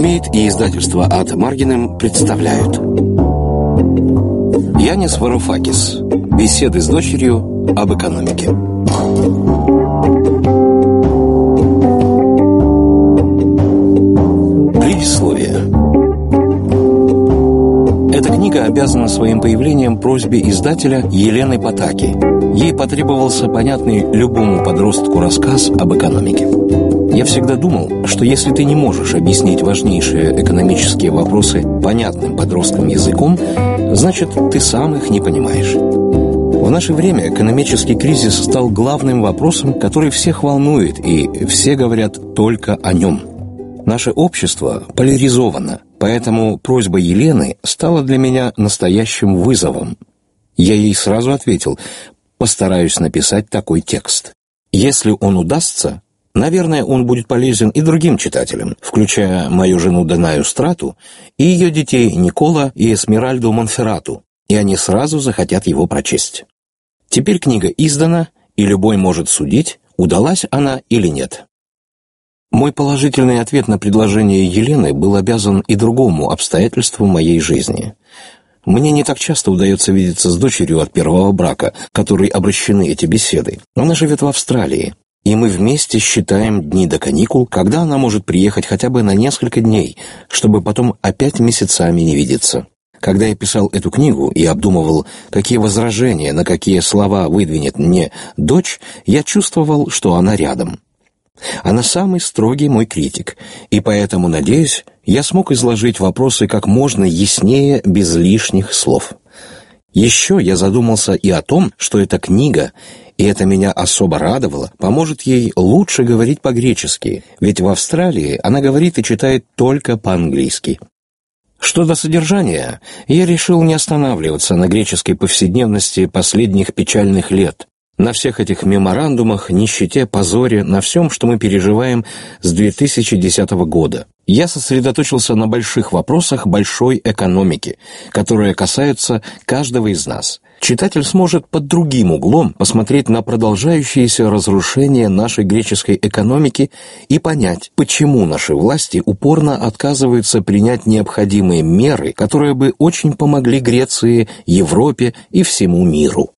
Букмейт и издательство «Ад Маргиным» представляют Янис Варуфакис Беседы с дочерью об экономике Предисловие Эта книга обязана своим появлением просьбе издателя Елены Потаки. Ей потребовался понятный любому подростку рассказ об экономике. Я всегда думал, что если ты не можешь объяснить важнейшие экономические вопросы понятным подросткам языком, значит, ты сам их не понимаешь. В наше время экономический кризис стал главным вопросом, который всех волнует, и все говорят только о нем. Наше общество поляризовано, поэтому просьба Елены стала для меня настоящим вызовом. Я ей сразу ответил, постараюсь написать такой текст. Если он удастся, Наверное, он будет полезен и другим читателям, включая мою жену Данаю Страту и ее детей Никола и Эсмеральду Монферрату, и они сразу захотят его прочесть. Теперь книга издана, и любой может судить, удалась она или нет. Мой положительный ответ на предложение Елены был обязан и другому обстоятельству моей жизни. Мне не так часто удается видеться с дочерью от первого брака, которой обращены эти беседы. Она живет в Австралии, и мы вместе считаем дни до каникул, когда она может приехать хотя бы на несколько дней, чтобы потом опять месяцами не видеться. Когда я писал эту книгу и обдумывал, какие возражения, на какие слова выдвинет мне дочь, я чувствовал, что она рядом. Она самый строгий мой критик, и поэтому, надеюсь, я смог изложить вопросы как можно яснее, без лишних слов. Еще я задумался и о том, что эта книга и это меня особо радовало, поможет ей лучше говорить по-гречески, ведь в Австралии она говорит и читает только по-английски. Что до содержания, я решил не останавливаться на греческой повседневности последних печальных лет, на всех этих меморандумах, нищете, позоре, на всем, что мы переживаем с 2010 года. Я сосредоточился на больших вопросах большой экономики, которые касаются каждого из нас. Читатель сможет под другим углом посмотреть на продолжающееся разрушение нашей греческой экономики и понять, почему наши власти упорно отказываются принять необходимые меры, которые бы очень помогли Греции, Европе и всему миру.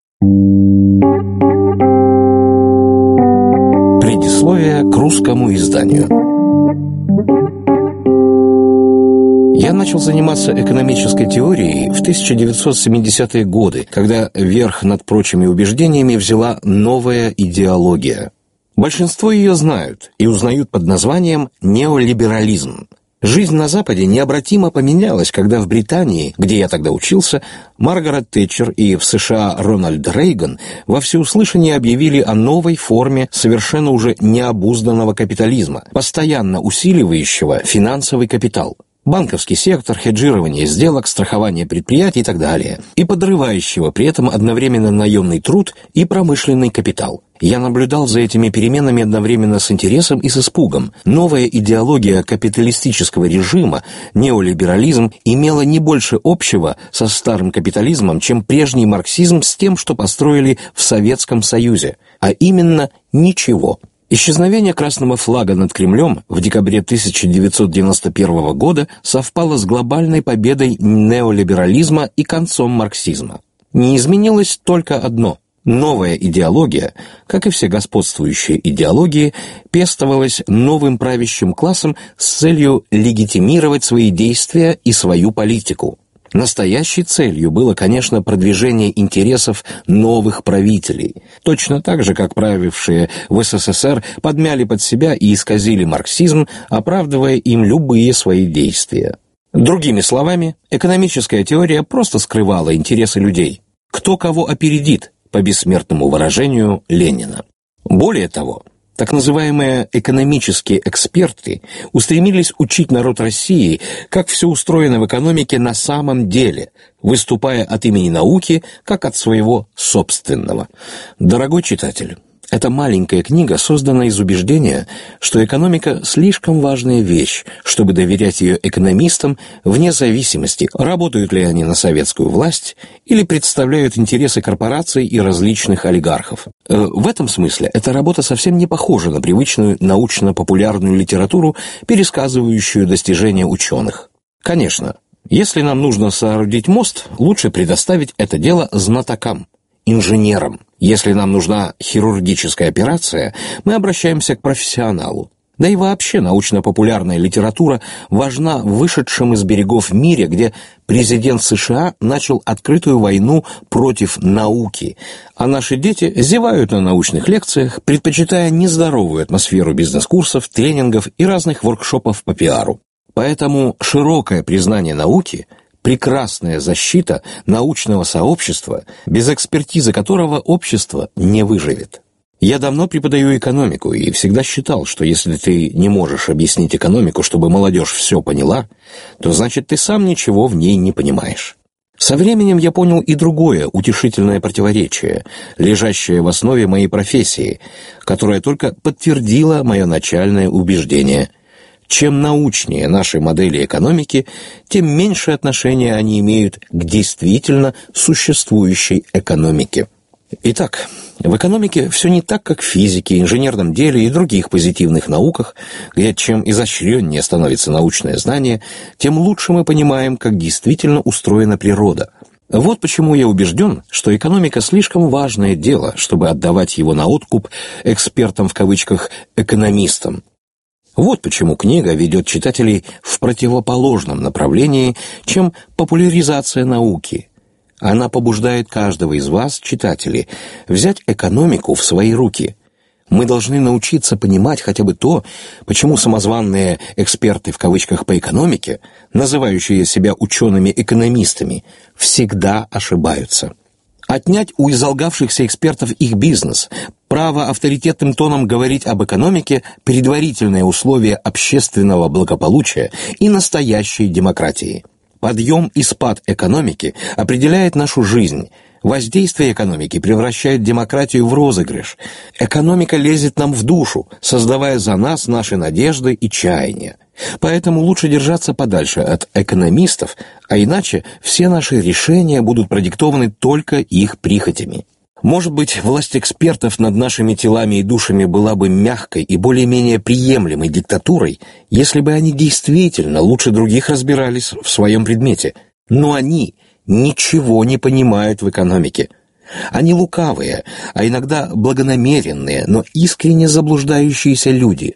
Предисловие к русскому изданию. Я начал заниматься экономической теорией в 1970-е годы, когда верх над прочими убеждениями взяла новая идеология. Большинство ее знают и узнают под названием неолиберализм – Жизнь на Западе необратимо поменялась, когда в Британии, где я тогда учился, Маргарет Тэтчер и в США Рональд Рейган во всеуслышание объявили о новой форме совершенно уже необузданного капитализма, постоянно усиливающего финансовый капитал банковский сектор, хеджирование сделок, страхование предприятий и так далее, и подрывающего при этом одновременно наемный труд и промышленный капитал. Я наблюдал за этими переменами одновременно с интересом и с испугом. Новая идеология капиталистического режима, неолиберализм, имела не больше общего со старым капитализмом, чем прежний марксизм с тем, что построили в Советском Союзе, а именно ничего. Исчезновение красного флага над Кремлем в декабре 1991 года совпало с глобальной победой неолиберализма и концом марксизма. Не изменилось только одно – Новая идеология, как и все господствующие идеологии, пестовалась новым правящим классом с целью легитимировать свои действия и свою политику. Настоящей целью было, конечно, продвижение интересов новых правителей, точно так же, как правившие в СССР подмяли под себя и исказили марксизм, оправдывая им любые свои действия. Другими словами, экономическая теория просто скрывала интересы людей. Кто кого опередит, по бессмертному выражению Ленина. Более того, так называемые экономические эксперты устремились учить народ России, как все устроено в экономике на самом деле, выступая от имени науки, как от своего собственного. Дорогой читатель, Эта маленькая книга создана из убеждения, что экономика – слишком важная вещь, чтобы доверять ее экономистам вне зависимости, работают ли они на советскую власть или представляют интересы корпораций и различных олигархов. Э, в этом смысле эта работа совсем не похожа на привычную научно-популярную литературу, пересказывающую достижения ученых. Конечно, если нам нужно соорудить мост, лучше предоставить это дело знатокам – инженером. Если нам нужна хирургическая операция, мы обращаемся к профессионалу. Да и вообще научно-популярная литература важна в вышедшем из берегов мире, где президент США начал открытую войну против науки, а наши дети зевают на научных лекциях, предпочитая нездоровую атмосферу бизнес-курсов, тренингов и разных воркшопов по пиару. Поэтому широкое признание науки – прекрасная защита научного сообщества, без экспертизы которого общество не выживет. Я давно преподаю экономику и всегда считал, что если ты не можешь объяснить экономику, чтобы молодежь все поняла, то значит ты сам ничего в ней не понимаешь. Со временем я понял и другое утешительное противоречие, лежащее в основе моей профессии, которое только подтвердило мое начальное убеждение – чем научнее наши модели экономики, тем меньше отношения они имеют к действительно существующей экономике. Итак, в экономике все не так, как в физике, инженерном деле и других позитивных науках, где чем изощреннее становится научное знание, тем лучше мы понимаем, как действительно устроена природа. Вот почему я убежден, что экономика слишком важное дело, чтобы отдавать его на откуп экспертам в кавычках «экономистам», вот почему книга ведет читателей в противоположном направлении, чем популяризация науки. Она побуждает каждого из вас, читателей, взять экономику в свои руки. Мы должны научиться понимать хотя бы то, почему самозванные «эксперты» в кавычках по экономике, называющие себя учеными-экономистами, всегда ошибаются. Отнять у изолгавшихся экспертов их бизнес, право авторитетным тоном говорить об экономике – предварительное условие общественного благополучия и настоящей демократии. Подъем и спад экономики определяет нашу жизнь – Воздействие экономики превращает демократию в розыгрыш. Экономика лезет нам в душу, создавая за нас наши надежды и чаяния. Поэтому лучше держаться подальше от экономистов, а иначе все наши решения будут продиктованы только их прихотями. Может быть, власть экспертов над нашими телами и душами была бы мягкой и более-менее приемлемой диктатурой, если бы они действительно лучше других разбирались в своем предмете. Но они ничего не понимают в экономике. Они лукавые, а иногда благонамеренные, но искренне заблуждающиеся люди.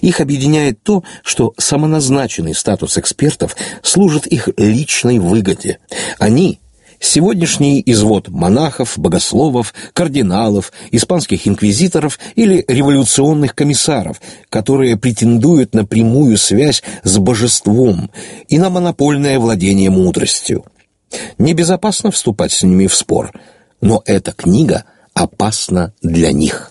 Их объединяет то, что самоназначенный статус экспертов служит их личной выгоде. Они Сегодняшний извод монахов, богословов, кардиналов, испанских инквизиторов или революционных комиссаров, которые претендуют на прямую связь с божеством и на монопольное владение мудростью. Небезопасно вступать с ними в спор, но эта книга опасна для них.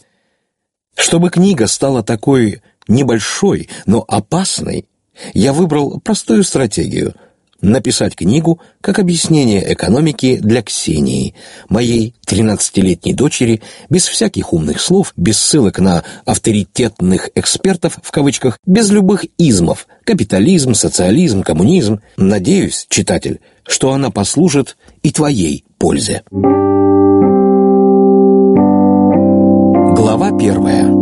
Чтобы книга стала такой небольшой, но опасной, я выбрал простую стратегию – написать книгу как объяснение экономики для Ксении, моей 13-летней дочери, без всяких умных слов, без ссылок на авторитетных экспертов, в кавычках, без любых измов, капитализм, социализм, коммунизм. Надеюсь, читатель, что она послужит и твоей пользе. Глава первая.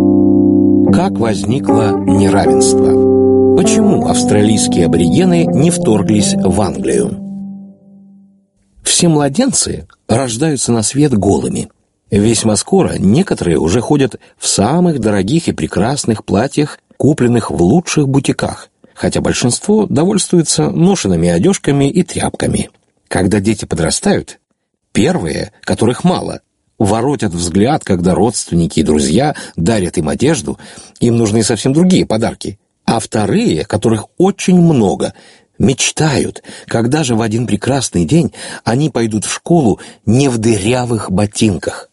Как возникло неравенство? Почему австралийские аборигены не вторглись в Англию? Все младенцы рождаются на свет голыми. Весьма скоро некоторые уже ходят в самых дорогих и прекрасных платьях, купленных в лучших бутиках, хотя большинство довольствуется ношенными одежками и тряпками. Когда дети подрастают, первые, которых мало, воротят взгляд, когда родственники и друзья дарят им одежду, им нужны совсем другие подарки – а вторые, которых очень много, мечтают, когда же в один прекрасный день они пойдут в школу не в дырявых ботинках.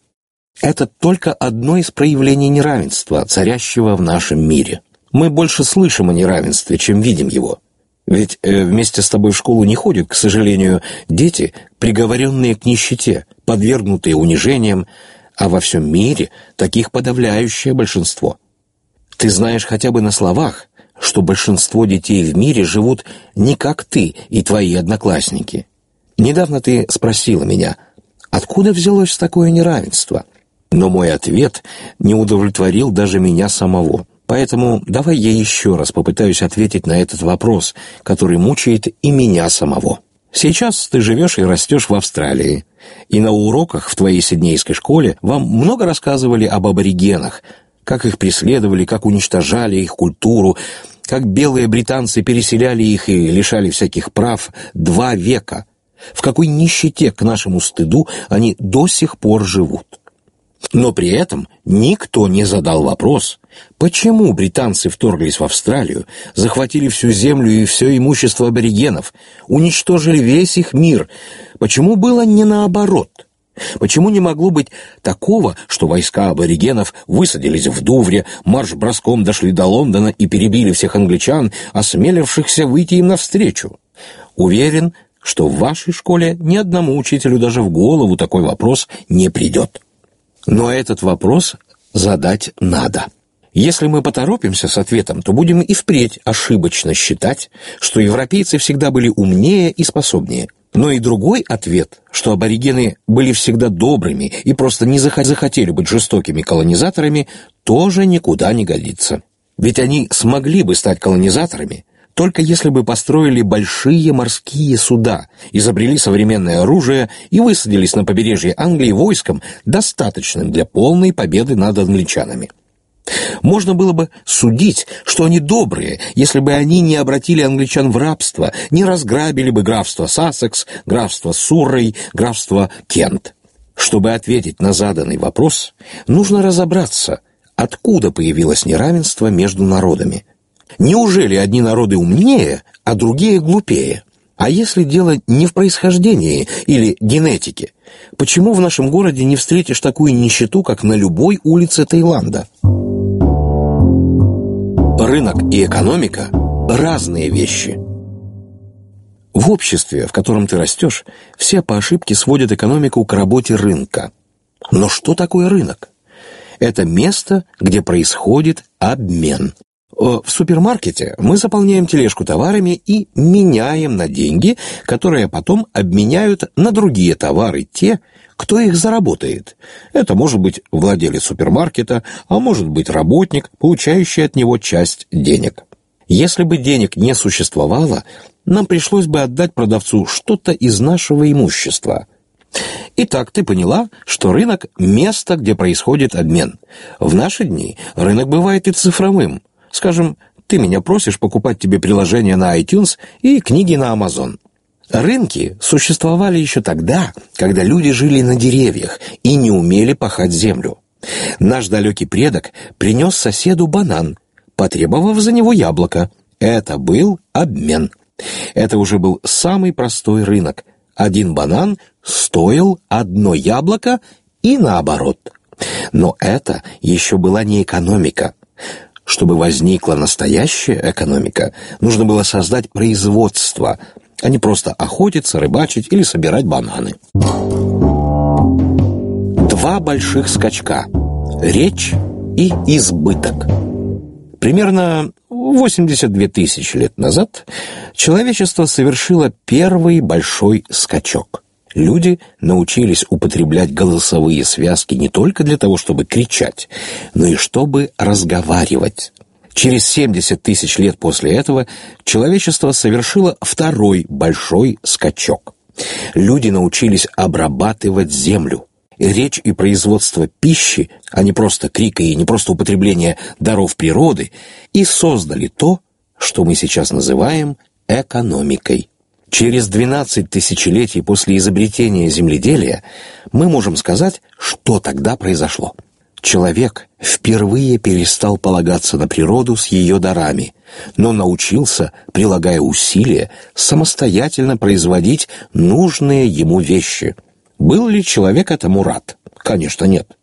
Это только одно из проявлений неравенства, царящего в нашем мире. Мы больше слышим о неравенстве, чем видим его. Ведь э, вместе с тобой в школу не ходят, к сожалению, дети, приговоренные к нищете, подвергнутые унижениям, а во всем мире таких подавляющее большинство. Ты знаешь хотя бы на словах, что большинство детей в мире живут не как ты и твои одноклассники. Недавно ты спросила меня, откуда взялось такое неравенство? Но мой ответ не удовлетворил даже меня самого. Поэтому давай я еще раз попытаюсь ответить на этот вопрос, который мучает и меня самого. Сейчас ты живешь и растешь в Австралии, и на уроках в твоей сиднейской школе вам много рассказывали об аборигенах, как их преследовали, как уничтожали их культуру, как белые британцы переселяли их и лишали всяких прав два века, в какой нищете к нашему стыду они до сих пор живут. Но при этом никто не задал вопрос, почему британцы вторглись в Австралию, захватили всю землю и все имущество аборигенов, уничтожили весь их мир, почему было не наоборот. Почему не могло быть такого, что войска аборигенов высадились в Дувре, марш-броском дошли до Лондона и перебили всех англичан, осмелившихся выйти им навстречу? Уверен, что в вашей школе ни одному учителю даже в голову такой вопрос не придет. Но этот вопрос задать надо. Если мы поторопимся с ответом, то будем и впредь ошибочно считать, что европейцы всегда были умнее и способнее. Но и другой ответ, что аборигены были всегда добрыми и просто не захотели быть жестокими колонизаторами, тоже никуда не годится. Ведь они смогли бы стать колонизаторами, только если бы построили большие морские суда, изобрели современное оружие и высадились на побережье Англии войском, достаточным для полной победы над англичанами. Можно было бы судить, что они добрые, если бы они не обратили англичан в рабство, не разграбили бы графство Сассекс, графство Суррей, графство Кент. Чтобы ответить на заданный вопрос, нужно разобраться, откуда появилось неравенство между народами – Неужели одни народы умнее, а другие глупее? А если дело не в происхождении или генетике, почему в нашем городе не встретишь такую нищету, как на любой улице Таиланда? Рынок и экономика – разные вещи. В обществе, в котором ты растешь, все по ошибке сводят экономику к работе рынка. Но что такое рынок? Это место, где происходит обмен. Э, в супермаркете мы заполняем тележку товарами и меняем на деньги, которые потом обменяют на другие товары те, кто их заработает. Это может быть владелец супермаркета, а может быть работник, получающий от него часть денег. Если бы денег не существовало, нам пришлось бы отдать продавцу что-то из нашего имущества. Итак, ты поняла, что рынок – место, где происходит обмен. В наши дни рынок бывает и цифровым – Скажем, ты меня просишь покупать тебе приложение на iTunes и книги на Amazon. Рынки существовали еще тогда, когда люди жили на деревьях и не умели пахать землю. Наш далекий предок принес соседу банан, потребовав за него яблоко. Это был обмен. Это уже был самый простой рынок. Один банан стоил одно яблоко и наоборот. Но это еще была не экономика. Чтобы возникла настоящая экономика, нужно было создать производство, а не просто охотиться, рыбачить или собирать бананы. Два больших скачка. Речь и избыток. Примерно 82 тысячи лет назад человечество совершило первый большой скачок – Люди научились употреблять голосовые связки не только для того, чтобы кричать, но и чтобы разговаривать. Через 70 тысяч лет после этого человечество совершило второй большой скачок. Люди научились обрабатывать землю. речь и производство пищи, а не просто крика и не просто употребление даров природы, и создали то, что мы сейчас называем экономикой. Через 12 тысячелетий после изобретения земледелия мы можем сказать, что тогда произошло. Человек впервые перестал полагаться на природу с ее дарами, но научился, прилагая усилия, самостоятельно производить нужные ему вещи. Был ли человек этому рад? Конечно, нет.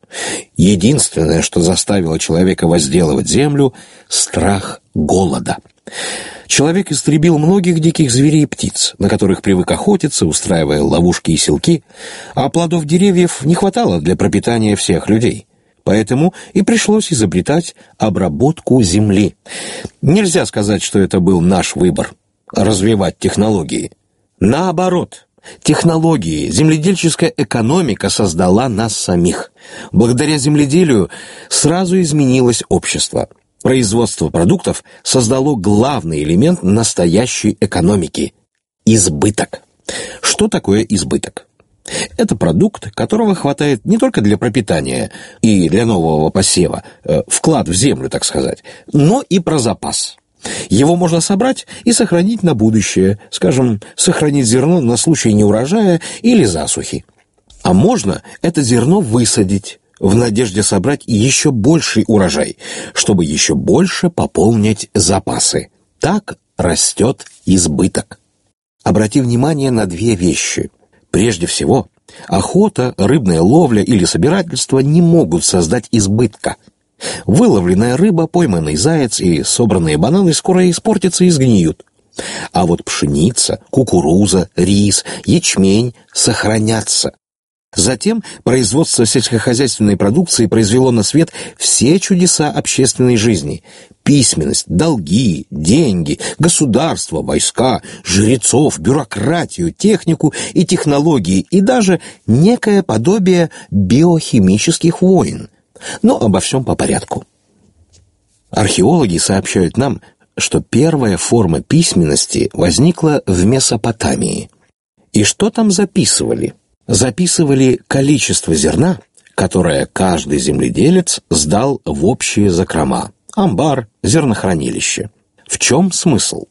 Единственное, что заставило человека возделывать землю – страх голода – Человек истребил многих диких зверей и птиц, на которых привык охотиться, устраивая ловушки и селки, а плодов деревьев не хватало для пропитания всех людей. Поэтому и пришлось изобретать обработку земли. Нельзя сказать, что это был наш выбор – развивать технологии. Наоборот, технологии, земледельческая экономика создала нас самих. Благодаря земледелию сразу изменилось общество – Производство продуктов создало главный элемент настоящей экономики – избыток. Что такое избыток? Это продукт, которого хватает не только для пропитания и для нового посева, э, вклад в землю, так сказать, но и про запас. Его можно собрать и сохранить на будущее, скажем, сохранить зерно на случай неурожая или засухи. А можно это зерно высадить, в надежде собрать еще больший урожай, чтобы еще больше пополнить запасы. Так растет избыток. Обрати внимание на две вещи. Прежде всего, охота, рыбная ловля или собирательство не могут создать избытка. Выловленная рыба, пойманный заяц и собранные бананы скоро испортятся и сгниют. А вот пшеница, кукуруза, рис, ячмень сохранятся. Затем производство сельскохозяйственной продукции произвело на свет все чудеса общественной жизни. Письменность, долги, деньги, государство, войска, жрецов, бюрократию, технику и технологии, и даже некое подобие биохимических войн. Но обо всем по порядку. Археологи сообщают нам, что первая форма письменности возникла в Месопотамии. И что там записывали – записывали количество зерна, которое каждый земледелец сдал в общие закрома, амбар, зернохранилище. В чем смысл?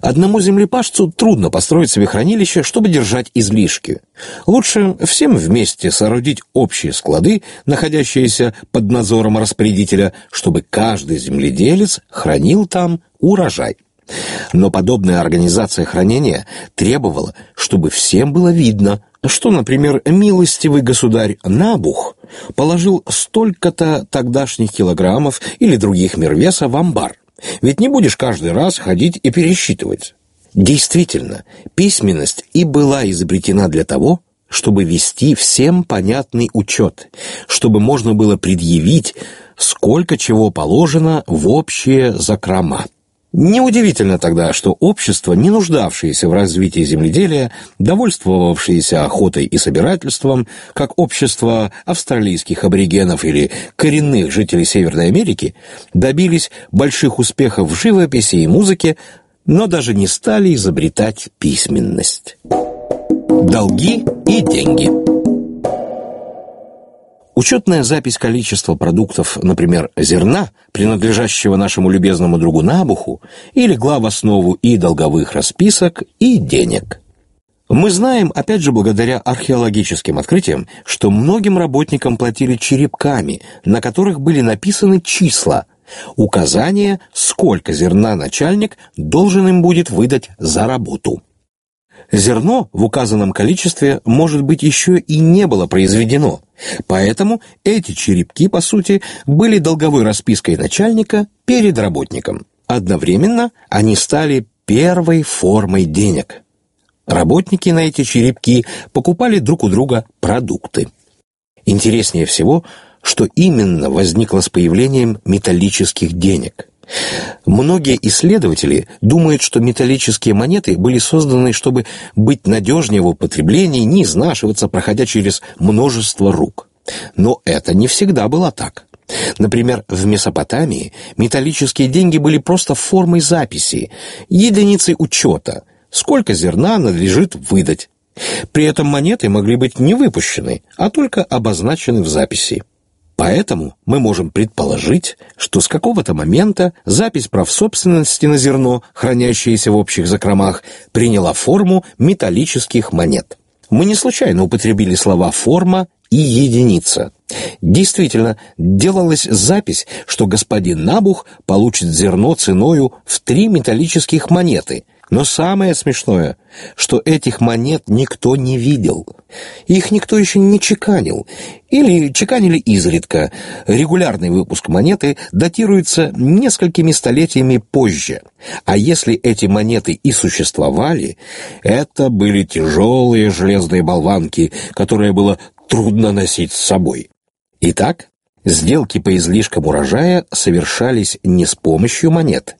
Одному землепашцу трудно построить себе хранилище, чтобы держать излишки. Лучше всем вместе соорудить общие склады, находящиеся под надзором распорядителя, чтобы каждый земледелец хранил там урожай. Но подобная организация хранения требовала, чтобы всем было видно, что, например, милостивый государь Набух положил столько-то тогдашних килограммов или других мервеса в амбар. Ведь не будешь каждый раз ходить и пересчитывать. Действительно, письменность и была изобретена для того, чтобы вести всем понятный учет, чтобы можно было предъявить, сколько чего положено в общие закрома. Неудивительно тогда, что общество, не нуждавшееся в развитии земледелия, довольствовавшееся охотой и собирательством, как общество австралийских аборигенов или коренных жителей Северной Америки, добились больших успехов в живописи и музыке, но даже не стали изобретать письменность. Долги и деньги – Учетная запись количества продуктов, например, зерна, принадлежащего нашему любезному другу Набуху, и легла в основу и долговых расписок, и денег. Мы знаем, опять же, благодаря археологическим открытиям, что многим работникам платили черепками, на которых были написаны числа, указания, сколько зерна начальник должен им будет выдать за работу. Зерно в указанном количестве, может быть, еще и не было произведено, поэтому эти черепки, по сути, были долговой распиской начальника перед работником. Одновременно они стали первой формой денег. Работники на эти черепки покупали друг у друга продукты. Интереснее всего, что именно возникло с появлением металлических денег – Многие исследователи думают, что металлические монеты были созданы, чтобы быть надежнее в употреблении, не изнашиваться, проходя через множество рук. Но это не всегда было так. Например, в Месопотамии металлические деньги были просто формой записи, единицей учета, сколько зерна надлежит выдать. При этом монеты могли быть не выпущены, а только обозначены в записи. Поэтому мы можем предположить, что с какого-то момента запись прав собственности на зерно, хранящееся в общих закромах, приняла форму металлических монет. Мы не случайно употребили слова «форма» и «единица». Действительно, делалась запись, что господин Набух получит зерно ценою в три металлических монеты, Но самое смешное, что этих монет никто не видел. Их никто еще не чеканил. Или чеканили изредка. Регулярный выпуск монеты датируется несколькими столетиями позже. А если эти монеты и существовали, это были тяжелые железные болванки, которые было трудно носить с собой. Итак, сделки по излишкам урожая совершались не с помощью монет,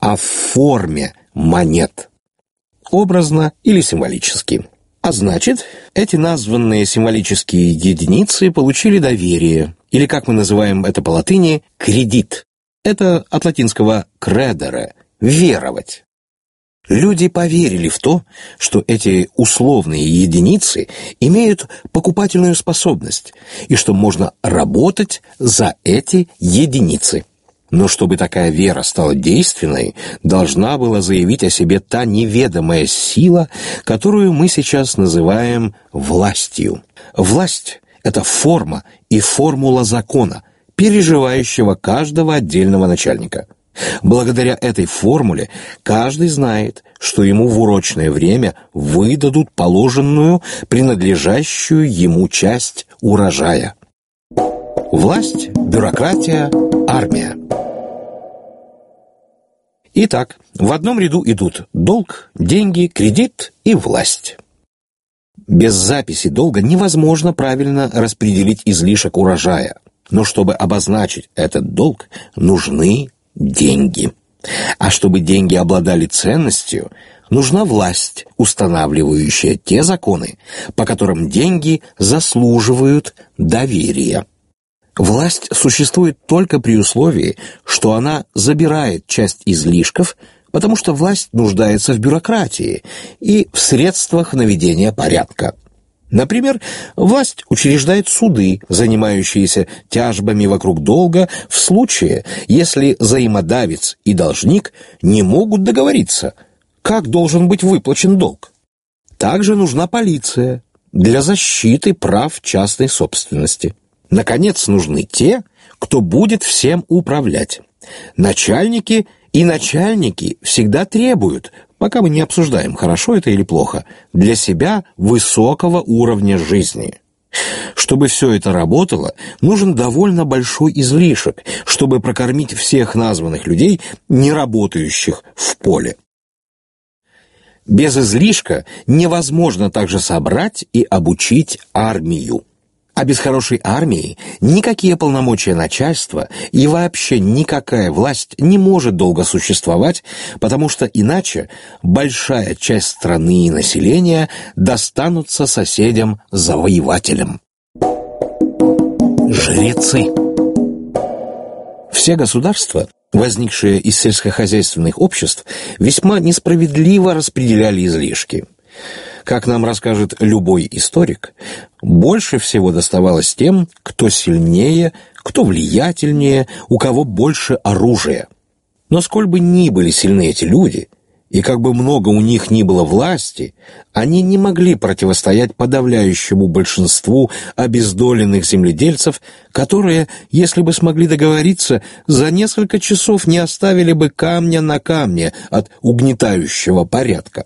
а в форме монет. Образно или символически. А значит, эти названные символические единицы получили доверие, или, как мы называем это по латыни, кредит. Это от латинского «credere» — «веровать». Люди поверили в то, что эти условные единицы имеют покупательную способность и что можно работать за эти единицы. Но чтобы такая вера стала действенной, должна была заявить о себе та неведомая сила, которую мы сейчас называем властью. Власть — это форма и формула закона, переживающего каждого отдельного начальника. Благодаря этой формуле каждый знает, что ему в урочное время выдадут положенную, принадлежащую ему часть урожая. Власть, бюрократия, армия. Итак, в одном ряду идут долг, деньги, кредит и власть. Без записи долга невозможно правильно распределить излишек урожая. Но чтобы обозначить этот долг, нужны деньги. А чтобы деньги обладали ценностью, нужна власть, устанавливающая те законы, по которым деньги заслуживают доверия. Власть существует только при условии, что она забирает часть излишков, потому что власть нуждается в бюрократии и в средствах наведения порядка. Например, власть учреждает суды, занимающиеся тяжбами вокруг долга в случае, если взаимодавец и должник не могут договориться, как должен быть выплачен долг. Также нужна полиция для защиты прав частной собственности. Наконец, нужны те, кто будет всем управлять. Начальники и начальники всегда требуют, пока мы не обсуждаем, хорошо это или плохо, для себя высокого уровня жизни. Чтобы все это работало, нужен довольно большой излишек, чтобы прокормить всех названных людей, не работающих в поле. Без излишка невозможно также собрать и обучить армию. А без хорошей армии никакие полномочия начальства и вообще никакая власть не может долго существовать, потому что иначе большая часть страны и населения достанутся соседям-завоевателям. Жрецы Все государства, возникшие из сельскохозяйственных обществ, весьма несправедливо распределяли излишки – как нам расскажет любой историк, больше всего доставалось тем, кто сильнее, кто влиятельнее, у кого больше оружия. Но сколь бы ни были сильны эти люди, и как бы много у них ни было власти, они не могли противостоять подавляющему большинству обездоленных земледельцев, которые, если бы смогли договориться, за несколько часов не оставили бы камня на камне от угнетающего порядка.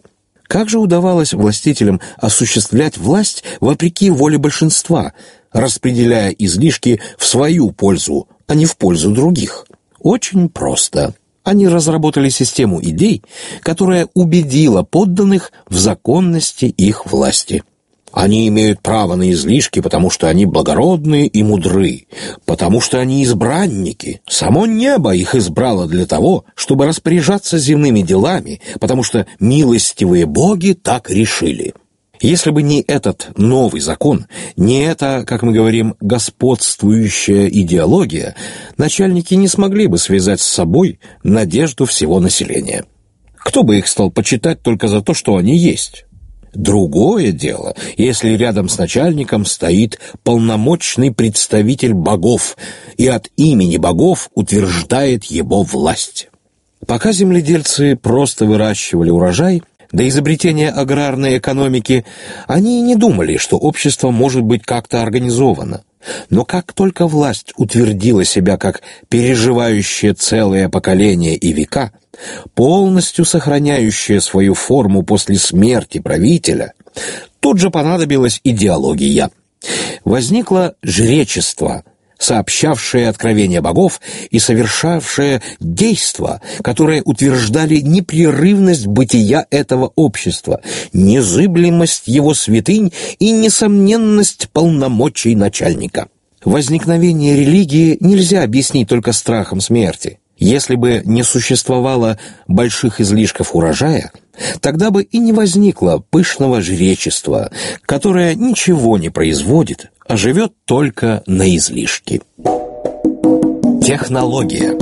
Как же удавалось властителям осуществлять власть вопреки воле большинства, распределяя излишки в свою пользу, а не в пользу других? Очень просто. Они разработали систему идей, которая убедила подданных в законности их власти. Они имеют право на излишки, потому что они благородные и мудры, потому что они избранники. Само небо их избрало для того, чтобы распоряжаться земными делами, потому что милостивые боги так решили. Если бы не этот новый закон, не эта, как мы говорим, господствующая идеология, начальники не смогли бы связать с собой надежду всего населения. Кто бы их стал почитать только за то, что они есть? Другое дело, если рядом с начальником стоит полномочный представитель богов и от имени богов утверждает его власть. Пока земледельцы просто выращивали урожай, до изобретения аграрной экономики, они не думали, что общество может быть как-то организовано. Но как только власть утвердила себя как переживающее целое поколение и века, полностью сохраняющая свою форму после смерти правителя, тут же понадобилась идеология. Возникло жречество – сообщавшее откровения богов и совершавшее действа, которые утверждали непрерывность бытия этого общества, незыблемость его святынь и несомненность полномочий начальника. Возникновение религии нельзя объяснить только страхом смерти. Если бы не существовало больших излишков урожая, тогда бы и не возникло пышного жречества, которое ничего не производит, а живет только на излишки. Технология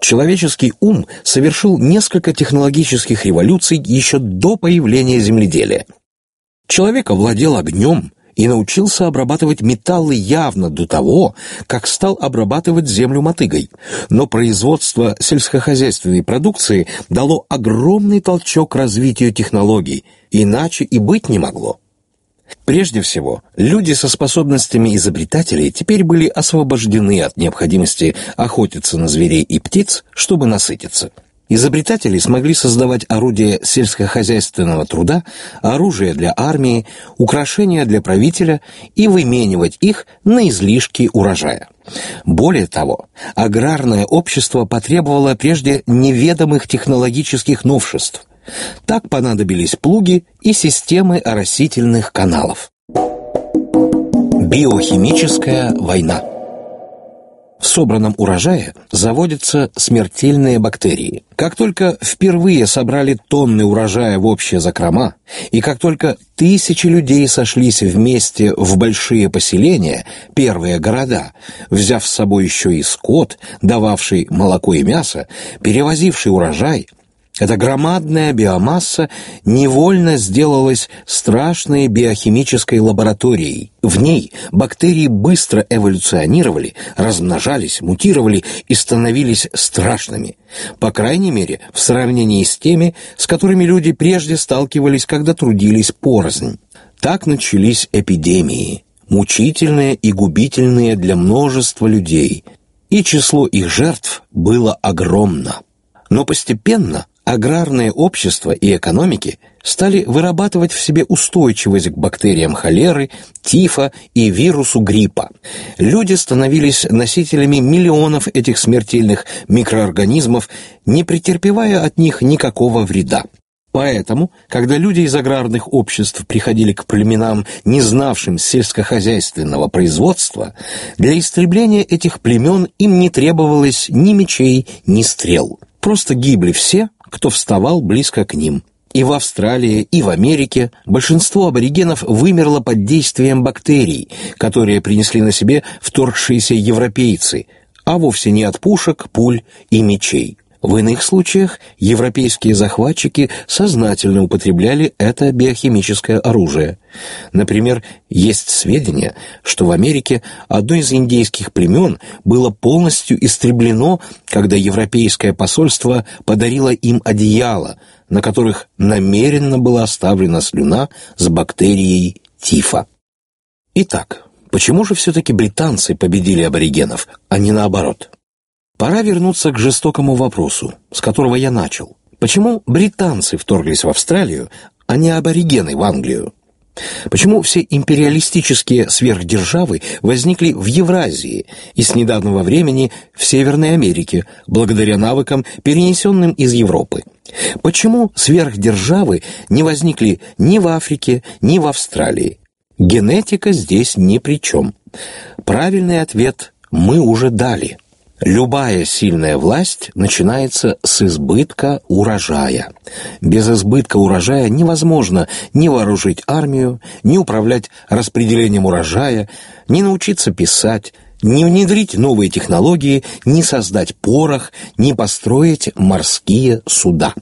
Человеческий ум совершил несколько технологических революций еще до появления земледелия. Человек овладел огнем и научился обрабатывать металлы явно до того, как стал обрабатывать землю мотыгой. Но производство сельскохозяйственной продукции дало огромный толчок развитию технологий, иначе и быть не могло. Прежде всего, люди со способностями изобретателей теперь были освобождены от необходимости охотиться на зверей и птиц, чтобы насытиться. Изобретатели смогли создавать орудия сельскохозяйственного труда, оружие для армии, украшения для правителя и выменивать их на излишки урожая. Более того, аграрное общество потребовало прежде неведомых технологических новшеств – так понадобились плуги и системы оросительных каналов. Биохимическая война в собранном урожае заводятся смертельные бактерии. Как только впервые собрали тонны урожая в общие закрома, и как только тысячи людей сошлись вместе в большие поселения, первые города, взяв с собой еще и скот, дававший молоко и мясо, перевозивший урожай – эта громадная биомасса невольно сделалась страшной биохимической лабораторией. В ней бактерии быстро эволюционировали, размножались, мутировали и становились страшными. По крайней мере, в сравнении с теми, с которыми люди прежде сталкивались, когда трудились порознь. Так начались эпидемии, мучительные и губительные для множества людей, и число их жертв было огромно. Но постепенно аграрные общества и экономики стали вырабатывать в себе устойчивость к бактериям холеры, тифа и вирусу гриппа. Люди становились носителями миллионов этих смертельных микроорганизмов, не претерпевая от них никакого вреда. Поэтому, когда люди из аграрных обществ приходили к племенам, не знавшим сельскохозяйственного производства, для истребления этих племен им не требовалось ни мечей, ни стрел. Просто гибли все, кто вставал близко к ним. И в Австралии, и в Америке большинство аборигенов вымерло под действием бактерий, которые принесли на себе вторгшиеся европейцы, а вовсе не от пушек, пуль и мечей. В иных случаях европейские захватчики сознательно употребляли это биохимическое оружие. Например, есть сведения, что в Америке одно из индейских племен было полностью истреблено, когда европейское посольство подарило им одеяло, на которых намеренно была оставлена слюна с бактерией тифа. Итак, почему же все-таки британцы победили аборигенов, а не наоборот? Пора вернуться к жестокому вопросу, с которого я начал. Почему британцы вторглись в Австралию, а не аборигены в Англию? Почему все империалистические сверхдержавы возникли в Евразии и с недавнего времени в Северной Америке, благодаря навыкам, перенесенным из Европы? Почему сверхдержавы не возникли ни в Африке, ни в Австралии? Генетика здесь ни при чем. Правильный ответ мы уже дали – Любая сильная власть начинается с избытка урожая. Без избытка урожая невозможно ни вооружить армию, ни управлять распределением урожая, ни научиться писать, ни внедрить новые технологии, ни создать порох, ни построить морские суда.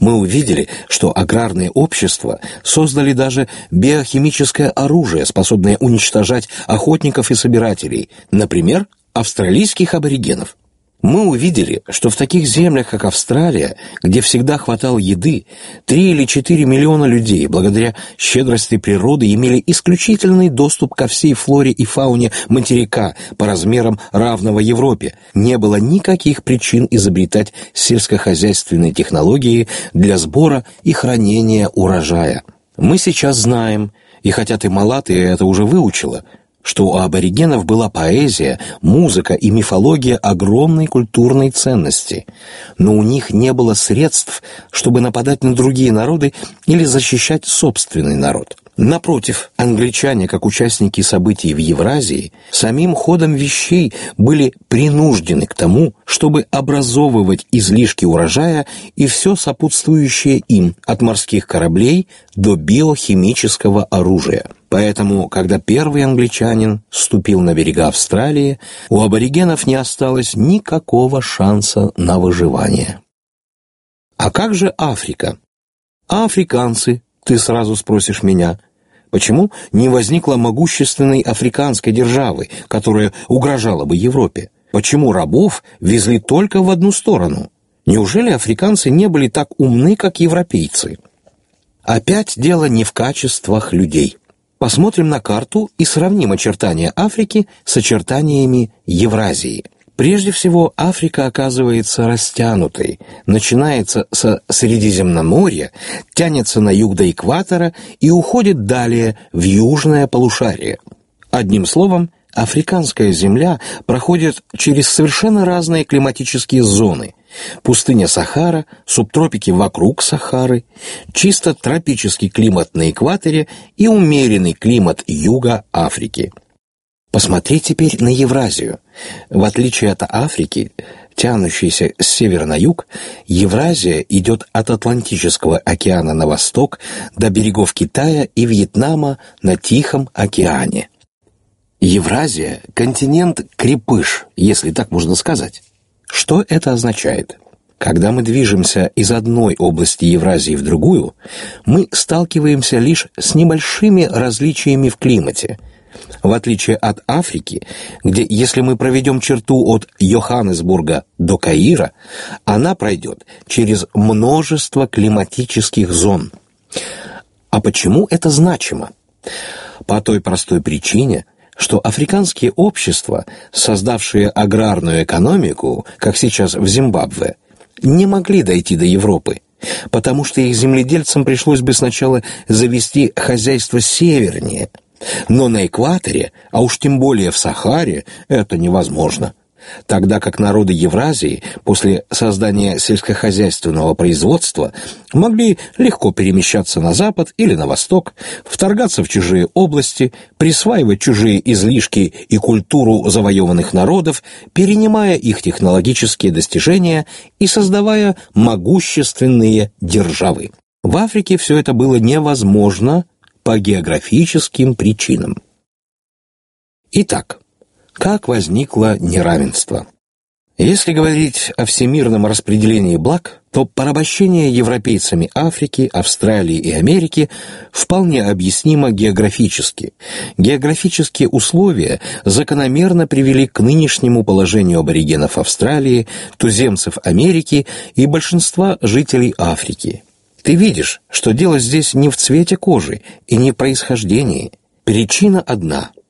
Мы увидели, что аграрные общества создали даже биохимическое оружие, способное уничтожать охотников и собирателей, например, австралийских аборигенов. Мы увидели, что в таких землях, как Австралия, где всегда хватало еды, три или четыре миллиона людей, благодаря щедрости природы, имели исключительный доступ ко всей флоре и фауне материка по размерам равного Европе. Не было никаких причин изобретать сельскохозяйственные технологии для сбора и хранения урожая. Мы сейчас знаем, и хотя ты мала, ты это уже выучила – что у аборигенов была поэзия, музыка и мифология огромной культурной ценности, но у них не было средств, чтобы нападать на другие народы или защищать собственный народ. Напротив, англичане, как участники событий в Евразии, самим ходом вещей были принуждены к тому, чтобы образовывать излишки урожая и все сопутствующее им, от морских кораблей до биохимического оружия. Поэтому, когда первый англичанин ступил на берега Австралии, у аборигенов не осталось никакого шанса на выживание. А как же Африка? Африканцы, ты сразу спросишь меня, почему не возникло могущественной африканской державы, которая угрожала бы Европе? Почему рабов везли только в одну сторону? Неужели африканцы не были так умны, как европейцы? Опять дело не в качествах людей. Посмотрим на карту и сравним очертания Африки с очертаниями Евразии. Прежде всего, Африка оказывается растянутой, начинается со Средиземноморья, тянется на юг до экватора и уходит далее в южное полушарие. Одним словом, африканская земля проходит через совершенно разные климатические зоны – Пустыня Сахара, субтропики вокруг Сахары, чисто тропический климат на экваторе и умеренный климат юга Африки. Посмотри теперь на Евразию. В отличие от Африки, тянущейся с севера на юг, Евразия идет от Атлантического океана на восток до берегов Китая и Вьетнама на Тихом океане. Евразия – континент-крепыш, если так можно сказать. Что это означает? Когда мы движемся из одной области Евразии в другую, мы сталкиваемся лишь с небольшими различиями в климате. В отличие от Африки, где если мы проведем черту от Йоханнесбурга до Каира, она пройдет через множество климатических зон. А почему это значимо? По той простой причине, что африканские общества, создавшие аграрную экономику, как сейчас в Зимбабве, не могли дойти до Европы, потому что их земледельцам пришлось бы сначала завести хозяйство севернее, но на экваторе, а уж тем более в Сахаре, это невозможно тогда как народы Евразии после создания сельскохозяйственного производства могли легко перемещаться на запад или на восток, вторгаться в чужие области, присваивать чужие излишки и культуру завоеванных народов, перенимая их технологические достижения и создавая могущественные державы. В Африке все это было невозможно по географическим причинам. Итак, как возникло неравенство? Если говорить о всемирном распределении благ, то порабощение европейцами Африки, Австралии и Америки вполне объяснимо географически. Географические условия закономерно привели к нынешнему положению аборигенов Австралии, туземцев Америки и большинства жителей Африки. Ты видишь, что дело здесь не в цвете кожи и не в происхождении. Причина одна –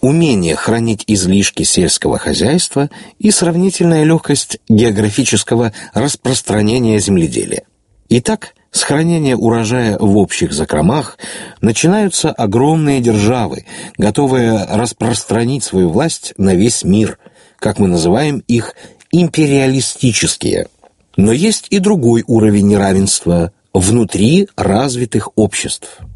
умение хранить излишки сельского хозяйства и сравнительная легкость географического распространения земледелия. Итак, с хранения урожая в общих закромах начинаются огромные державы, готовые распространить свою власть на весь мир, как мы называем их империалистические. Но есть и другой уровень неравенства внутри развитых обществ –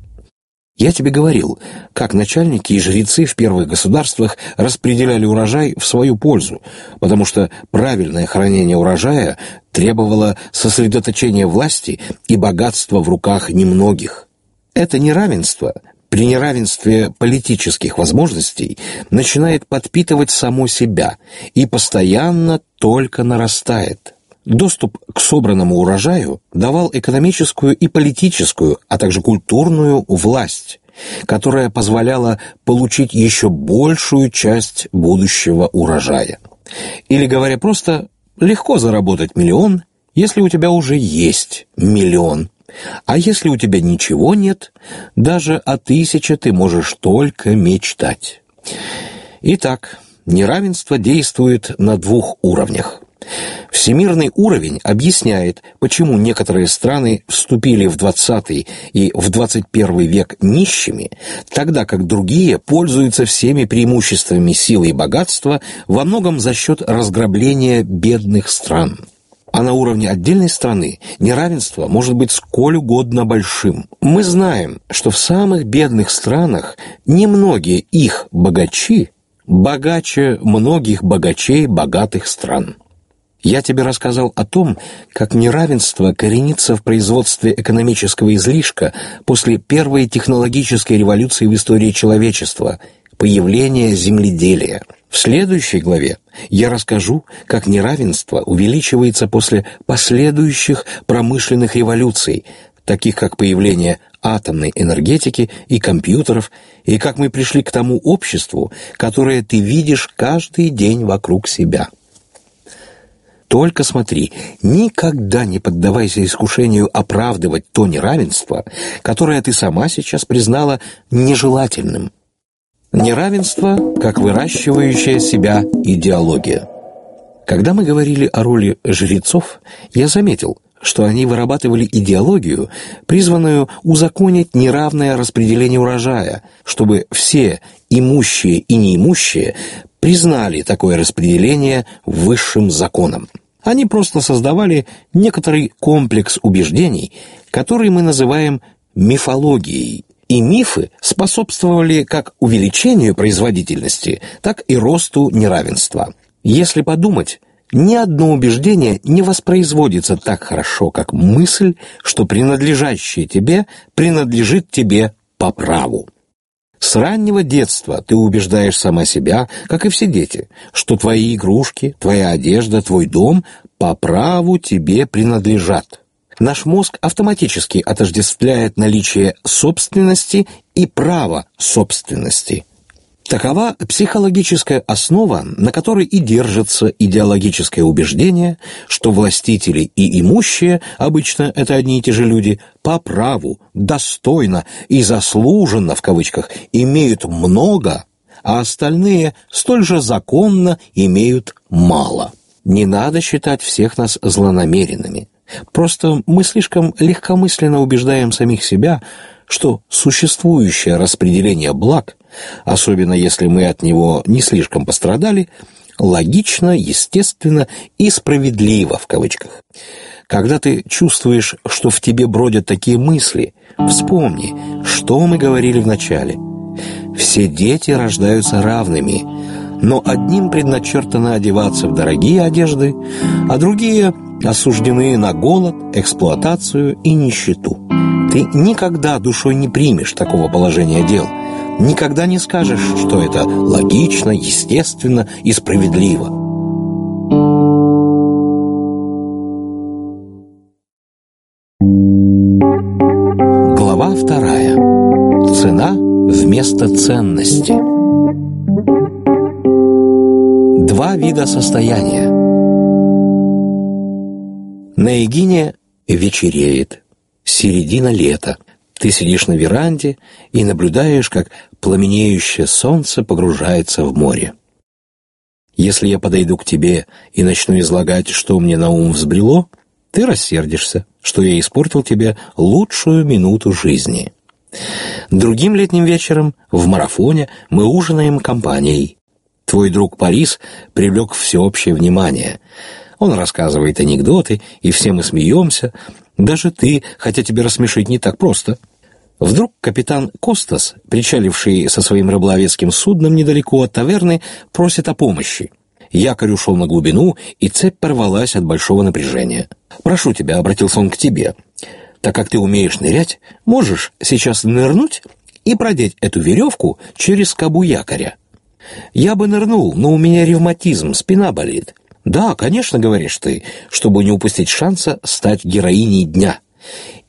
я тебе говорил, как начальники и жрецы в первых государствах распределяли урожай в свою пользу, потому что правильное хранение урожая требовало сосредоточения власти и богатства в руках немногих. Это неравенство при неравенстве политических возможностей начинает подпитывать само себя и постоянно только нарастает. Доступ к собранному урожаю давал экономическую и политическую, а также культурную власть, которая позволяла получить еще большую часть будущего урожая. Или, говоря просто, легко заработать миллион, если у тебя уже есть миллион. А если у тебя ничего нет, даже о тысяче ты можешь только мечтать. Итак, неравенство действует на двух уровнях. Всемирный уровень объясняет, почему некоторые страны вступили в 20 и в 21 век нищими, тогда как другие пользуются всеми преимуществами силы и богатства во многом за счет разграбления бедных стран. А на уровне отдельной страны неравенство может быть сколь угодно большим. Мы знаем, что в самых бедных странах немногие их богачи богаче многих богачей богатых стран. Я тебе рассказал о том, как неравенство коренится в производстве экономического излишка после первой технологической революции в истории человечества – появления земледелия. В следующей главе я расскажу, как неравенство увеличивается после последующих промышленных революций, таких как появление атомной энергетики и компьютеров, и как мы пришли к тому обществу, которое ты видишь каждый день вокруг себя. Только смотри, никогда не поддавайся искушению оправдывать то неравенство, которое ты сама сейчас признала нежелательным. Неравенство как выращивающая себя идеология. Когда мы говорили о роли жрецов, я заметил, что они вырабатывали идеологию, призванную узаконить неравное распределение урожая, чтобы все имущие и неимущие признали такое распределение высшим законом. Они просто создавали некоторый комплекс убеждений, который мы называем мифологией. И мифы способствовали как увеличению производительности, так и росту неравенства. Если подумать, ни одно убеждение не воспроизводится так хорошо, как мысль, что принадлежащее тебе принадлежит тебе по праву. С раннего детства ты убеждаешь сама себя, как и все дети, что твои игрушки, твоя одежда, твой дом по праву тебе принадлежат. Наш мозг автоматически отождествляет наличие собственности и право собственности – Такова психологическая основа, на которой и держится идеологическое убеждение, что властители и имущие, обычно это одни и те же люди, по праву, достойно и заслуженно, в кавычках, имеют много, а остальные столь же законно имеют мало. Не надо считать всех нас злонамеренными. Просто мы слишком легкомысленно убеждаем самих себя, что существующее распределение благ – особенно если мы от него не слишком пострадали, логично, естественно и справедливо в кавычках. Когда ты чувствуешь, что в тебе бродят такие мысли, вспомни, что мы говорили в начале. Все дети рождаются равными, но одним предначертано одеваться в дорогие одежды, а другие осуждены на голод, эксплуатацию и нищету. Ты никогда душой не примешь такого положения дел – никогда не скажешь, что это логично, естественно и справедливо. Вида состояния. На Эгине вечереет, середина лета. Ты сидишь на веранде и наблюдаешь, как пламенеющее солнце погружается в море. Если я подойду к тебе и начну излагать, что мне на ум взбрело, ты рассердишься, что я испортил тебе лучшую минуту жизни. Другим летним вечером в марафоне мы ужинаем компанией. Твой друг Парис привлек всеобщее внимание. Он рассказывает анекдоты, и все мы смеемся, даже ты, хотя тебе рассмешить не так просто. Вдруг капитан Костас, причаливший со своим рыболовецким судном недалеко от таверны, просит о помощи. Якорь ушел на глубину, и цепь порвалась от большого напряжения. «Прошу тебя», — обратился он к тебе, — «так как ты умеешь нырять, можешь сейчас нырнуть и продеть эту веревку через скобу якоря». «Я бы нырнул, но у меня ревматизм, спина болит. «Да, конечно, — говоришь ты, — чтобы не упустить шанса стать героиней дня.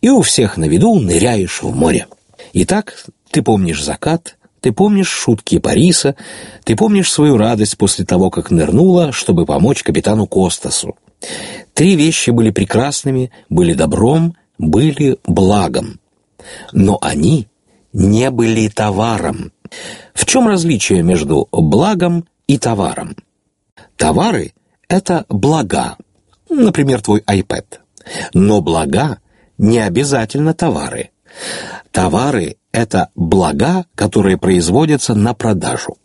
И у всех на виду ныряешь в море. Итак, ты помнишь закат, Ты помнишь шутки Париса, ты помнишь свою радость после того, как нырнула, чтобы помочь капитану Костасу. Три вещи были прекрасными, были добром, были благом. Но они не были товаром. В чем различие между благом и товаром? Товары — это блага, например, твой iPad. Но блага не обязательно товары. Товары — это блага, которые производятся на продажу.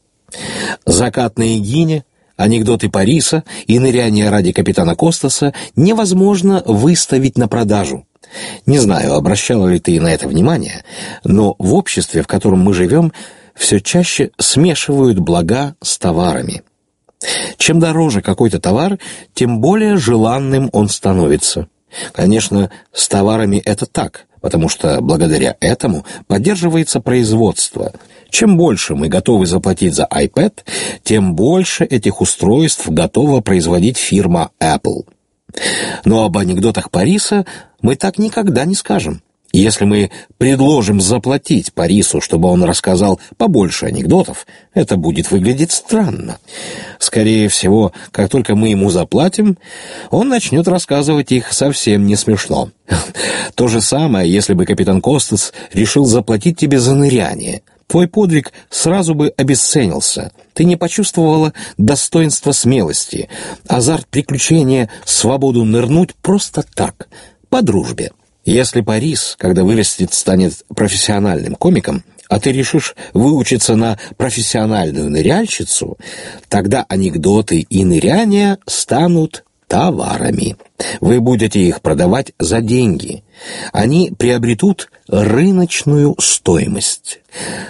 Закат на Егине, анекдоты Париса и ныряние ради капитана Костаса невозможно выставить на продажу. Не знаю, обращала ли ты на это внимание, но в обществе, в котором мы живем, все чаще смешивают блага с товарами. Чем дороже какой-то товар, тем более желанным он становится. Конечно, с товарами это так, потому что благодаря этому поддерживается производство. Чем больше мы готовы заплатить за iPad, тем больше этих устройств готова производить фирма Apple. Но об анекдотах Париса мы так никогда не скажем. Если мы предложим заплатить Парису, чтобы он рассказал побольше анекдотов, это будет выглядеть странно. Скорее всего, как только мы ему заплатим, он начнет рассказывать их совсем не смешно. То же самое, если бы капитан Костас решил заплатить тебе за ныряние. Твой подвиг сразу бы обесценился. Ты не почувствовала достоинства смелости, азарт приключения, свободу нырнуть просто так, по дружбе. Если Парис, когда вырастет, станет профессиональным комиком, а ты решишь выучиться на профессиональную ныряльщицу, тогда анекдоты и ныряния станут товарами. Вы будете их продавать за деньги. Они приобретут рыночную стоимость.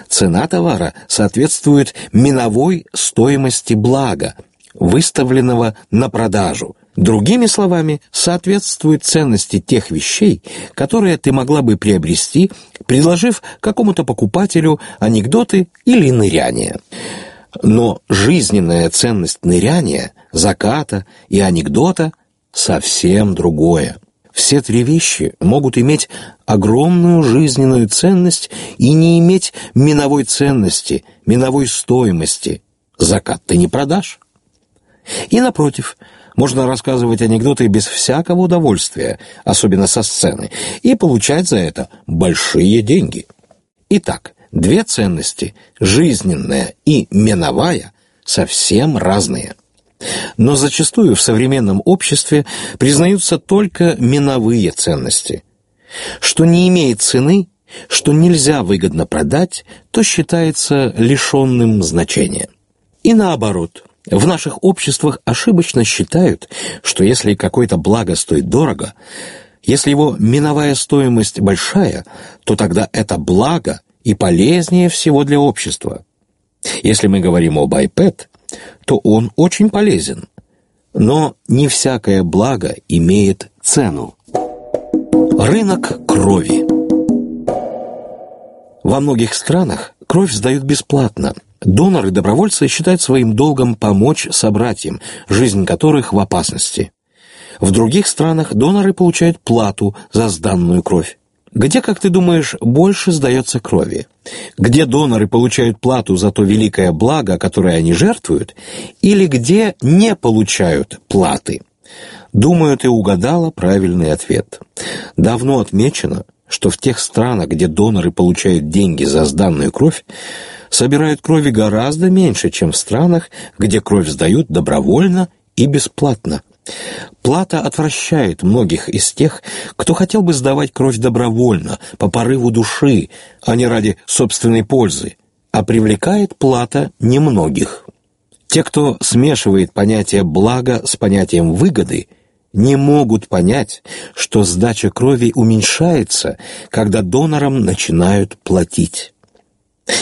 Цена товара соответствует миновой стоимости блага, выставленного на продажу. Другими словами, соответствует ценности тех вещей, которые ты могла бы приобрести, предложив какому-то покупателю анекдоты или ныряние. Но жизненная ценность ныряния, заката и анекдота совсем другое. Все три вещи могут иметь огромную жизненную ценность и не иметь миновой ценности, миновой стоимости. Закат ты не продашь. И напротив, можно рассказывать анекдоты без всякого удовольствия, особенно со сцены, и получать за это большие деньги. Итак, две ценности, жизненная и меновая, совсем разные. Но зачастую в современном обществе признаются только меновые ценности. Что не имеет цены, что нельзя выгодно продать, то считается лишенным значения. И наоборот, в наших обществах ошибочно считают, что если какое-то благо стоит дорого, если его миновая стоимость большая, то тогда это благо и полезнее всего для общества. Если мы говорим об iPad, то он очень полезен. Но не всякое благо имеет цену. Рынок крови. Во многих странах кровь сдают бесплатно. Доноры-добровольцы считают своим долгом помочь собратьям, жизнь которых в опасности. В других странах доноры получают плату за сданную кровь. Где, как ты думаешь, больше сдается крови? Где доноры получают плату за то великое благо, которое они жертвуют, или где не получают платы? Думаю, ты угадала правильный ответ. Давно отмечено, что в тех странах, где доноры получают деньги за сданную кровь, собирают крови гораздо меньше, чем в странах, где кровь сдают добровольно и бесплатно. Плата отвращает многих из тех, кто хотел бы сдавать кровь добровольно, по порыву души, а не ради собственной пользы, а привлекает плата немногих. Те, кто смешивает понятие блага с понятием выгоды, не могут понять, что сдача крови уменьшается, когда донорам начинают платить.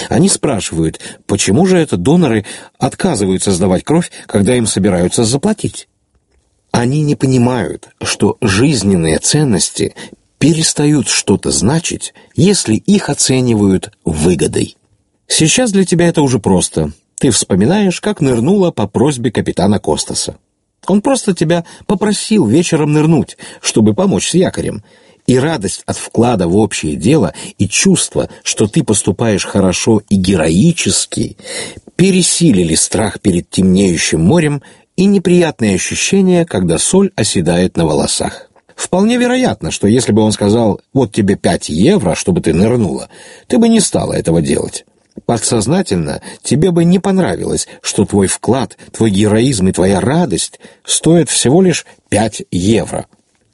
Они спрашивают, почему же это доноры отказываются сдавать кровь, когда им собираются заплатить? Они не понимают, что жизненные ценности перестают что-то значить, если их оценивают выгодой. Сейчас для тебя это уже просто. Ты вспоминаешь, как нырнула по просьбе капитана Костаса. Он просто тебя попросил вечером нырнуть, чтобы помочь с якорем. И радость от вклада в общее дело, и чувство, что ты поступаешь хорошо и героически, пересилили страх перед темнеющим морем и неприятные ощущения, когда соль оседает на волосах. Вполне вероятно, что если бы он сказал «вот тебе пять евро, чтобы ты нырнула», ты бы не стала этого делать. Подсознательно тебе бы не понравилось, что твой вклад, твой героизм и твоя радость стоят всего лишь пять евро.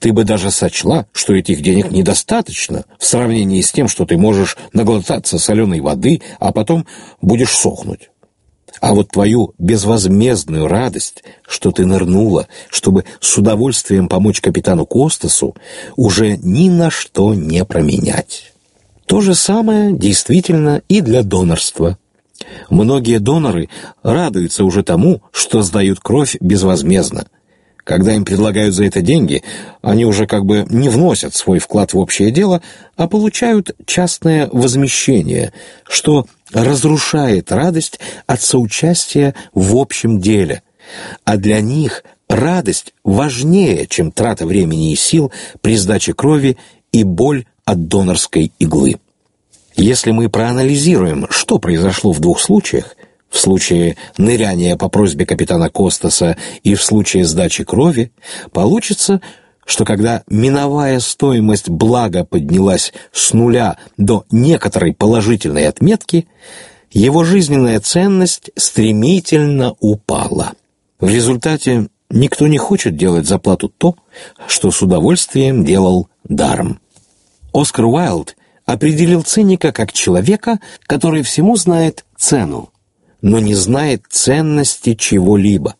Ты бы даже сочла, что этих денег недостаточно в сравнении с тем, что ты можешь наглотаться соленой воды, а потом будешь сохнуть. А вот твою безвозмездную радость, что ты нырнула, чтобы с удовольствием помочь капитану Костасу, уже ни на что не променять. То же самое действительно и для донорства. Многие доноры радуются уже тому, что сдают кровь безвозмездно. Когда им предлагают за это деньги, они уже как бы не вносят свой вклад в общее дело, а получают частное возмещение, что разрушает радость от соучастия в общем деле. А для них радость важнее, чем трата времени и сил при сдаче крови и боль от донорской иглы. Если мы проанализируем, что произошло в двух случаях, в случае ныряния по просьбе капитана Костаса и в случае сдачи крови, получится, что когда миновая стоимость блага поднялась с нуля до некоторой положительной отметки, его жизненная ценность стремительно упала. В результате никто не хочет делать за плату то, что с удовольствием делал даром. Оскар Уайлд определил циника как человека, который всему знает цену, но не знает ценности чего-либо.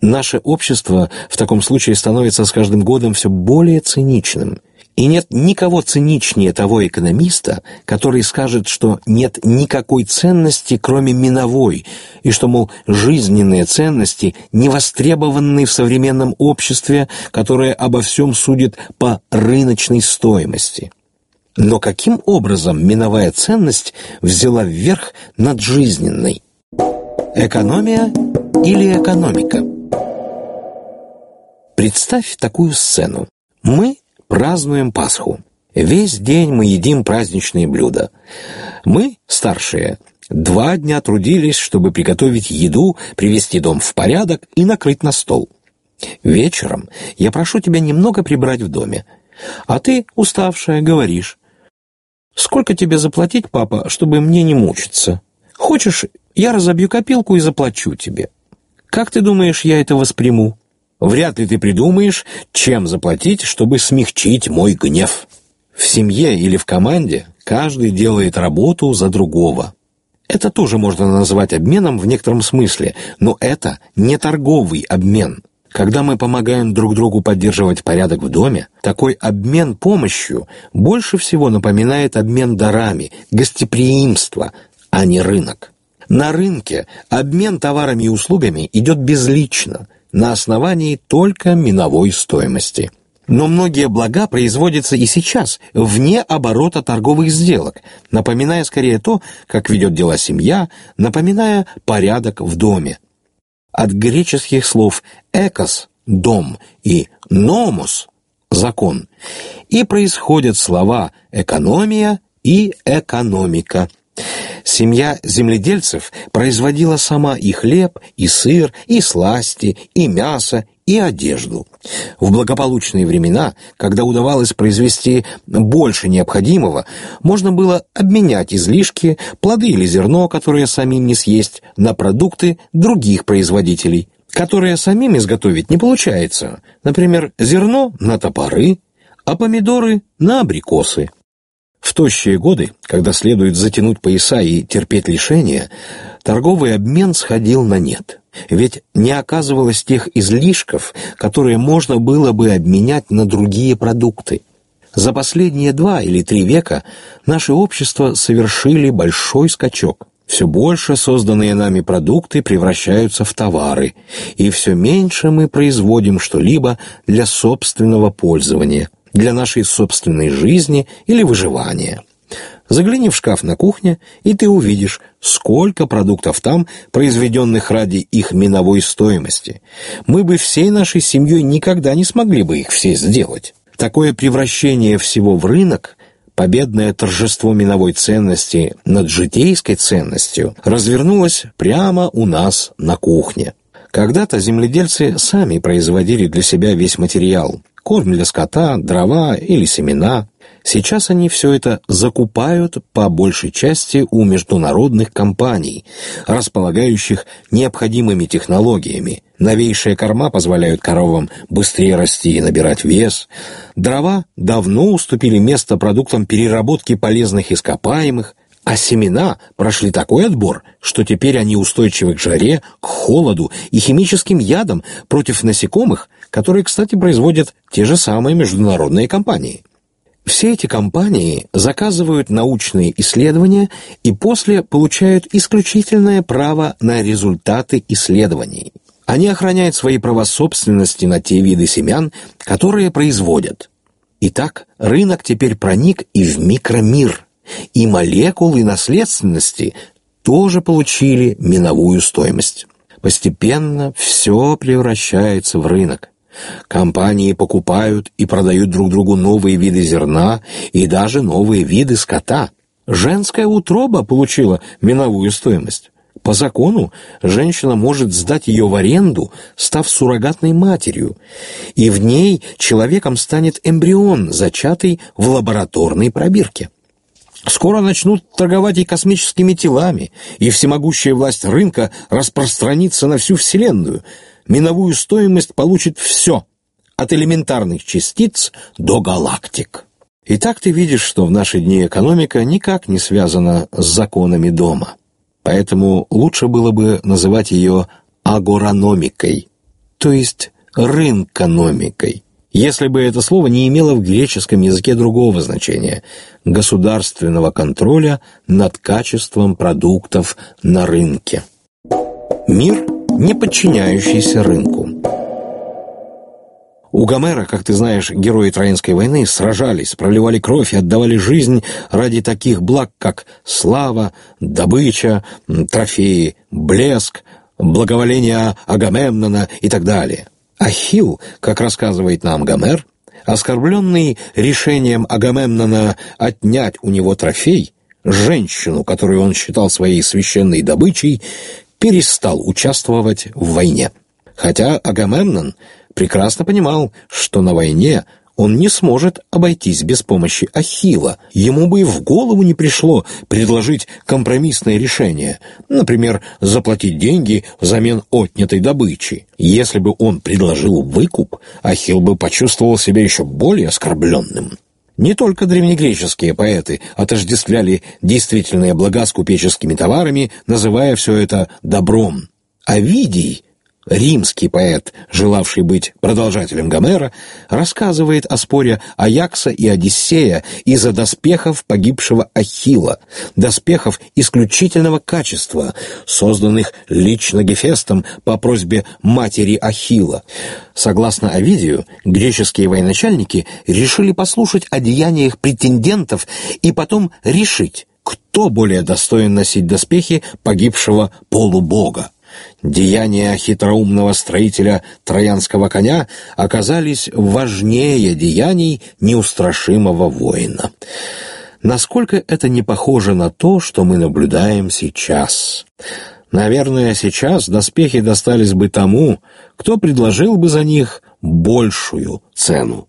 Наше общество в таком случае становится с каждым годом все более циничным. И нет никого циничнее того экономиста, который скажет, что нет никакой ценности, кроме миновой, и что, мол, жизненные ценности не востребованы в современном обществе, которое обо всем судит по рыночной стоимости. Но каким образом миновая ценность взяла вверх над жизненной? Экономия или экономика? Представь такую сцену. Мы празднуем Пасху. Весь день мы едим праздничные блюда. Мы, старшие, два дня трудились, чтобы приготовить еду, привести дом в порядок и накрыть на стол. Вечером я прошу тебя немного прибрать в доме, а ты, уставшая, говоришь, «Сколько тебе заплатить, папа, чтобы мне не мучиться? Хочешь, я разобью копилку и заплачу тебе. Как ты думаешь, я это восприму?» Вряд ли ты придумаешь, чем заплатить, чтобы смягчить мой гнев. В семье или в команде каждый делает работу за другого. Это тоже можно назвать обменом в некотором смысле, но это не торговый обмен. Когда мы помогаем друг другу поддерживать порядок в доме, такой обмен помощью больше всего напоминает обмен дарами, гостеприимство, а не рынок. На рынке обмен товарами и услугами идет безлично – на основании только миновой стоимости. Но многие блага производятся и сейчас, вне оборота торговых сделок, напоминая скорее то, как ведет дела семья, напоминая порядок в доме. От греческих слов «экос» — «дом» и «номос» — «закон» и происходят слова «экономия» и «экономика». Семья земледельцев производила сама и хлеб, и сыр, и сласти, и мясо, и одежду. В благополучные времена, когда удавалось произвести больше необходимого, можно было обменять излишки, плоды или зерно, которые самим не съесть, на продукты других производителей, которые самим изготовить не получается. Например, зерно на топоры, а помидоры на абрикосы. В тощие годы, когда следует затянуть пояса и терпеть лишения, торговый обмен сходил на нет. Ведь не оказывалось тех излишков, которые можно было бы обменять на другие продукты. За последние два или три века наше общество совершили большой скачок. Все больше созданные нами продукты превращаются в товары, и все меньше мы производим что-либо для собственного пользования – для нашей собственной жизни или выживания. Загляни в шкаф на кухне, и ты увидишь, сколько продуктов там, произведенных ради их миновой стоимости. Мы бы всей нашей семьей никогда не смогли бы их все сделать. Такое превращение всего в рынок победное торжество миновой ценности над житейской ценностью развернулось прямо у нас на кухне. Когда-то земледельцы сами производили для себя весь материал – корм для скота, дрова или семена. Сейчас они все это закупают по большей части у международных компаний, располагающих необходимыми технологиями. Новейшие корма позволяют коровам быстрее расти и набирать вес. Дрова давно уступили место продуктам переработки полезных ископаемых, а семена прошли такой отбор, что теперь они устойчивы к жаре, к холоду и химическим ядам против насекомых, которые, кстати, производят те же самые международные компании. Все эти компании заказывают научные исследования и после получают исключительное право на результаты исследований. Они охраняют свои права собственности на те виды семян, которые производят. Итак, рынок теперь проник и в микромир – и молекулы наследственности тоже получили миновую стоимость. Постепенно все превращается в рынок. Компании покупают и продают друг другу новые виды зерна и даже новые виды скота. Женская утроба получила миновую стоимость. По закону женщина может сдать ее в аренду, став суррогатной матерью, и в ней человеком станет эмбрион, зачатый в лабораторной пробирке. Скоро начнут торговать и космическими телами, и всемогущая власть рынка распространится на всю Вселенную. Миновую стоимость получит все, от элементарных частиц до галактик. И так ты видишь, что в наши дни экономика никак не связана с законами дома. Поэтому лучше было бы называть ее агорономикой, то есть рынкономикой если бы это слово не имело в греческом языке другого значения – государственного контроля над качеством продуктов на рынке. Мир, не подчиняющийся рынку. У Гомера, как ты знаешь, герои Троянской войны сражались, проливали кровь и отдавали жизнь ради таких благ, как слава, добыча, трофеи, блеск, благоволение Агамемнона и так далее. Ахилл, как рассказывает нам Гомер, оскорбленный решением Агамемнона отнять у него трофей, женщину, которую он считал своей священной добычей, перестал участвовать в войне. Хотя Агамемнон прекрасно понимал, что на войне он не сможет обойтись без помощи Ахила. Ему бы и в голову не пришло предложить компромиссное решение, например, заплатить деньги взамен отнятой добычи. Если бы он предложил выкуп, Ахил бы почувствовал себя еще более оскорбленным. Не только древнегреческие поэты отождествляли действительные блага с купеческими товарами, называя все это «добром». Овидий Римский поэт, желавший быть продолжателем Гомера, рассказывает о споре Аякса и Одиссея из-за доспехов погибшего Ахилла, доспехов исключительного качества, созданных лично Гефестом по просьбе матери Ахилла. Согласно Овидию, греческие военачальники решили послушать о деяниях претендентов и потом решить, кто более достоин носить доспехи погибшего полубога. Деяния хитроумного строителя троянского коня оказались важнее деяний неустрашимого воина. Насколько это не похоже на то, что мы наблюдаем сейчас? Наверное, сейчас доспехи достались бы тому, кто предложил бы за них большую цену.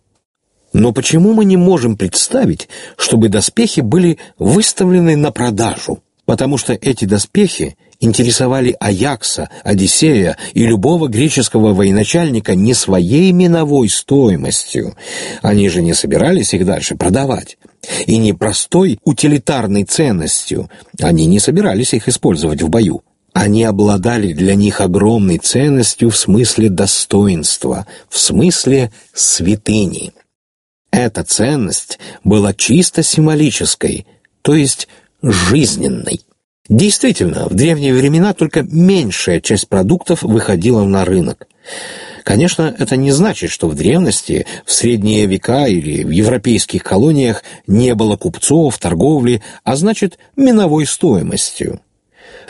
Но почему мы не можем представить, чтобы доспехи были выставлены на продажу? Потому что эти доспехи интересовали Аякса, Одиссея и любого греческого военачальника не своей миновой стоимостью. Они же не собирались их дальше продавать. И не простой утилитарной ценностью. Они не собирались их использовать в бою. Они обладали для них огромной ценностью в смысле достоинства, в смысле святыни. Эта ценность была чисто символической, то есть жизненной. Действительно, в древние времена только меньшая часть продуктов выходила на рынок. Конечно, это не значит, что в древности, в средние века или в европейских колониях не было купцов, торговли, а значит, миновой стоимостью.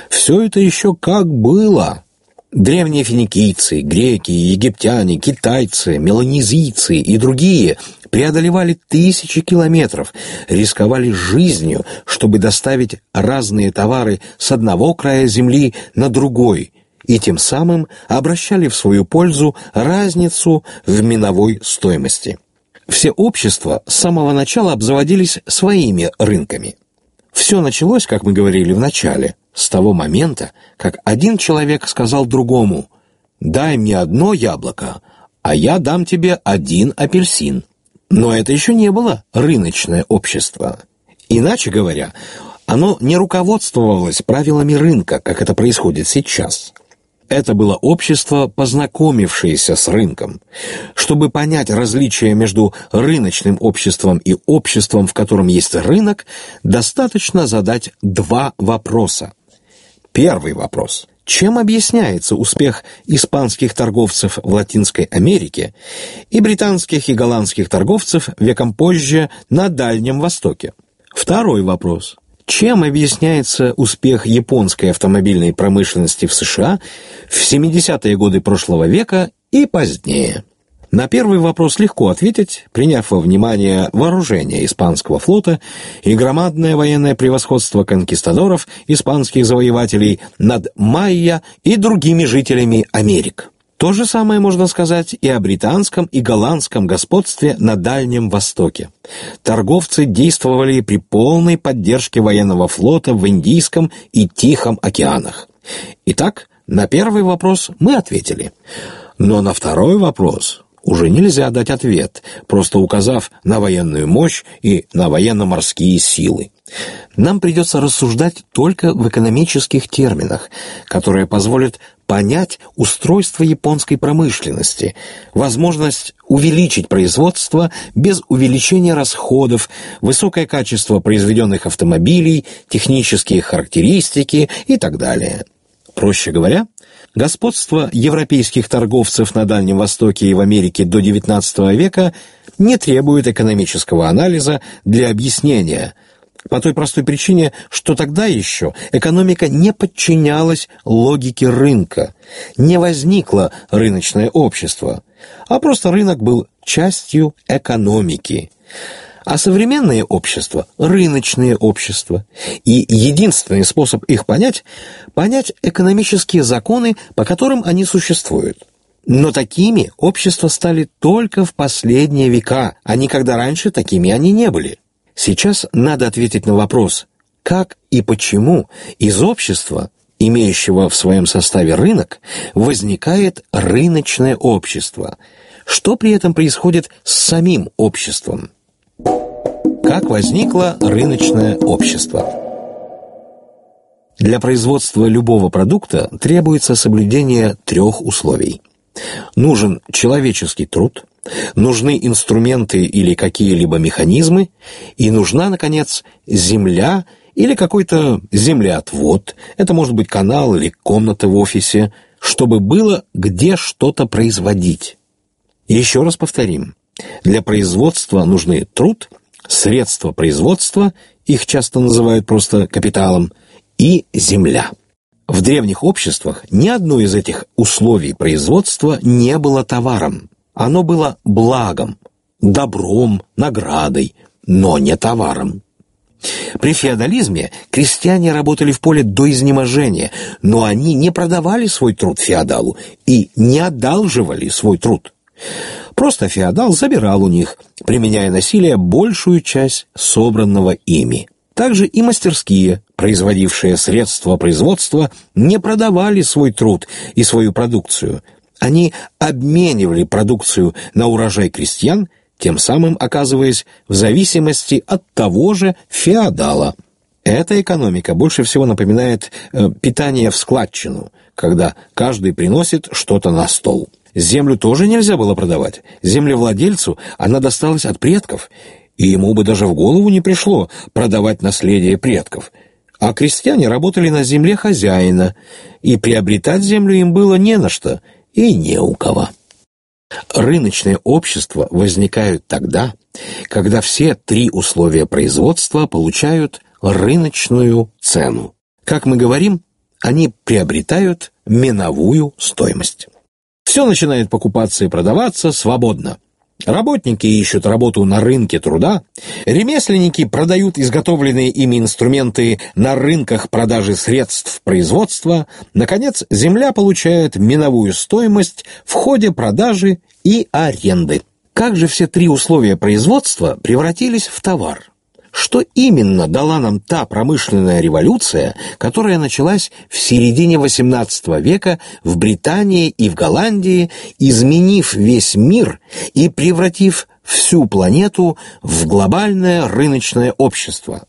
Все это еще как было. Древние финикийцы, греки, египтяне, китайцы, меланезийцы и другие преодолевали тысячи километров, рисковали жизнью, чтобы доставить разные товары с одного края земли на другой, и тем самым обращали в свою пользу разницу в миновой стоимости. Все общества с самого начала обзаводились своими рынками. Все началось, как мы говорили в начале, с того момента, как один человек сказал другому «Дай мне одно яблоко, а я дам тебе один апельсин». Но это еще не было рыночное общество. Иначе говоря, оно не руководствовалось правилами рынка, как это происходит сейчас. Это было общество, познакомившееся с рынком. Чтобы понять различие между рыночным обществом и обществом, в котором есть рынок, достаточно задать два вопроса. Первый вопрос. Чем объясняется успех испанских торговцев в Латинской Америке и британских и голландских торговцев веком позже на Дальнем Востоке? Второй вопрос. Чем объясняется успех японской автомобильной промышленности в США в 70-е годы прошлого века и позднее? На первый вопрос легко ответить, приняв во внимание вооружение испанского флота и громадное военное превосходство конкистадоров, испанских завоевателей над майя и другими жителями Америк. То же самое можно сказать и о британском и голландском господстве на Дальнем Востоке. Торговцы действовали при полной поддержке военного флота в Индийском и Тихом океанах. Итак, на первый вопрос мы ответили. Но на второй вопрос уже нельзя дать ответ, просто указав на военную мощь и на военно-морские силы. Нам придется рассуждать только в экономических терминах, которые позволят понять устройство японской промышленности, возможность увеличить производство без увеличения расходов, высокое качество произведенных автомобилей, технические характеристики и так далее. Проще говоря, господство европейских торговцев на Дальнем Востоке и в Америке до XIX века не требует экономического анализа для объяснения – по той простой причине, что тогда еще экономика не подчинялась логике рынка, не возникло рыночное общество, а просто рынок был частью экономики. А современное общество – рыночное общество. И единственный способ их понять – понять экономические законы, по которым они существуют. Но такими общества стали только в последние века, а никогда раньше такими они не были. Сейчас надо ответить на вопрос, как и почему из общества, имеющего в своем составе рынок, возникает рыночное общество. Что при этом происходит с самим обществом? Как возникло рыночное общество? Для производства любого продукта требуется соблюдение трех условий. Нужен человеческий труд, нужны инструменты или какие-либо механизмы, и нужна, наконец, земля или какой-то землеотвод, это может быть канал или комната в офисе, чтобы было где что-то производить. Еще раз повторим. Для производства нужны труд, средства производства, их часто называют просто капиталом, и земля. В древних обществах ни одно из этих условий производства не было товаром. Оно было благом, добром, наградой, но не товаром. При феодализме крестьяне работали в поле до изнеможения, но они не продавали свой труд феодалу и не одалживали свой труд. Просто феодал забирал у них, применяя насилие, большую часть собранного ими. Также и мастерские, производившие средства производства, не продавали свой труд и свою продукцию, они обменивали продукцию на урожай крестьян, тем самым оказываясь в зависимости от того же феодала. Эта экономика больше всего напоминает э, питание в складчину, когда каждый приносит что-то на стол. Землю тоже нельзя было продавать. Землевладельцу она досталась от предков, и ему бы даже в голову не пришло продавать наследие предков. А крестьяне работали на земле хозяина, и приобретать землю им было не на что – и не у кого. Рыночные общества возникают тогда, когда все три условия производства получают рыночную цену. Как мы говорим, они приобретают миновую стоимость. Все начинает покупаться и продаваться свободно. Работники ищут работу на рынке труда, ремесленники продают изготовленные ими инструменты на рынках продажи средств производства, наконец, земля получает миновую стоимость в ходе продажи и аренды. Как же все три условия производства превратились в товар? Что именно дала нам та промышленная революция, которая началась в середине XVIII века в Британии и в Голландии, изменив весь мир и превратив всю планету в глобальное рыночное общество?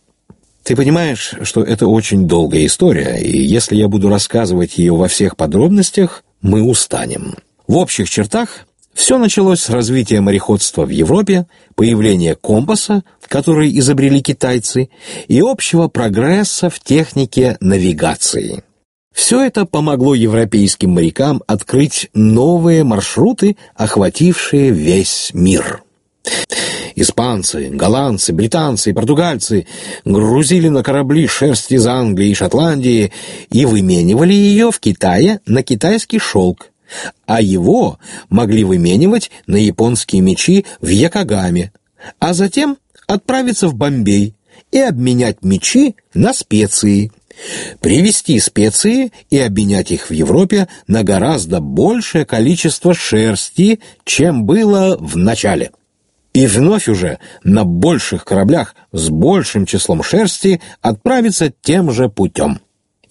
Ты понимаешь, что это очень долгая история, и если я буду рассказывать ее во всех подробностях, мы устанем. В общих чертах все началось с развития мореходства в Европе, появления компаса, который изобрели китайцы, и общего прогресса в технике навигации. Все это помогло европейским морякам открыть новые маршруты, охватившие весь мир. Испанцы, голландцы, британцы и португальцы грузили на корабли шерсть из Англии и Шотландии и выменивали ее в Китае на китайский шелк, а его могли выменивать на японские мечи в Якогаме, а затем отправиться в Бомбей и обменять мечи на специи, привезти специи и обменять их в Европе на гораздо большее количество шерсти, чем было в начале. И вновь уже на больших кораблях с большим числом шерсти отправиться тем же путем.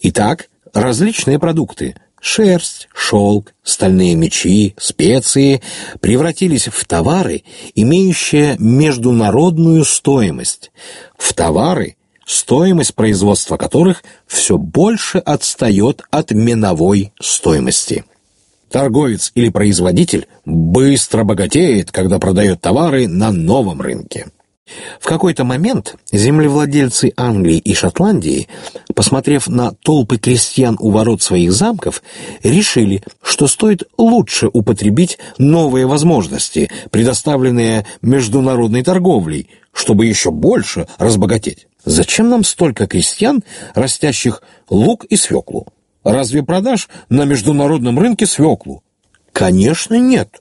Итак, различные продукты Шерсть, шелк, стальные мечи, специи превратились в товары, имеющие международную стоимость, в товары, стоимость производства которых все больше отстает от миновой стоимости. Торговец или производитель быстро богатеет, когда продает товары на новом рынке. В какой-то момент землевладельцы Англии и Шотландии, посмотрев на толпы крестьян у ворот своих замков, решили, что стоит лучше употребить новые возможности, предоставленные международной торговлей, чтобы еще больше разбогатеть. Зачем нам столько крестьян, растящих лук и свеклу? Разве продашь на международном рынке свеклу? Конечно, нет.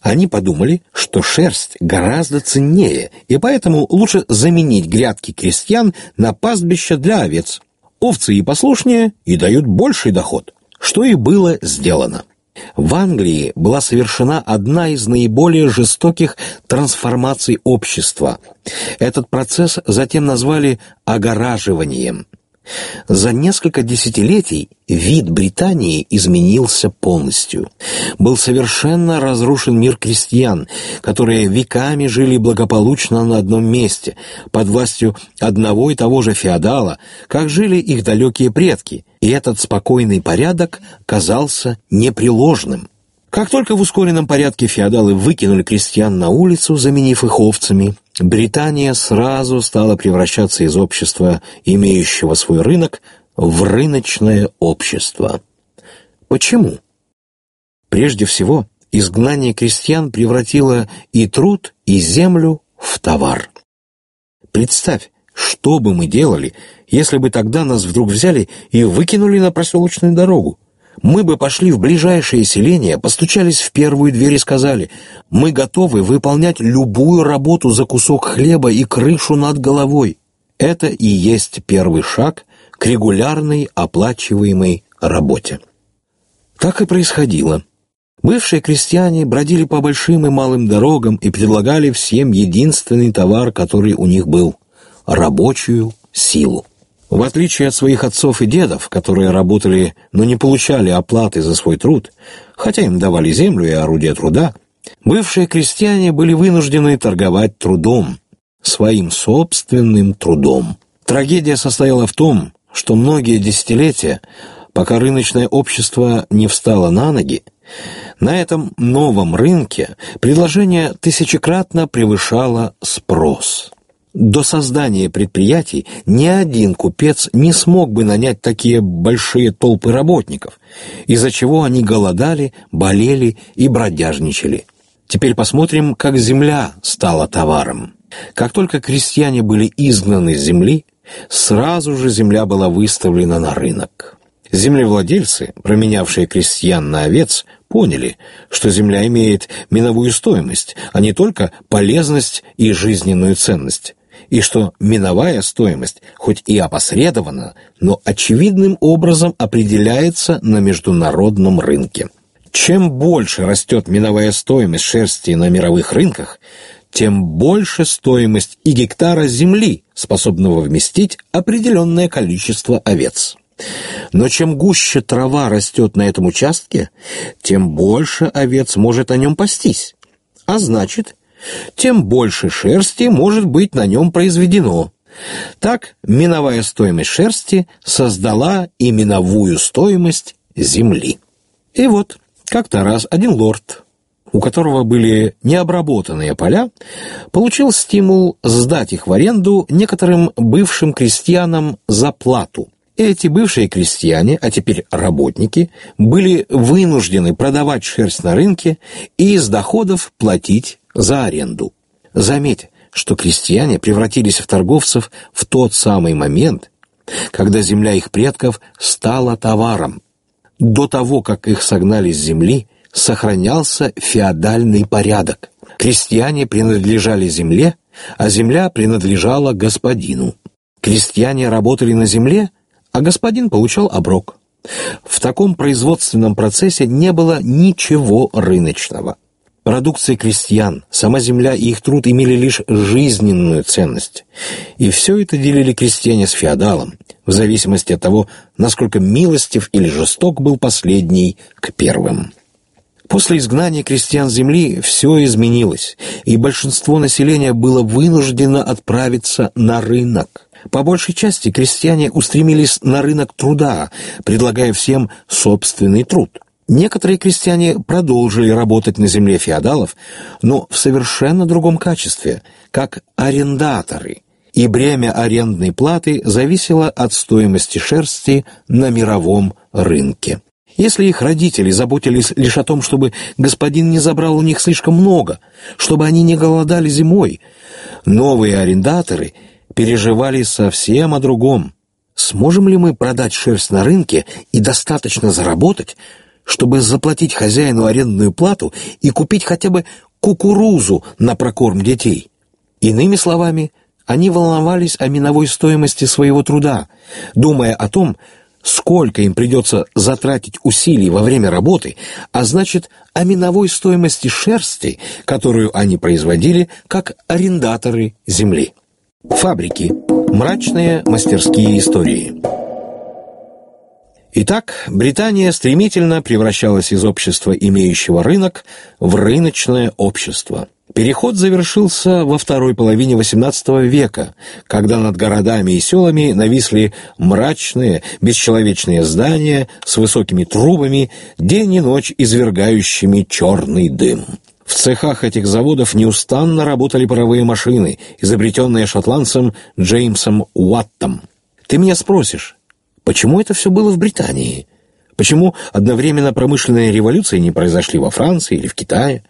Они подумали, что шерсть гораздо ценнее, и поэтому лучше заменить грядки крестьян на пастбище для овец. Овцы и послушнее, и дают больший доход, что и было сделано. В Англии была совершена одна из наиболее жестоких трансформаций общества. Этот процесс затем назвали «огораживанием». За несколько десятилетий вид Британии изменился полностью. Был совершенно разрушен мир крестьян, которые веками жили благополучно на одном месте, под властью одного и того же феодала, как жили их далекие предки, и этот спокойный порядок казался непреложным. Как только в ускоренном порядке феодалы выкинули крестьян на улицу, заменив их овцами, Британия сразу стала превращаться из общества, имеющего свой рынок, в рыночное общество. Почему? Прежде всего, изгнание крестьян превратило и труд, и землю в товар. Представь, что бы мы делали, если бы тогда нас вдруг взяли и выкинули на проселочную дорогу? Мы бы пошли в ближайшее селение, постучались в первую дверь и сказали, «Мы готовы выполнять любую работу за кусок хлеба и крышу над головой». Это и есть первый шаг к регулярной оплачиваемой работе. Так и происходило. Бывшие крестьяне бродили по большим и малым дорогам и предлагали всем единственный товар, который у них был – рабочую силу. В отличие от своих отцов и дедов, которые работали, но не получали оплаты за свой труд, хотя им давали землю и орудия труда, бывшие крестьяне были вынуждены торговать трудом, своим собственным трудом. Трагедия состояла в том, что многие десятилетия, пока рыночное общество не встало на ноги, на этом новом рынке предложение тысячекратно превышало спрос. До создания предприятий ни один купец не смог бы нанять такие большие толпы работников, из-за чего они голодали, болели и бродяжничали. Теперь посмотрим, как земля стала товаром. Как только крестьяне были изгнаны с земли, сразу же земля была выставлена на рынок. Землевладельцы, променявшие крестьян на овец, поняли, что земля имеет миновую стоимость, а не только полезность и жизненную ценность, и что миновая стоимость, хоть и опосредованно, но очевидным образом определяется на международном рынке. Чем больше растет миновая стоимость шерсти на мировых рынках, тем больше стоимость и гектара земли, способного вместить определенное количество овец. Но чем гуще трава растет на этом участке, тем больше овец может на нем пастись. А значит, тем больше шерсти может быть на нем произведено. Так миновая стоимость шерсти создала и миновую стоимость земли. И вот, как-то раз один лорд, у которого были необработанные поля, получил стимул сдать их в аренду некоторым бывшим крестьянам за плату – эти бывшие крестьяне, а теперь работники, были вынуждены продавать шерсть на рынке и из доходов платить за аренду. Заметь, что крестьяне превратились в торговцев в тот самый момент, когда земля их предков стала товаром. До того, как их согнали с земли, сохранялся феодальный порядок. Крестьяне принадлежали земле, а земля принадлежала господину. Крестьяне работали на земле, а господин получал оброк. В таком производственном процессе не было ничего рыночного. Продукция крестьян, сама земля и их труд имели лишь жизненную ценность. И все это делили крестьяне с феодалом, в зависимости от того, насколько милостив или жесток был последний к первым. После изгнания крестьян земли все изменилось, и большинство населения было вынуждено отправиться на рынок. По большей части крестьяне устремились на рынок труда, предлагая всем собственный труд. Некоторые крестьяне продолжили работать на земле феодалов, но в совершенно другом качестве, как арендаторы, и бремя арендной платы зависело от стоимости шерсти на мировом рынке. Если их родители заботились лишь о том, чтобы господин не забрал у них слишком много, чтобы они не голодали зимой, новые арендаторы – переживали совсем о другом. Сможем ли мы продать шерсть на рынке и достаточно заработать, чтобы заплатить хозяину арендную плату и купить хотя бы кукурузу на прокорм детей? Иными словами, они волновались о миновой стоимости своего труда, думая о том, сколько им придется затратить усилий во время работы, а значит, о миновой стоимости шерсти, которую они производили как арендаторы земли. Фабрики. Мрачные мастерские истории. Итак, Британия стремительно превращалась из общества, имеющего рынок, в рыночное общество. Переход завершился во второй половине XVIII века, когда над городами и селами нависли мрачные, бесчеловечные здания с высокими трубами, день и ночь извергающими черный дым. В цехах этих заводов неустанно работали паровые машины, изобретенные шотландцем Джеймсом Уаттом. Ты меня спросишь, почему это все было в Британии? Почему одновременно промышленные революции не произошли во Франции или в Китае?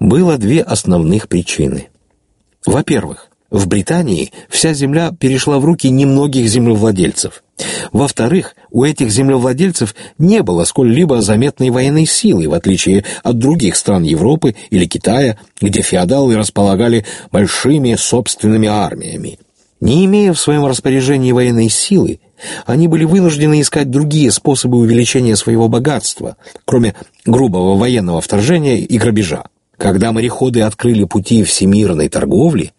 Было две основных причины. Во-первых, в Британии вся земля перешла в руки немногих землевладельцев. Во-вторых, у этих землевладельцев не было сколь-либо заметной военной силы, в отличие от других стран Европы или Китая, где феодалы располагали большими собственными армиями. Не имея в своем распоряжении военной силы, они были вынуждены искать другие способы увеличения своего богатства, кроме грубого военного вторжения и грабежа. Когда мореходы открыли пути всемирной торговли,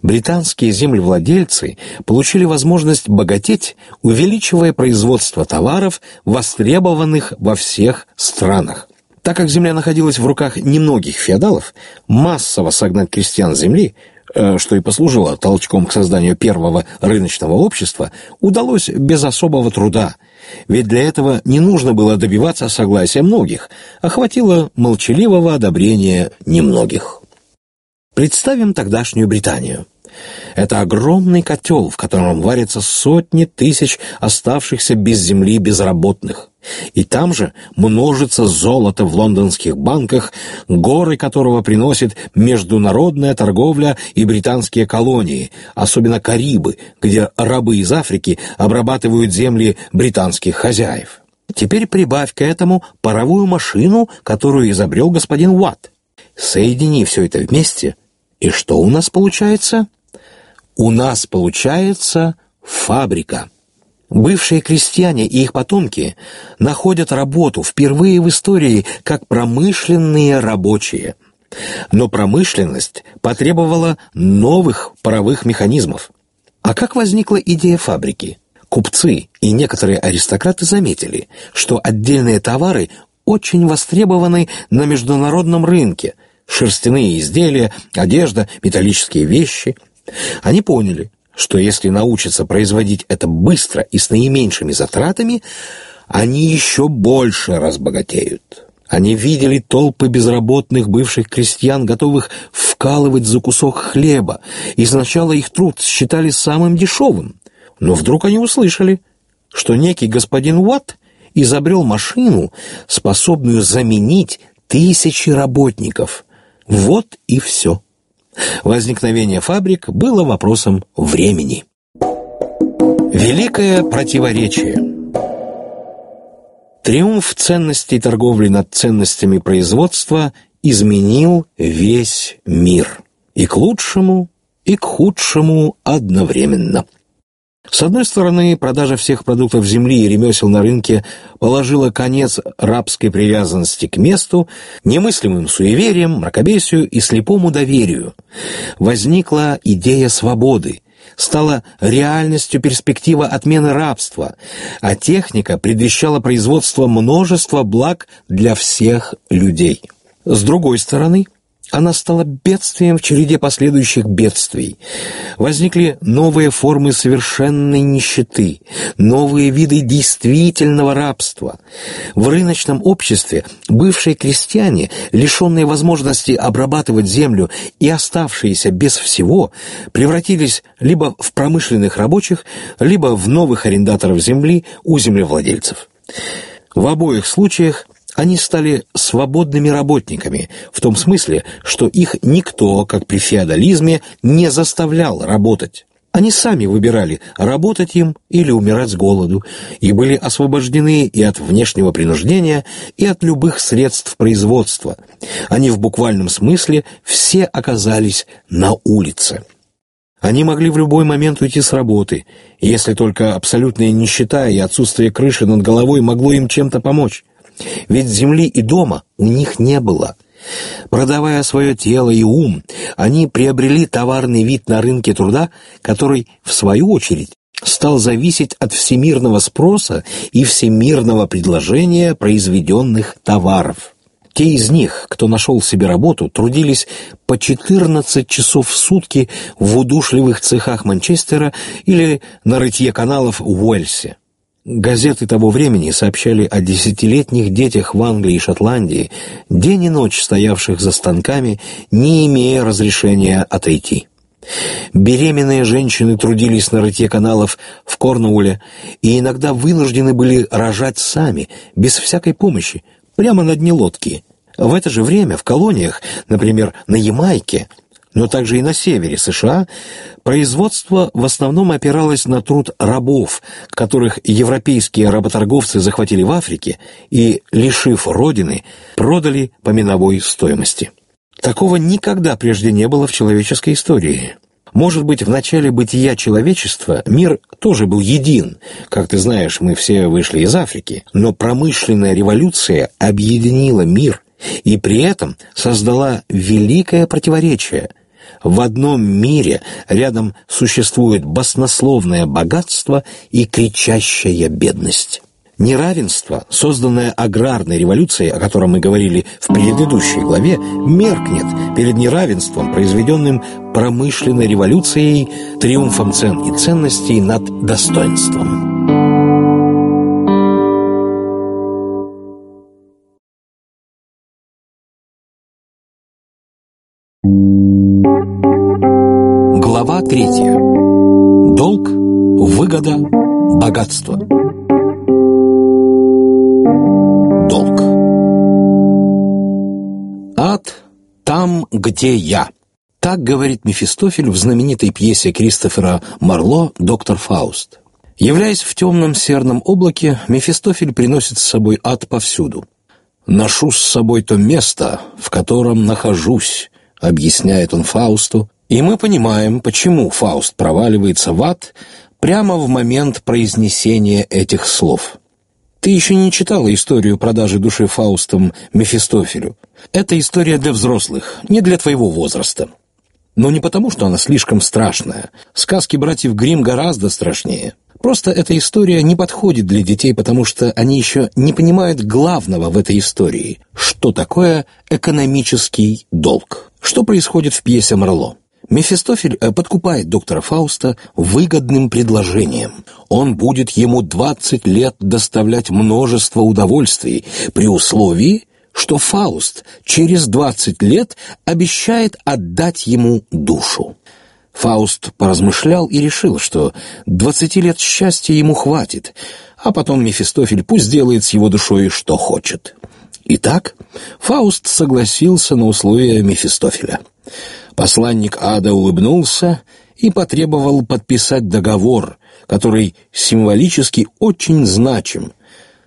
британские землевладельцы получили возможность богатеть, увеличивая производство товаров, востребованных во всех странах. Так как земля находилась в руках немногих феодалов, массово согнать крестьян с земли, что и послужило толчком к созданию первого рыночного общества, удалось без особого труда – ведь для этого не нужно было добиваться согласия многих, а хватило молчаливого одобрения немногих. Представим тогдашнюю Британию. Это огромный котел, в котором варятся сотни тысяч оставшихся без земли безработных. И там же множится золото в лондонских банках, горы которого приносит международная торговля и британские колонии, особенно Карибы, где рабы из Африки обрабатывают земли британских хозяев. Теперь прибавь к этому паровую машину, которую изобрел господин Уатт. Соедини все это вместе, и что у нас получается? У нас получается фабрика. Бывшие крестьяне и их потомки находят работу впервые в истории как промышленные рабочие. Но промышленность потребовала новых паровых механизмов. А как возникла идея фабрики? Купцы и некоторые аристократы заметили, что отдельные товары очень востребованы на международном рынке – шерстяные изделия, одежда, металлические вещи. Они поняли, что если научатся производить это быстро и с наименьшими затратами, они еще больше разбогатеют. Они видели толпы безработных бывших крестьян, готовых вкалывать за кусок хлеба, и сначала их труд считали самым дешевым. Но вдруг они услышали, что некий господин Уатт изобрел машину, способную заменить тысячи работников. Вот и все. Возникновение фабрик было вопросом времени. Великое противоречие. Триумф ценностей торговли над ценностями производства изменил весь мир. И к лучшему, и к худшему одновременно – с одной стороны, продажа всех продуктов земли и ремесел на рынке положила конец рабской привязанности к месту, немыслимым суевериям, мракобесию и слепому доверию. Возникла идея свободы, стала реальностью перспектива отмены рабства, а техника предвещала производство множества благ для всех людей. С другой стороны, она стала бедствием в череде последующих бедствий. Возникли новые формы совершенной нищеты, новые виды действительного рабства. В рыночном обществе бывшие крестьяне, лишенные возможности обрабатывать землю и оставшиеся без всего, превратились либо в промышленных рабочих, либо в новых арендаторов земли у землевладельцев. В обоих случаях они стали свободными работниками, в том смысле, что их никто, как при феодализме, не заставлял работать. Они сами выбирали, работать им или умирать с голоду, и были освобождены и от внешнего принуждения, и от любых средств производства. Они в буквальном смысле все оказались на улице. Они могли в любой момент уйти с работы, если только абсолютная нищета и отсутствие крыши над головой могло им чем-то помочь. Ведь земли и дома у них не было. Продавая свое тело и ум, они приобрели товарный вид на рынке труда, который, в свою очередь, стал зависеть от всемирного спроса и всемирного предложения произведенных товаров. Те из них, кто нашел себе работу, трудились по 14 часов в сутки в удушливых цехах Манчестера или на рытье каналов в Уэльсе. Газеты того времени сообщали о десятилетних детях в Англии и Шотландии, день и ночь стоявших за станками, не имея разрешения отойти. Беременные женщины трудились на рытье каналов в Корнуолле и иногда вынуждены были рожать сами, без всякой помощи, прямо на дне лодки. В это же время в колониях, например, на Ямайке, но также и на севере США, производство в основном опиралось на труд рабов, которых европейские работорговцы захватили в Африке и, лишив родины, продали по миновой стоимости. Такого никогда прежде не было в человеческой истории. Может быть, в начале бытия человечества мир тоже был един. Как ты знаешь, мы все вышли из Африки. Но промышленная революция объединила мир и при этом создала великое противоречие – в одном мире рядом существует баснословное богатство и кричащая бедность. Неравенство, созданное аграрной революцией, о котором мы говорили в предыдущей главе, меркнет перед неравенством, произведенным промышленной революцией, триумфом цен и ценностей над достоинством. Третья. Долг, выгода, богатство. Долг. Ад там, где я. Так говорит Мефистофель в знаменитой пьесе Кристофера Марло «Доктор Фауст». Являясь в темном серном облаке, Мефистофель приносит с собой ад повсюду. «Ношу с собой то место, в котором нахожусь», — объясняет он Фаусту, и мы понимаем, почему Фауст проваливается в ад прямо в момент произнесения этих слов. Ты еще не читала историю продажи души Фаустом Мефистофелю. Это история для взрослых, не для твоего возраста. Но не потому, что она слишком страшная. Сказки братьев Гримм гораздо страшнее. Просто эта история не подходит для детей, потому что они еще не понимают главного в этой истории. Что такое экономический долг? Что происходит в пьесе «Марло»? Мефистофель э, подкупает доктора Фауста выгодным предложением. Он будет ему 20 лет доставлять множество удовольствий при условии, что Фауст через 20 лет обещает отдать ему душу. Фауст поразмышлял и решил, что 20 лет счастья ему хватит, а потом Мефистофель пусть делает с его душой что хочет. Итак, Фауст согласился на условия Мефистофеля – Посланник ада улыбнулся и потребовал подписать договор, который символически очень значим,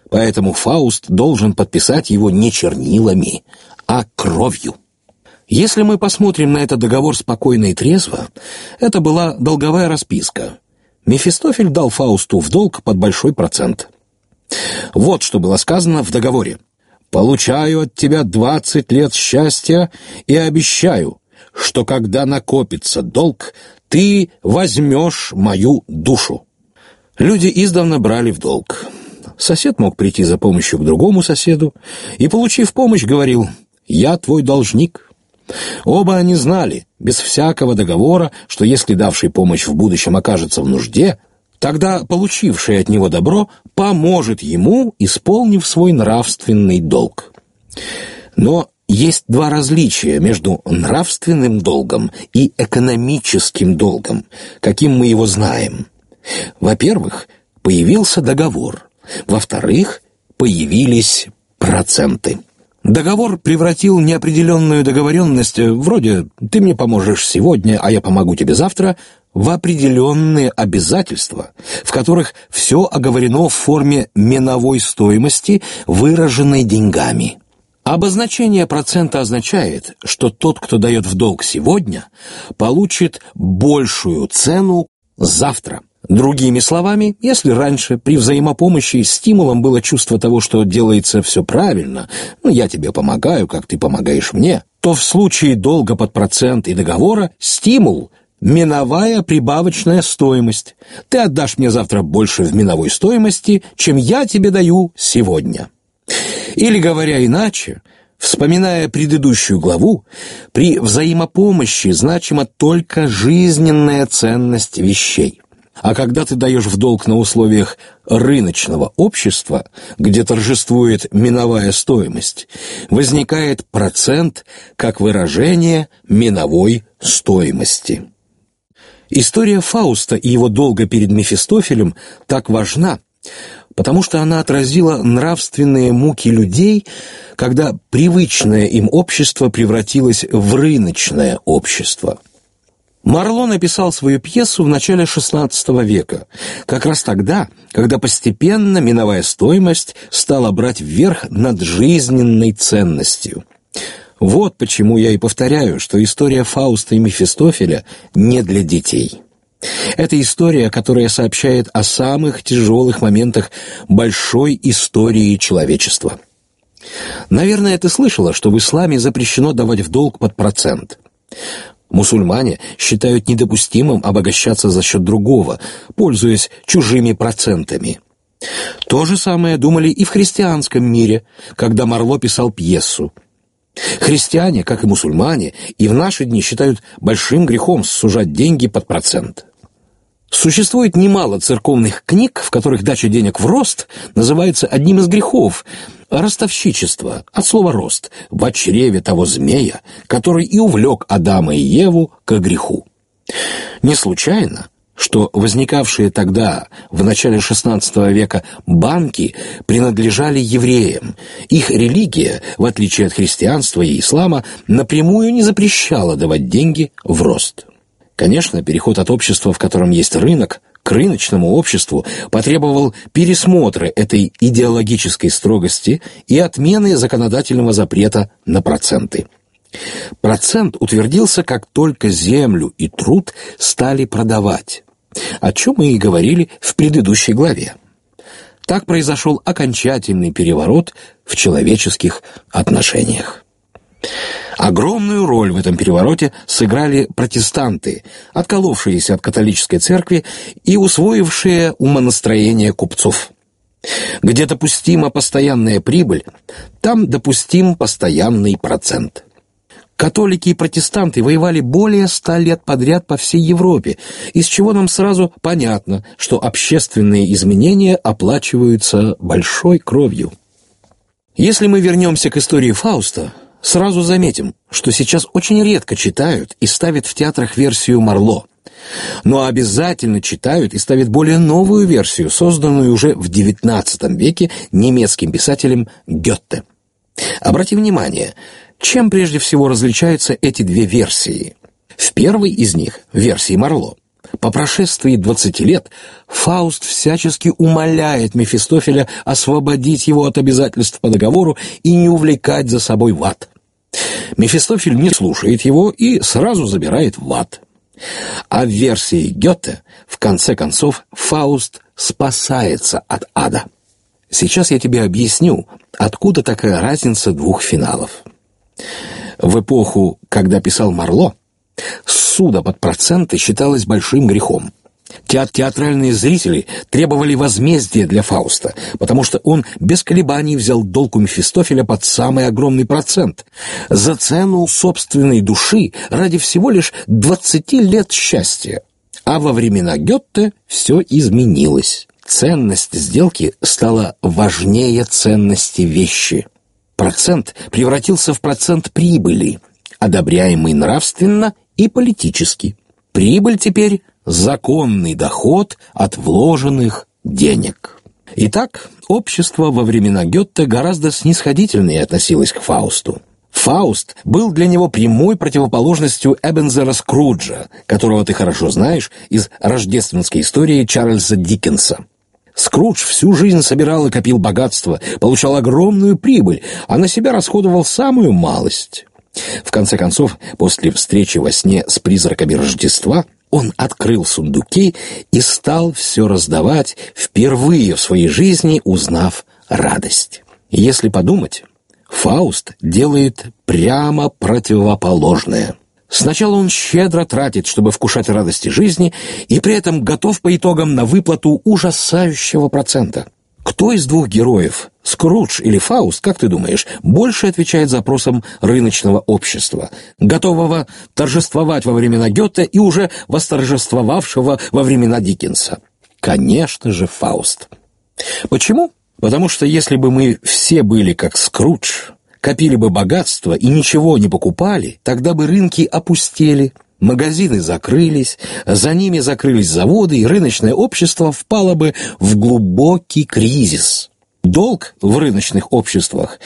поэтому Фауст должен подписать его не чернилами, а кровью. Если мы посмотрим на этот договор спокойно и трезво, это была долговая расписка. Мефистофель дал Фаусту в долг под большой процент. Вот что было сказано в договоре. «Получаю от тебя двадцать лет счастья и обещаю, что когда накопится долг, ты возьмешь мою душу. Люди издавна брали в долг. Сосед мог прийти за помощью к другому соседу и, получив помощь, говорил «Я твой должник». Оба они знали, без всякого договора, что если давший помощь в будущем окажется в нужде, тогда получивший от него добро поможет ему, исполнив свой нравственный долг. Но есть два различия между нравственным долгом и экономическим долгом, каким мы его знаем. Во-первых, появился договор. Во-вторых, появились проценты. Договор превратил неопределенную договоренность, вроде «ты мне поможешь сегодня, а я помогу тебе завтра», в определенные обязательства, в которых все оговорено в форме меновой стоимости, выраженной деньгами. Обозначение процента означает, что тот, кто дает в долг сегодня, получит большую цену завтра. Другими словами, если раньше при взаимопомощи стимулом было чувство того, что делается все правильно, ну, я тебе помогаю, как ты помогаешь мне, то в случае долга под процент и договора стимул – миновая прибавочная стоимость. Ты отдашь мне завтра больше в миновой стоимости, чем я тебе даю сегодня. Или, говоря иначе, вспоминая предыдущую главу, при взаимопомощи значима только жизненная ценность вещей. А когда ты даешь в долг на условиях рыночного общества, где торжествует миновая стоимость, возникает процент как выражение миновой стоимости. История Фауста и его долга перед Мефистофелем так важна, потому что она отразила нравственные муки людей, когда привычное им общество превратилось в рыночное общество. Марло написал свою пьесу в начале XVI века, как раз тогда, когда постепенно миновая стоимость стала брать вверх над жизненной ценностью. Вот почему я и повторяю, что история Фауста и Мефистофеля не для детей. Это история, которая сообщает о самых тяжелых моментах большой истории человечества. Наверное, ты слышала, что в исламе запрещено давать в долг под процент. Мусульмане считают недопустимым обогащаться за счет другого, пользуясь чужими процентами. То же самое думали и в христианском мире, когда Марло писал пьесу. Христиане, как и мусульмане, и в наши дни считают большим грехом сужать деньги под процент. Существует немало церковных книг, в которых дача денег в рост называется одним из грехов – ростовщичество, от слова «рост», в чреве того змея, который и увлек Адама и Еву к греху. Не случайно, что возникавшие тогда, в начале XVI века, банки принадлежали евреям. Их религия, в отличие от христианства и ислама, напрямую не запрещала давать деньги в рост. Конечно, переход от общества, в котором есть рынок, к рыночному обществу потребовал пересмотра этой идеологической строгости и отмены законодательного запрета на проценты. Процент утвердился, как только землю и труд стали продавать, о чем мы и говорили в предыдущей главе. Так произошел окончательный переворот в человеческих отношениях. Огромную роль в этом перевороте сыграли протестанты, отколовшиеся от католической церкви и усвоившие умонастроение купцов. Где допустима постоянная прибыль, там допустим постоянный процент. Католики и протестанты воевали более ста лет подряд по всей Европе, из чего нам сразу понятно, что общественные изменения оплачиваются большой кровью. Если мы вернемся к истории Фауста, сразу заметим, что сейчас очень редко читают и ставят в театрах версию Марло, но обязательно читают и ставят более новую версию, созданную уже в XIX веке немецким писателем Гетте. Обрати внимание, чем прежде всего различаются эти две версии? В первой из них, версии Марло, по прошествии двадцати лет Фауст всячески умоляет Мефистофеля освободить его от обязательств по договору и не увлекать за собой в ад. Мефистофель не слушает его и сразу забирает в ад. А в версии Гёте, в конце концов, Фауст спасается от ада. Сейчас я тебе объясню, откуда такая разница двух финалов. В эпоху, когда писал Марло, суда под проценты считалось большим грехом. Театральные зрители требовали возмездия для Фауста, потому что он без колебаний взял долг у Мефистофеля под самый огромный процент, за цену собственной души ради всего лишь двадцати лет счастья. А во времена Гетте все изменилось. Ценность сделки стала важнее ценности вещи – Процент превратился в процент прибыли, одобряемый нравственно и политически. Прибыль теперь – законный доход от вложенных денег. Итак, общество во времена Гетте гораздо снисходительнее относилось к Фаусту. Фауст был для него прямой противоположностью Эбензера Скруджа, которого ты хорошо знаешь из рождественской истории Чарльза Диккенса. Скрудж всю жизнь собирал и копил богатство, получал огромную прибыль, а на себя расходовал самую малость. В конце концов, после встречи во сне с призраками Рождества, он открыл сундуки и стал все раздавать, впервые в своей жизни узнав радость. Если подумать, Фауст делает прямо противоположное – Сначала он щедро тратит, чтобы вкушать радости жизни, и при этом готов по итогам на выплату ужасающего процента. Кто из двух героев, Скрудж или Фауст, как ты думаешь, больше отвечает запросам рыночного общества, готового торжествовать во времена Гёте и уже восторжествовавшего во времена Диккенса? Конечно же, Фауст. Почему? Потому что если бы мы все были как Скрудж, копили бы богатство и ничего не покупали, тогда бы рынки опустели, магазины закрылись, за ними закрылись заводы, и рыночное общество впало бы в глубокий кризис. Долг в рыночных обществах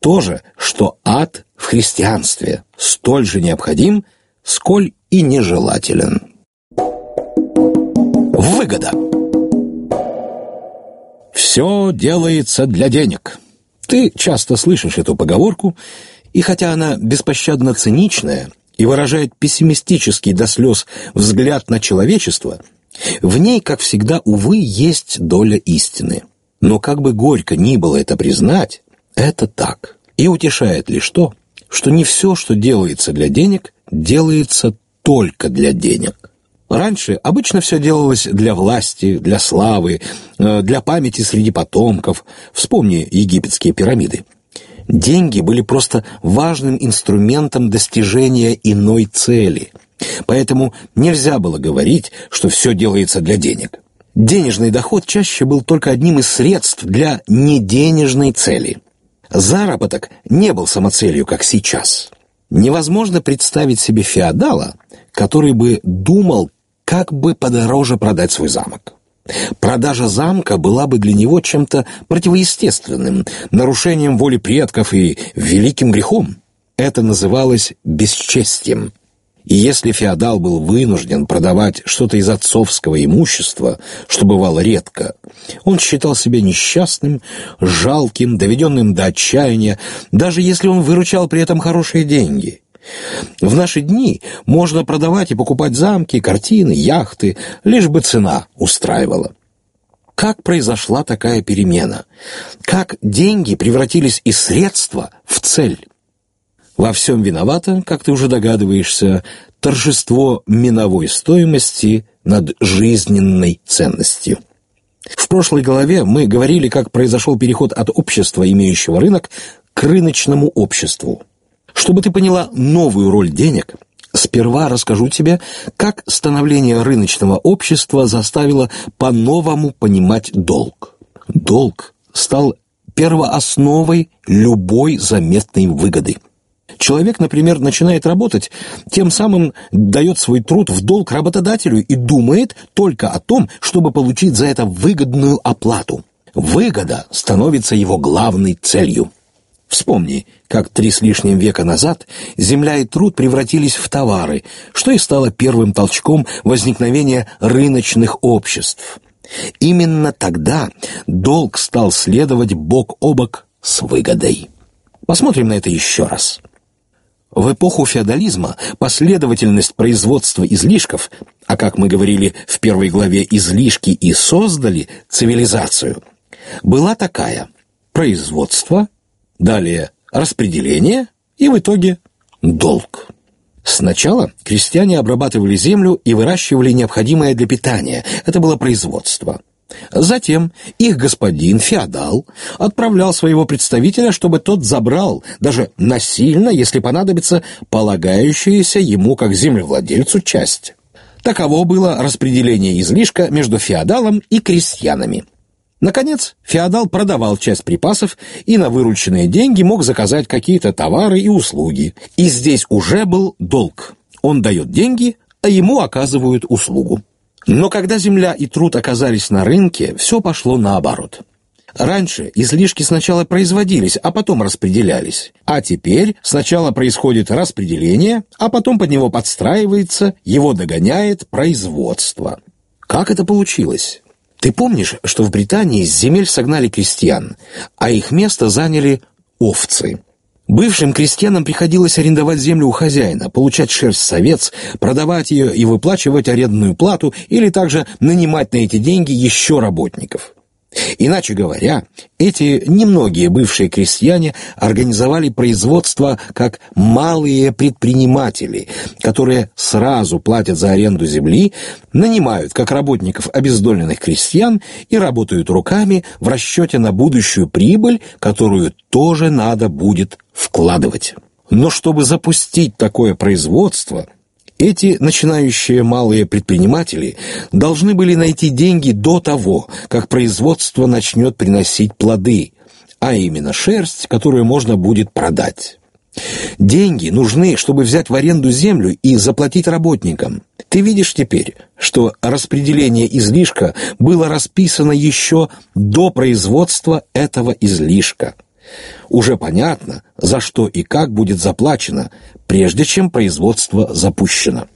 то же, что ад в христианстве, столь же необходим, сколь и нежелателен. Выгода. Все делается для денег. Ты часто слышишь эту поговорку, и хотя она беспощадно циничная и выражает пессимистический до слез взгляд на человечество, в ней, как всегда, увы, есть доля истины. Но как бы горько ни было это признать, это так. И утешает лишь то, что не все, что делается для денег, делается только для денег. Раньше обычно все делалось для власти, для славы, э, для памяти среди потомков. Вспомни египетские пирамиды. Деньги были просто важным инструментом достижения иной цели. Поэтому нельзя было говорить, что все делается для денег. Денежный доход чаще был только одним из средств для неденежной цели. Заработок не был самоцелью, как сейчас. Невозможно представить себе феодала, который бы думал, как бы подороже продать свой замок. Продажа замка была бы для него чем-то противоестественным, нарушением воли предков и великим грехом. Это называлось бесчестием. И если феодал был вынужден продавать что-то из отцовского имущества, что бывало редко, он считал себя несчастным, жалким, доведенным до отчаяния, даже если он выручал при этом хорошие деньги. В наши дни можно продавать и покупать замки, картины, яхты, лишь бы цена устраивала. Как произошла такая перемена? Как деньги превратились из средства в цель? Во всем виновато, как ты уже догадываешься, торжество миновой стоимости над жизненной ценностью. В прошлой главе мы говорили, как произошел переход от общества, имеющего рынок, к рыночному обществу. Чтобы ты поняла новую роль денег, сперва расскажу тебе, как становление рыночного общества заставило по-новому понимать долг. Долг стал первоосновой любой заметной выгоды – Человек, например, начинает работать, тем самым дает свой труд в долг работодателю и думает только о том, чтобы получить за это выгодную оплату. Выгода становится его главной целью. Вспомни, как три с лишним века назад земля и труд превратились в товары, что и стало первым толчком возникновения рыночных обществ. Именно тогда долг стал следовать бок о бок с выгодой. Посмотрим на это еще раз. В эпоху феодализма последовательность производства излишков, а как мы говорили в первой главе, излишки и создали цивилизацию, была такая – производство, далее распределение и в итоге долг. Сначала крестьяне обрабатывали землю и выращивали необходимое для питания. Это было производство. Затем их господин, феодал, отправлял своего представителя, чтобы тот забрал, даже насильно, если понадобится, полагающуюся ему как землевладельцу часть. Таково было распределение излишка между феодалом и крестьянами. Наконец, феодал продавал часть припасов и на вырученные деньги мог заказать какие-то товары и услуги. И здесь уже был долг. Он дает деньги, а ему оказывают услугу. Но когда земля и труд оказались на рынке, все пошло наоборот. Раньше излишки сначала производились, а потом распределялись. А теперь сначала происходит распределение, а потом под него подстраивается, его догоняет производство. Как это получилось? Ты помнишь, что в Британии с земель согнали крестьян, а их место заняли овцы? Бывшим крестьянам приходилось арендовать землю у хозяина, получать шерсть с овец, продавать ее и выплачивать арендную плату или также нанимать на эти деньги еще работников. Иначе говоря, эти немногие бывшие крестьяне организовали производство как малые предприниматели, которые сразу платят за аренду земли, нанимают как работников обездоленных крестьян и работают руками в расчете на будущую прибыль, которую тоже надо будет вкладывать. Но чтобы запустить такое производство, эти начинающие малые предприниматели должны были найти деньги до того, как производство начнет приносить плоды, а именно шерсть, которую можно будет продать. Деньги нужны, чтобы взять в аренду землю и заплатить работникам. Ты видишь теперь, что распределение излишка было расписано еще до производства этого излишка. Уже понятно, за что и как будет заплачено, прежде чем производство запущено.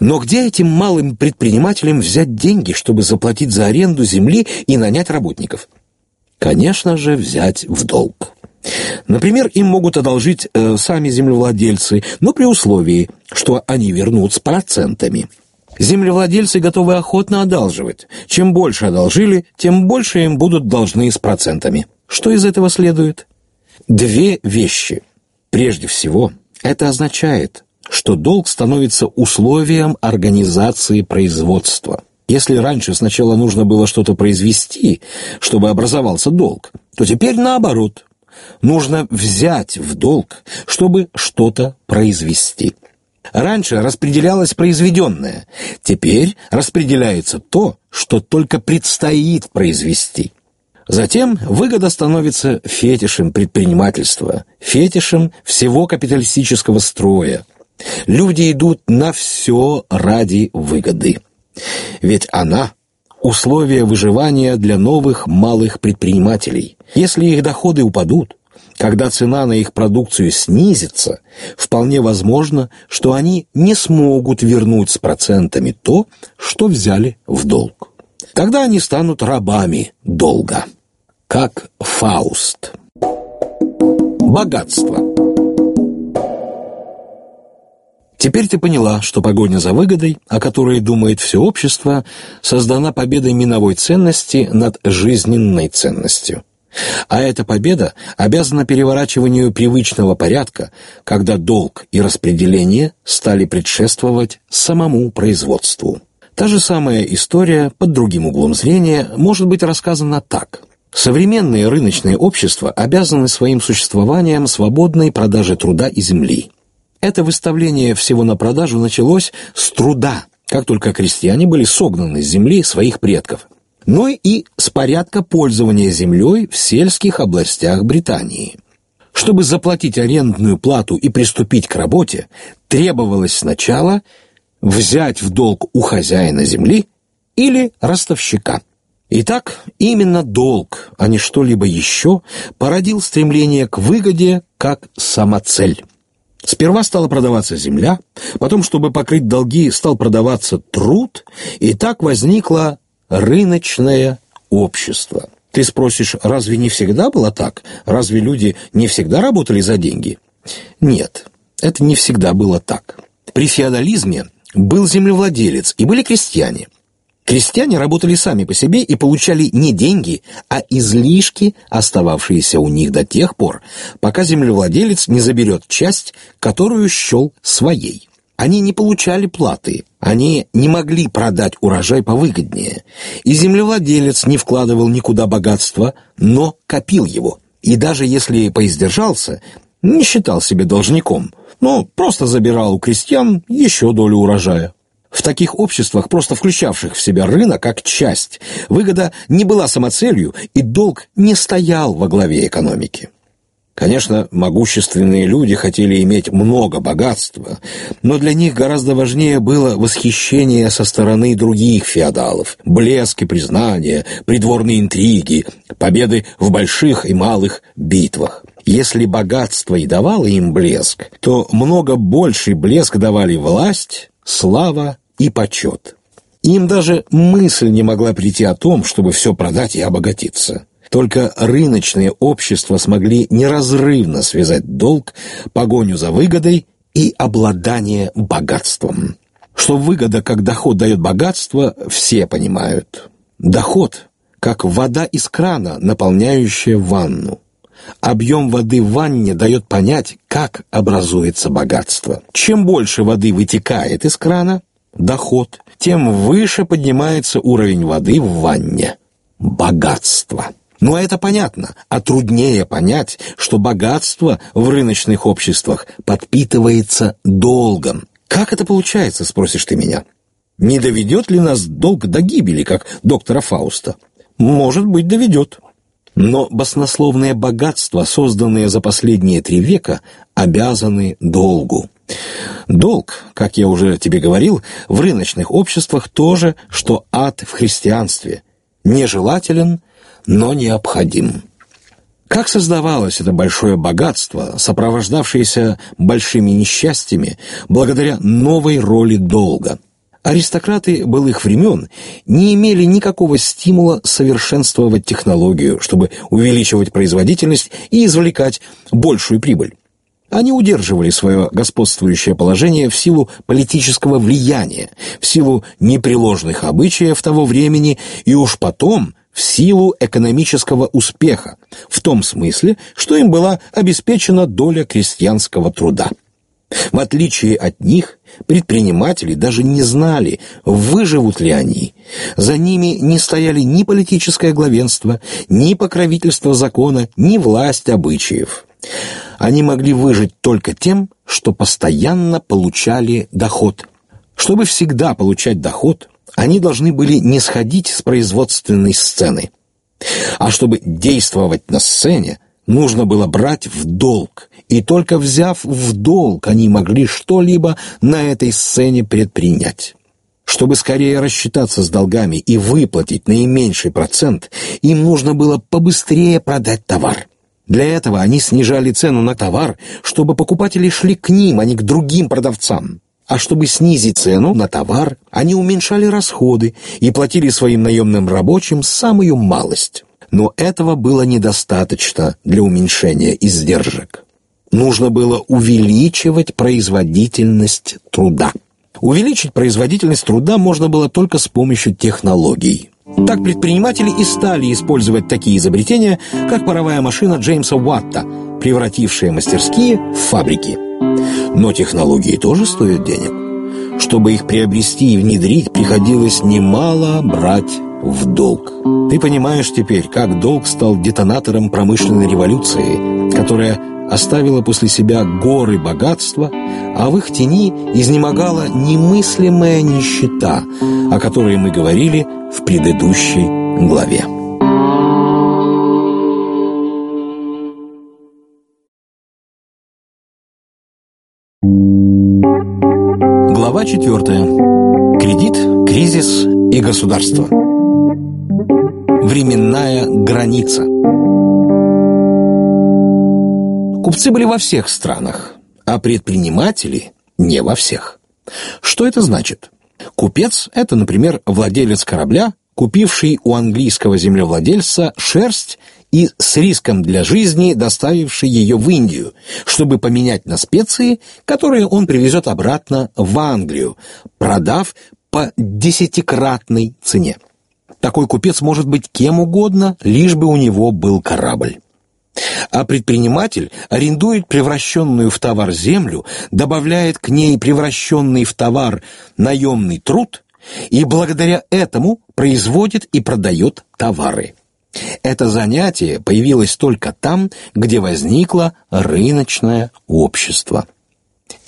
Но где этим малым предпринимателям взять деньги, чтобы заплатить за аренду земли и нанять работников? Конечно же, взять в долг. Например, им могут одолжить э, сами землевладельцы, но при условии, что они вернут с процентами. Землевладельцы готовы охотно одалживать. Чем больше одолжили, тем больше им будут должны с процентами. Что из этого следует? Две вещи. Прежде всего, это означает, что долг становится условием организации производства. Если раньше сначала нужно было что-то произвести, чтобы образовался долг, то теперь наоборот. Нужно взять в долг, чтобы что-то произвести. Раньше распределялось произведенное, теперь распределяется то, что только предстоит произвести. Затем выгода становится фетишем предпринимательства, фетишем всего капиталистического строя. Люди идут на все ради выгоды. Ведь она – условие выживания для новых малых предпринимателей. Если их доходы упадут, Когда цена на их продукцию снизится, вполне возможно, что они не смогут вернуть с процентами то, что взяли в долг. Тогда они станут рабами долга, как Фауст. Богатство. Теперь ты поняла, что погоня за выгодой, о которой думает все общество, создана победой миновой ценности над жизненной ценностью. А эта победа обязана переворачиванию привычного порядка, когда долг и распределение стали предшествовать самому производству. Та же самая история под другим углом зрения может быть рассказана так. Современные рыночные общества обязаны своим существованием свободной продаже труда и земли. Это выставление всего на продажу началось с труда, как только крестьяне были согнаны с земли своих предков, но и с порядка пользования землей в сельских областях Британии. Чтобы заплатить арендную плату и приступить к работе, требовалось сначала – взять в долг у хозяина земли или ростовщика. Итак, именно долг, а не что-либо еще, породил стремление к выгоде как самоцель. Сперва стала продаваться земля, потом, чтобы покрыть долги, стал продаваться труд, и так возникло рыночное общество. Ты спросишь, разве не всегда было так? Разве люди не всегда работали за деньги? Нет, это не всегда было так. При феодализме был землевладелец и были крестьяне. Крестьяне работали сами по себе и получали не деньги, а излишки, остававшиеся у них до тех пор, пока землевладелец не заберет часть, которую счел своей. Они не получали платы, они не могли продать урожай повыгоднее, и землевладелец не вкладывал никуда богатства, но копил его. И даже если поиздержался, не считал себя должником – но просто забирал у крестьян еще долю урожая. В таких обществах, просто включавших в себя рынок как часть, выгода не была самоцелью, и долг не стоял во главе экономики. Конечно, могущественные люди хотели иметь много богатства, но для них гораздо важнее было восхищение со стороны других феодалов, блеск и признание, придворные интриги, победы в больших и малых битвах. Если богатство и давало им блеск, то много больший блеск давали власть, слава и почет. Им даже мысль не могла прийти о том, чтобы все продать и обогатиться. Только рыночные общества смогли неразрывно связать долг, погоню за выгодой и обладание богатством. Что выгода как доход дает богатство, все понимают. Доход как вода из крана, наполняющая ванну. Объем воды в ванне дает понять, как образуется богатство. Чем больше воды вытекает из крана, доход, тем выше поднимается уровень воды в ванне. Богатство. Ну, это понятно, а труднее понять, что богатство в рыночных обществах подпитывается долгом. Как это получается, спросишь ты меня? Не доведет ли нас долг до гибели, как доктора Фауста? Может быть, доведет. Но баснословные богатства, созданные за последние три века, обязаны долгу. Долг, как я уже тебе говорил, в рыночных обществах тоже, что ад в христианстве. Нежелателен, но необходим. Как создавалось это большое богатство, сопровождавшееся большими несчастьями, благодаря новой роли долга – Аристократы былых времен не имели никакого стимула совершенствовать технологию, чтобы увеличивать производительность и извлекать большую прибыль. Они удерживали свое господствующее положение в силу политического влияния, в силу непреложных обычаев того времени и уж потом в силу экономического успеха, в том смысле, что им была обеспечена доля крестьянского труда. В отличие от них, предприниматели даже не знали, выживут ли они. За ними не стояли ни политическое главенство, ни покровительство закона, ни власть обычаев. Они могли выжить только тем, что постоянно получали доход. Чтобы всегда получать доход, они должны были не сходить с производственной сцены. А чтобы действовать на сцене, нужно было брать в долг, и только взяв в долг, они могли что-либо на этой сцене предпринять. Чтобы скорее рассчитаться с долгами и выплатить наименьший процент, им нужно было побыстрее продать товар. Для этого они снижали цену на товар, чтобы покупатели шли к ним, а не к другим продавцам. А чтобы снизить цену на товар, они уменьшали расходы и платили своим наемным рабочим самую малость. Но этого было недостаточно для уменьшения издержек. Нужно было увеличивать производительность труда. Увеличить производительность труда можно было только с помощью технологий. Так предприниматели и стали использовать такие изобретения, как паровая машина Джеймса Уатта, превратившая мастерские в фабрики. Но технологии тоже стоят денег. Чтобы их приобрести и внедрить, приходилось немало брать в долг. Ты понимаешь теперь, как долг стал детонатором промышленной революции, которая оставила после себя горы богатства, а в их тени изнемогала немыслимая нищета, о которой мы говорили в предыдущей главе. Глава четвертая. Кредит, кризис и государство. Временная граница. Купцы были во всех странах, а предприниматели не во всех. Что это значит? Купец – это, например, владелец корабля, купивший у английского землевладельца шерсть и с риском для жизни доставивший ее в Индию, чтобы поменять на специи, которые он привезет обратно в Англию, продав по десятикратной цене. Такой купец может быть кем угодно, лишь бы у него был корабль. А предприниматель арендует превращенную в товар землю, добавляет к ней превращенный в товар наемный труд и благодаря этому производит и продает товары. Это занятие появилось только там, где возникло рыночное общество.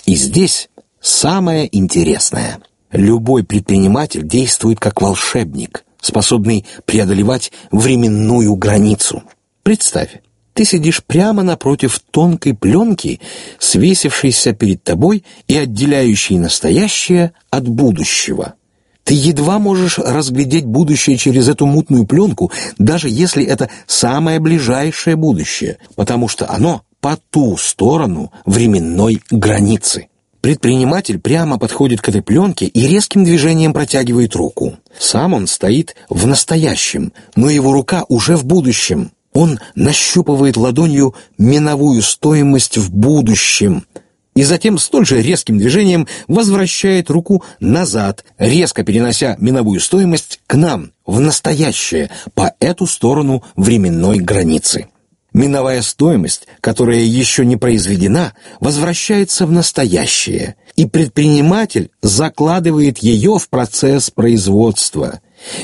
И здесь самое интересное. Любой предприниматель действует как волшебник, способный преодолевать временную границу. Представь, ты сидишь прямо напротив тонкой пленки, свесившейся перед тобой и отделяющей настоящее от будущего. Ты едва можешь разглядеть будущее через эту мутную пленку, даже если это самое ближайшее будущее, потому что оно по ту сторону временной границы. Предприниматель прямо подходит к этой пленке и резким движением протягивает руку. Сам он стоит в настоящем, но его рука уже в будущем. Он нащупывает ладонью миновую стоимость в будущем и затем столь же резким движением возвращает руку назад, резко перенося миновую стоимость к нам, в настоящее, по эту сторону временной границы. Миновая стоимость, которая еще не произведена, возвращается в настоящее, и предприниматель закладывает ее в процесс производства.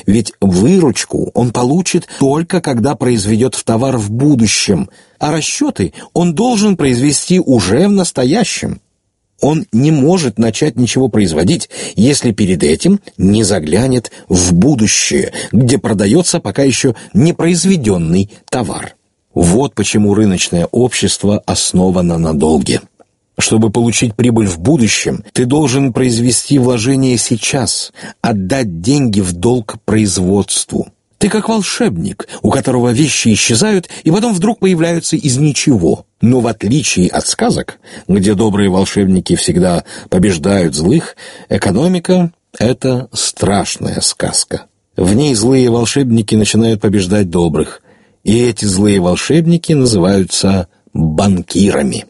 Ведь выручку он получит только когда произведет в товар в будущем, а расчеты он должен произвести уже в настоящем. Он не может начать ничего производить, если перед этим не заглянет в будущее, где продается пока еще не произведенный товар. Вот почему рыночное общество основано на долге. Чтобы получить прибыль в будущем, ты должен произвести вложение сейчас, отдать деньги в долг производству. Ты как волшебник, у которого вещи исчезают и потом вдруг появляются из ничего. Но в отличие от сказок, где добрые волшебники всегда побеждают злых, экономика — это страшная сказка. В ней злые волшебники начинают побеждать добрых, и эти злые волшебники называются банкирами.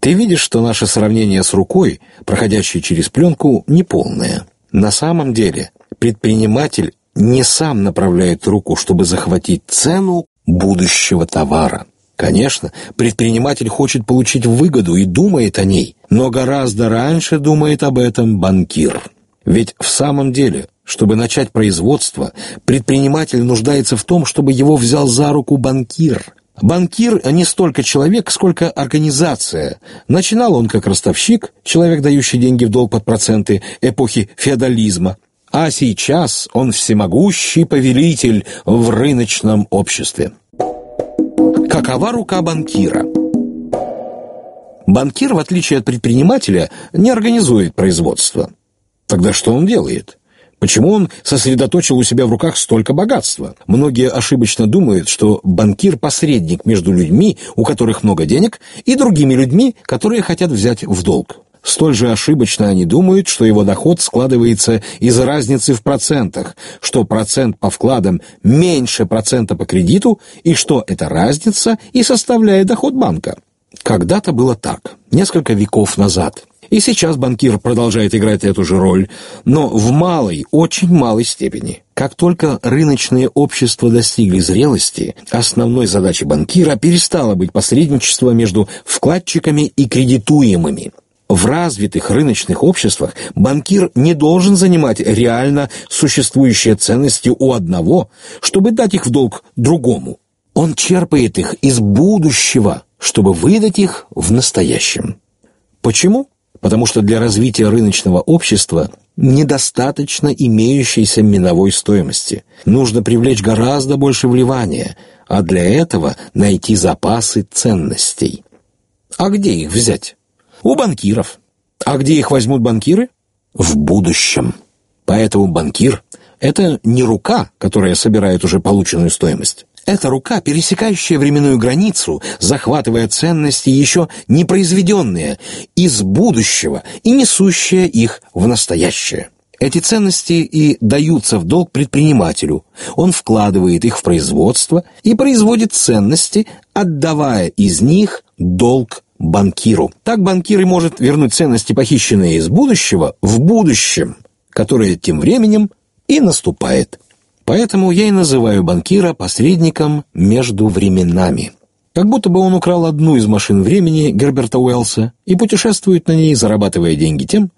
Ты видишь, что наше сравнение с рукой, проходящей через пленку, неполное. На самом деле предприниматель не сам направляет руку, чтобы захватить цену будущего товара. Конечно, предприниматель хочет получить выгоду и думает о ней, но гораздо раньше думает об этом банкир. Ведь в самом деле, чтобы начать производство, предприниматель нуждается в том, чтобы его взял за руку банкир – Банкир не столько человек, сколько организация. Начинал он как ростовщик, человек, дающий деньги в долг под проценты эпохи феодализма. А сейчас он всемогущий повелитель в рыночном обществе. Какова рука банкира? Банкир, в отличие от предпринимателя, не организует производство. Тогда что он делает? Почему он сосредоточил у себя в руках столько богатства? Многие ошибочно думают, что банкир – посредник между людьми, у которых много денег, и другими людьми, которые хотят взять в долг. Столь же ошибочно они думают, что его доход складывается из разницы в процентах, что процент по вкладам меньше процента по кредиту, и что эта разница и составляет доход банка. Когда-то было так, несколько веков назад. И сейчас банкир продолжает играть эту же роль, но в малой, очень малой степени. Как только рыночные общества достигли зрелости, основной задачей банкира перестало быть посредничество между вкладчиками и кредитуемыми – в развитых рыночных обществах банкир не должен занимать реально существующие ценности у одного, чтобы дать их в долг другому. Он черпает их из будущего, чтобы выдать их в настоящем. Почему? Потому что для развития рыночного общества недостаточно имеющейся миновой стоимости. Нужно привлечь гораздо больше вливания, а для этого найти запасы ценностей. А где их взять? У банкиров. А где их возьмут банкиры? В будущем. Поэтому банкир – это не рука, которая собирает уже полученную стоимость. Это рука, пересекающая временную границу, захватывая ценности, еще не произведенные, из будущего и несущая их в настоящее. Эти ценности и даются в долг предпринимателю. Он вкладывает их в производство и производит ценности, отдавая из них долг банкиру. Так банкир и может вернуть ценности, похищенные из будущего, в будущем, которое тем временем и наступает. Поэтому я и называю банкира посредником между временами. Как будто бы он украл одну из машин времени Герберта Уэллса и путешествует на ней, зарабатывая деньги тем,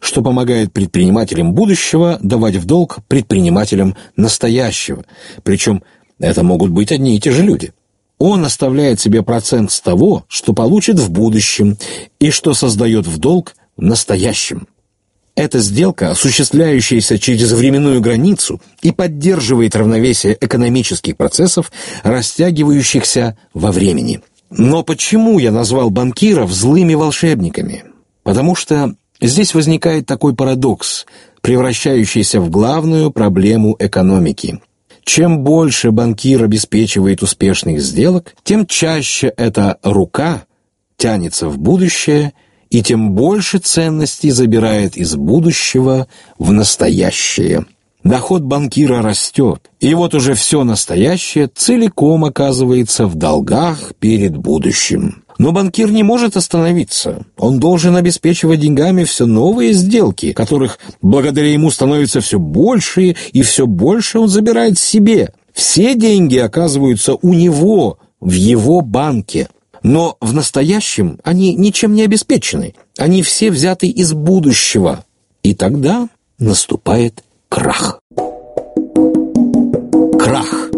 что помогает предпринимателям будущего давать в долг предпринимателям настоящего. Причем это могут быть одни и те же люди он оставляет себе процент с того, что получит в будущем и что создает в долг в настоящем. Эта сделка, осуществляющаяся через временную границу и поддерживает равновесие экономических процессов, растягивающихся во времени. Но почему я назвал банкиров злыми волшебниками? Потому что здесь возникает такой парадокс, превращающийся в главную проблему экономики – чем больше банкир обеспечивает успешных сделок, тем чаще эта рука тянется в будущее и тем больше ценностей забирает из будущего в настоящее. Доход банкира растет, и вот уже все настоящее целиком оказывается в долгах перед будущим. Но банкир не может остановиться. Он должен обеспечивать деньгами все новые сделки, которых благодаря ему становится все больше, и все больше он забирает себе. Все деньги оказываются у него, в его банке. Но в настоящем они ничем не обеспечены. Они все взяты из будущего. И тогда наступает крах. Крах.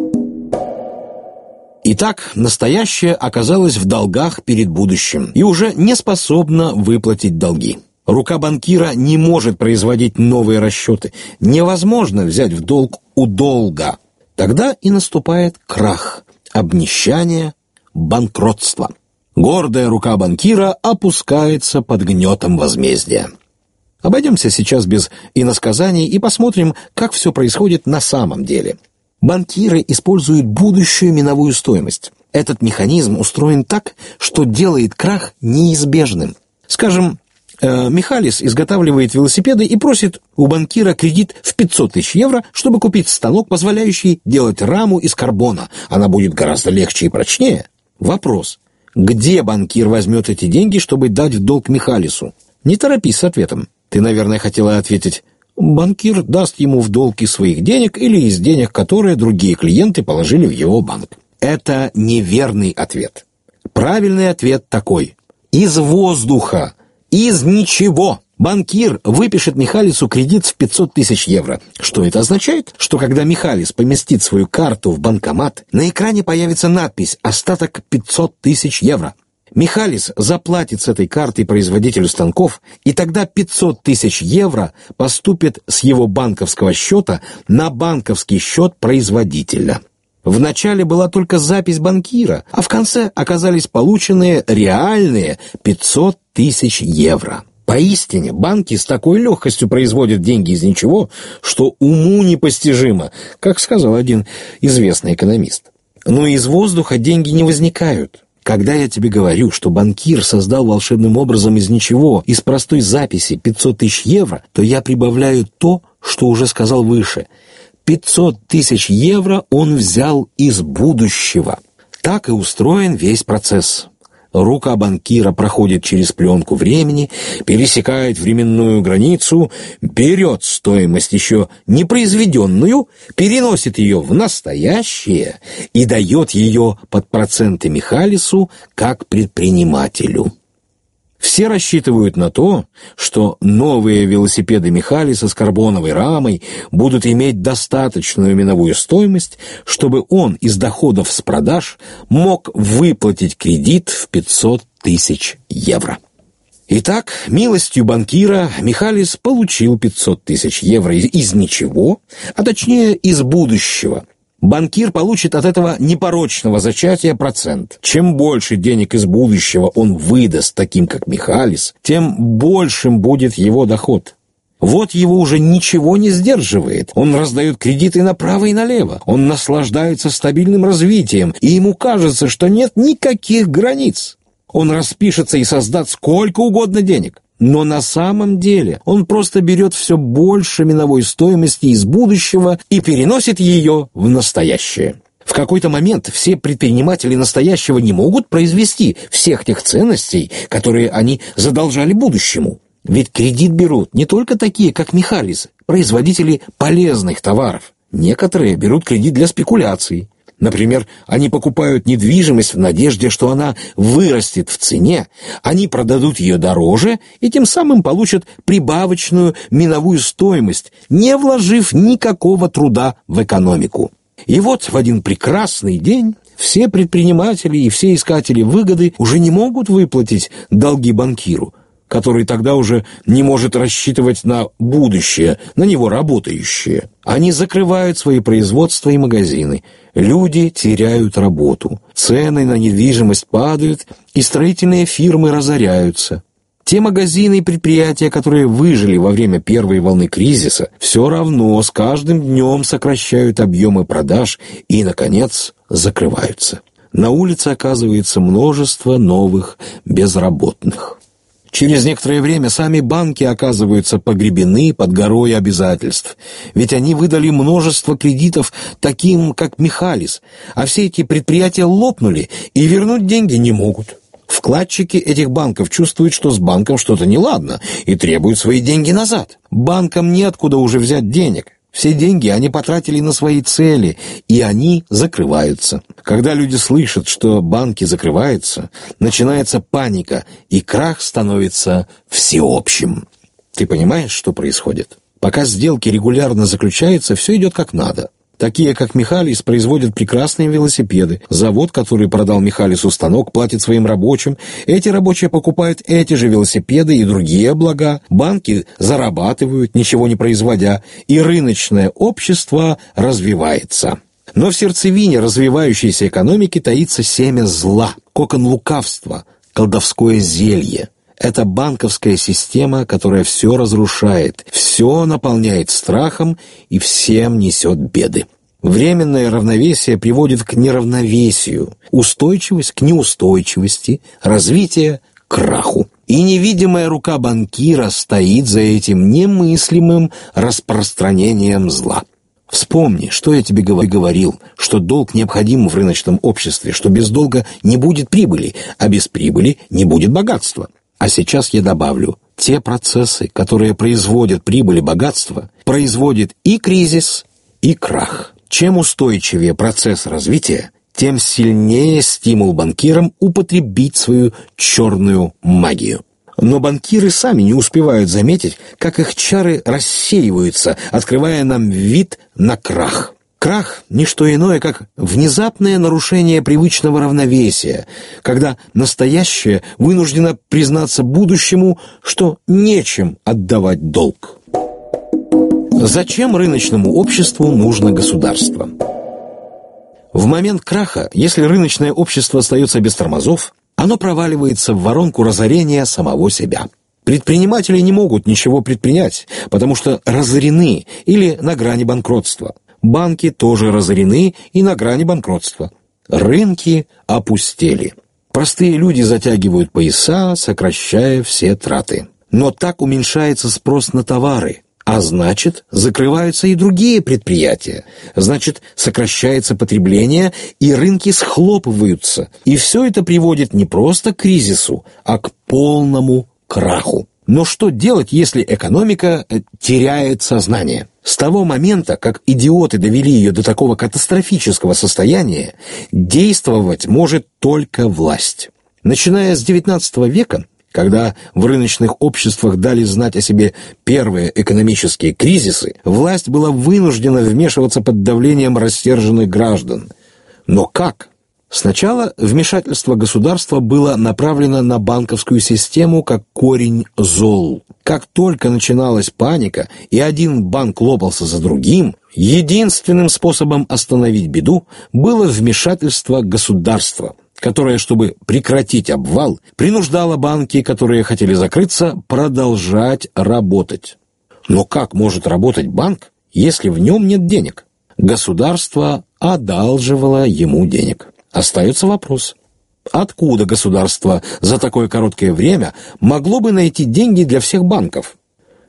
Итак, настоящее оказалось в долгах перед будущим и уже не способно выплатить долги. Рука банкира не может производить новые расчеты. Невозможно взять в долг у долга. Тогда и наступает крах, обнищание, банкротство. Гордая рука банкира опускается под гнетом возмездия. Обойдемся сейчас без иносказаний и посмотрим, как все происходит на самом деле – Банкиры используют будущую миновую стоимость. Этот механизм устроен так, что делает крах неизбежным. Скажем, э, Михалис изготавливает велосипеды и просит у банкира кредит в 500 тысяч евро, чтобы купить станок, позволяющий делать раму из карбона. Она будет гораздо легче и прочнее. Вопрос. Где банкир возьмет эти деньги, чтобы дать в долг Михалису? Не торопись с ответом. Ты, наверное, хотела ответить банкир даст ему в долг из своих денег или из денег, которые другие клиенты положили в его банк. Это неверный ответ. Правильный ответ такой. Из воздуха, из ничего. Банкир выпишет Михалису кредит в 500 тысяч евро. Что это означает? Что когда Михалис поместит свою карту в банкомат, на экране появится надпись «Остаток 500 тысяч евро». Михалис заплатит с этой картой производителю станков, и тогда 500 тысяч евро поступит с его банковского счета на банковский счет производителя. Вначале была только запись банкира, а в конце оказались полученные реальные 500 тысяч евро. Поистине, банки с такой легкостью производят деньги из ничего, что уму непостижимо, как сказал один известный экономист. Но из воздуха деньги не возникают. Когда я тебе говорю, что банкир создал волшебным образом из ничего, из простой записи 500 тысяч евро, то я прибавляю то, что уже сказал выше. 500 тысяч евро он взял из будущего. Так и устроен весь процесс. Рука банкира проходит через пленку времени, пересекает временную границу, берет стоимость еще не произведенную, переносит ее в настоящее и дает ее под проценты Михалису как предпринимателю. Все рассчитывают на то, что новые велосипеды Михалиса с карбоновой рамой будут иметь достаточную миновую стоимость, чтобы он из доходов с продаж мог выплатить кредит в 500 тысяч евро. Итак, милостью банкира Михалис получил 500 тысяч евро из ничего, а точнее из будущего, банкир получит от этого непорочного зачатия процент. Чем больше денег из будущего он выдаст таким, как Михалис, тем большим будет его доход. Вот его уже ничего не сдерживает. Он раздает кредиты направо и налево. Он наслаждается стабильным развитием, и ему кажется, что нет никаких границ. Он распишется и создаст сколько угодно денег. Но на самом деле он просто берет все больше миновой стоимости из будущего и переносит ее в настоящее. В какой-то момент все предприниматели настоящего не могут произвести всех тех ценностей, которые они задолжали будущему. Ведь кредит берут не только такие, как Михалис, производители полезных товаров. Некоторые берут кредит для спекуляций, Например, они покупают недвижимость в надежде, что она вырастет в цене, они продадут ее дороже и тем самым получат прибавочную миновую стоимость, не вложив никакого труда в экономику. И вот в один прекрасный день все предприниматели и все искатели выгоды уже не могут выплатить долги банкиру, который тогда уже не может рассчитывать на будущее, на него работающее. Они закрывают свои производства и магазины – Люди теряют работу, цены на недвижимость падают, и строительные фирмы разоряются. Те магазины и предприятия, которые выжили во время первой волны кризиса, все равно с каждым днем сокращают объемы продаж и, наконец, закрываются. На улице оказывается множество новых безработных. Через некоторое время сами банки оказываются погребены под горой обязательств, ведь они выдали множество кредитов таким, как Михалис, а все эти предприятия лопнули и вернуть деньги не могут. Вкладчики этих банков чувствуют, что с банком что-то неладно и требуют свои деньги назад. Банкам неоткуда уже взять денег. Все деньги они потратили на свои цели, и они закрываются. Когда люди слышат, что банки закрываются, начинается паника, и крах становится всеобщим. Ты понимаешь, что происходит? Пока сделки регулярно заключаются, все идет как надо. Такие, как Михалис, производят прекрасные велосипеды. Завод, который продал Михалису станок, платит своим рабочим. Эти рабочие покупают эти же велосипеды и другие блага. Банки зарабатывают, ничего не производя. И рыночное общество развивается. Но в сердцевине развивающейся экономики таится семя зла, кокон лукавства, колдовское зелье. Это банковская система, которая все разрушает, все наполняет страхом и всем несет беды. Временное равновесие приводит к неравновесию, устойчивость к неустойчивости, развитие к краху. И невидимая рука банкира стоит за этим немыслимым распространением зла. Вспомни, что я тебе говорил, что долг необходим в рыночном обществе, что без долга не будет прибыли, а без прибыли не будет богатства. А сейчас я добавлю, те процессы, которые производят прибыль и богатство, производят и кризис, и крах. Чем устойчивее процесс развития, тем сильнее стимул банкирам употребить свою черную магию. Но банкиры сами не успевают заметить, как их чары рассеиваются, открывая нам вид на крах. Крах – не что иное, как внезапное нарушение привычного равновесия, когда настоящее вынуждено признаться будущему, что нечем отдавать долг. Зачем рыночному обществу нужно государство? В момент краха, если рыночное общество остается без тормозов, оно проваливается в воронку разорения самого себя – Предприниматели не могут ничего предпринять, потому что разорены или на грани банкротства. Банки тоже разорены и на грани банкротства. Рынки опустели. Простые люди затягивают пояса, сокращая все траты. Но так уменьшается спрос на товары, а значит, закрываются и другие предприятия. Значит, сокращается потребление, и рынки схлопываются. И все это приводит не просто к кризису, а к полному краху. Но что делать, если экономика э, теряет сознание? С того момента, как идиоты довели ее до такого катастрофического состояния, действовать может только власть. Начиная с XIX века, когда в рыночных обществах дали знать о себе первые экономические кризисы, власть была вынуждена вмешиваться под давлением рассерженных граждан. Но как? Сначала вмешательство государства было направлено на банковскую систему как корень зол. Как только начиналась паника, и один банк лопался за другим, единственным способом остановить беду было вмешательство государства, которое, чтобы прекратить обвал, принуждало банки, которые хотели закрыться, продолжать работать. Но как может работать банк, если в нем нет денег? Государство одалживало ему денег. Остается вопрос. Откуда государство за такое короткое время могло бы найти деньги для всех банков?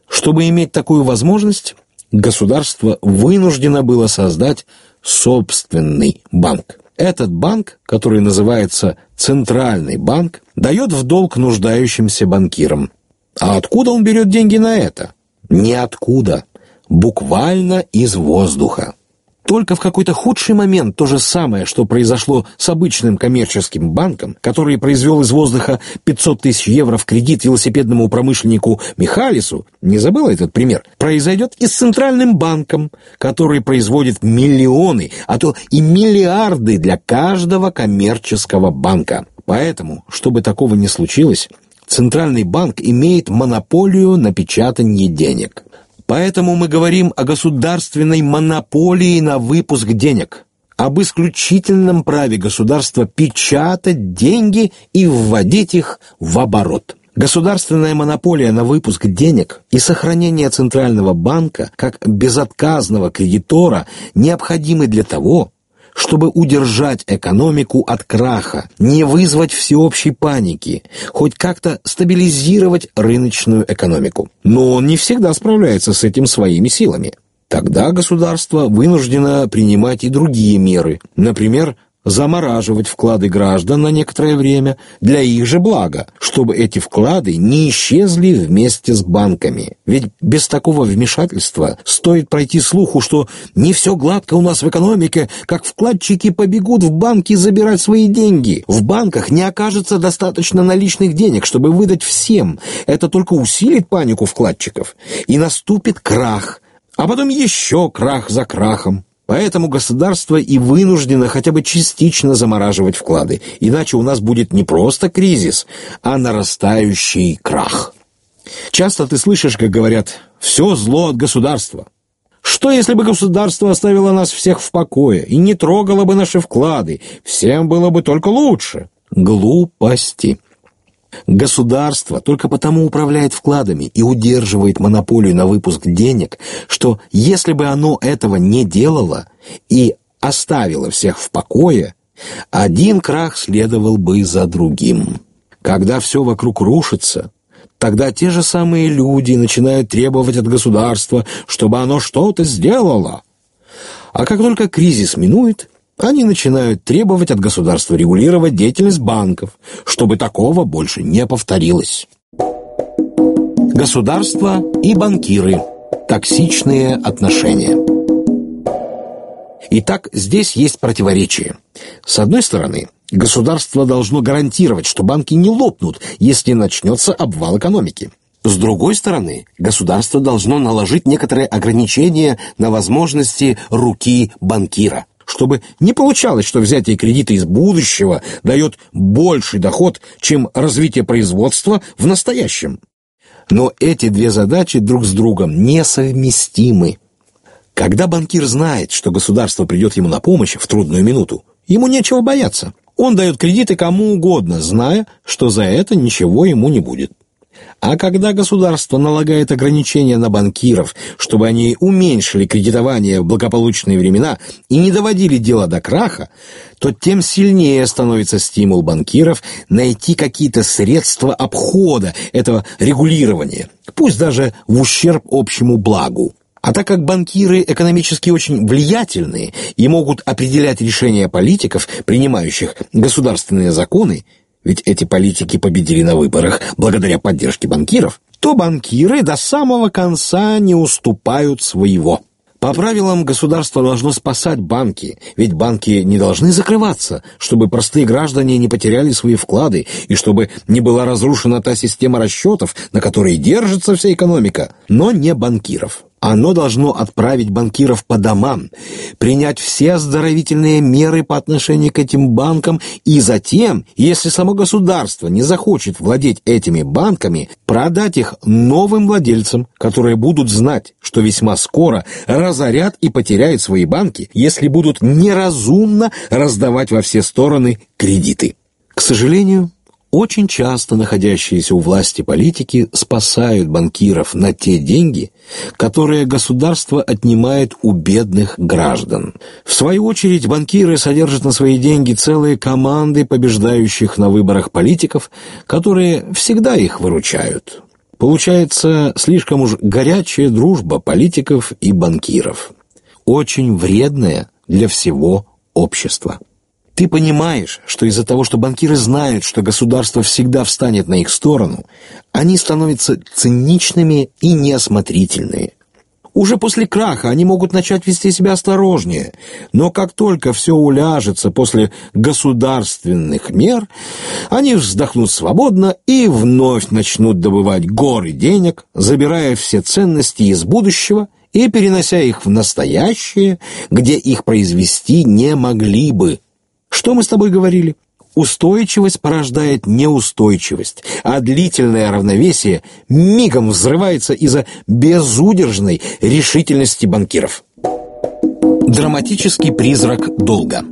Чтобы иметь такую возможность, государство вынуждено было создать собственный банк. Этот банк, который называется Центральный банк, дает в долг нуждающимся банкирам. А откуда он берет деньги на это? Ниоткуда. Буквально из воздуха. Только в какой-то худший момент то же самое, что произошло с обычным коммерческим банком, который произвел из воздуха 500 тысяч евро в кредит велосипедному промышленнику Михалису, не забыла этот пример, произойдет и с Центральным банком, который производит миллионы, а то и миллиарды для каждого коммерческого банка. Поэтому, чтобы такого не случилось, Центральный банк имеет монополию на печатание денег. Поэтому мы говорим о государственной монополии на выпуск денег, об исключительном праве государства печатать деньги и вводить их в оборот. Государственная монополия на выпуск денег и сохранение Центрального банка как безотказного кредитора необходимы для того, чтобы удержать экономику от краха, не вызвать всеобщей паники, хоть как-то стабилизировать рыночную экономику. Но он не всегда справляется с этим своими силами. Тогда государство вынуждено принимать и другие меры, например, замораживать вклады граждан на некоторое время для их же блага, чтобы эти вклады не исчезли вместе с банками. Ведь без такого вмешательства стоит пройти слуху, что не все гладко у нас в экономике, как вкладчики побегут в банки забирать свои деньги. В банках не окажется достаточно наличных денег, чтобы выдать всем. Это только усилит панику вкладчиков. И наступит крах, а потом еще крах за крахом. Поэтому государство и вынуждено хотя бы частично замораживать вклады, иначе у нас будет не просто кризис, а нарастающий крах. Часто ты слышишь, как говорят «все зло от государства». Что, если бы государство оставило нас всех в покое и не трогало бы наши вклады? Всем было бы только лучше. Глупости. Государство только потому управляет вкладами и удерживает монополию на выпуск денег, что если бы оно этого не делало и оставило всех в покое, один крах следовал бы за другим. Когда все вокруг рушится, тогда те же самые люди начинают требовать от государства, чтобы оно что-то сделало. А как только кризис минует, они начинают требовать от государства регулировать деятельность банков, чтобы такого больше не повторилось. Государство и банкиры. Токсичные отношения. Итак, здесь есть противоречие. С одной стороны, государство должно гарантировать, что банки не лопнут, если начнется обвал экономики. С другой стороны, государство должно наложить некоторые ограничения на возможности руки банкира – чтобы не получалось, что взятие кредита из будущего дает больший доход, чем развитие производства в настоящем. Но эти две задачи друг с другом несовместимы. Когда банкир знает, что государство придет ему на помощь в трудную минуту, ему нечего бояться. Он дает кредиты кому угодно, зная, что за это ничего ему не будет. А когда государство налагает ограничения на банкиров, чтобы они уменьшили кредитование в благополучные времена и не доводили дело до краха, то тем сильнее становится стимул банкиров найти какие-то средства обхода этого регулирования, пусть даже в ущерб общему благу. А так как банкиры экономически очень влиятельные и могут определять решения политиков, принимающих государственные законы, ведь эти политики победили на выборах благодаря поддержке банкиров, то банкиры до самого конца не уступают своего. По правилам государство должно спасать банки, ведь банки не должны закрываться, чтобы простые граждане не потеряли свои вклады и чтобы не была разрушена та система расчетов, на которой держится вся экономика, но не банкиров. Оно должно отправить банкиров по домам, принять все оздоровительные меры по отношению к этим банкам и затем, если само государство не захочет владеть этими банками, продать их новым владельцам, которые будут знать, что весьма скоро разорят и потеряют свои банки, если будут неразумно раздавать во все стороны кредиты. К сожалению, очень часто находящиеся у власти политики спасают банкиров на те деньги, которые государство отнимает у бедных граждан. В свою очередь банкиры содержат на свои деньги целые команды побеждающих на выборах политиков, которые всегда их выручают. Получается слишком уж горячая дружба политиков и банкиров. Очень вредная для всего общества. Ты понимаешь, что из-за того, что банкиры знают, что государство всегда встанет на их сторону, они становятся циничными и неосмотрительными. Уже после краха они могут начать вести себя осторожнее, но как только все уляжется после государственных мер, они вздохнут свободно и вновь начнут добывать горы денег, забирая все ценности из будущего и перенося их в настоящее, где их произвести не могли бы. Что мы с тобой говорили? Устойчивость порождает неустойчивость, а длительное равновесие мигом взрывается из-за безудержной решительности банкиров. Драматический призрак долга.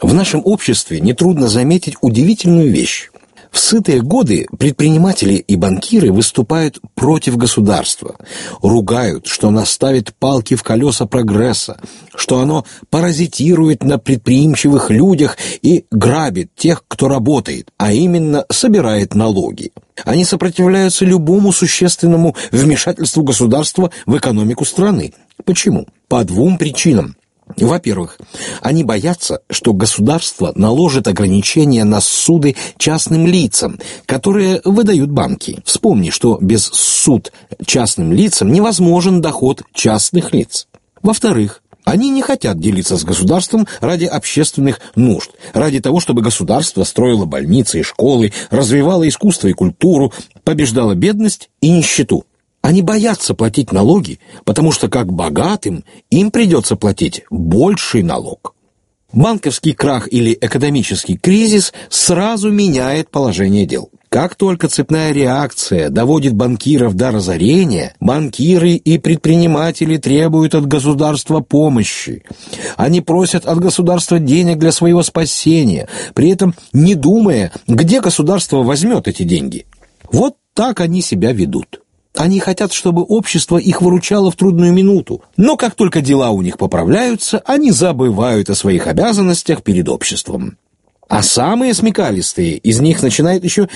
В нашем обществе нетрудно заметить удивительную вещь. В сытые годы предприниматели и банкиры выступают против государства, ругают, что оно ставит палки в колеса прогресса, что оно паразитирует на предприимчивых людях и грабит тех, кто работает, а именно собирает налоги. Они сопротивляются любому существенному вмешательству государства в экономику страны. Почему? По двум причинам. Во-первых, они боятся, что государство наложит ограничения на суды частным лицам, которые выдают банки. Вспомни, что без суд частным лицам невозможен доход частных лиц. Во-вторых, они не хотят делиться с государством ради общественных нужд, ради того, чтобы государство строило больницы и школы, развивало искусство и культуру, побеждало бедность и нищету. Они боятся платить налоги, потому что как богатым им придется платить больший налог. Банковский крах или экономический кризис сразу меняет положение дел. Как только цепная реакция доводит банкиров до разорения, банкиры и предприниматели требуют от государства помощи. Они просят от государства денег для своего спасения, при этом не думая, где государство возьмет эти деньги. Вот так они себя ведут. Они хотят, чтобы общество их выручало в трудную минуту. Но как только дела у них поправляются, они забывают о своих обязанностях перед обществом. А самые смекалистые из них начинают еще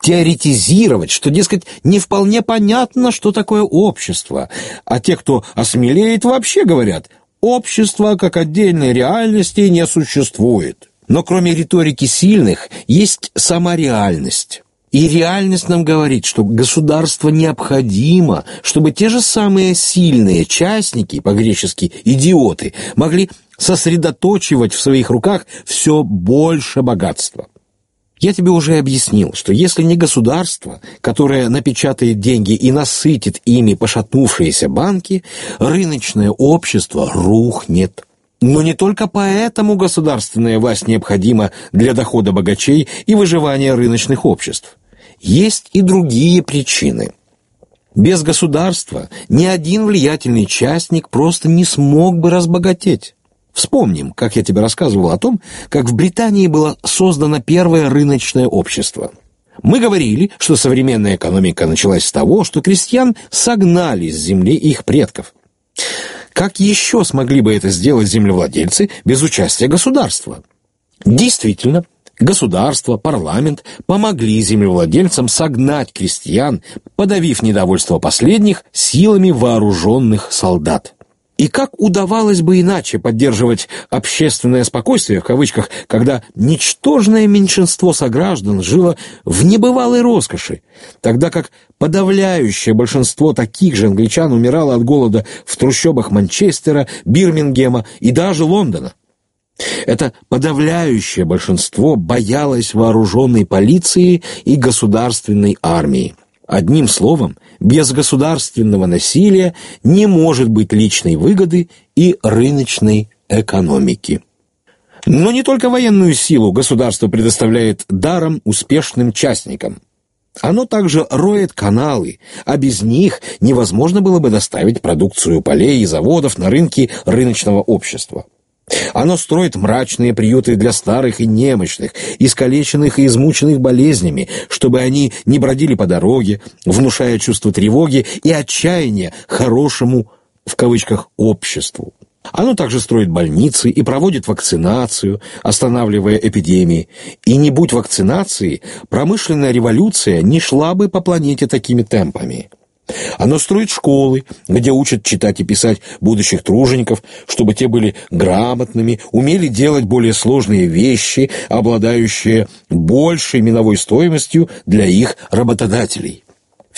теоретизировать, что, дескать, не вполне понятно, что такое общество. А те, кто осмелеет, вообще говорят, общество как отдельной реальности не существует. Но кроме риторики сильных, есть сама реальность. И реальность нам говорит, что государство необходимо, чтобы те же самые сильные частники, по-гречески идиоты, могли сосредоточивать в своих руках все больше богатства. Я тебе уже объяснил, что если не государство, которое напечатает деньги и насытит ими пошатнувшиеся банки, рыночное общество рухнет. Но не только поэтому государственная власть необходима для дохода богачей и выживания рыночных обществ. Есть и другие причины. Без государства ни один влиятельный частник просто не смог бы разбогатеть. Вспомним, как я тебе рассказывал о том, как в Британии было создано первое рыночное общество. Мы говорили, что современная экономика началась с того, что крестьян согнали с земли их предков. Как еще смогли бы это сделать землевладельцы без участия государства? Действительно, государство, парламент помогли землевладельцам согнать крестьян, подавив недовольство последних силами вооруженных солдат. И как удавалось бы иначе поддерживать «общественное спокойствие» в кавычках, когда ничтожное меньшинство сограждан жило в небывалой роскоши, тогда как подавляющее большинство таких же англичан умирало от голода в трущобах Манчестера, Бирмингема и даже Лондона. Это подавляющее большинство боялось вооруженной полиции и государственной армии. Одним словом, без государственного насилия не может быть личной выгоды и рыночной экономики. Но не только военную силу государство предоставляет даром успешным частникам. Оно также роет каналы, а без них невозможно было бы доставить продукцию полей и заводов на рынки рыночного общества. Оно строит мрачные приюты для старых и немощных, искалеченных и измученных болезнями, чтобы они не бродили по дороге, внушая чувство тревоги и отчаяния хорошему, в кавычках, обществу. Оно также строит больницы и проводит вакцинацию, останавливая эпидемии. И не будь вакцинации, промышленная революция не шла бы по планете такими темпами. Оно строит школы, где учат читать и писать будущих тружеников, чтобы те были грамотными, умели делать более сложные вещи, обладающие большей миновой стоимостью для их работодателей.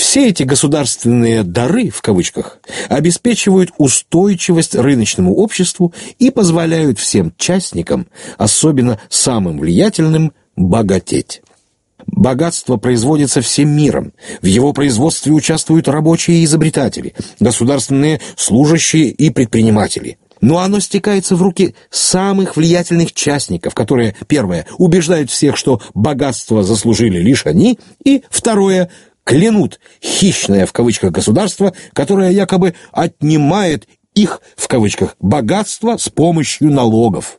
Все эти государственные «дары» в кавычках обеспечивают устойчивость рыночному обществу и позволяют всем частникам, особенно самым влиятельным, богатеть. Богатство производится всем миром. В его производстве участвуют рабочие и изобретатели, государственные служащие и предприниматели. Но оно стекается в руки самых влиятельных частников, которые, первое, убеждают всех, что богатство заслужили лишь они, и, второе, клянут «хищное» в кавычках государство, которое якобы отнимает их, в кавычках, богатство с помощью налогов.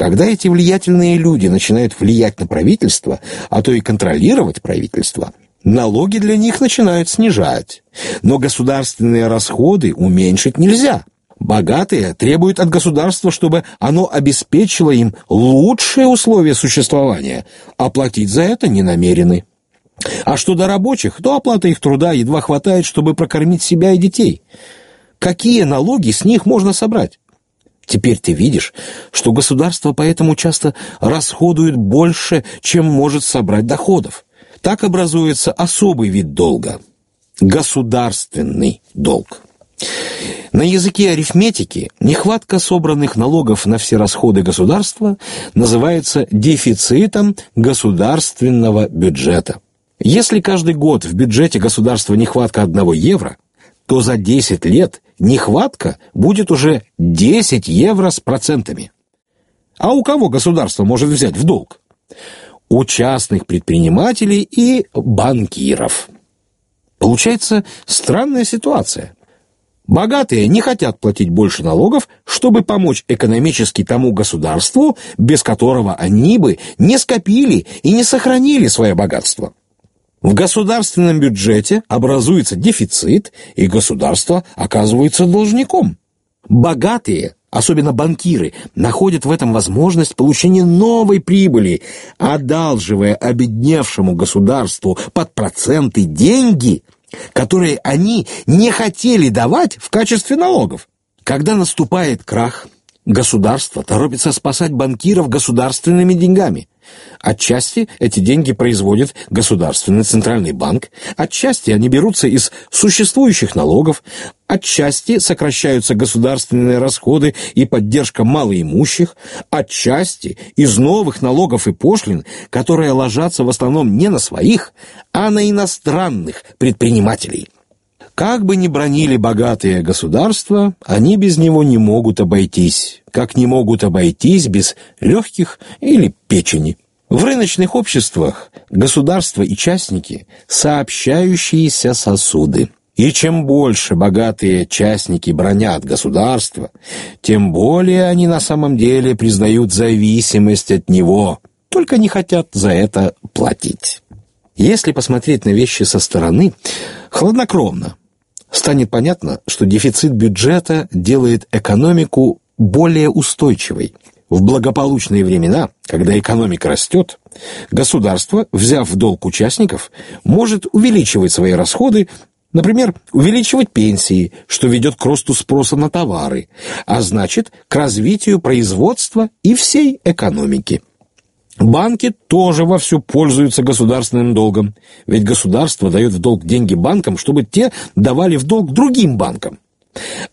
Когда эти влиятельные люди начинают влиять на правительство, а то и контролировать правительство, налоги для них начинают снижать. Но государственные расходы уменьшить нельзя. Богатые требуют от государства, чтобы оно обеспечило им лучшие условия существования, а платить за это не намерены. А что до рабочих, то оплата их труда едва хватает, чтобы прокормить себя и детей. Какие налоги с них можно собрать? Теперь ты видишь, что государство поэтому часто расходует больше, чем может собрать доходов. Так образуется особый вид долга – государственный долг. На языке арифметики нехватка собранных налогов на все расходы государства называется дефицитом государственного бюджета. Если каждый год в бюджете государства нехватка одного евро, то за 10 лет нехватка будет уже 10 евро с процентами. А у кого государство может взять в долг? У частных предпринимателей и банкиров. Получается странная ситуация. Богатые не хотят платить больше налогов, чтобы помочь экономически тому государству, без которого они бы не скопили и не сохранили свое богатство. В государственном бюджете образуется дефицит, и государство оказывается должником. Богатые, особенно банкиры, находят в этом возможность получения новой прибыли, одалживая обедневшему государству под проценты деньги, которые они не хотели давать в качестве налогов. Когда наступает крах, государство торопится спасать банкиров государственными деньгами – Отчасти эти деньги производит Государственный Центральный банк, отчасти они берутся из существующих налогов, отчасти сокращаются государственные расходы и поддержка малоимущих, отчасти из новых налогов и пошлин, которые ложатся в основном не на своих, а на иностранных предпринимателей. Как бы ни бронили богатые государства, они без него не могут обойтись, как не могут обойтись без легких или печени. В рыночных обществах государство и частники – сообщающиеся сосуды. И чем больше богатые частники бронят государство, тем более они на самом деле признают зависимость от него, только не хотят за это платить. Если посмотреть на вещи со стороны, хладнокровно, станет понятно, что дефицит бюджета делает экономику более устойчивой. В благополучные времена, когда экономика растет, государство, взяв в долг участников, может увеличивать свои расходы, например, увеличивать пенсии, что ведет к росту спроса на товары, а значит, к развитию производства и всей экономики. Банки тоже вовсю пользуются государственным долгом, ведь государство дает в долг деньги банкам, чтобы те давали в долг другим банкам,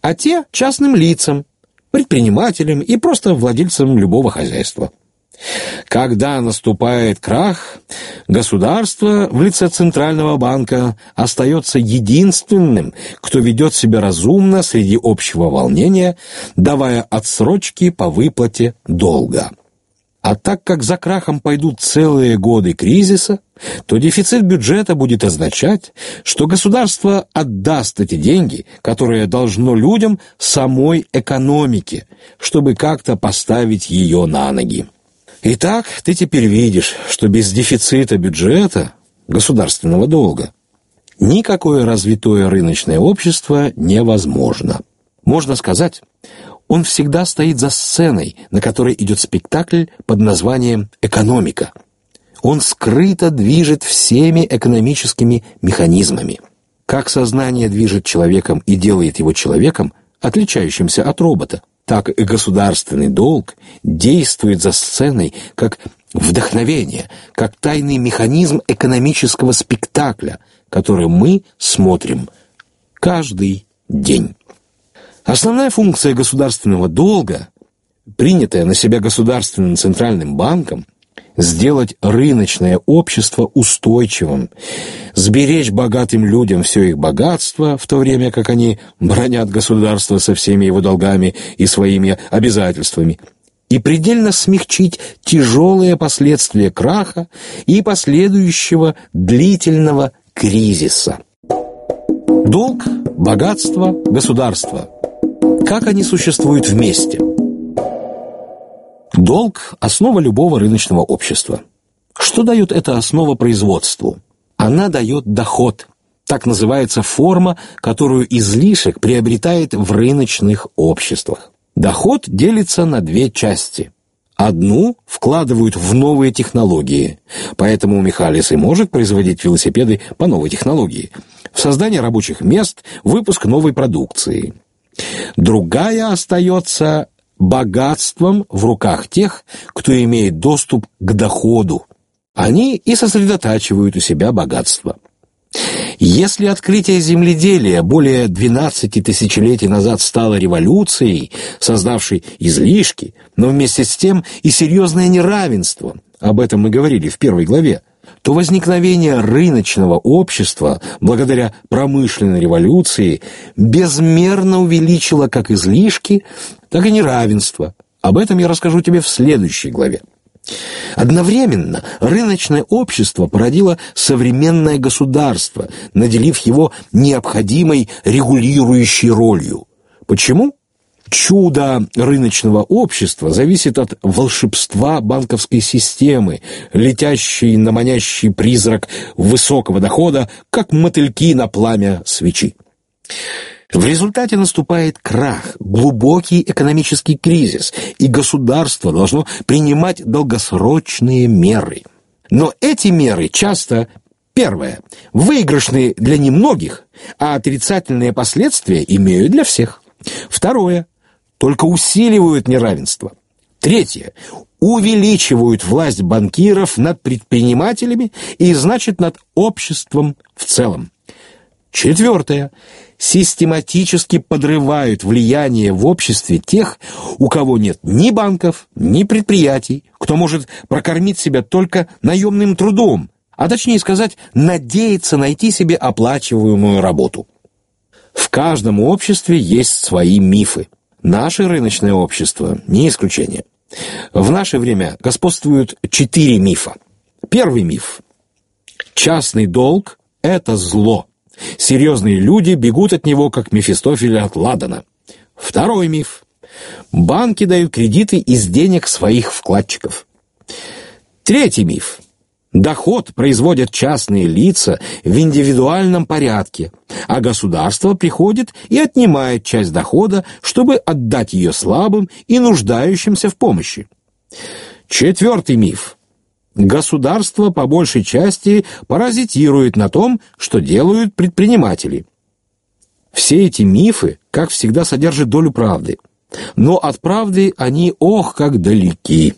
а те – частным лицам, предпринимателям и просто владельцам любого хозяйства. Когда наступает крах, государство в лице Центрального банка остается единственным, кто ведет себя разумно среди общего волнения, давая отсрочки по выплате долга. А так как за крахом пойдут целые годы кризиса, то дефицит бюджета будет означать, что государство отдаст эти деньги, которые должно людям самой экономике, чтобы как-то поставить ее на ноги. Итак, ты теперь видишь, что без дефицита бюджета, государственного долга, никакое развитое рыночное общество невозможно. Можно сказать, он всегда стоит за сценой, на которой идет спектакль под названием «Экономика». Он скрыто движет всеми экономическими механизмами. Как сознание движет человеком и делает его человеком, отличающимся от робота, так и государственный долг действует за сценой как вдохновение, как тайный механизм экономического спектакля, который мы смотрим каждый день. Основная функция государственного долга, принятая на себя государственным центральным банком, сделать рыночное общество устойчивым, сберечь богатым людям все их богатство, в то время как они бронят государство со всеми его долгами и своими обязательствами, и предельно смягчить тяжелые последствия краха и последующего длительного кризиса. Долг, богатство, государство – как они существуют вместе? Долг – основа любого рыночного общества. Что дает эта основа производству? Она дает доход. Так называется форма, которую излишек приобретает в рыночных обществах. Доход делится на две части. Одну вкладывают в новые технологии, поэтому Михалис и может производить велосипеды по новой технологии, в создание рабочих мест, выпуск новой продукции – Другая остается богатством в руках тех, кто имеет доступ к доходу. Они и сосредотачивают у себя богатство. Если открытие земледелия более 12 тысячелетий назад стало революцией, создавшей излишки, но вместе с тем и серьезное неравенство, об этом мы говорили в первой главе, то возникновение рыночного общества благодаря промышленной революции безмерно увеличило как излишки, так и неравенство. Об этом я расскажу тебе в следующей главе. Одновременно рыночное общество породило современное государство, наделив его необходимой регулирующей ролью. Почему? Чудо рыночного общества зависит от волшебства банковской системы, летящей на манящий призрак высокого дохода, как мотыльки на пламя свечи. В результате наступает крах, глубокий экономический кризис, и государство должно принимать долгосрочные меры. Но эти меры часто Первое. Выигрышные для немногих, а отрицательные последствия имеют для всех. Второе только усиливают неравенство. Третье. Увеличивают власть банкиров над предпринимателями и, значит, над обществом в целом. Четвертое. Систематически подрывают влияние в обществе тех, у кого нет ни банков, ни предприятий, кто может прокормить себя только наемным трудом, а точнее сказать, надеяться найти себе оплачиваемую работу. В каждом обществе есть свои мифы. Наше рыночное общество не исключение. В наше время господствуют четыре мифа. Первый миф. Частный долг – это зло. Серьезные люди бегут от него, как Мефистофель от Ладана. Второй миф. Банки дают кредиты из денег своих вкладчиков. Третий миф. Доход производят частные лица в индивидуальном порядке, а государство приходит и отнимает часть дохода, чтобы отдать ее слабым и нуждающимся в помощи. Четвертый миф. Государство по большей части паразитирует на том, что делают предприниматели. Все эти мифы, как всегда, содержат долю правды. Но от правды они, ох, как далеки.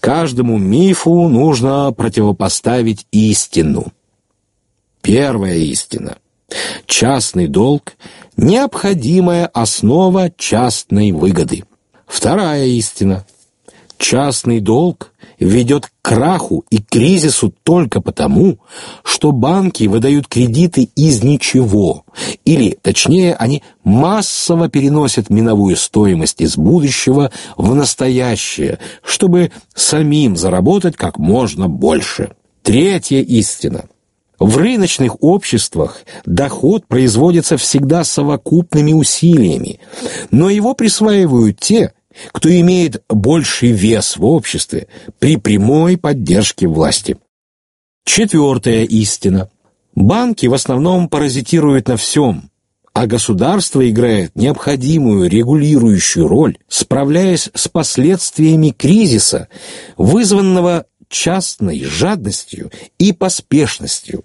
Каждому мифу нужно противопоставить истину. Первая истина. Частный долг – необходимая основа частной выгоды. Вторая истина. Частный долг ведет к краху и кризису только потому, что банки выдают кредиты из ничего, или, точнее, они массово переносят миновую стоимость из будущего в настоящее, чтобы самим заработать как можно больше. Третья истина. В рыночных обществах доход производится всегда совокупными усилиями, но его присваивают те, кто имеет больший вес в обществе при прямой поддержке власти. Четвертая истина. Банки в основном паразитируют на всем, а государство играет необходимую регулирующую роль, справляясь с последствиями кризиса, вызванного частной жадностью и поспешностью,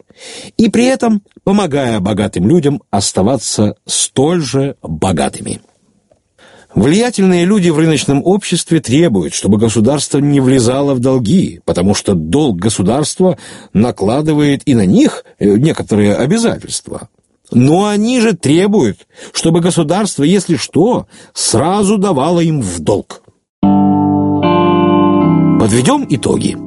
и при этом помогая богатым людям оставаться столь же богатыми. Влиятельные люди в рыночном обществе требуют, чтобы государство не влезало в долги, потому что долг государства накладывает и на них э, некоторые обязательства. Но они же требуют, чтобы государство, если что, сразу давало им в долг. Подведем итоги.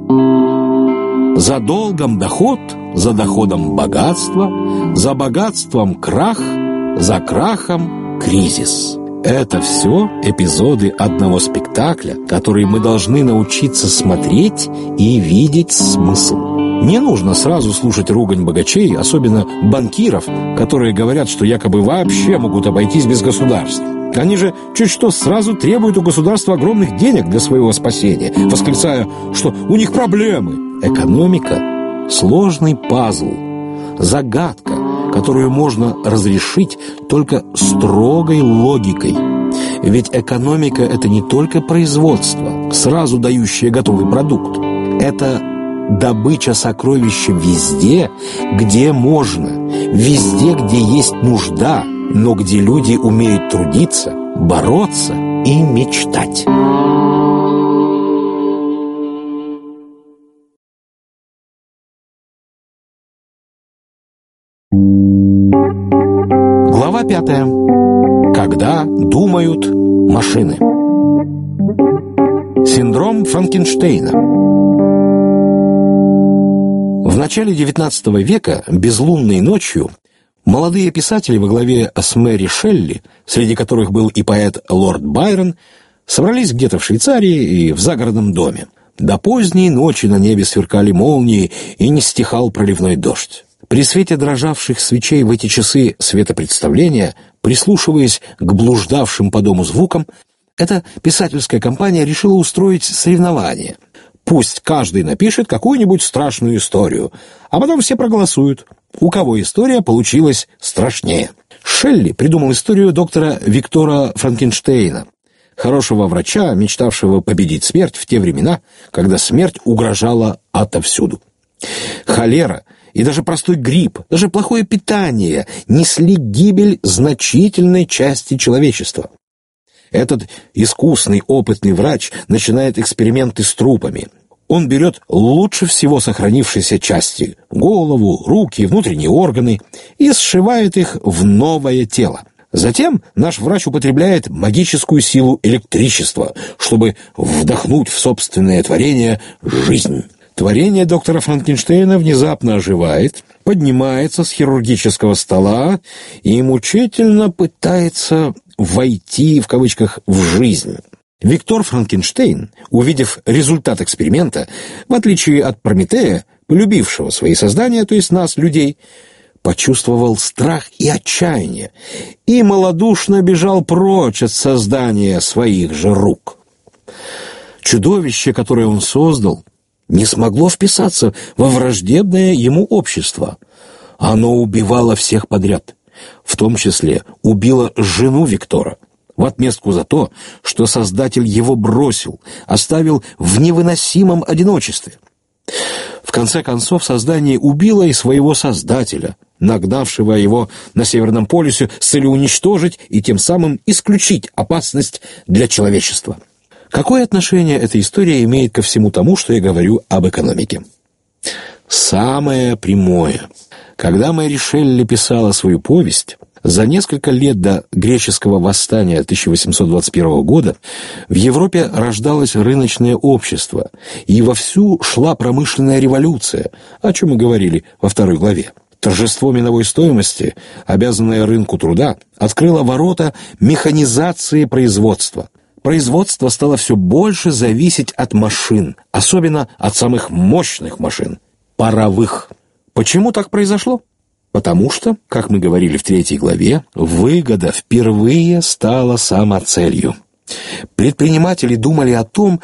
За долгом доход, за доходом богатство, за богатством крах, за крахом кризис. Это все эпизоды одного спектакля, который мы должны научиться смотреть и видеть смысл. Не нужно сразу слушать ругань богачей, особенно банкиров, которые говорят, что якобы вообще могут обойтись без государства. Они же чуть что сразу требуют у государства огромных денег для своего спасения, восклицая, что у них проблемы. Экономика – сложный пазл, загадка, которую можно разрешить только строгой логикой. Ведь экономика – это не только производство, сразу дающее готовый продукт. Это добыча сокровища везде, где можно, везде, где есть нужда, но где люди умеют трудиться, бороться и мечтать. Пятая. Когда думают машины. Синдром Франкенштейна. В начале XIX века, безлунной ночью, молодые писатели во главе с Мэри Шелли, среди которых был и поэт лорд Байрон, собрались где-то в Швейцарии и в загородном доме. До поздней ночи на небе сверкали молнии и не стихал проливной дождь. При свете дрожавших свечей в эти часы светопредставления, прислушиваясь к блуждавшим по дому звукам, эта писательская компания решила устроить соревнование. Пусть каждый напишет какую-нибудь страшную историю, а потом все проголосуют, у кого история получилась страшнее. Шелли придумал историю доктора Виктора Франкенштейна, хорошего врача, мечтавшего победить смерть в те времена, когда смерть угрожала отовсюду. Холера и даже простой грипп, даже плохое питание несли гибель значительной части человечества. Этот искусный, опытный врач начинает эксперименты с трупами. Он берет лучше всего сохранившиеся части – голову, руки, внутренние органы – и сшивает их в новое тело. Затем наш врач употребляет магическую силу электричества, чтобы вдохнуть в собственное творение жизнь. Творение доктора Франкенштейна внезапно оживает, поднимается с хирургического стола и мучительно пытается «войти» в кавычках в жизнь. Виктор Франкенштейн, увидев результат эксперимента, в отличие от Прометея, полюбившего свои создания, то есть нас, людей, почувствовал страх и отчаяние и малодушно бежал прочь от создания своих же рук. Чудовище, которое он создал, не смогло вписаться во враждебное ему общество. Оно убивало всех подряд, в том числе убило жену Виктора, в отместку за то, что Создатель его бросил, оставил в невыносимом одиночестве. В конце концов, создание убило и своего Создателя, нагнавшего его на Северном полюсе с целью уничтожить и тем самым исключить опасность для человечества. Какое отношение эта история имеет ко всему тому, что я говорю об экономике? Самое прямое. Когда Мэри Шелли писала свою повесть, за несколько лет до греческого восстания 1821 года в Европе рождалось рыночное общество, и вовсю шла промышленная революция, о чем мы говорили во второй главе. Торжество миновой стоимости, обязанное рынку труда, открыло ворота механизации производства – производство стало все больше зависеть от машин, особенно от самых мощных машин – паровых. Почему так произошло? Потому что, как мы говорили в третьей главе, выгода впервые стала самоцелью. Предприниматели думали о том,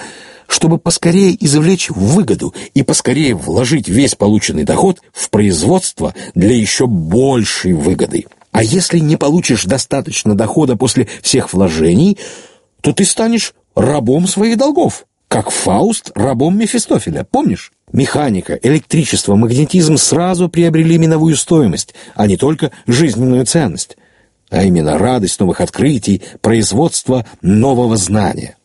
чтобы поскорее извлечь выгоду и поскорее вложить весь полученный доход в производство для еще большей выгоды. А если не получишь достаточно дохода после всех вложений – то ты станешь рабом своих долгов, как Фауст рабом Мефистофеля, помнишь? Механика, электричество, магнетизм сразу приобрели миновую стоимость, а не только жизненную ценность, а именно радость новых открытий, производство нового знания.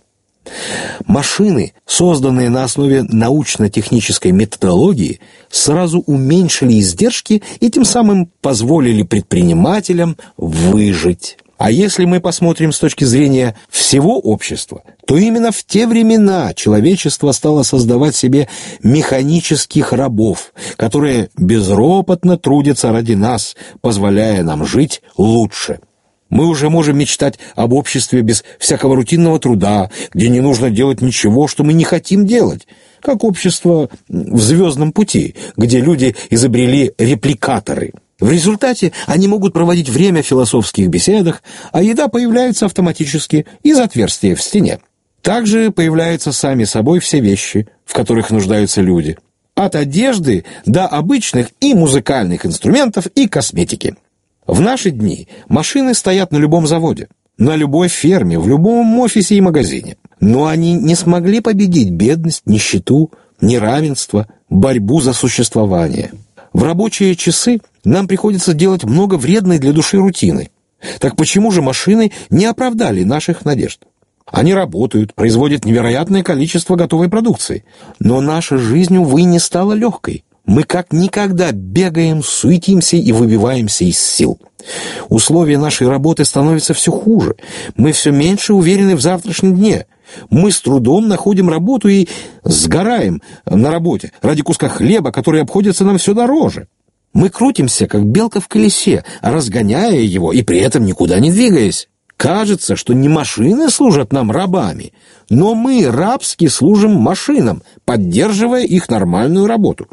Машины, созданные на основе научно-технической методологии, сразу уменьшили издержки и тем самым позволили предпринимателям выжить. А если мы посмотрим с точки зрения всего общества, то именно в те времена человечество стало создавать себе механических рабов, которые безропотно трудятся ради нас, позволяя нам жить лучше. Мы уже можем мечтать об обществе без всякого рутинного труда, где не нужно делать ничего, что мы не хотим делать, как общество в «Звездном пути», где люди изобрели репликаторы – в результате они могут проводить время в философских беседах, а еда появляется автоматически из отверстия в стене. Также появляются сами собой все вещи, в которых нуждаются люди. От одежды до обычных и музыкальных инструментов и косметики. В наши дни машины стоят на любом заводе, на любой ферме, в любом офисе и магазине. Но они не смогли победить бедность, нищету, неравенство, борьбу за существование. В рабочие часы нам приходится делать много вредной для души рутины. Так почему же машины не оправдали наших надежд? Они работают, производят невероятное количество готовой продукции. Но наша жизнь, увы, не стала легкой. Мы как никогда бегаем, суетимся и выбиваемся из сил. Условия нашей работы становятся все хуже. Мы все меньше уверены в завтрашнем дне. Мы с трудом находим работу и сгораем на работе ради куска хлеба, который обходится нам все дороже. Мы крутимся, как белка в колесе, разгоняя его и при этом никуда не двигаясь. Кажется, что не машины служат нам рабами, но мы рабски служим машинам, поддерживая их нормальную работу.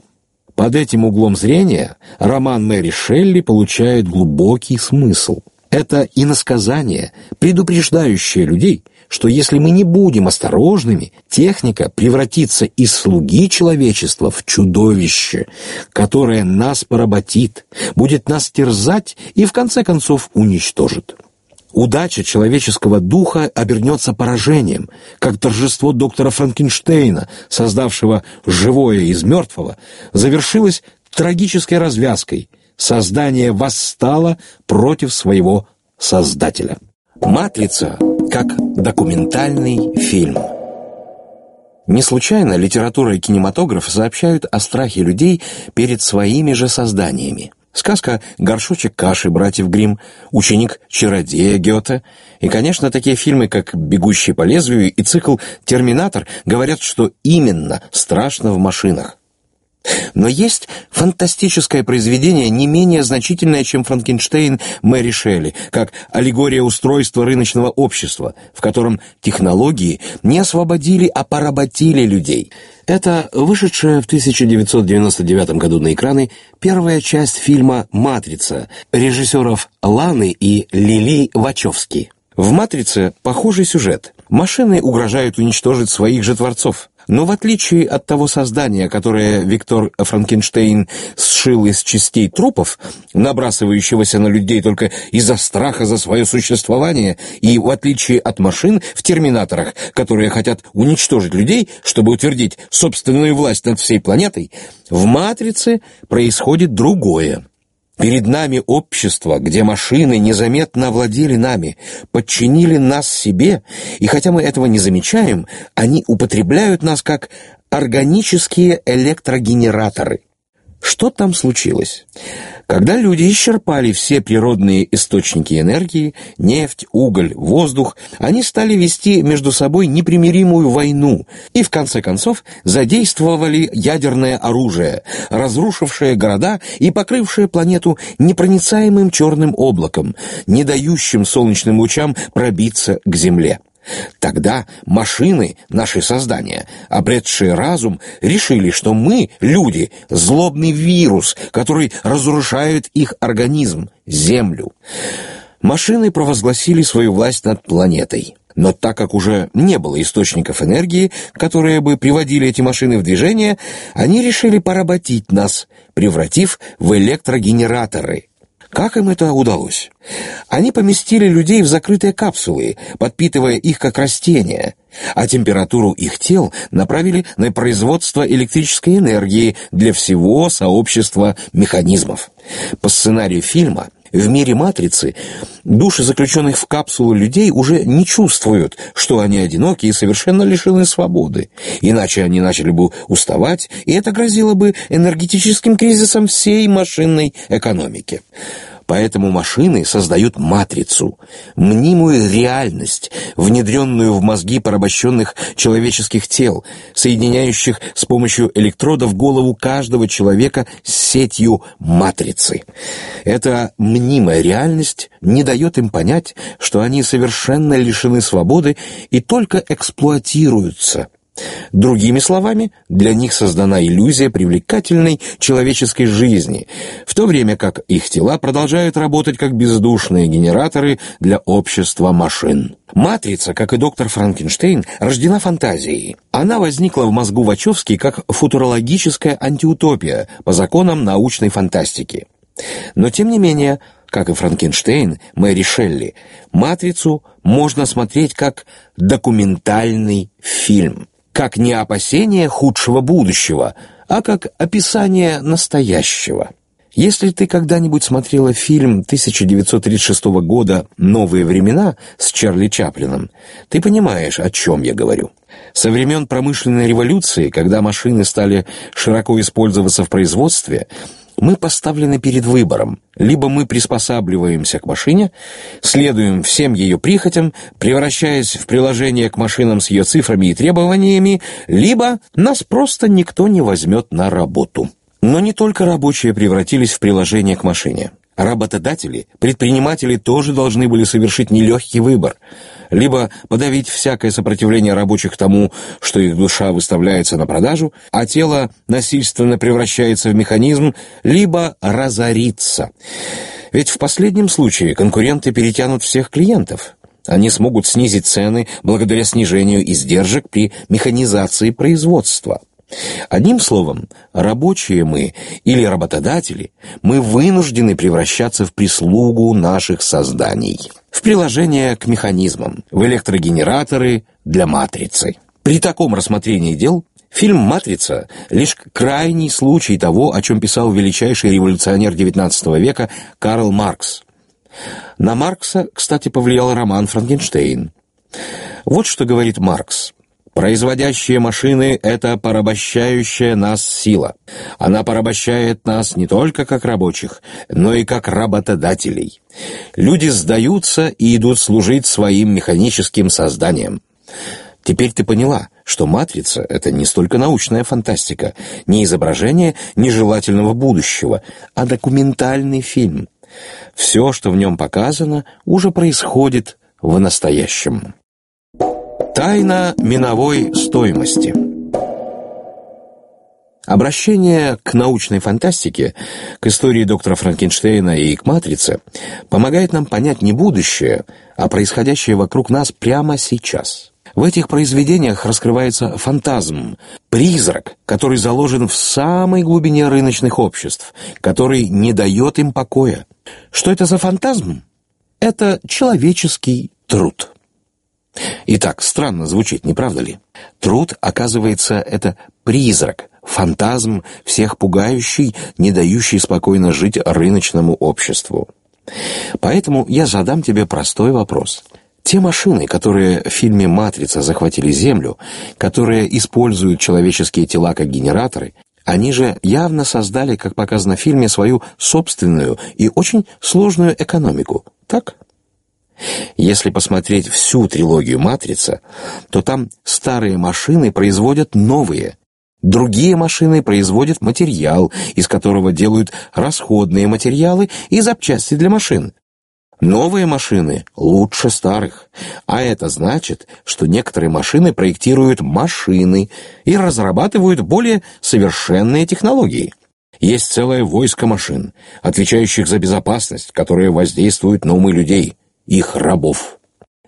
Под этим углом зрения роман Мэри Шелли получает глубокий смысл. Это иносказание, предупреждающее людей, что если мы не будем осторожными, техника превратится из слуги человечества в чудовище, которое нас поработит, будет нас терзать и в конце концов уничтожит. Удача человеческого духа обернется поражением, как торжество доктора Франкенштейна, создавшего живое из мертвого, завершилось трагической развязкой. Создание восстало против своего создателя. «Матрица» как документальный фильм. Не случайно литература и кинематограф сообщают о страхе людей перед своими же созданиями. Сказка «Горшочек каши» братьев Гримм, «Ученик-чародея» Гёте и, конечно, такие фильмы, как «Бегущий по лезвию» и цикл «Терминатор» говорят, что именно страшно в машинах. Но есть фантастическое произведение, не менее значительное, чем «Франкенштейн» Мэри Шелли, как аллегория устройства рыночного общества, в котором технологии не освободили, а поработили людей. Это вышедшая в 1999 году на экраны первая часть фильма «Матрица» режиссеров Ланы и Лили Вачовски. В «Матрице» похожий сюжет. Машины угрожают уничтожить своих же творцов. Но в отличие от того создания, которое Виктор Франкенштейн сшил из частей трупов, набрасывающегося на людей только из-за страха за свое существование, и в отличие от машин в терминаторах, которые хотят уничтожить людей, чтобы утвердить собственную власть над всей планетой, в «Матрице» происходит другое. Перед нами общество, где машины незаметно овладели нами, подчинили нас себе, и хотя мы этого не замечаем, они употребляют нас как органические электрогенераторы. Что там случилось? Когда люди исчерпали все природные источники энергии, нефть, уголь, воздух, они стали вести между собой непримиримую войну и, в конце концов, задействовали ядерное оружие, разрушившее города и покрывшее планету непроницаемым черным облаком, не дающим солнечным лучам пробиться к Земле. Тогда машины, наши создания, обретшие разум, решили, что мы, люди, злобный вирус, который разрушает их организм, Землю. Машины провозгласили свою власть над планетой. Но так как уже не было источников энергии, которые бы приводили эти машины в движение, они решили поработить нас, превратив в электрогенераторы – как им это удалось? Они поместили людей в закрытые капсулы, подпитывая их как растения, а температуру их тел направили на производство электрической энергии для всего сообщества механизмов. По сценарию фильма – в мире матрицы души заключенных в капсулу людей уже не чувствуют, что они одиноки и совершенно лишены свободы. Иначе они начали бы уставать, и это грозило бы энергетическим кризисом всей машинной экономики. Поэтому машины создают матрицу, мнимую реальность, внедренную в мозги порабощенных человеческих тел, соединяющих с помощью электродов голову каждого человека с сетью матрицы. Эта мнимая реальность не дает им понять, что они совершенно лишены свободы и только эксплуатируются – Другими словами, для них создана иллюзия привлекательной человеческой жизни, в то время как их тела продолжают работать как бездушные генераторы для общества машин. Матрица, как и доктор Франкенштейн, рождена фантазией. Она возникла в мозгу Вачовски как футурологическая антиутопия по законам научной фантастики. Но, тем не менее, как и Франкенштейн, Мэри Шелли, «Матрицу» можно смотреть как документальный фильм как не опасение худшего будущего, а как описание настоящего. Если ты когда-нибудь смотрела фильм 1936 года «Новые времена» с Чарли Чаплином, ты понимаешь, о чем я говорю. Со времен промышленной революции, когда машины стали широко использоваться в производстве, мы поставлены перед выбором. Либо мы приспосабливаемся к машине, следуем всем ее прихотям, превращаясь в приложение к машинам с ее цифрами и требованиями, либо нас просто никто не возьмет на работу. Но не только рабочие превратились в приложение к машине. Работодатели, предприниматели тоже должны были совершить нелегкий выбор. Либо подавить всякое сопротивление рабочих тому, что их душа выставляется на продажу, а тело насильственно превращается в механизм, либо разориться. Ведь в последнем случае конкуренты перетянут всех клиентов. Они смогут снизить цены благодаря снижению издержек при механизации производства. Одним словом, рабочие мы или работодатели, мы вынуждены превращаться в прислугу наших созданий, в приложение к механизмам, в электрогенераторы для матрицы. При таком рассмотрении дел фильм «Матрица» — лишь крайний случай того, о чем писал величайший революционер XIX века Карл Маркс. На Маркса, кстати, повлиял роман «Франкенштейн». Вот что говорит Маркс. Производящие машины — это порабощающая нас сила. Она порабощает нас не только как рабочих, но и как работодателей. Люди сдаются и идут служить своим механическим созданиям. Теперь ты поняла, что «Матрица» — это не столько научная фантастика, не изображение нежелательного будущего, а документальный фильм. Все, что в нем показано, уже происходит в настоящем. Тайна миновой стоимости. Обращение к научной фантастике, к истории доктора Франкенштейна и к «Матрице» помогает нам понять не будущее, а происходящее вокруг нас прямо сейчас. В этих произведениях раскрывается фантазм, призрак, который заложен в самой глубине рыночных обществ, который не дает им покоя. Что это за фантазм? Это человеческий труд. Итак, странно звучит, не правда ли? Труд, оказывается, это призрак, фантазм, всех пугающий, не дающий спокойно жить рыночному обществу. Поэтому я задам тебе простой вопрос. Те машины, которые в фильме «Матрица» захватили Землю, которые используют человеческие тела как генераторы, они же явно создали, как показано в фильме, свою собственную и очень сложную экономику. Так? Если посмотреть всю трилогию «Матрица», то там старые машины производят новые. Другие машины производят материал, из которого делают расходные материалы и запчасти для машин. Новые машины лучше старых, а это значит, что некоторые машины проектируют машины и разрабатывают более совершенные технологии. Есть целое войско машин, отвечающих за безопасность, которые воздействуют на умы людей, их рабов.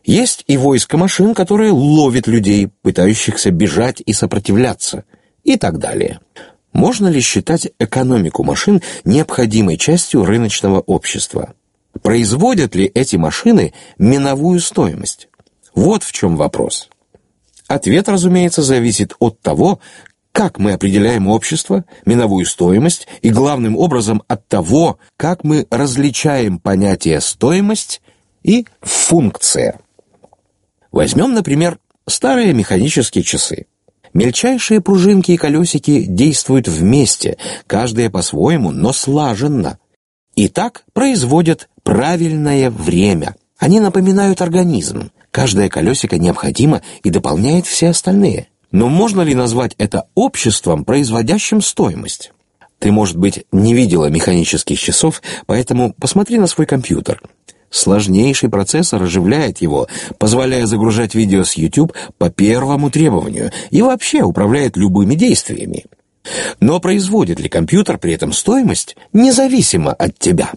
Есть и войско машин, которые ловят людей, пытающихся бежать и сопротивляться, и так далее. Можно ли считать экономику машин необходимой частью рыночного общества? Производят ли эти машины миновую стоимость? Вот в чем вопрос. Ответ, разумеется, зависит от того, как мы определяем общество, миновую стоимость и, главным образом, от того, как мы различаем понятие «стоимость» и «функция». Возьмем, например, старые механические часы. Мельчайшие пружинки и колесики действуют вместе, каждая по-своему, но слаженно. И так производят правильное время. Они напоминают организм. Каждое колесико необходимо и дополняет все остальные. Но можно ли назвать это обществом, производящим стоимость? Ты, может быть, не видела механических часов, поэтому посмотри на свой компьютер. Сложнейший процессор оживляет его, позволяя загружать видео с YouTube по первому требованию и вообще управляет любыми действиями. Но производит ли компьютер при этом стоимость, независимо от тебя?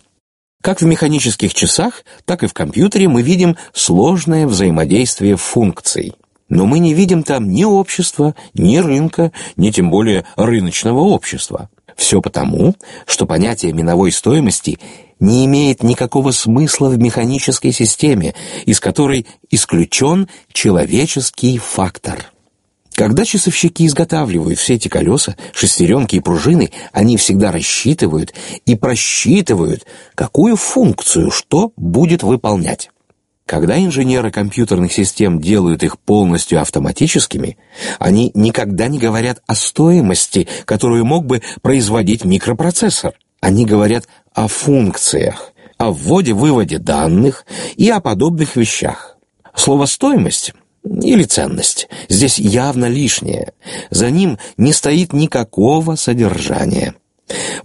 Как в механических часах, так и в компьютере мы видим сложное взаимодействие функций. Но мы не видим там ни общества, ни рынка, ни тем более рыночного общества. Все потому, что понятие миновой стоимости не имеет никакого смысла в механической системе, из которой исключен человеческий фактор. Когда часовщики изготавливают все эти колеса, шестеренки и пружины, они всегда рассчитывают и просчитывают, какую функцию что будет выполнять. Когда инженеры компьютерных систем делают их полностью автоматическими, они никогда не говорят о стоимости, которую мог бы производить микропроцессор. Они говорят о функциях, о вводе-выводе данных и о подобных вещах. Слово «стоимость» или ценность. Здесь явно лишнее. За ним не стоит никакого содержания.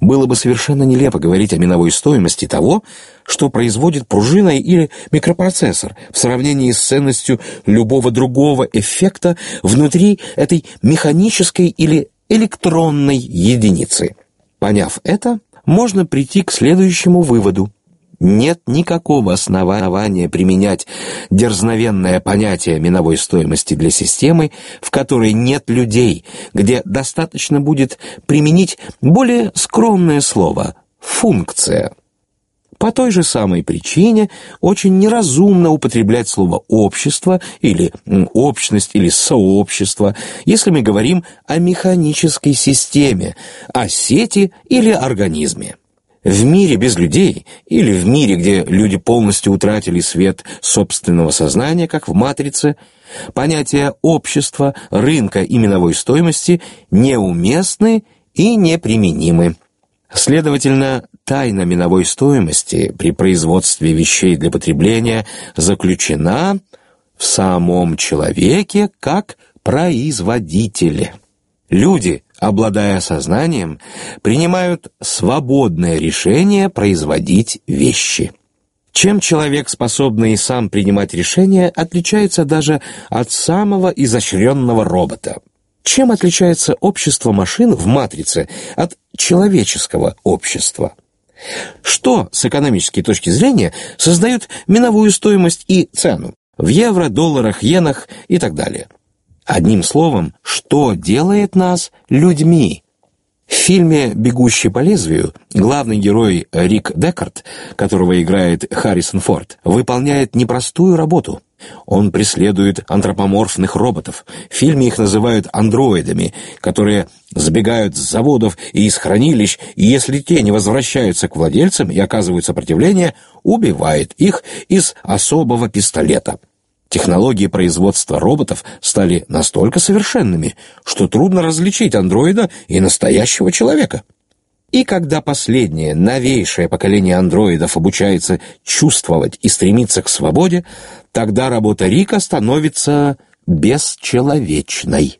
Было бы совершенно нелепо говорить о миновой стоимости того, что производит пружина или микропроцессор в сравнении с ценностью любого другого эффекта внутри этой механической или электронной единицы. Поняв это, можно прийти к следующему выводу – нет никакого основания применять дерзновенное понятие миновой стоимости для системы, в которой нет людей, где достаточно будет применить более скромное слово «функция». По той же самой причине очень неразумно употреблять слово «общество» или «общность» или «сообщество», если мы говорим о механической системе, о сети или организме. В мире без людей, или в мире, где люди полностью утратили свет собственного сознания, как в «Матрице», понятия общества, рынка и миновой стоимости неуместны и неприменимы. Следовательно, тайна миновой стоимости при производстве вещей для потребления заключена в самом человеке как производителе. Люди, обладая сознанием, принимают свободное решение производить вещи. Чем человек, способный сам принимать решения, отличается даже от самого изощренного робота? Чем отличается общество машин в матрице от человеческого общества? Что с экономической точки зрения создает миновую стоимость и цену? в евро, долларах, иенах и так далее. Одним словом, что делает нас людьми? В фильме «Бегущий по лезвию» главный герой Рик Декарт, которого играет Харрисон Форд, выполняет непростую работу. Он преследует антропоморфных роботов. В фильме их называют андроидами, которые сбегают с заводов и из хранилищ, и если те не возвращаются к владельцам и оказывают сопротивление, убивает их из особого пистолета. Технологии производства роботов стали настолько совершенными, что трудно различить андроида и настоящего человека. И когда последнее, новейшее поколение андроидов обучается чувствовать и стремиться к свободе, тогда работа Рика становится бесчеловечной.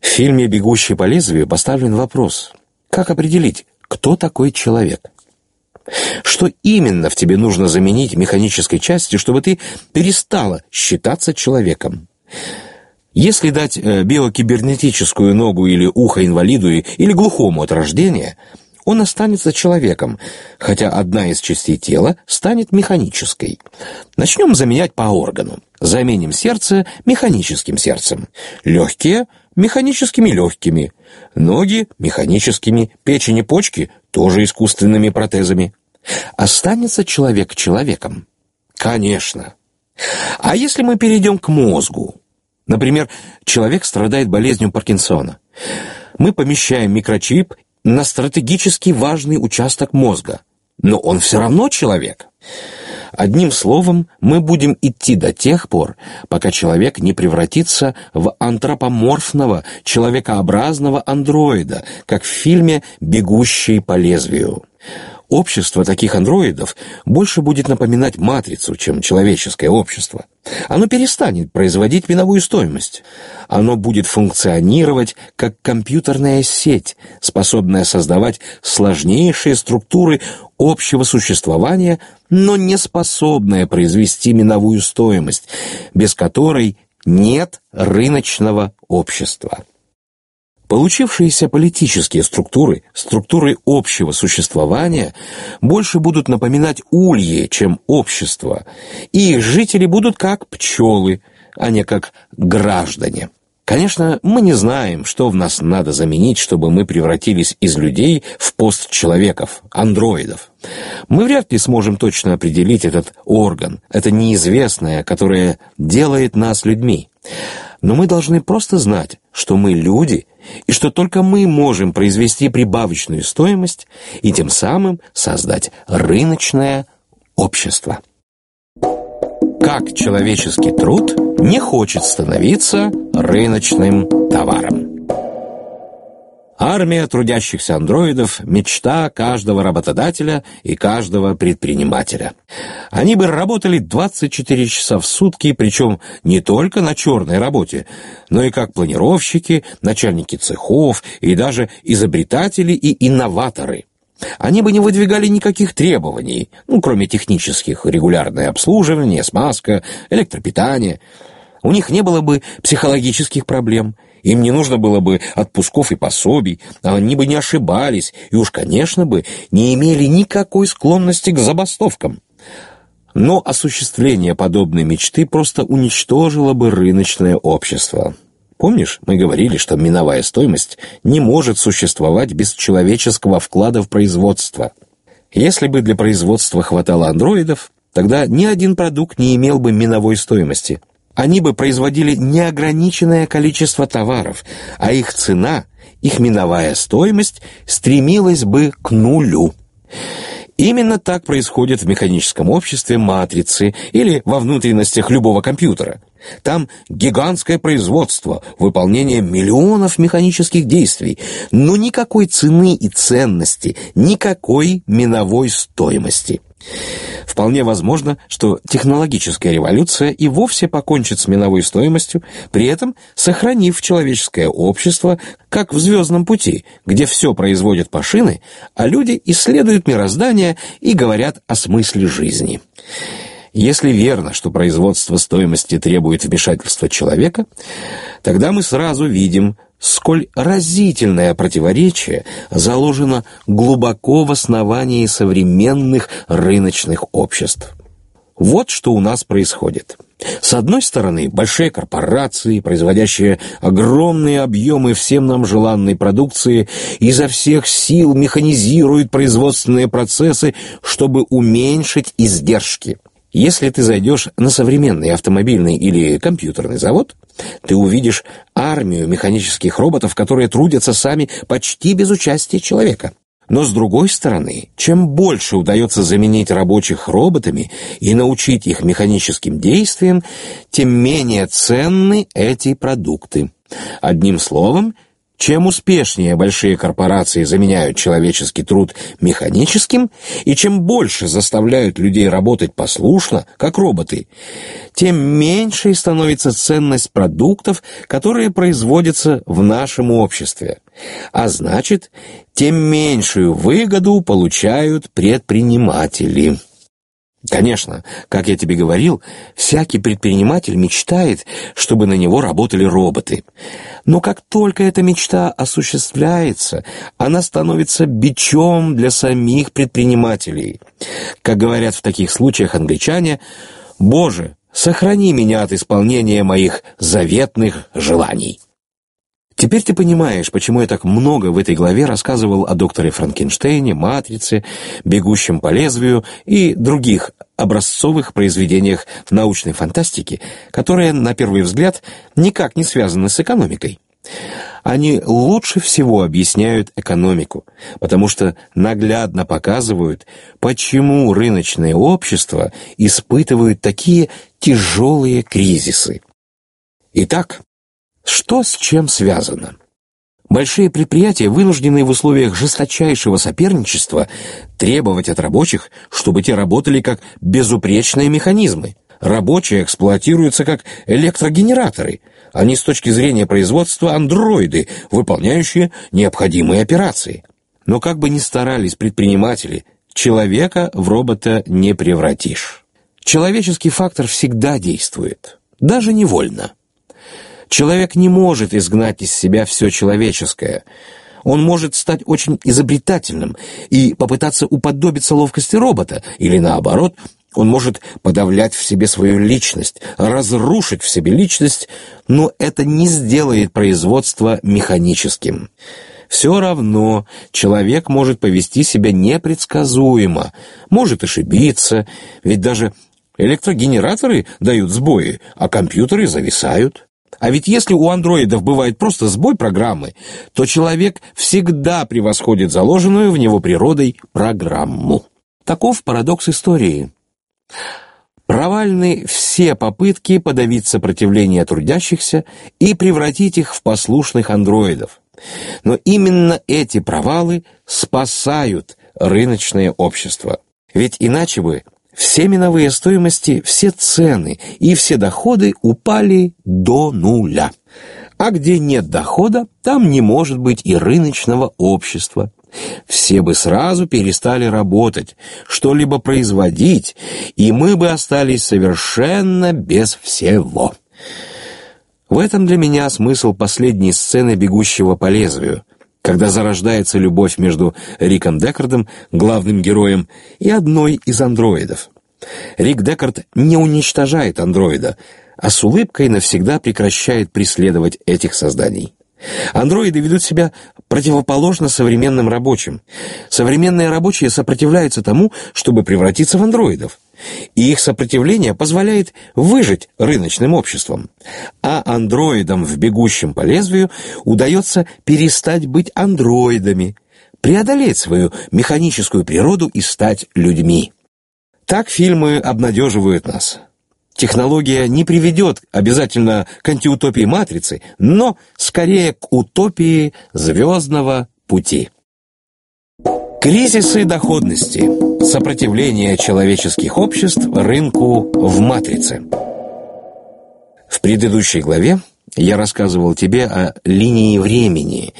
В фильме «Бегущий по лезвию» поставлен вопрос, как определить, кто такой человек – что именно в тебе нужно заменить механической части, чтобы ты перестала считаться человеком? Если дать э, биокибернетическую ногу или ухо инвалиду или глухому от рождения, он останется человеком, хотя одна из частей тела станет механической. Начнем заменять по органу. Заменим сердце механическим сердцем, легкие – механическими легкими, ноги – механическими, печень и почки – тоже искусственными протезами. Останется человек человеком? Конечно. А если мы перейдем к мозгу? Например, человек страдает болезнью Паркинсона. Мы помещаем микрочип на стратегически важный участок мозга. Но он все равно человек. Одним словом, мы будем идти до тех пор, пока человек не превратится в антропоморфного, человекообразного андроида, как в фильме «Бегущий по лезвию». Общество таких андроидов больше будет напоминать матрицу, чем человеческое общество. Оно перестанет производить миновую стоимость. Оно будет функционировать как компьютерная сеть, способная создавать сложнейшие структуры общего существования, но не способная произвести миновую стоимость, без которой нет рыночного общества. Получившиеся политические структуры, структуры общего существования, больше будут напоминать ульи, чем общество, и их жители будут как пчелы, а не как граждане. Конечно, мы не знаем, что в нас надо заменить, чтобы мы превратились из людей в постчеловеков, андроидов. Мы вряд ли сможем точно определить этот орган, это неизвестное, которое делает нас людьми. Но мы должны просто знать, что мы люди, и что только мы можем произвести прибавочную стоимость и тем самым создать рыночное общество. Как человеческий труд не хочет становиться рыночным товаром. Армия трудящихся андроидов – мечта каждого работодателя и каждого предпринимателя. Они бы работали 24 часа в сутки, причем не только на черной работе, но и как планировщики, начальники цехов и даже изобретатели и инноваторы. Они бы не выдвигали никаких требований, ну, кроме технических, регулярное обслуживание, смазка, электропитание. У них не было бы психологических проблем – им не нужно было бы отпусков и пособий, а они бы не ошибались и уж, конечно бы, не имели никакой склонности к забастовкам. Но осуществление подобной мечты просто уничтожило бы рыночное общество. Помнишь, мы говорили, что миновая стоимость не может существовать без человеческого вклада в производство. Если бы для производства хватало андроидов, тогда ни один продукт не имел бы миновой стоимости – они бы производили неограниченное количество товаров, а их цена, их миновая стоимость стремилась бы к нулю. Именно так происходит в механическом обществе матрицы или во внутренностях любого компьютера. Там гигантское производство, выполнение миллионов механических действий, но никакой цены и ценности, никакой миновой стоимости. Вполне возможно, что технологическая революция и вовсе покончит с миновой стоимостью, при этом сохранив человеческое общество, как в «Звездном пути», где все производят машины, а люди исследуют мироздание и говорят о смысле жизни. Если верно, что производство стоимости требует вмешательства человека, тогда мы сразу видим, сколь разительное противоречие заложено глубоко в основании современных рыночных обществ. Вот что у нас происходит. С одной стороны, большие корпорации, производящие огромные объемы всем нам желанной продукции, изо всех сил механизируют производственные процессы, чтобы уменьшить издержки. Если ты зайдешь на современный автомобильный или компьютерный завод, ты увидишь армию механических роботов, которые трудятся сами почти без участия человека. Но с другой стороны, чем больше удается заменить рабочих роботами и научить их механическим действиям, тем менее ценны эти продукты. Одним словом, чем успешнее большие корпорации заменяют человеческий труд механическим, и чем больше заставляют людей работать послушно, как роботы, тем меньшей становится ценность продуктов, которые производятся в нашем обществе. А значит, тем меньшую выгоду получают предприниматели. Конечно, как я тебе говорил, всякий предприниматель мечтает, чтобы на него работали роботы. Но как только эта мечта осуществляется, она становится бичом для самих предпринимателей. Как говорят в таких случаях англичане, «Боже, сохрани меня от исполнения моих заветных желаний». Теперь ты понимаешь, почему я так много в этой главе рассказывал о докторе Франкенштейне, «Матрице», «Бегущем по лезвию» и других образцовых произведениях научной фантастики, которые, на первый взгляд, никак не связаны с экономикой. Они лучше всего объясняют экономику, потому что наглядно показывают, почему рыночное общество испытывают такие тяжелые кризисы. Итак, что с чем связано? Большие предприятия вынуждены в условиях жесточайшего соперничества требовать от рабочих, чтобы те работали как безупречные механизмы. Рабочие эксплуатируются как электрогенераторы. Они с точки зрения производства андроиды, выполняющие необходимые операции. Но как бы ни старались предприниматели, человека в робота не превратишь. Человеческий фактор всегда действует, даже невольно. Человек не может изгнать из себя все человеческое. Он может стать очень изобретательным и попытаться уподобиться ловкости робота, или наоборот, он может подавлять в себе свою личность, разрушить в себе личность, но это не сделает производство механическим. Все равно человек может повести себя непредсказуемо, может ошибиться, ведь даже электрогенераторы дают сбои, а компьютеры зависают. А ведь если у андроидов бывает просто сбой программы, то человек всегда превосходит заложенную в него природой программу. Таков парадокс истории. Провальны все попытки подавить сопротивление трудящихся и превратить их в послушных андроидов. Но именно эти провалы спасают рыночное общество. Ведь иначе бы все миновые стоимости, все цены и все доходы упали до нуля. А где нет дохода, там не может быть и рыночного общества. Все бы сразу перестали работать, что-либо производить, и мы бы остались совершенно без всего. В этом для меня смысл последней сцены «Бегущего по лезвию», когда зарождается любовь между Риком Деккардом, главным героем, и одной из андроидов. Рик Деккард не уничтожает андроида, а с улыбкой навсегда прекращает преследовать этих созданий. Андроиды ведут себя противоположно современным рабочим. Современные рабочие сопротивляются тому, чтобы превратиться в андроидов. И их сопротивление позволяет выжить рыночным обществом. А андроидам в бегущем по лезвию удается перестать быть андроидами, преодолеть свою механическую природу и стать людьми. Так фильмы обнадеживают нас. Технология не приведет обязательно к антиутопии матрицы, но скорее к утопии звездного пути. Кризисы доходности. Сопротивление человеческих обществ рынку в матрице. В предыдущей главе я рассказывал тебе о линии времени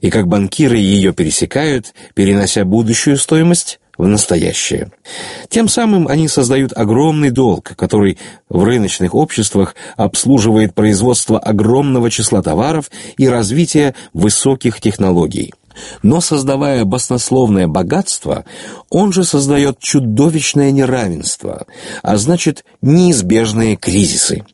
и как банкиры ее пересекают, перенося будущую стоимость в настоящее. Тем самым они создают огромный долг, который в рыночных обществах обслуживает производство огромного числа товаров и развитие высоких технологий. Но создавая баснословное богатство, он же создает чудовищное неравенство, а значит неизбежные кризисы.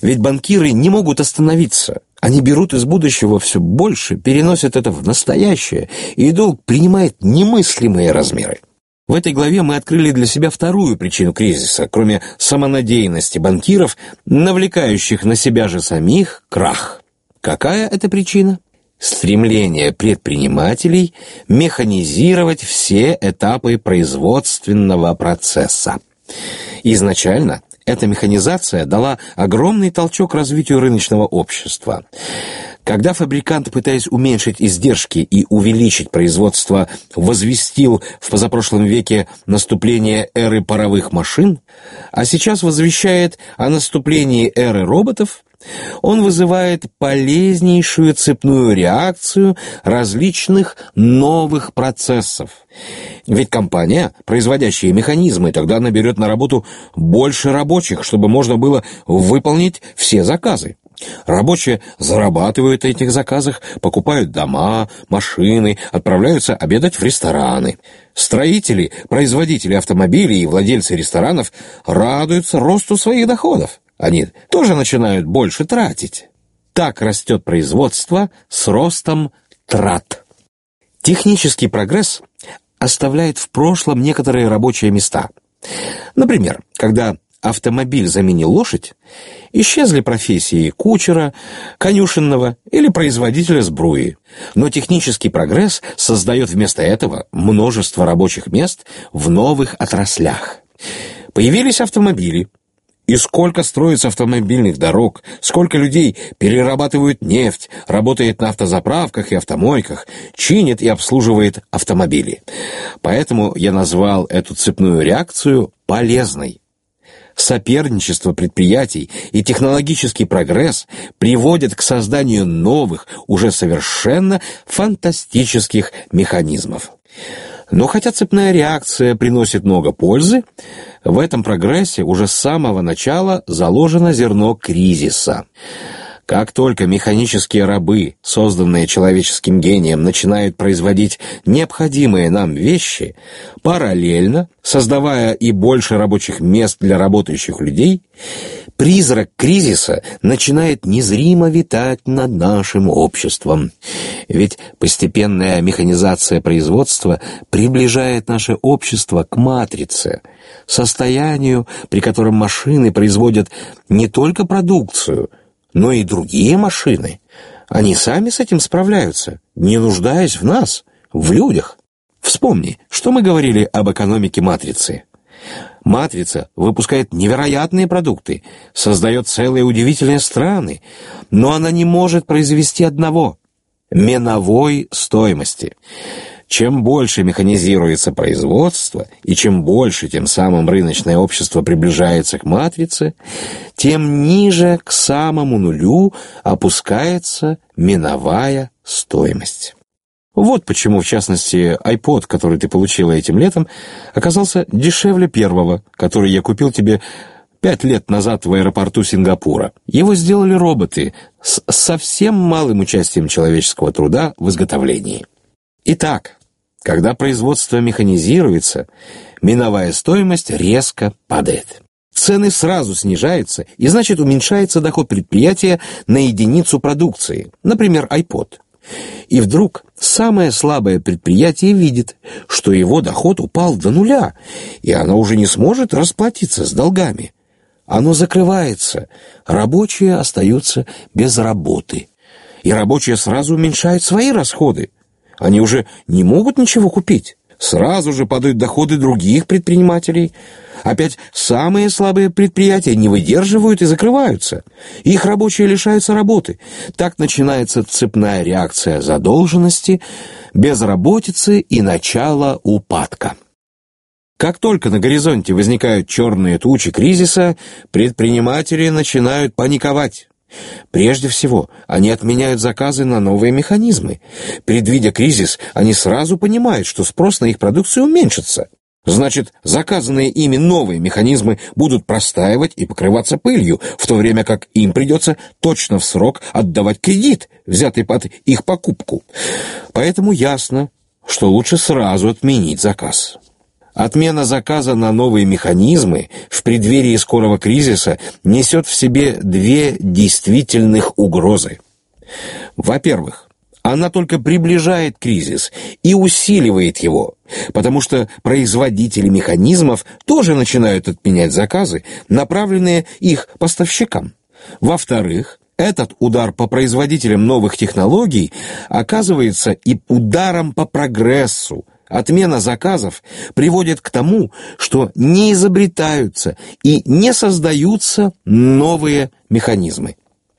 Ведь банкиры не могут остановиться. Они берут из будущего все больше, переносят это в настоящее, и долг принимает немыслимые размеры. В этой главе мы открыли для себя вторую причину кризиса, кроме самонадеянности банкиров, навлекающих на себя же самих крах. Какая это причина? Стремление предпринимателей механизировать все этапы производственного процесса. Изначально эта механизация дала огромный толчок развитию рыночного общества. Когда фабрикант, пытаясь уменьшить издержки и увеличить производство, возвестил в позапрошлом веке наступление эры паровых машин, а сейчас возвещает о наступлении эры роботов, он вызывает полезнейшую цепную реакцию различных новых процессов. Ведь компания, производящая механизмы, тогда наберет на работу больше рабочих, чтобы можно было выполнить все заказы. Рабочие зарабатывают на этих заказах, покупают дома, машины, отправляются обедать в рестораны. Строители, производители автомобилей и владельцы ресторанов радуются росту своих доходов. Они тоже начинают больше тратить. Так растет производство с ростом трат. Технический прогресс оставляет в прошлом некоторые рабочие места. Например, когда автомобиль заменил лошадь, исчезли профессии кучера, конюшенного или производителя сбруи. Но технический прогресс создает вместо этого множество рабочих мест в новых отраслях. Появились автомобили, и сколько строится автомобильных дорог, сколько людей перерабатывают нефть, работает на автозаправках и автомойках, чинит и обслуживает автомобили. Поэтому я назвал эту цепную реакцию полезной. Соперничество предприятий и технологический прогресс приводят к созданию новых, уже совершенно фантастических механизмов. Но хотя цепная реакция приносит много пользы, в этом прогрессе уже с самого начала заложено зерно кризиса. Как только механические рабы, созданные человеческим гением, начинают производить необходимые нам вещи, параллельно, создавая и больше рабочих мест для работающих людей, призрак кризиса начинает незримо витать над нашим обществом. Ведь постепенная механизация производства приближает наше общество к матрице, состоянию, при котором машины производят не только продукцию – но и другие машины. Они сами с этим справляются, не нуждаясь в нас, в людях. Вспомни, что мы говорили об экономике матрицы. Матрица выпускает невероятные продукты, создает целые удивительные страны, но она не может произвести одного – меновой стоимости. Чем больше механизируется производство, и чем больше тем самым рыночное общество приближается к матрице, тем ниже к самому нулю опускается миновая стоимость. Вот почему, в частности, iPod, который ты получила этим летом, оказался дешевле первого, который я купил тебе пять лет назад в аэропорту Сингапура. Его сделали роботы с совсем малым участием человеческого труда в изготовлении. Итак, когда производство механизируется, миновая стоимость резко падает. Цены сразу снижаются, и значит уменьшается доход предприятия на единицу продукции, например, iPod. И вдруг самое слабое предприятие видит, что его доход упал до нуля, и оно уже не сможет расплатиться с долгами. Оно закрывается, рабочие остаются без работы. И рабочие сразу уменьшают свои расходы. Они уже не могут ничего купить. Сразу же падают доходы других предпринимателей. Опять самые слабые предприятия не выдерживают и закрываются. Их рабочие лишаются работы. Так начинается цепная реакция задолженности, безработицы и начало упадка. Как только на горизонте возникают черные тучи кризиса, предприниматели начинают паниковать. Прежде всего, они отменяют заказы на новые механизмы. Предвидя кризис, они сразу понимают, что спрос на их продукцию уменьшится. Значит, заказанные ими новые механизмы будут простаивать и покрываться пылью, в то время как им придется точно в срок отдавать кредит, взятый под их покупку. Поэтому ясно, что лучше сразу отменить заказ. Отмена заказа на новые механизмы в преддверии скорого кризиса несет в себе две действительных угрозы. Во-первых, она только приближает кризис и усиливает его, потому что производители механизмов тоже начинают отменять заказы, направленные их поставщикам. Во-вторых, этот удар по производителям новых технологий оказывается и ударом по прогрессу. Отмена заказов приводит к тому, что не изобретаются и не создаются новые механизмы.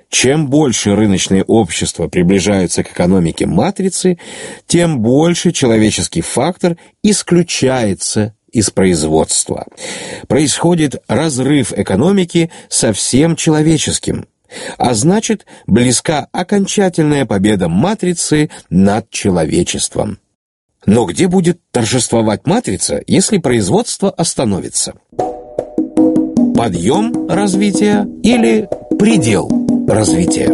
Чем больше рыночные общества приближаются к экономике матрицы, тем больше человеческий фактор исключается из производства. Происходит разрыв экономики со всем человеческим, а значит, близка окончательная победа матрицы над человечеством. Но где будет торжествовать матрица, если производство остановится? Подъем развития или предел развития.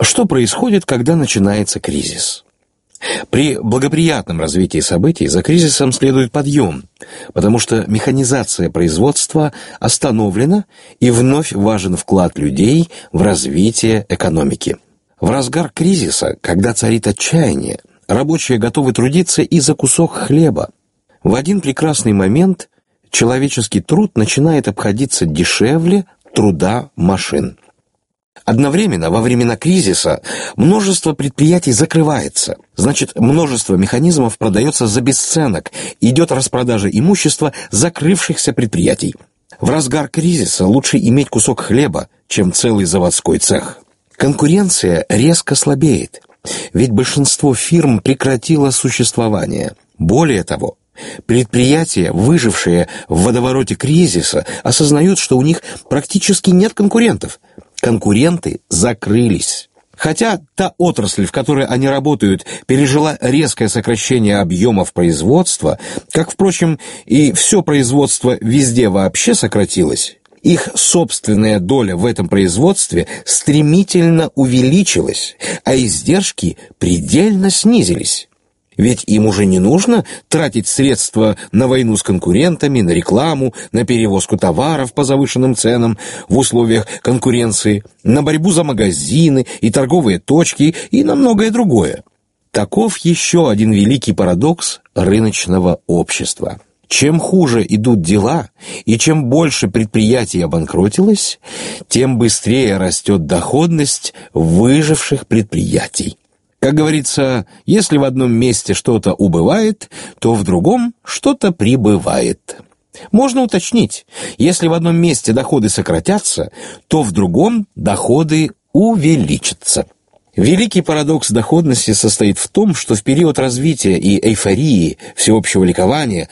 Что происходит, когда начинается кризис? При благоприятном развитии событий за кризисом следует подъем, потому что механизация производства остановлена и вновь важен вклад людей в развитие экономики. В разгар кризиса, когда царит отчаяние, рабочие готовы трудиться и за кусок хлеба. В один прекрасный момент человеческий труд начинает обходиться дешевле труда машин. Одновременно, во времена кризиса, множество предприятий закрывается. Значит, множество механизмов продается за бесценок, идет распродажа имущества закрывшихся предприятий. В разгар кризиса лучше иметь кусок хлеба, чем целый заводской цех. Конкуренция резко слабеет, ведь большинство фирм прекратило существование. Более того, Предприятия, выжившие в водовороте кризиса, осознают, что у них практически нет конкурентов. Конкуренты закрылись. Хотя та отрасль, в которой они работают, пережила резкое сокращение объемов производства, как, впрочем, и все производство везде вообще сократилось, их собственная доля в этом производстве стремительно увеличилась, а издержки предельно снизились. Ведь им уже не нужно тратить средства на войну с конкурентами, на рекламу, на перевозку товаров по завышенным ценам в условиях конкуренции, на борьбу за магазины и торговые точки и на многое другое. Таков еще один великий парадокс рыночного общества. Чем хуже идут дела, и чем больше предприятий обанкротилось, тем быстрее растет доходность выживших предприятий. Как говорится, если в одном месте что-то убывает, то в другом что-то прибывает. Можно уточнить, если в одном месте доходы сократятся, то в другом доходы увеличатся. Великий парадокс доходности состоит в том, что в период развития и эйфории, всеобщего ликования,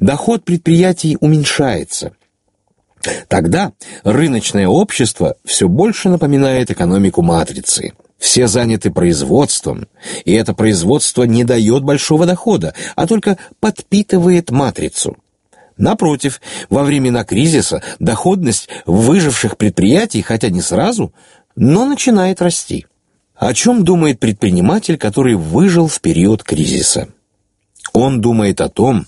доход предприятий уменьшается. Тогда рыночное общество все больше напоминает экономику матрицы – все заняты производством, и это производство не дает большого дохода, а только подпитывает матрицу. Напротив, во времена кризиса доходность выживших предприятий, хотя не сразу, но начинает расти. О чем думает предприниматель, который выжил в период кризиса? Он думает о том,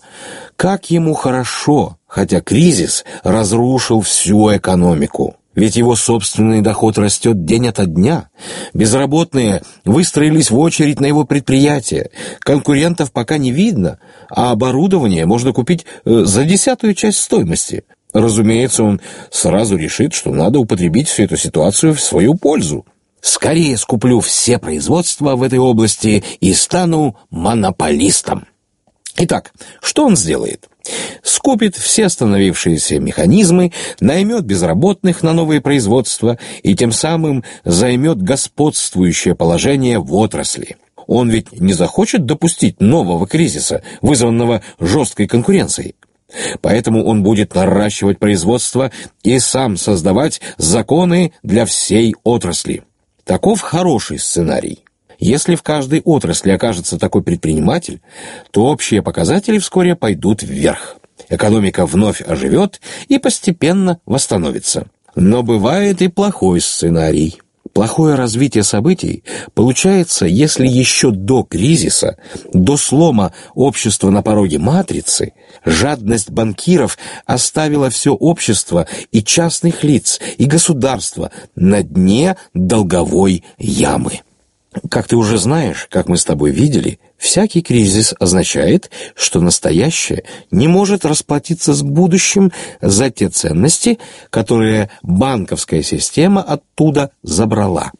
как ему хорошо, хотя кризис разрушил всю экономику. Ведь его собственный доход растет день ото дня. Безработные выстроились в очередь на его предприятие. Конкурентов пока не видно, а оборудование можно купить э, за десятую часть стоимости. Разумеется, он сразу решит, что надо употребить всю эту ситуацию в свою пользу. Скорее скуплю все производства в этой области и стану монополистом. Итак, что он сделает? скупит все остановившиеся механизмы, наймет безработных на новые производства и тем самым займет господствующее положение в отрасли. Он ведь не захочет допустить нового кризиса, вызванного жесткой конкуренцией. Поэтому он будет наращивать производство и сам создавать законы для всей отрасли. Таков хороший сценарий. Если в каждой отрасли окажется такой предприниматель, то общие показатели вскоре пойдут вверх. Экономика вновь оживет и постепенно восстановится. Но бывает и плохой сценарий. Плохое развитие событий получается, если еще до кризиса, до слома общества на пороге матрицы, жадность банкиров оставила все общество и частных лиц, и государство на дне долговой ямы. Как ты уже знаешь, как мы с тобой видели, всякий кризис означает, что настоящее не может расплатиться с будущим за те ценности, которые банковская система оттуда забрала.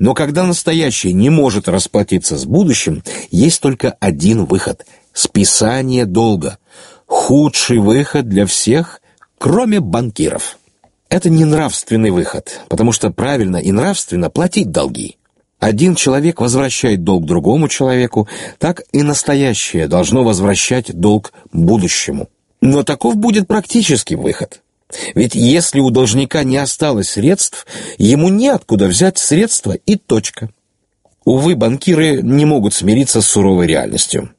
Но когда настоящее не может расплатиться с будущим, есть только один выход – списание долга. Худший выход для всех, кроме банкиров. Это не нравственный выход, потому что правильно и нравственно платить долги – один человек возвращает долг другому человеку, так и настоящее должно возвращать долг будущему. Но таков будет практический выход. Ведь если у должника не осталось средств, ему неоткуда взять средства и точка. Увы, банкиры не могут смириться с суровой реальностью.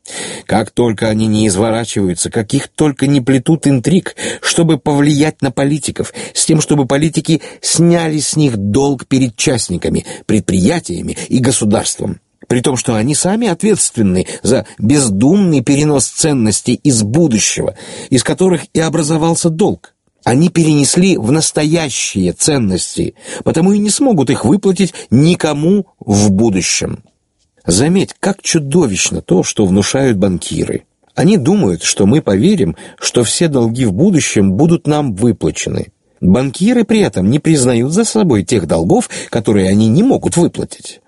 Как только они не изворачиваются, каких только не плетут интриг, чтобы повлиять на политиков, с тем, чтобы политики сняли с них долг перед частниками, предприятиями и государством. При том, что они сами ответственны за бездумный перенос ценностей из будущего, из которых и образовался долг. Они перенесли в настоящие ценности, потому и не смогут их выплатить никому в будущем. Заметь, как чудовищно то, что внушают банкиры. Они думают, что мы поверим, что все долги в будущем будут нам выплачены. Банкиры при этом не признают за собой тех долгов, которые они не могут выплатить.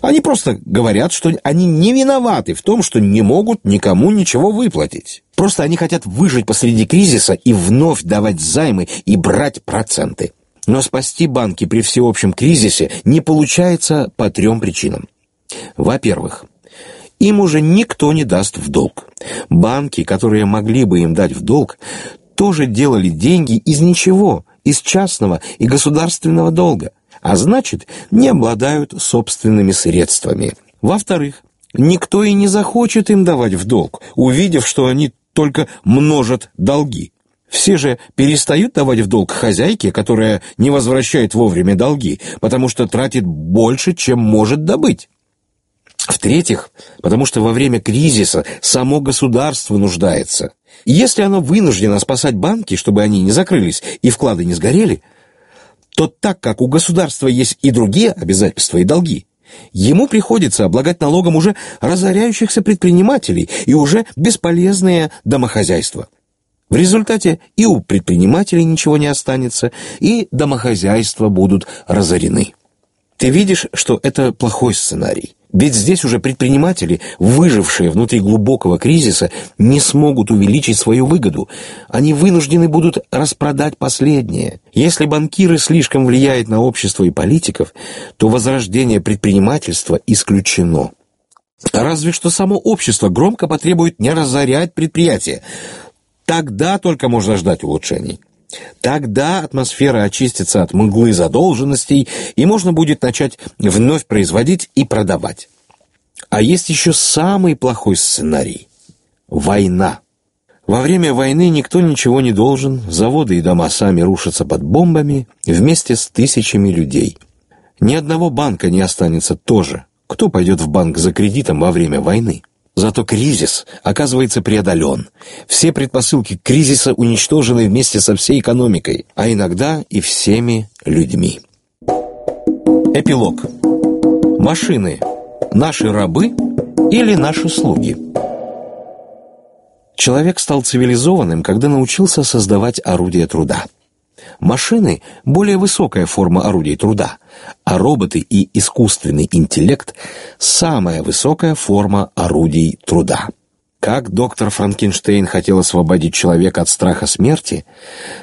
Они просто говорят, что они не виноваты в том, что не могут никому ничего выплатить. Просто они хотят выжить посреди кризиса и вновь давать займы и брать проценты. Но спасти банки при всеобщем кризисе не получается по трем причинам. Во-первых, им уже никто не даст в долг. Банки, которые могли бы им дать в долг, тоже делали деньги из ничего, из частного и государственного долга – а значит, не обладают собственными средствами. Во-вторых, никто и не захочет им давать в долг, увидев, что они только множат долги. Все же перестают давать в долг хозяйке, которая не возвращает вовремя долги, потому что тратит больше, чем может добыть. В-третьих, потому что во время кризиса само государство нуждается. Если оно вынуждено спасать банки, чтобы они не закрылись и вклады не сгорели, то так как у государства есть и другие обязательства и долги, ему приходится облагать налогом уже разоряющихся предпринимателей и уже бесполезные домохозяйства. В результате и у предпринимателей ничего не останется, и домохозяйства будут разорены. Ты видишь, что это плохой сценарий. Ведь здесь уже предприниматели, выжившие внутри глубокого кризиса, не смогут увеличить свою выгоду. Они вынуждены будут распродать последнее. Если банкиры слишком влияют на общество и политиков, то возрождение предпринимательства исключено. Разве что само общество громко потребует не разорять предприятия. Тогда только можно ждать улучшений. Тогда атмосфера очистится от мглы задолженностей, и можно будет начать вновь производить и продавать. А есть еще самый плохой сценарий – война. Во время войны никто ничего не должен, заводы и дома сами рушатся под бомбами вместе с тысячами людей. Ни одного банка не останется тоже. Кто пойдет в банк за кредитом во время войны? Зато кризис оказывается преодолен. Все предпосылки кризиса уничтожены вместе со всей экономикой, а иногда и всеми людьми. Эпилог. Машины. Наши рабы или наши слуги? Человек стал цивилизованным, когда научился создавать орудия труда. Машины – более высокая форма орудий труда, а роботы и искусственный интеллект – самая высокая форма орудий труда. Как доктор Франкенштейн хотел освободить человека от страха смерти,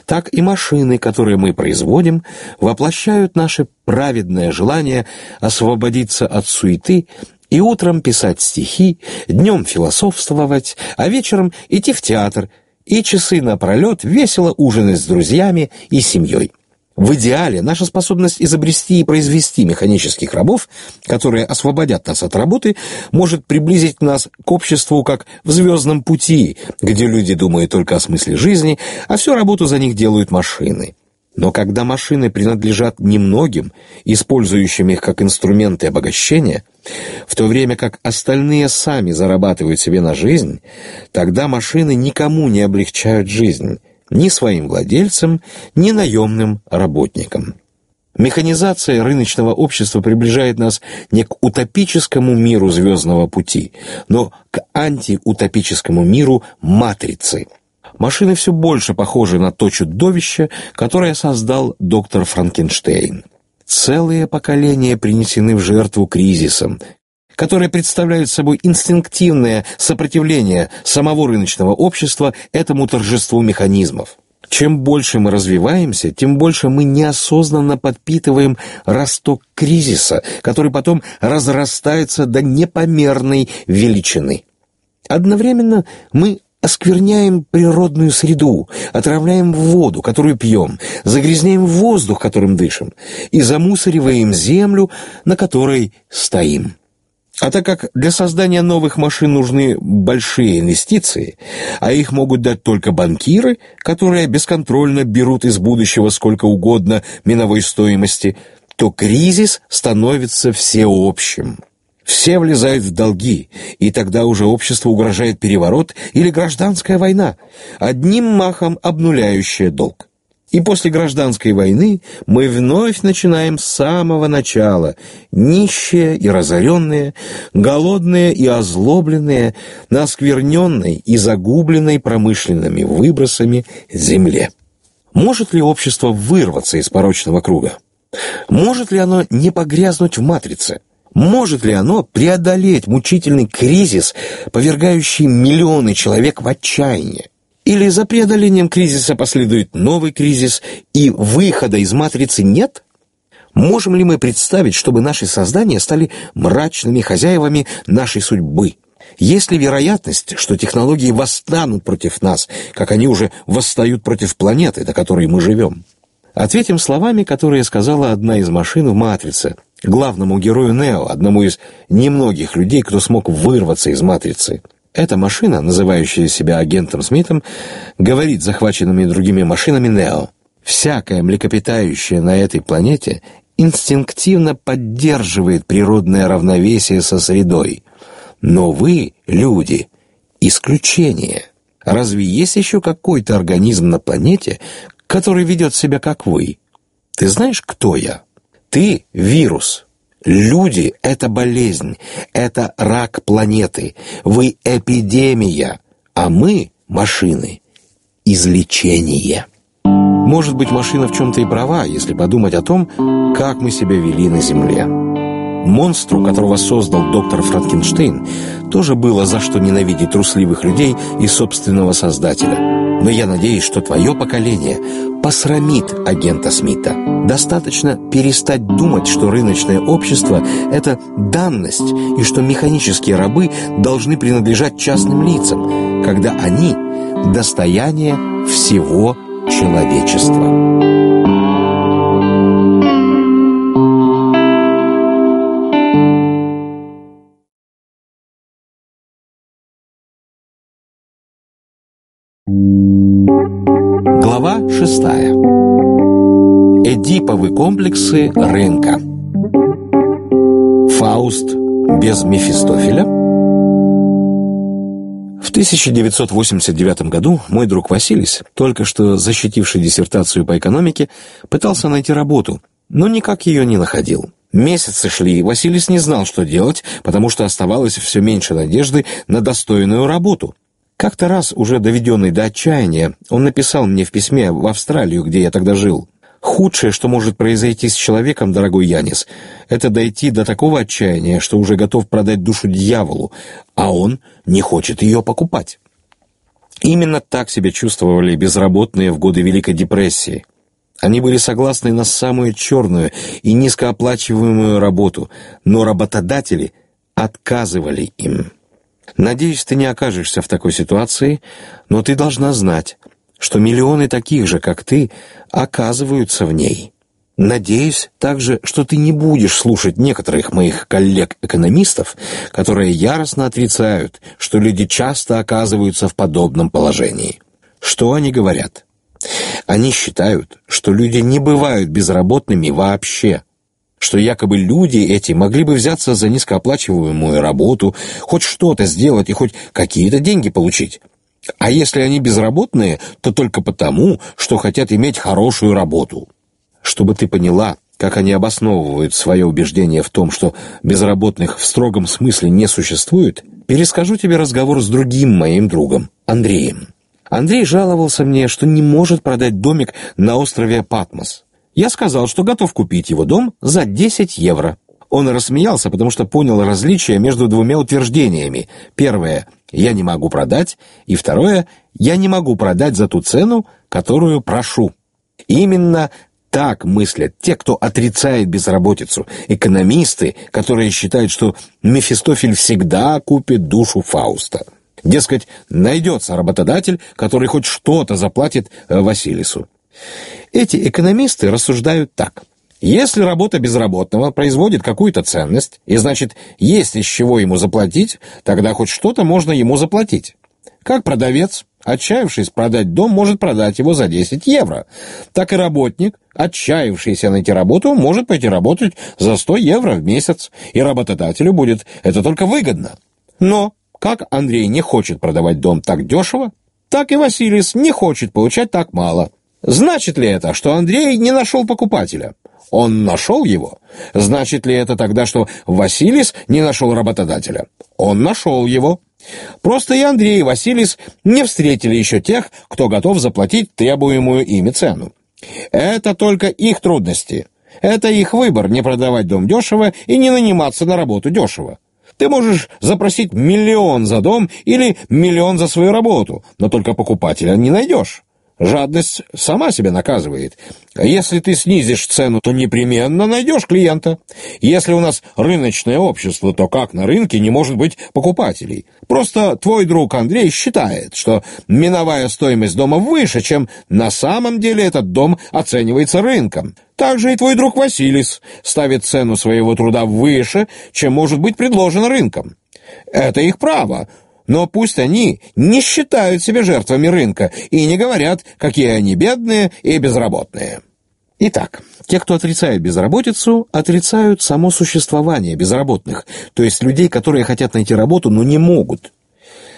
так и машины, которые мы производим, воплощают наше праведное желание освободиться от суеты и утром писать стихи, днем философствовать, а вечером идти в театр – и часы напролет весело ужинать с друзьями и семьей. В идеале наша способность изобрести и произвести механических рабов, которые освободят нас от работы, может приблизить нас к обществу как в звездном пути, где люди думают только о смысле жизни, а всю работу за них делают машины. Но когда машины принадлежат немногим, использующим их как инструменты обогащения, в то время как остальные сами зарабатывают себе на жизнь, тогда машины никому не облегчают жизнь, ни своим владельцам, ни наемным работникам. Механизация рыночного общества приближает нас не к утопическому миру звездного пути, но к антиутопическому миру матрицы. Машины все больше похожи на то чудовище, которое создал доктор Франкенштейн. Целые поколения принесены в жертву кризисам, которые представляют собой инстинктивное сопротивление самого рыночного общества этому торжеству механизмов. Чем больше мы развиваемся, тем больше мы неосознанно подпитываем росток кризиса, который потом разрастается до непомерной величины. Одновременно мы оскверняем природную среду, отравляем воду, которую пьем, загрязняем воздух, которым дышим, и замусориваем землю, на которой стоим. А так как для создания новых машин нужны большие инвестиции, а их могут дать только банкиры, которые бесконтрольно берут из будущего сколько угодно миновой стоимости, то кризис становится всеобщим. Все влезают в долги, и тогда уже обществу угрожает переворот или гражданская война, одним махом обнуляющая долг. И после гражданской войны мы вновь начинаем с самого начала, нищие и разоренные, голодные и озлобленные, на оскверненной и загубленной промышленными выбросами земле. Может ли общество вырваться из порочного круга? Может ли оно не погрязнуть в матрице? Может ли оно преодолеть мучительный кризис, повергающий миллионы человек в отчаяние? Или за преодолением кризиса последует новый кризис, и выхода из матрицы нет? Можем ли мы представить, чтобы наши создания стали мрачными хозяевами нашей судьбы? Есть ли вероятность, что технологии восстанут против нас, как они уже восстают против планеты, на которой мы живем? Ответим словами, которые сказала одна из машин в «Матрице», главному герою Нео, одному из немногих людей, кто смог вырваться из «Матрицы». Эта машина, называющая себя агентом Смитом, говорит захваченными другими машинами Нео. Всякое млекопитающее на этой планете инстинктивно поддерживает природное равновесие со средой. Но вы, люди, исключение. Разве есть еще какой-то организм на планете, который ведет себя как вы? Ты знаешь, кто я? Ты — вирус. Люди — это болезнь, это рак планеты. Вы — эпидемия, а мы, машины, — излечение. Может быть, машина в чем-то и права, если подумать о том, как мы себя вели на Земле. Монстру, которого создал доктор Франкенштейн, тоже было за что ненавидеть трусливых людей и собственного создателя. Но я надеюсь, что твое поколение посрамит агента Смита. Достаточно перестать думать, что рыночное общество – это данность, и что механические рабы должны принадлежать частным лицам, когда они – достояние всего человечества. Глава шестая. Эдиповы комплексы рынка. Фауст без Мефистофеля. В 1989 году мой друг Василис, только что защитивший диссертацию по экономике, пытался найти работу, но никак ее не находил. Месяцы шли, Василис не знал, что делать, потому что оставалось все меньше надежды на достойную работу. Как-то раз, уже доведенный до отчаяния, он написал мне в письме в Австралию, где я тогда жил. «Худшее, что может произойти с человеком, дорогой Янис, это дойти до такого отчаяния, что уже готов продать душу дьяволу, а он не хочет ее покупать». Именно так себя чувствовали безработные в годы Великой депрессии. Они были согласны на самую черную и низкооплачиваемую работу, но работодатели отказывали им. Надеюсь, ты не окажешься в такой ситуации, но ты должна знать, что миллионы таких же, как ты, оказываются в ней. Надеюсь также, что ты не будешь слушать некоторых моих коллег-экономистов, которые яростно отрицают, что люди часто оказываются в подобном положении. Что они говорят? Они считают, что люди не бывают безработными вообще, что якобы люди эти могли бы взяться за низкооплачиваемую работу, хоть что-то сделать и хоть какие-то деньги получить. А если они безработные, то только потому, что хотят иметь хорошую работу чтобы ты поняла, как они обосновывают свое убеждение в том, что безработных в строгом смысле не существует, перескажу тебе разговор с другим моим другом, Андреем. Андрей жаловался мне, что не может продать домик на острове Патмос. Я сказал, что готов купить его дом за 10 евро. Он рассмеялся, потому что понял различие между двумя утверждениями. Первое «я не могу продать» и второе «я не могу продать за ту цену, которую прошу». Именно так мыслят те, кто отрицает безработицу, экономисты, которые считают, что Мефистофель всегда купит душу Фауста. Дескать, найдется работодатель, который хоть что-то заплатит э, Василису. Эти экономисты рассуждают так. Если работа безработного производит какую-то ценность, и значит, есть из чего ему заплатить, тогда хоть что-то можно ему заплатить. Как продавец, отчаявшись продать дом, может продать его за 10 евро. Так и работник, отчаявшийся найти работу, может пойти работать за 100 евро в месяц, и работодателю будет это только выгодно. Но, как Андрей не хочет продавать дом так дешево, так и Василис не хочет получать так мало. Значит ли это, что Андрей не нашел покупателя? Он нашел его. Значит ли это тогда, что Василис не нашел работодателя? Он нашел его. Просто и Андрей и Василис не встретили еще тех, кто готов заплатить требуемую ими цену. Это только их трудности. Это их выбор не продавать дом дешево и не наниматься на работу дешево. Ты можешь запросить миллион за дом или миллион за свою работу, но только покупателя не найдешь. Жадность сама себя наказывает. Если ты снизишь цену, то непременно найдешь клиента. Если у нас рыночное общество, то как на рынке не может быть покупателей? Просто твой друг Андрей считает, что миновая стоимость дома выше, чем на самом деле этот дом оценивается рынком. Также и твой друг Василис ставит цену своего труда выше, чем может быть предложено рынком. Это их право, но пусть они не считают себя жертвами рынка и не говорят, какие они бедные и безработные. Итак, те, кто отрицает безработицу, отрицают само существование безработных, то есть людей, которые хотят найти работу, но не могут.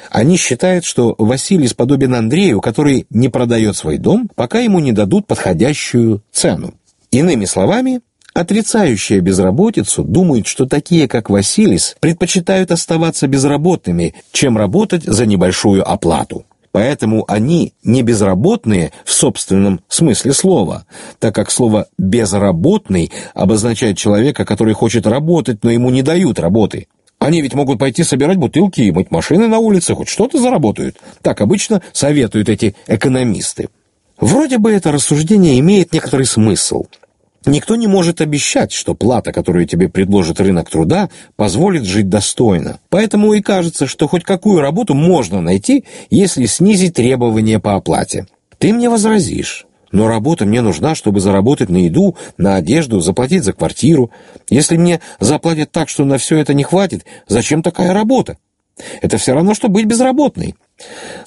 Они считают, что Василий сподобен Андрею, который не продает свой дом, пока ему не дадут подходящую цену. Иными словами, Отрицающие безработицу думают, что такие, как Василис, предпочитают оставаться безработными, чем работать за небольшую оплату. Поэтому они не безработные в собственном смысле слова, так как слово «безработный» обозначает человека, который хочет работать, но ему не дают работы. Они ведь могут пойти собирать бутылки и мыть машины на улице, хоть что-то заработают. Так обычно советуют эти экономисты. Вроде бы это рассуждение имеет некоторый смысл – Никто не может обещать, что плата, которую тебе предложит рынок труда, позволит жить достойно. Поэтому и кажется, что хоть какую работу можно найти, если снизить требования по оплате. Ты мне возразишь. Но работа мне нужна, чтобы заработать на еду, на одежду, заплатить за квартиру. Если мне заплатят так, что на все это не хватит, зачем такая работа? Это все равно, что быть безработной.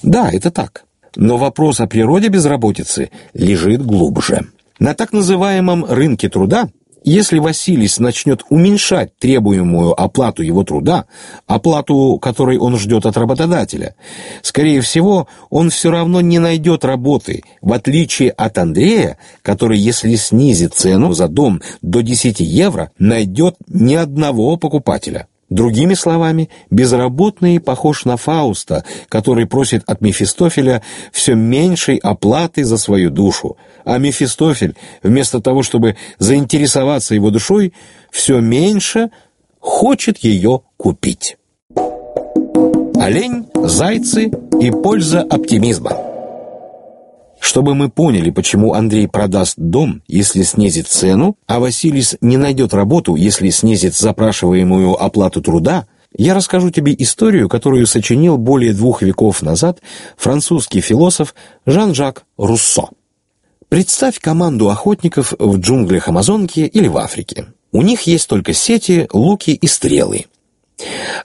Да, это так. Но вопрос о природе безработицы лежит глубже. На так называемом рынке труда, если Василис начнет уменьшать требуемую оплату его труда, оплату, которой он ждет от работодателя, скорее всего, он все равно не найдет работы, в отличие от Андрея, который, если снизит цену за дом до 10 евро, найдет ни одного покупателя. Другими словами, безработный похож на Фауста, который просит от Мефистофеля все меньшей оплаты за свою душу, а Мефистофель, вместо того, чтобы заинтересоваться его душой, все меньше хочет ее купить. Олень, зайцы и польза оптимизма. Чтобы мы поняли, почему Андрей продаст дом, если снизит цену, а Василис не найдет работу, если снизит запрашиваемую оплату труда, я расскажу тебе историю, которую сочинил более двух веков назад французский философ Жан-Жак Руссо. Представь команду охотников в джунглях Амазонки или в Африке. У них есть только сети, луки и стрелы.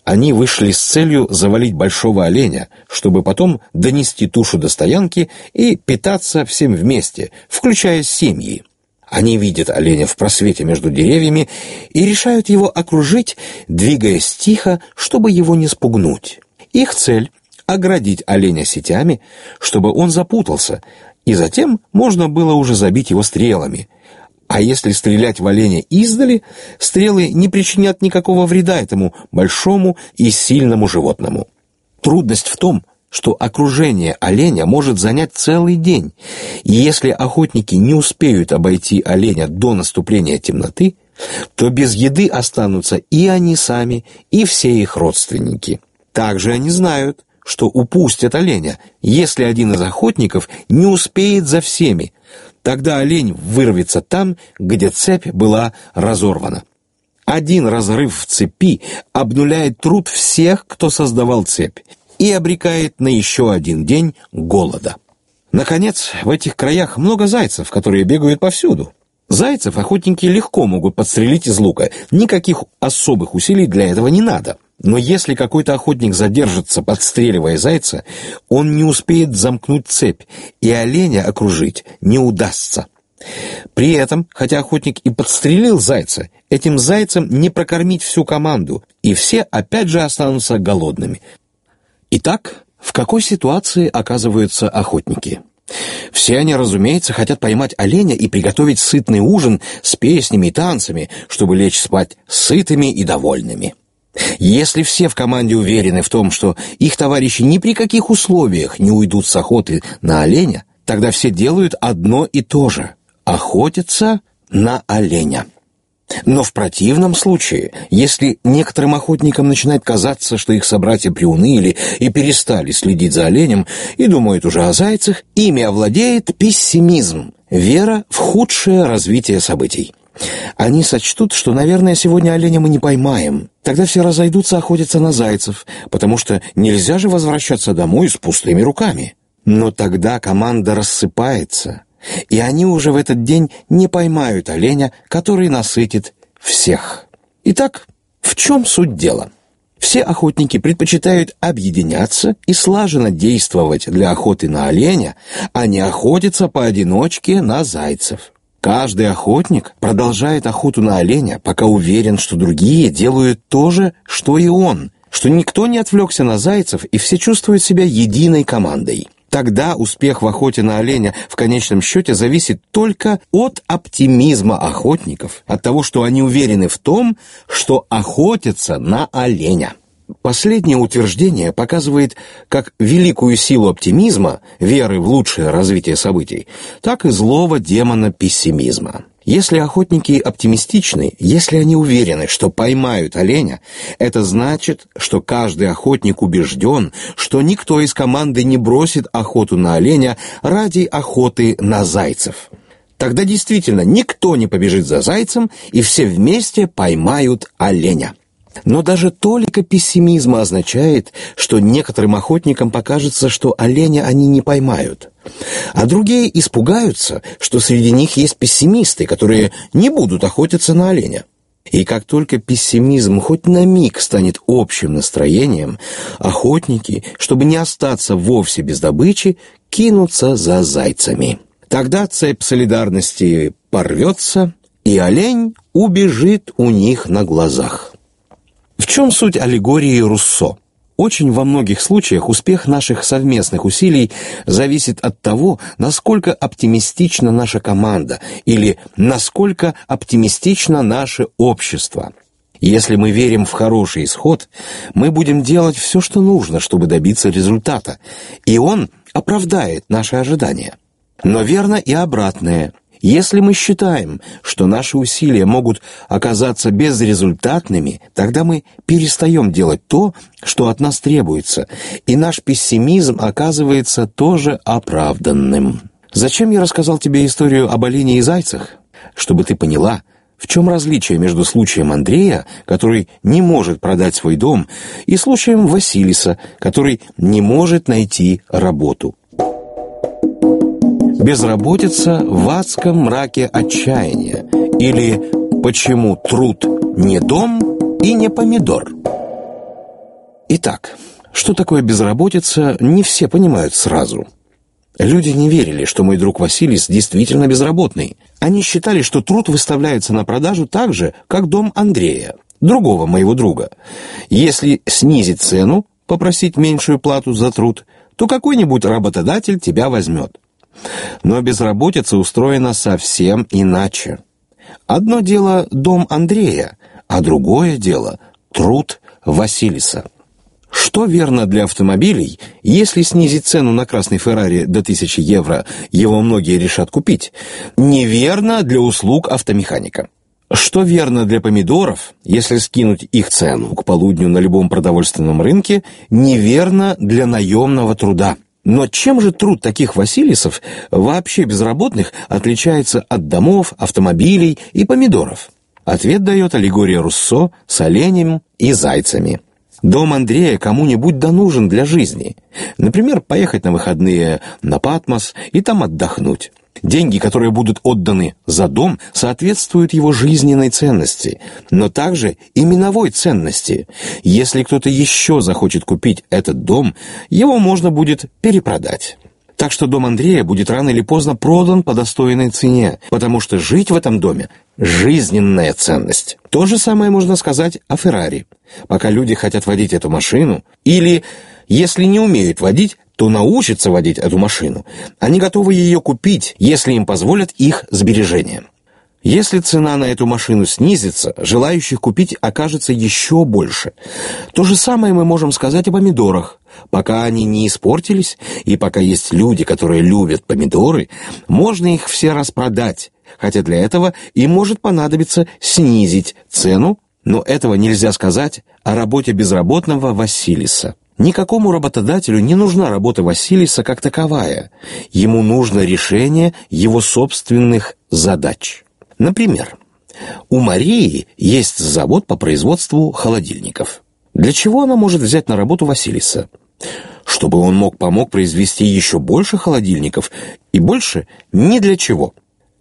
Они вышли с целью завалить большого оленя, чтобы потом донести тушу до стоянки и питаться всем вместе, включая семьи. Они видят оленя в просвете между деревьями и решают его окружить, двигаясь тихо, чтобы его не спугнуть. Их цель — оградить оленя сетями, чтобы он запутался, и затем можно было уже забить его стрелами. А если стрелять в оленя издали, стрелы не причинят никакого вреда этому большому и сильному животному. Трудность в том, что окружение оленя может занять целый день, и если охотники не успеют обойти оленя до наступления темноты, то без еды останутся и они сами, и все их родственники. Также они знают, что упустят оленя, если один из охотников не успеет за всеми. Тогда олень вырвется там, где цепь была разорвана. Один разрыв в цепи обнуляет труд всех, кто создавал цепь, и обрекает на еще один день голода. Наконец, в этих краях много зайцев, которые бегают повсюду. Зайцев охотники легко могут подстрелить из лука, никаких особых усилий для этого не надо. Но если какой-то охотник задержится, подстреливая зайца, он не успеет замкнуть цепь, и оленя окружить не удастся. При этом, хотя охотник и подстрелил зайца, этим зайцем не прокормить всю команду, и все опять же останутся голодными. Итак, в какой ситуации оказываются охотники? Все они, разумеется, хотят поймать оленя и приготовить сытный ужин с песнями и танцами, чтобы лечь спать сытыми и довольными. Если все в команде уверены в том, что их товарищи ни при каких условиях не уйдут с охоты на оленя, тогда все делают одно и то же — охотятся на оленя. Но в противном случае, если некоторым охотникам начинает казаться, что их собратья приуныли и перестали следить за оленем и думают уже о зайцах, ими овладеет пессимизм, вера в худшее развитие событий. Они сочтут, что, наверное, сегодня оленя мы не поймаем. Тогда все разойдутся охотиться на зайцев, потому что нельзя же возвращаться домой с пустыми руками. Но тогда команда рассыпается, и они уже в этот день не поймают оленя, который насытит всех. Итак, в чем суть дела? Все охотники предпочитают объединяться и слаженно действовать для охоты на оленя, а не охотиться поодиночке на зайцев. Каждый охотник продолжает охоту на оленя, пока уверен, что другие делают то же, что и он, что никто не отвлекся на зайцев и все чувствуют себя единой командой. Тогда успех в охоте на оленя в конечном счете зависит только от оптимизма охотников, от того, что они уверены в том, что охотятся на оленя. Последнее утверждение показывает как великую силу оптимизма, веры в лучшее развитие событий, так и злого демона пессимизма. Если охотники оптимистичны, если они уверены, что поймают оленя, это значит, что каждый охотник убежден, что никто из команды не бросит охоту на оленя ради охоты на зайцев. Тогда действительно никто не побежит за зайцем, и все вместе поймают оленя. Но даже толика пессимизма означает, что некоторым охотникам покажется, что оленя они не поймают. А другие испугаются, что среди них есть пессимисты, которые не будут охотиться на оленя. И как только пессимизм хоть на миг станет общим настроением, охотники, чтобы не остаться вовсе без добычи, кинутся за зайцами. Тогда цепь солидарности порвется, и олень убежит у них на глазах. Чем суть аллегории Руссо? Очень во многих случаях успех наших совместных усилий зависит от того, насколько оптимистична наша команда или насколько оптимистично наше общество. Если мы верим в хороший исход, мы будем делать все, что нужно, чтобы добиться результата, и он оправдает наши ожидания. Но верно и обратное. Если мы считаем, что наши усилия могут оказаться безрезультатными, тогда мы перестаем делать то, что от нас требуется, и наш пессимизм оказывается тоже оправданным. Зачем я рассказал тебе историю об олене и зайцах? Чтобы ты поняла, В чем различие между случаем Андрея, который не может продать свой дом, и случаем Василиса, который не может найти работу? Безработица в адском мраке отчаяния или почему труд не дом и не помидор? Итак, что такое безработица, не все понимают сразу – Люди не верили, что мой друг Василис действительно безработный. Они считали, что труд выставляется на продажу так же, как дом Андрея, другого моего друга. Если снизить цену, попросить меньшую плату за труд, то какой-нибудь работодатель тебя возьмет. Но безработица устроена совсем иначе. Одно дело дом Андрея, а другое дело труд Василиса. Что верно для автомобилей, если снизить цену на красный Феррари до 1000 евро, его многие решат купить, неверно для услуг автомеханика. Что верно для помидоров, если скинуть их цену к полудню на любом продовольственном рынке, неверно для наемного труда. Но чем же труд таких Василисов, вообще безработных, отличается от домов, автомобилей и помидоров? Ответ дает аллегория Руссо с оленем и зайцами. Дом Андрея кому-нибудь да нужен для жизни. Например, поехать на выходные на Патмос и там отдохнуть. Деньги, которые будут отданы за дом, соответствуют его жизненной ценности, но также и миновой ценности. Если кто-то еще захочет купить этот дом, его можно будет перепродать. Так что дом Андрея будет рано или поздно продан по достойной цене, потому что жить в этом доме – жизненная ценность. То же самое можно сказать о Феррари. Пока люди хотят водить эту машину, или, если не умеют водить, то научатся водить эту машину. Они готовы ее купить, если им позволят их сбережения. Если цена на эту машину снизится, желающих купить окажется еще больше. То же самое мы можем сказать о помидорах. Пока они не испортились, и пока есть люди, которые любят помидоры, можно их все распродать, хотя для этого им может понадобиться снизить цену, но этого нельзя сказать о работе безработного Василиса. Никакому работодателю не нужна работа Василиса как таковая. Ему нужно решение его собственных задач. Например, у Марии есть завод по производству холодильников. Для чего она может взять на работу Василиса? Чтобы он мог помог произвести еще больше холодильников, и больше ни для чего.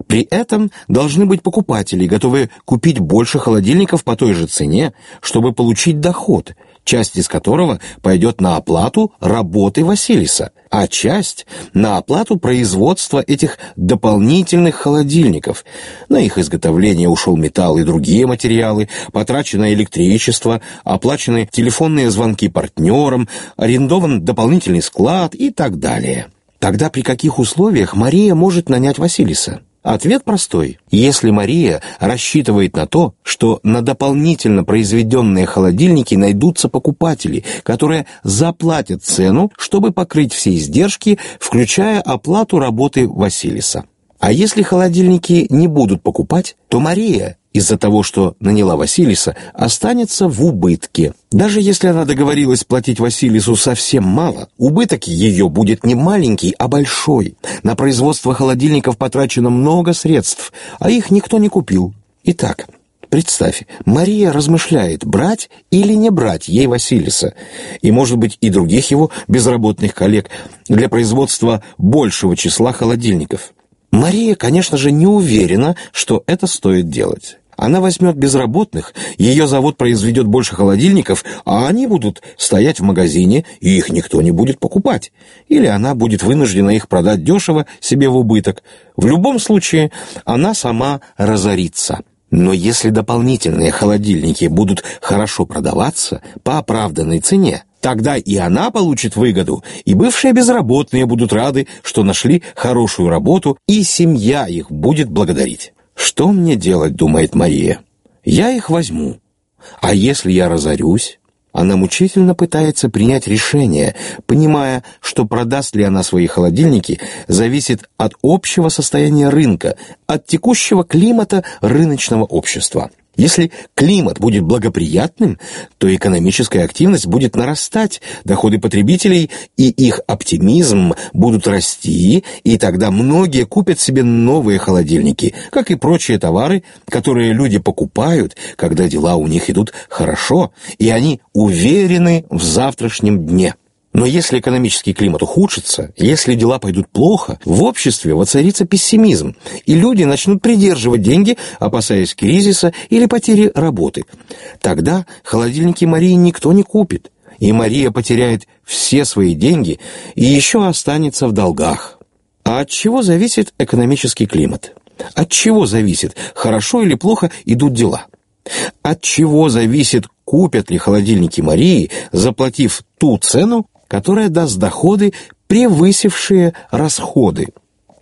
При этом должны быть покупатели, готовые купить больше холодильников по той же цене, чтобы получить доход – часть из которого пойдет на оплату работы Василиса, а часть — на оплату производства этих дополнительных холодильников. На их изготовление ушел металл и другие материалы, потрачено электричество, оплачены телефонные звонки партнерам, арендован дополнительный склад и так далее. Тогда при каких условиях Мария может нанять Василиса? Ответ простой. Если Мария рассчитывает на то, что на дополнительно произведенные холодильники найдутся покупатели, которые заплатят цену, чтобы покрыть все издержки, включая оплату работы Василиса. А если холодильники не будут покупать, то Мария из-за того, что наняла Василиса, останется в убытке. Даже если она договорилась платить Василису совсем мало, убыток ее будет не маленький, а большой. На производство холодильников потрачено много средств, а их никто не купил. Итак, Представь, Мария размышляет, брать или не брать ей Василиса, и, может быть, и других его безработных коллег для производства большего числа холодильников. Мария, конечно же, не уверена, что это стоит делать. Она возьмет безработных, ее завод произведет больше холодильников, а они будут стоять в магазине, и их никто не будет покупать. Или она будет вынуждена их продать дешево себе в убыток. В любом случае, она сама разорится. Но если дополнительные холодильники будут хорошо продаваться по оправданной цене, Тогда и она получит выгоду, и бывшие безработные будут рады, что нашли хорошую работу, и семья их будет благодарить. «Что мне делать?» — думает Мария. «Я их возьму. А если я разорюсь?» Она мучительно пытается принять решение, понимая, что продаст ли она свои холодильники, зависит от общего состояния рынка, от текущего климата рыночного общества. Если климат будет благоприятным, то экономическая активность будет нарастать, доходы потребителей и их оптимизм будут расти, и тогда многие купят себе новые холодильники, как и прочие товары, которые люди покупают, когда дела у них идут хорошо, и они уверены в завтрашнем дне. Но если экономический климат ухудшится, если дела пойдут плохо, в обществе воцарится пессимизм, и люди начнут придерживать деньги, опасаясь кризиса или потери работы. Тогда холодильники Марии никто не купит, и Мария потеряет все свои деньги и еще останется в долгах. А от чего зависит экономический климат? От чего зависит, хорошо или плохо идут дела? От чего зависит, купят ли холодильники Марии, заплатив ту цену, которая даст доходы, превысившие расходы.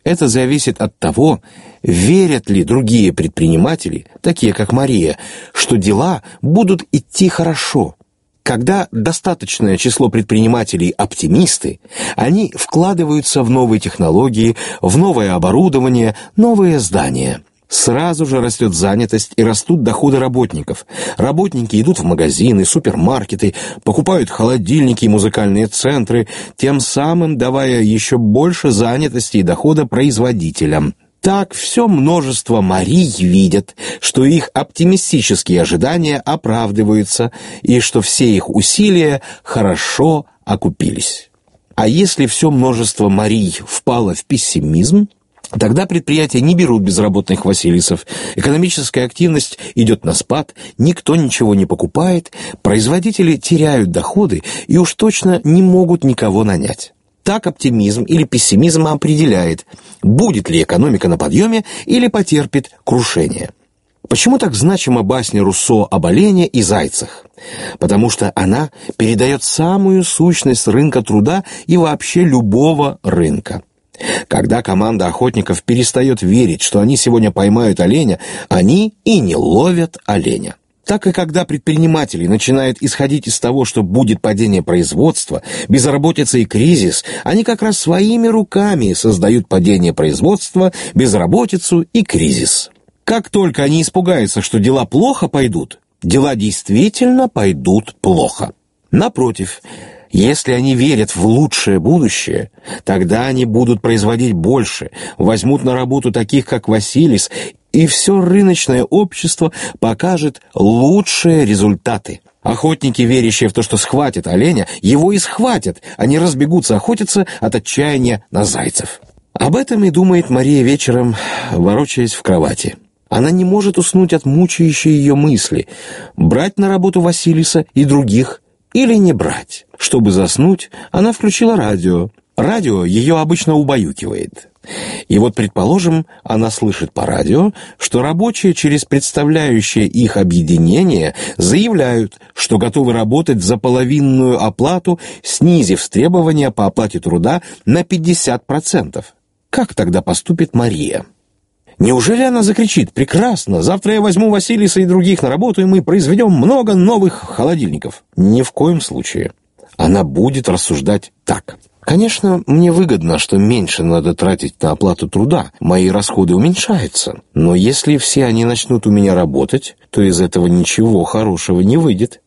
Это зависит от того, верят ли другие предприниматели, такие как Мария, что дела будут идти хорошо. Когда достаточное число предпринимателей оптимисты, они вкладываются в новые технологии, в новое оборудование, новые здания – Сразу же растет занятость и растут доходы работников. Работники идут в магазины, супермаркеты, покупают холодильники и музыкальные центры, тем самым давая еще больше занятости и дохода производителям. Так все множество Марий видят, что их оптимистические ожидания оправдываются и что все их усилия хорошо окупились. А если все множество Марий впало в пессимизм, Тогда предприятия не берут безработных Василисов, экономическая активность идет на спад, никто ничего не покупает, производители теряют доходы и уж точно не могут никого нанять. Так оптимизм или пессимизм определяет, будет ли экономика на подъеме или потерпит крушение. Почему так значима басня Руссо об олене и зайцах? Потому что она передает самую сущность рынка труда и вообще любого рынка. Когда команда охотников перестает верить, что они сегодня поймают оленя, они и не ловят оленя. Так и когда предприниматели начинают исходить из того, что будет падение производства, безработица и кризис, они как раз своими руками создают падение производства, безработицу и кризис. Как только они испугаются, что дела плохо пойдут, дела действительно пойдут плохо. Напротив, если они верят в лучшее будущее, тогда они будут производить больше, возьмут на работу таких, как Василис, и все рыночное общество покажет лучшие результаты. Охотники, верящие в то, что схватят оленя, его и схватят, они разбегутся охотиться от отчаяния на зайцев. Об этом и думает Мария вечером, ворочаясь в кровати. Она не может уснуть от мучающей ее мысли, брать на работу Василиса и других или не брать. Чтобы заснуть, она включила радио. Радио ее обычно убаюкивает. И вот, предположим, она слышит по радио, что рабочие через представляющее их объединение заявляют, что готовы работать за половинную оплату, снизив требования по оплате труда на 50%. Как тогда поступит Мария? Неужели она закричит «Прекрасно! Завтра я возьму Василиса и других на работу, и мы произведем много новых холодильников». Ни в коем случае. Она будет рассуждать так. Конечно, мне выгодно, что меньше надо тратить на оплату труда, мои расходы уменьшаются. Но если все они начнут у меня работать, то из этого ничего хорошего не выйдет.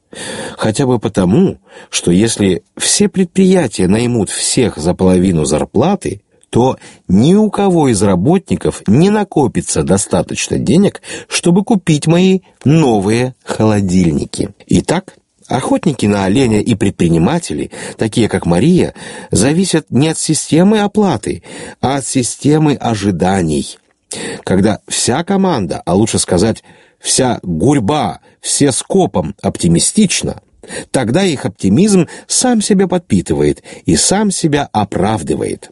Хотя бы потому, что если все предприятия наймут всех за половину зарплаты, то ни у кого из работников не накопится достаточно денег, чтобы купить мои новые холодильники. Итак, охотники на оленя и предприниматели, такие как Мария, зависят не от системы оплаты, а от системы ожиданий. Когда вся команда, а лучше сказать, вся гурьба, все скопом оптимистично, тогда их оптимизм сам себя подпитывает и сам себя оправдывает.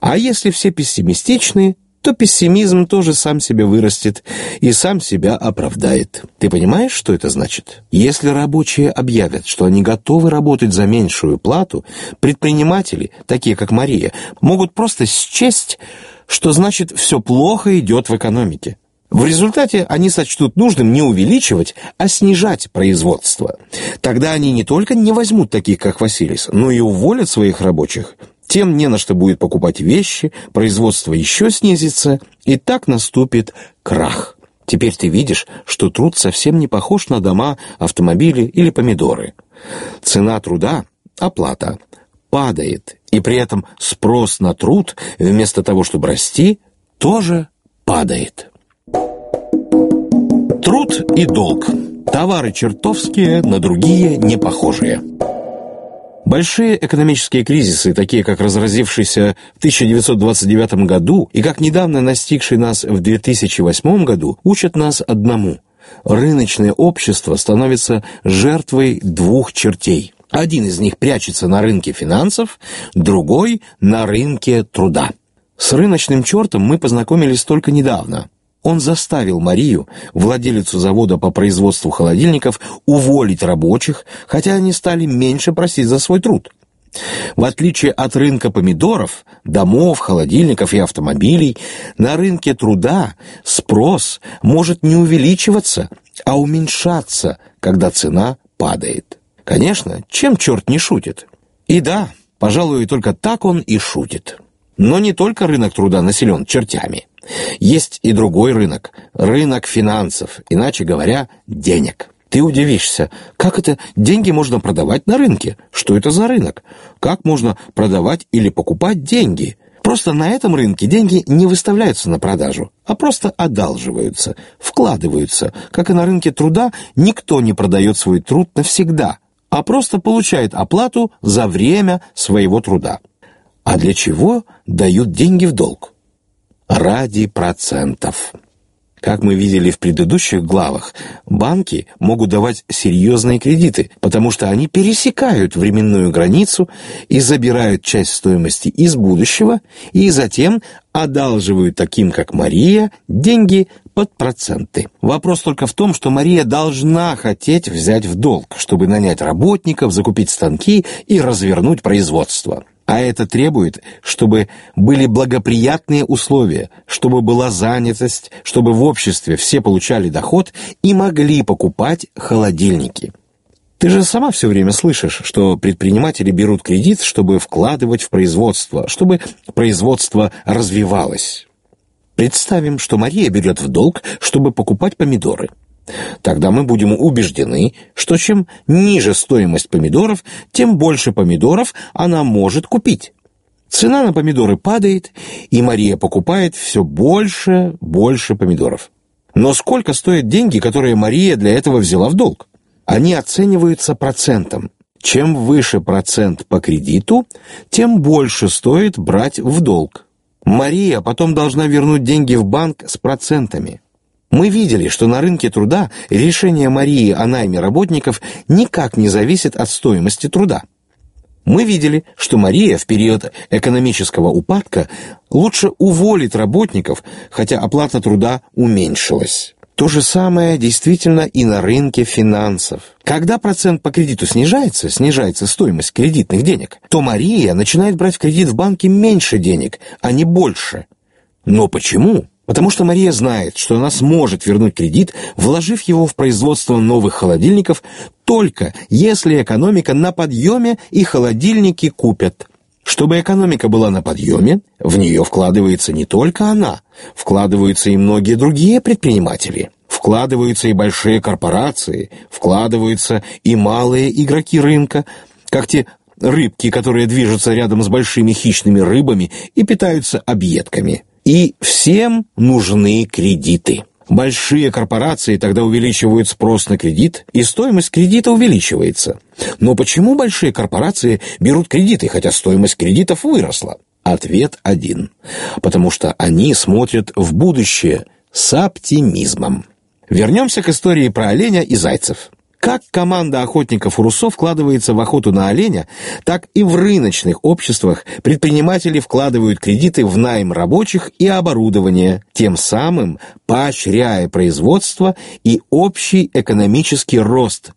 А если все пессимистичны, то пессимизм тоже сам себя вырастет и сам себя оправдает. Ты понимаешь, что это значит? Если рабочие объявят, что они готовы работать за меньшую плату, предприниматели, такие как Мария, могут просто счесть, что значит все плохо идет в экономике. В результате они сочтут нужным не увеличивать, а снижать производство. Тогда они не только не возьмут таких, как Василис, но и уволят своих рабочих – тем не на что будет покупать вещи, производство еще снизится, и так наступит крах. Теперь ты видишь, что труд совсем не похож на дома, автомобили или помидоры. Цена труда, оплата, падает, и при этом спрос на труд, вместо того, чтобы расти, тоже падает. Труд и долг. Товары чертовские, на другие не похожие. Большие экономические кризисы, такие как разразившийся в 1929 году и как недавно настигший нас в 2008 году, учат нас одному. Рыночное общество становится жертвой двух чертей. Один из них прячется на рынке финансов, другой – на рынке труда. С рыночным чертом мы познакомились только недавно. Он заставил Марию, владелицу завода по производству холодильников, уволить рабочих, хотя они стали меньше просить за свой труд. В отличие от рынка помидоров, домов, холодильников и автомобилей, на рынке труда спрос может не увеличиваться, а уменьшаться, когда цена падает. Конечно, чем черт не шутит? И да, пожалуй, только так он и шутит. Но не только рынок труда населен чертями – есть и другой рынок – рынок финансов, иначе говоря, денег. Ты удивишься, как это деньги можно продавать на рынке? Что это за рынок? Как можно продавать или покупать деньги? Просто на этом рынке деньги не выставляются на продажу, а просто одалживаются, вкладываются. Как и на рынке труда, никто не продает свой труд навсегда, а просто получает оплату за время своего труда. А для чего дают деньги в долг? Ради процентов. Как мы видели в предыдущих главах, банки могут давать серьезные кредиты, потому что они пересекают временную границу и забирают часть стоимости из будущего и затем одалживают таким, как Мария, деньги под проценты. Вопрос только в том, что Мария должна хотеть взять в долг, чтобы нанять работников, закупить станки и развернуть производство. А это требует, чтобы были благоприятные условия, чтобы была занятость, чтобы в обществе все получали доход и могли покупать холодильники. Ты же сама все время слышишь, что предприниматели берут кредит, чтобы вкладывать в производство, чтобы производство развивалось. Представим, что Мария берет в долг, чтобы покупать помидоры – Тогда мы будем убеждены, что чем ниже стоимость помидоров, тем больше помидоров она может купить. Цена на помидоры падает, и Мария покупает все больше, больше помидоров. Но сколько стоят деньги, которые Мария для этого взяла в долг? Они оцениваются процентом. Чем выше процент по кредиту, тем больше стоит брать в долг. Мария потом должна вернуть деньги в банк с процентами. Мы видели, что на рынке труда решение Марии о найме работников никак не зависит от стоимости труда. Мы видели, что Мария в период экономического упадка лучше уволит работников, хотя оплата труда уменьшилась. То же самое действительно и на рынке финансов. Когда процент по кредиту снижается, снижается стоимость кредитных денег, то Мария начинает брать в кредит в банке меньше денег, а не больше. Но почему? Потому что Мария знает, что она сможет вернуть кредит, вложив его в производство новых холодильников, только если экономика на подъеме и холодильники купят. Чтобы экономика была на подъеме, в нее вкладывается не только она, вкладываются и многие другие предприниматели. Вкладываются и большие корпорации, вкладываются и малые игроки рынка, как те рыбки, которые движутся рядом с большими хищными рыбами и питаются объедками – и всем нужны кредиты. Большие корпорации тогда увеличивают спрос на кредит, и стоимость кредита увеличивается. Но почему большие корпорации берут кредиты, хотя стоимость кредитов выросла? Ответ один. Потому что они смотрят в будущее с оптимизмом. Вернемся к истории про оленя и зайцев. Как команда охотников Руссо вкладывается в охоту на оленя, так и в рыночных обществах предприниматели вкладывают кредиты в найм рабочих и оборудование, тем самым поощряя производство и общий экономический рост,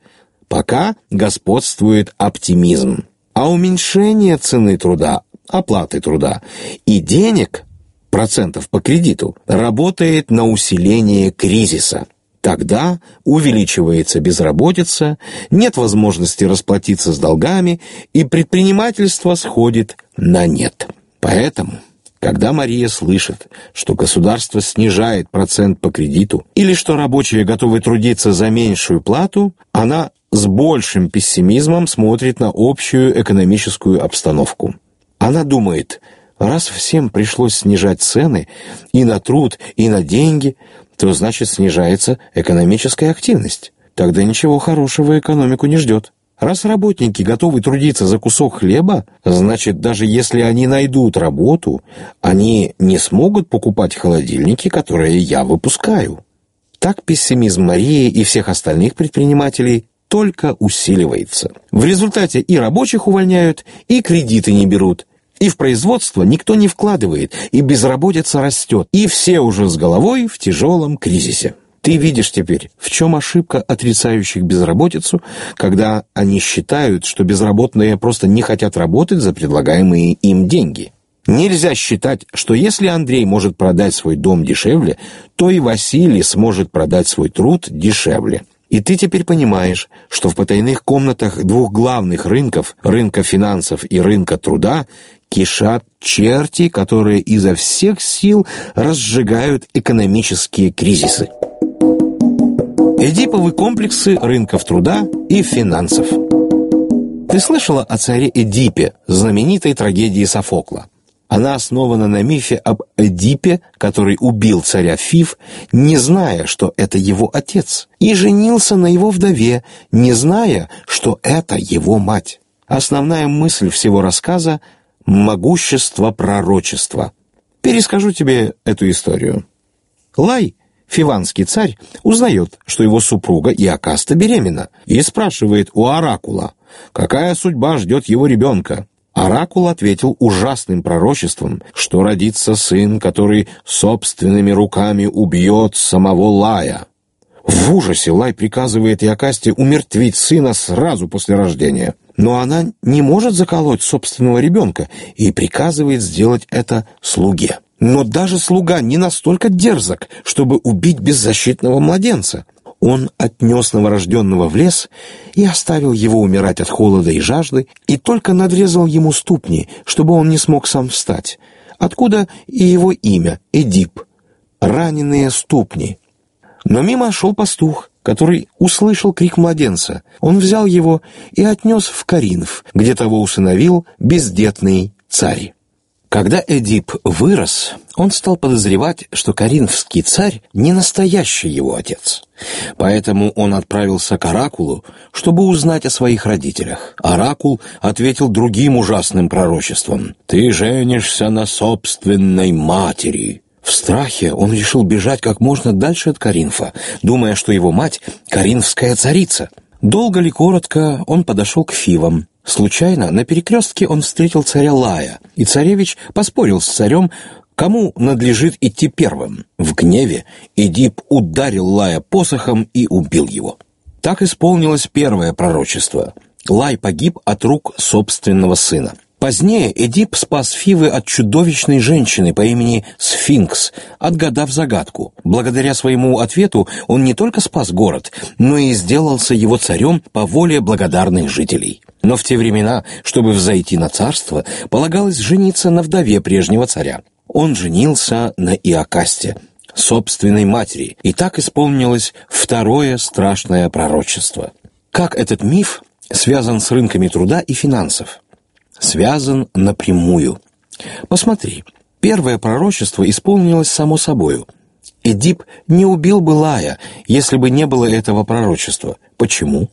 пока господствует оптимизм. А уменьшение цены труда, оплаты труда и денег, процентов по кредиту, работает на усиление кризиса. Тогда увеличивается безработица, нет возможности расплатиться с долгами, и предпринимательство сходит на нет. Поэтому Когда Мария слышит, что государство снижает процент по кредиту или что рабочие готовы трудиться за меньшую плату, она с большим пессимизмом смотрит на общую экономическую обстановку. Она думает, раз всем пришлось снижать цены и на труд, и на деньги, то значит снижается экономическая активность. Тогда ничего хорошего экономику не ждет. Раз работники готовы трудиться за кусок хлеба, значит, даже если они найдут работу, они не смогут покупать холодильники, которые я выпускаю. Так пессимизм Марии и всех остальных предпринимателей только усиливается. В результате и рабочих увольняют, и кредиты не берут, и в производство никто не вкладывает, и безработица растет, и все уже с головой в тяжелом кризисе. Ты видишь теперь, в чем ошибка отрицающих безработицу, когда они считают, что безработные просто не хотят работать за предлагаемые им деньги. Нельзя считать, что если Андрей может продать свой дом дешевле, то и Василий сможет продать свой труд дешевле. И ты теперь понимаешь, что в потайных комнатах двух главных рынков, рынка финансов и рынка труда, кишат черти, которые изо всех сил разжигают экономические кризисы. Эдиповы комплексы рынков труда и финансов. Ты слышала о царе Эдипе, знаменитой трагедии Софокла? Она основана на мифе об Эдипе, который убил царя Фив, не зная, что это его отец, и женился на его вдове, не зная, что это его мать. Основная мысль всего рассказа — могущество пророчества. Перескажу тебе эту историю. Лай Фиванский царь узнает, что его супруга Иокаста беременна, и спрашивает у Оракула, какая судьба ждет его ребенка. Оракул ответил ужасным пророчеством, что родится сын, который собственными руками убьет самого Лая. В ужасе Лай приказывает Иокасте умертвить сына сразу после рождения. Но она не может заколоть собственного ребенка и приказывает сделать это слуге. Но даже слуга не настолько дерзок, чтобы убить беззащитного младенца. Он отнес новорожденного в лес и оставил его умирать от холода и жажды, и только надрезал ему ступни, чтобы он не смог сам встать. Откуда и его имя — Эдип. Раненые ступни. Но мимо шел пастух, который услышал крик младенца. Он взял его и отнес в Каринф, где того усыновил бездетный царь. Когда Эдип вырос, он стал подозревать, что Каринфский царь не настоящий его отец. Поэтому он отправился к Оракулу, чтобы узнать о своих родителях. Оракул ответил другим ужасным пророчеством. «Ты женишься на собственной матери». В страхе он решил бежать как можно дальше от Каринфа, думая, что его мать — Каринфская царица. Долго ли коротко он подошел к Фивам, Случайно на перекрестке он встретил царя Лая, и царевич поспорил с царем, кому надлежит идти первым. В гневе Эдип ударил Лая посохом и убил его. Так исполнилось первое пророчество. Лай погиб от рук собственного сына. Позднее Эдип спас Фивы от чудовищной женщины по имени Сфинкс, отгадав загадку. Благодаря своему ответу он не только спас город, но и сделался его царем по воле благодарных жителей. Но в те времена, чтобы взойти на царство, полагалось жениться на вдове прежнего царя. Он женился на Иокасте, собственной матери, и так исполнилось второе страшное пророчество. Как этот миф связан с рынками труда и финансов? Связан напрямую. Посмотри, первое пророчество исполнилось само собою. Эдип не убил бы Лая, если бы не было этого пророчества. Почему?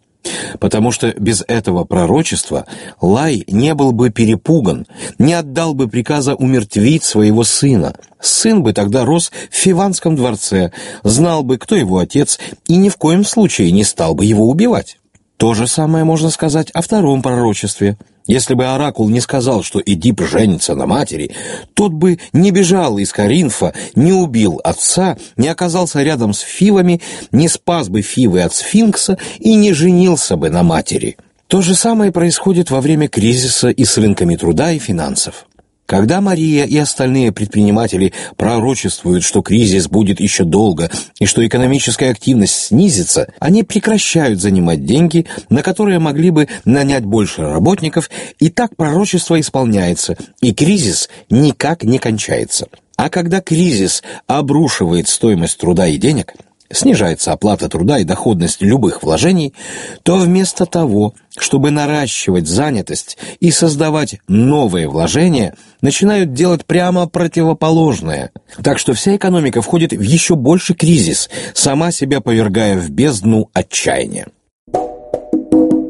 Потому что без этого пророчества Лай не был бы перепуган, не отдал бы приказа умертвить своего сына. Сын бы тогда рос в Фиванском дворце, знал бы, кто его отец, и ни в коем случае не стал бы его убивать. То же самое можно сказать о втором пророчестве – если бы Оракул не сказал, что Эдип женится на матери, тот бы не бежал из Каринфа, не убил отца, не оказался рядом с Фивами, не спас бы Фивы от сфинкса и не женился бы на матери. То же самое происходит во время кризиса и с рынками труда и финансов. Когда Мария и остальные предприниматели пророчествуют, что кризис будет еще долго и что экономическая активность снизится, они прекращают занимать деньги, на которые могли бы нанять больше работников, и так пророчество исполняется, и кризис никак не кончается. А когда кризис обрушивает стоимость труда и денег – снижается оплата труда и доходность любых вложений, то вместо того, чтобы наращивать занятость и создавать новые вложения, начинают делать прямо противоположное. Так что вся экономика входит в еще больший кризис, сама себя повергая в бездну отчаяния.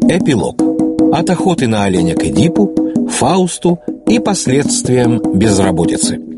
Эпилог. От охоты на оленя к Эдипу, Фаусту и последствиям безработицы.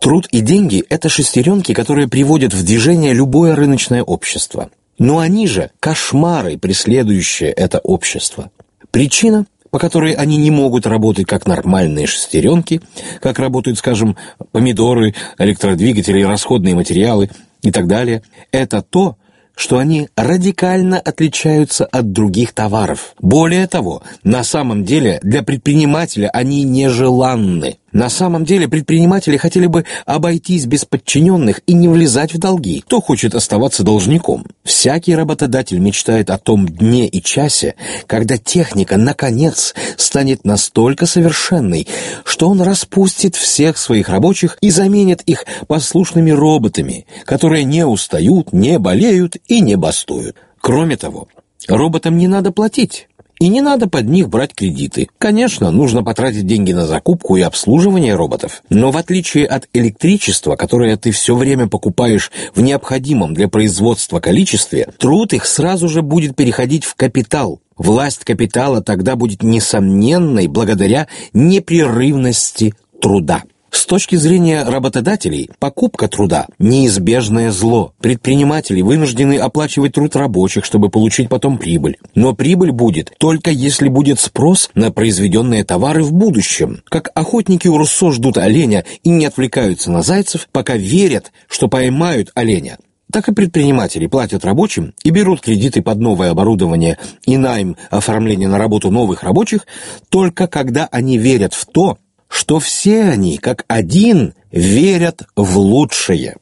Труд и деньги – это шестеренки, которые приводят в движение любое рыночное общество. Но они же – кошмары, преследующие это общество. Причина – по которой они не могут работать как нормальные шестеренки, как работают, скажем, помидоры, электродвигатели, расходные материалы и так далее, это то, что они радикально отличаются от других товаров. Более того, на самом деле для предпринимателя они нежеланны. На самом деле предприниматели хотели бы обойтись без подчиненных и не влезать в долги. Кто хочет оставаться должником? Всякий работодатель мечтает о том дне и часе, когда техника, наконец, станет настолько совершенной, что он распустит всех своих рабочих и заменит их послушными роботами, которые не устают, не болеют и не бастуют. Кроме того, роботам не надо платить. И не надо под них брать кредиты. Конечно, нужно потратить деньги на закупку и обслуживание роботов. Но в отличие от электричества, которое ты все время покупаешь в необходимом для производства количестве, труд их сразу же будет переходить в капитал. Власть капитала тогда будет несомненной благодаря непрерывности труда. С точки зрения работодателей, покупка труда – неизбежное зло. Предприниматели вынуждены оплачивать труд рабочих, чтобы получить потом прибыль. Но прибыль будет только если будет спрос на произведенные товары в будущем. Как охотники у Руссо ждут оленя и не отвлекаются на зайцев, пока верят, что поймают оленя так и предприниматели платят рабочим и берут кредиты под новое оборудование и найм оформления на работу новых рабочих только когда они верят в то, что все они, как один, верят в лучшее.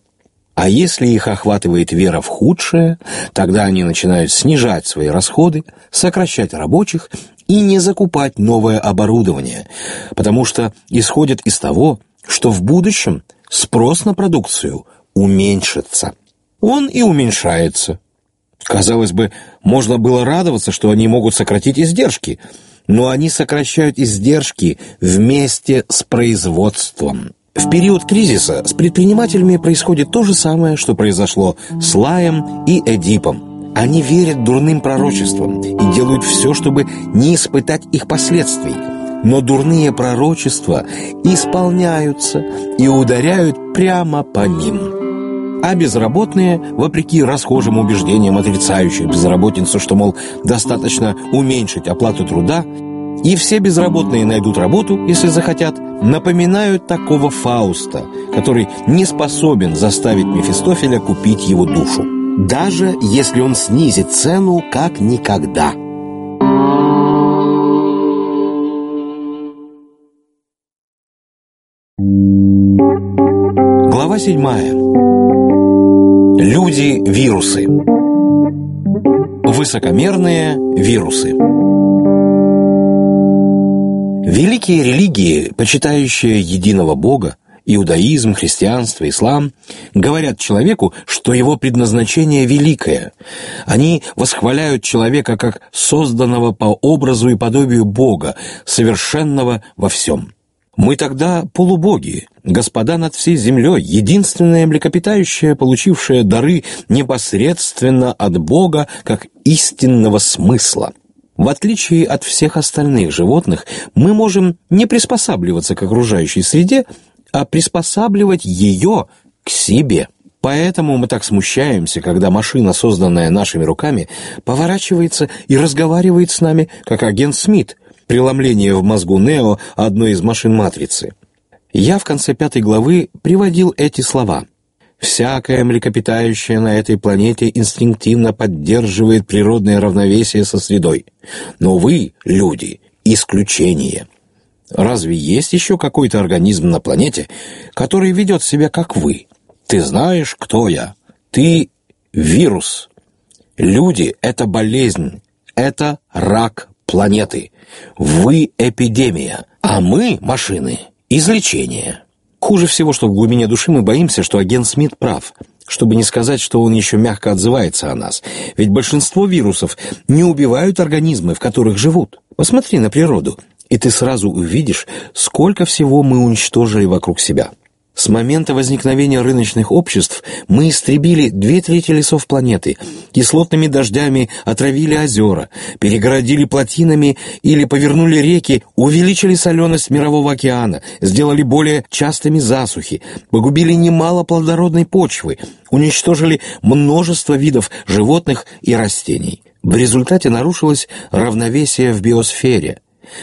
А если их охватывает вера в худшее, тогда они начинают снижать свои расходы, сокращать рабочих и не закупать новое оборудование, потому что исходят из того, что в будущем спрос на продукцию уменьшится. Он и уменьшается. Казалось бы, можно было радоваться, что они могут сократить издержки – но они сокращают издержки вместе с производством. В период кризиса с предпринимателями происходит то же самое, что произошло с Лаем и Эдипом. Они верят дурным пророчествам и делают все, чтобы не испытать их последствий. Но дурные пророчества исполняются и ударяют прямо по ним а безработные, вопреки расхожим убеждениям отрицающих безработицу, что, мол, достаточно уменьшить оплату труда, и все безработные найдут работу, если захотят, напоминают такого Фауста, который не способен заставить Мефистофеля купить его душу, даже если он снизит цену как никогда. Глава седьмая. Люди-вирусы. Высокомерные вирусы. Великие религии, почитающие единого Бога, иудаизм, христианство, ислам, говорят человеку, что его предназначение великое. Они восхваляют человека как созданного по образу и подобию Бога, совершенного во всем. Мы тогда полубоги, господа над всей землей, единственное млекопитающее, получившее дары непосредственно от Бога как истинного смысла. В отличие от всех остальных животных, мы можем не приспосабливаться к окружающей среде, а приспосабливать ее к себе. Поэтому мы так смущаемся, когда машина, созданная нашими руками, поворачивается и разговаривает с нами, как агент Смит – преломление в мозгу Нео одной из машин Матрицы. Я в конце пятой главы приводил эти слова. «Всякое млекопитающее на этой планете инстинктивно поддерживает природное равновесие со средой. Но вы, люди, исключение». Разве есть еще какой-то организм на планете, который ведет себя как вы? Ты знаешь, кто я? Ты вирус. Люди — это болезнь, это рак планеты. Вы — эпидемия, а мы, машины, — излечение. Хуже всего, что в глубине души мы боимся, что агент Смит прав, чтобы не сказать, что он еще мягко отзывается о нас. Ведь большинство вирусов не убивают организмы, в которых живут. Посмотри на природу, и ты сразу увидишь, сколько всего мы уничтожили вокруг себя. С момента возникновения рыночных обществ мы истребили две трети лесов планеты, кислотными дождями отравили озера, перегородили плотинами или повернули реки, увеличили соленость мирового океана, сделали более частыми засухи, погубили немало плодородной почвы, уничтожили множество видов животных и растений. В результате нарушилось равновесие в биосфере,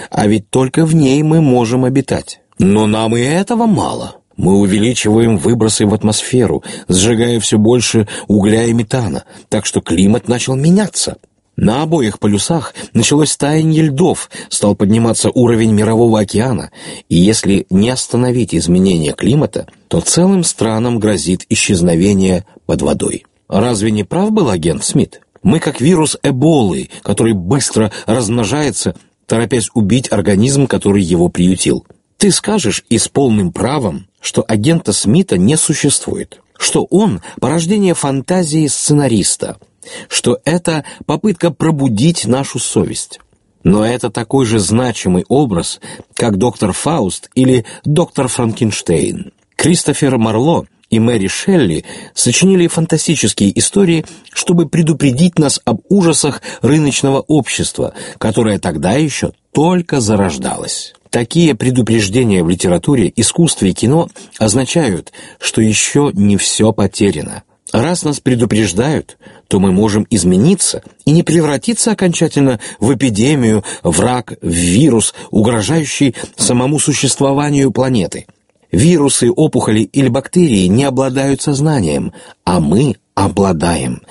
а ведь только в ней мы можем обитать. Но нам и этого мало. Мы увеличиваем выбросы в атмосферу, сжигая все больше угля и метана, так что климат начал меняться. На обоих полюсах началось таяние льдов, стал подниматься уровень мирового океана, и если не остановить изменение климата, то целым странам грозит исчезновение под водой. Разве не прав был агент Смит? Мы как вирус Эболы, который быстро размножается, торопясь убить организм, который его приютил. Ты скажешь и с полным правом, что агента Смита не существует, что он – порождение фантазии сценариста, что это попытка пробудить нашу совесть. Но это такой же значимый образ, как доктор Фауст или доктор Франкенштейн. Кристофер Марло и Мэри Шелли сочинили фантастические истории, чтобы предупредить нас об ужасах рыночного общества, которое тогда еще только зарождалось. Такие предупреждения в литературе, искусстве и кино означают, что еще не все потеряно. Раз нас предупреждают, то мы можем измениться и не превратиться окончательно в эпидемию, враг, в вирус, угрожающий самому существованию планеты. Вирусы, опухоли или бактерии не обладают сознанием, а мы обладаем.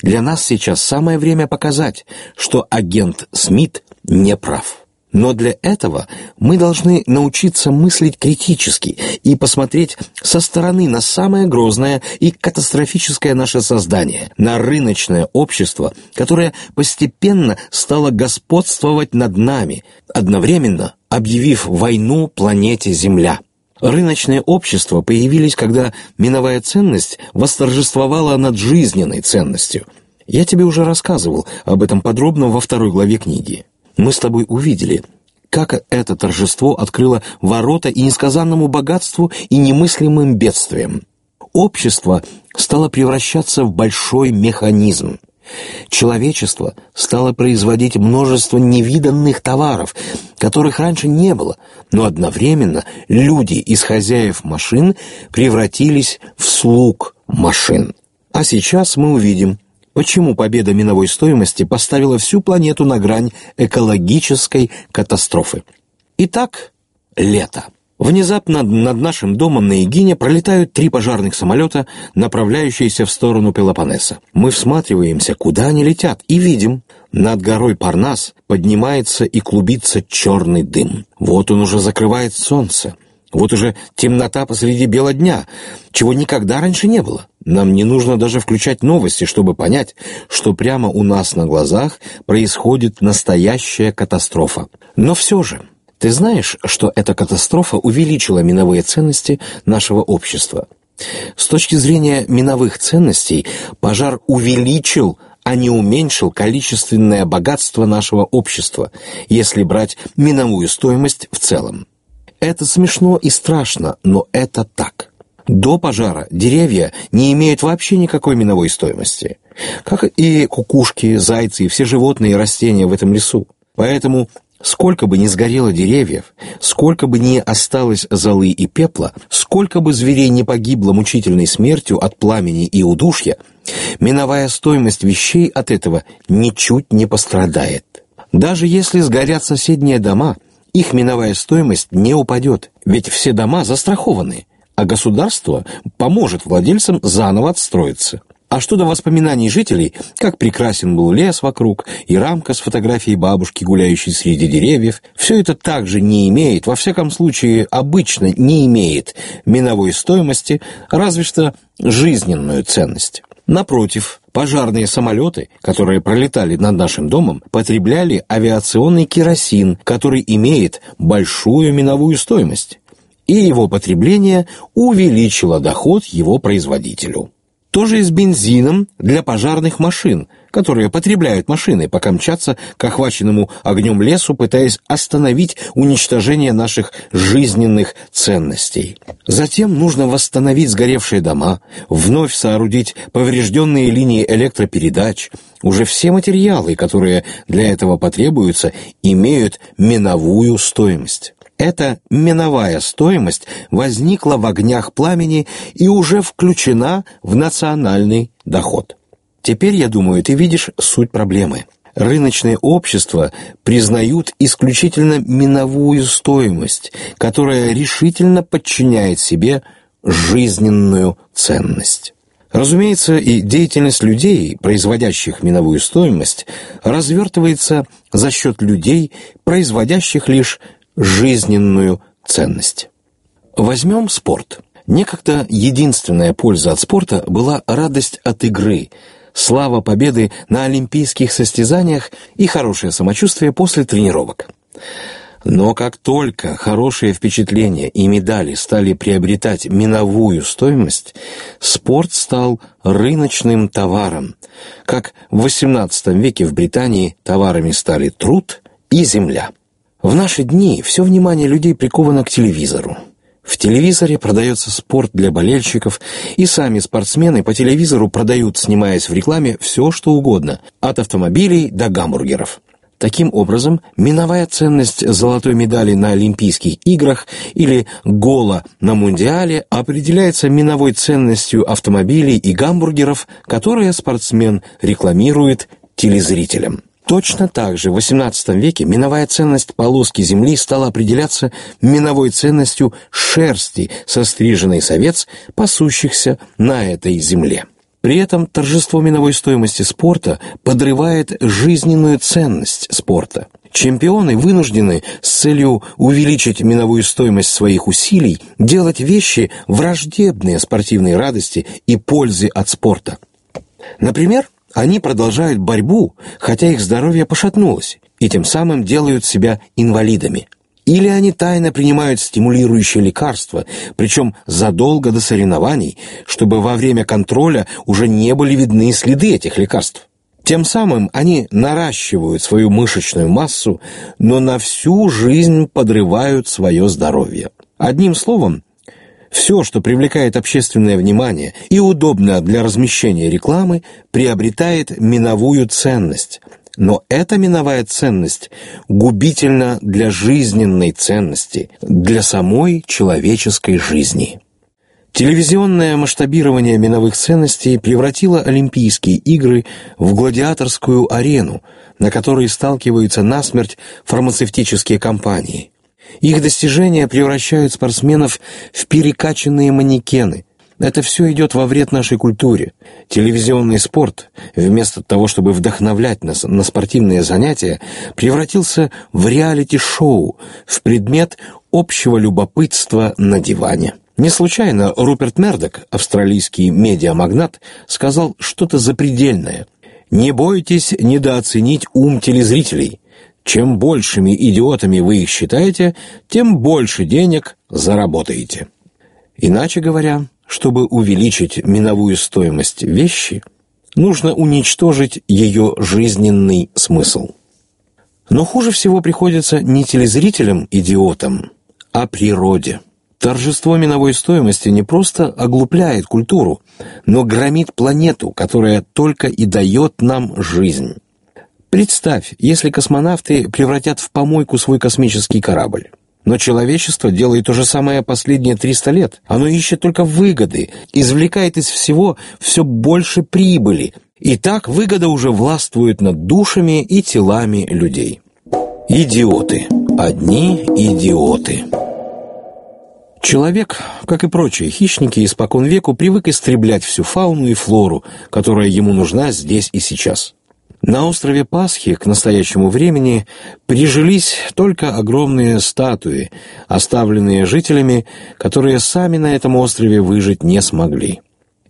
Для нас сейчас самое время показать, что агент Смит не прав. Но для этого мы должны научиться мыслить критически и посмотреть со стороны на самое грозное и катастрофическое наше создание, на рыночное общество, которое постепенно стало господствовать над нами, одновременно объявив войну планете Земля. Рыночные общества появились, когда миновая ценность восторжествовала над жизненной ценностью. Я тебе уже рассказывал об этом подробно во второй главе книги. Мы с тобой увидели, как это торжество открыло ворота и несказанному богатству, и немыслимым бедствиям. Общество стало превращаться в большой механизм. Человечество стало производить множество невиданных товаров, которых раньше не было, но одновременно люди из хозяев машин превратились в слуг машин. А сейчас мы увидим, Почему победа миновой стоимости поставила всю планету на грань экологической катастрофы? Итак, лето. Внезапно над нашим домом на Игине пролетают три пожарных самолета, направляющиеся в сторону Пелопоннеса. Мы всматриваемся, куда они летят, и видим, над горой Парнас поднимается и клубится черный дым. Вот он уже закрывает солнце. Вот уже темнота посреди бела дня, чего никогда раньше не было. Нам не нужно даже включать новости, чтобы понять, что прямо у нас на глазах происходит настоящая катастрофа. Но все же, ты знаешь, что эта катастрофа увеличила миновые ценности нашего общества? С точки зрения миновых ценностей, пожар увеличил а не уменьшил количественное богатство нашего общества, если брать миновую стоимость в целом. Это смешно и страшно, но это так. До пожара деревья не имеют вообще никакой миновой стоимости, как и кукушки, зайцы и все животные и растения в этом лесу. Поэтому сколько бы ни сгорело деревьев, сколько бы ни осталось золы и пепла, сколько бы зверей не погибло мучительной смертью от пламени и удушья, миновая стоимость вещей от этого ничуть не пострадает. Даже если сгорят соседние дома, их миновая стоимость не упадет, ведь все дома застрахованы – а государство поможет владельцам заново отстроиться. А что до воспоминаний жителей, как прекрасен был лес вокруг и рамка с фотографией бабушки, гуляющей среди деревьев, все это также не имеет, во всяком случае обычно не имеет миновой стоимости, разве что жизненную ценность. Напротив, пожарные самолеты, которые пролетали над нашим домом, потребляли авиационный керосин, который имеет большую миновую стоимость, и его потребление увеличило доход его производителю. То же и с бензином для пожарных машин, которые потребляют машины, пока мчатся к охваченному огнем лесу, пытаясь остановить уничтожение наших жизненных ценностей. Затем нужно восстановить сгоревшие дома, вновь соорудить поврежденные линии электропередач. Уже все материалы, которые для этого потребуются, имеют миновую стоимость. Эта миновая стоимость возникла в огнях пламени и уже включена в национальный доход. Теперь, я думаю, ты видишь суть проблемы. Рыночные общества признают исключительно миновую стоимость, которая решительно подчиняет себе жизненную ценность. Разумеется, и деятельность людей, производящих миновую стоимость, развертывается за счет людей, производящих лишь жизненную ценность. Возьмем спорт. Некогда единственная польза от спорта была радость от игры, слава победы на олимпийских состязаниях и хорошее самочувствие после тренировок. Но как только хорошие впечатления и медали стали приобретать миновую стоимость, спорт стал рыночным товаром. Как в XVIII веке в Британии товарами стали труд и земля. В наши дни все внимание людей приковано к телевизору. В телевизоре продается спорт для болельщиков, и сами спортсмены по телевизору продают, снимаясь в рекламе, все, что угодно, от автомобилей до гамбургеров. Таким образом, миновая ценность золотой медали на Олимпийских играх или гола на Мундиале определяется миновой ценностью автомобилей и гамбургеров, которые спортсмен рекламирует телезрителям. Точно так же в XVIII веке миновая ценность полоски земли стала определяться миновой ценностью шерсти, состриженной овец, пасущихся на этой земле. При этом торжество миновой стоимости спорта подрывает жизненную ценность спорта. Чемпионы вынуждены с целью увеличить миновую стоимость своих усилий делать вещи враждебные спортивной радости и пользе от спорта. Например, они продолжают борьбу, хотя их здоровье пошатнулось, и тем самым делают себя инвалидами. Или они тайно принимают стимулирующие лекарства, причем задолго до соревнований, чтобы во время контроля уже не были видны следы этих лекарств. Тем самым они наращивают свою мышечную массу, но на всю жизнь подрывают свое здоровье. Одним словом, все, что привлекает общественное внимание и удобно для размещения рекламы, приобретает миновую ценность. Но эта миновая ценность губительна для жизненной ценности, для самой человеческой жизни. Телевизионное масштабирование миновых ценностей превратило Олимпийские игры в гладиаторскую арену, на которой сталкиваются насмерть фармацевтические компании. Их достижения превращают спортсменов в перекачанные манекены. Это все идет во вред нашей культуре. Телевизионный спорт, вместо того, чтобы вдохновлять нас на спортивные занятия, превратился в реалити-шоу, в предмет общего любопытства на диване. Не случайно Руперт Мердок, австралийский медиамагнат, сказал что-то запредельное. «Не бойтесь недооценить ум телезрителей. Чем большими идиотами вы их считаете, тем больше денег заработаете. Иначе говоря, чтобы увеличить миновую стоимость вещи, нужно уничтожить ее жизненный смысл. Но хуже всего приходится не телезрителям-идиотам, а природе. Торжество миновой стоимости не просто оглупляет культуру, но громит планету, которая только и дает нам жизнь. Представь, если космонавты превратят в помойку свой космический корабль. Но человечество делает то же самое последние 300 лет. Оно ищет только выгоды, извлекает из всего все больше прибыли. И так выгода уже властвует над душами и телами людей. Идиоты. Одни идиоты. Человек, как и прочие хищники, испокон веку привык истреблять всю фауну и флору, которая ему нужна здесь и сейчас. На острове Пасхи к настоящему времени прижились только огромные статуи, оставленные жителями, которые сами на этом острове выжить не смогли.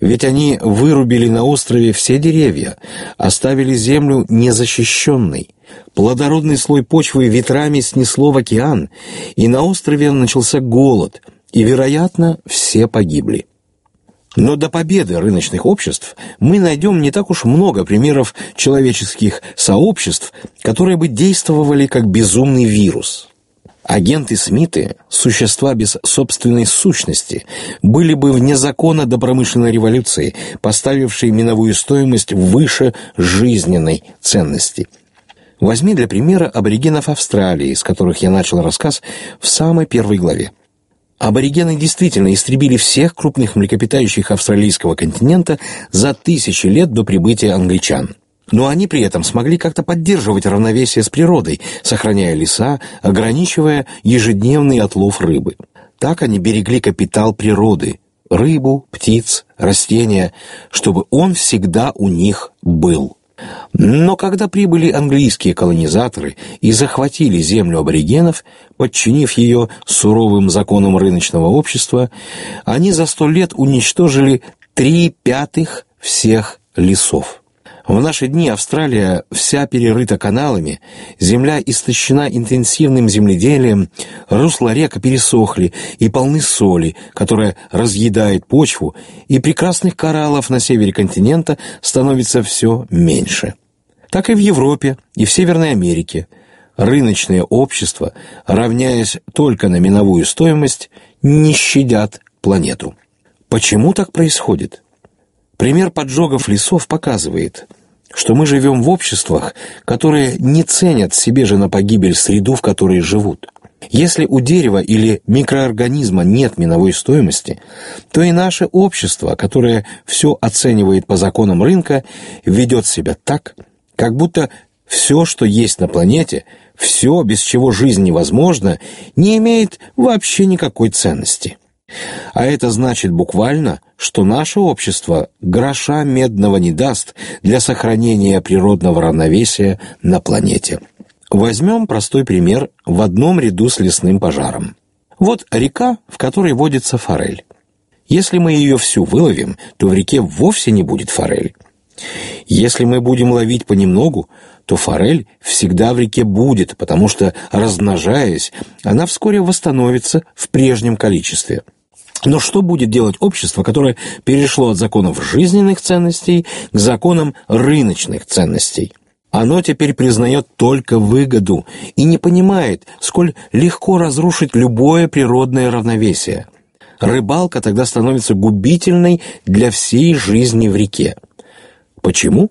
Ведь они вырубили на острове все деревья, оставили землю незащищенной. Плодородный слой почвы ветрами снесло в океан, и на острове начался голод, и, вероятно, все погибли. Но до победы рыночных обществ мы найдем не так уж много примеров человеческих сообществ, которые бы действовали как безумный вирус. Агенты Смиты, существа без собственной сущности, были бы вне закона до промышленной революции, поставившей миновую стоимость выше жизненной ценности. Возьми для примера аборигенов Австралии, с которых я начал рассказ в самой первой главе. Аборигены действительно истребили всех крупных млекопитающих австралийского континента за тысячи лет до прибытия англичан. Но они при этом смогли как-то поддерживать равновесие с природой, сохраняя леса, ограничивая ежедневный отлов рыбы. Так они берегли капитал природы – рыбу, птиц, растения, чтобы он всегда у них был – но когда прибыли английские колонизаторы и захватили землю аборигенов, подчинив ее суровым законам рыночного общества, они за сто лет уничтожили три пятых всех лесов. В наши дни Австралия вся перерыта каналами, земля истощена интенсивным земледелием, русла река пересохли и полны соли, которая разъедает почву, и прекрасных кораллов на севере континента становится все меньше. Так и в Европе и в Северной Америке рыночные общества, равняясь только на миновую стоимость, не щадят планету. Почему так происходит? Пример поджогов лесов показывает, что мы живем в обществах, которые не ценят себе же на погибель среду, в которой живут. Если у дерева или микроорганизма нет миновой стоимости, то и наше общество, которое все оценивает по законам рынка, ведет себя так, как будто все, что есть на планете, все, без чего жизнь невозможна, не имеет вообще никакой ценности. А это значит буквально, что наше общество гроша медного не даст для сохранения природного равновесия на планете. Возьмем простой пример в одном ряду с лесным пожаром. Вот река, в которой водится форель. Если мы ее всю выловим, то в реке вовсе не будет форель. Если мы будем ловить понемногу, то форель всегда в реке будет, потому что, размножаясь, она вскоре восстановится в прежнем количестве – но что будет делать общество, которое перешло от законов жизненных ценностей к законам рыночных ценностей? Оно теперь признает только выгоду и не понимает, сколь легко разрушить любое природное равновесие. Рыбалка тогда становится губительной для всей жизни в реке. Почему?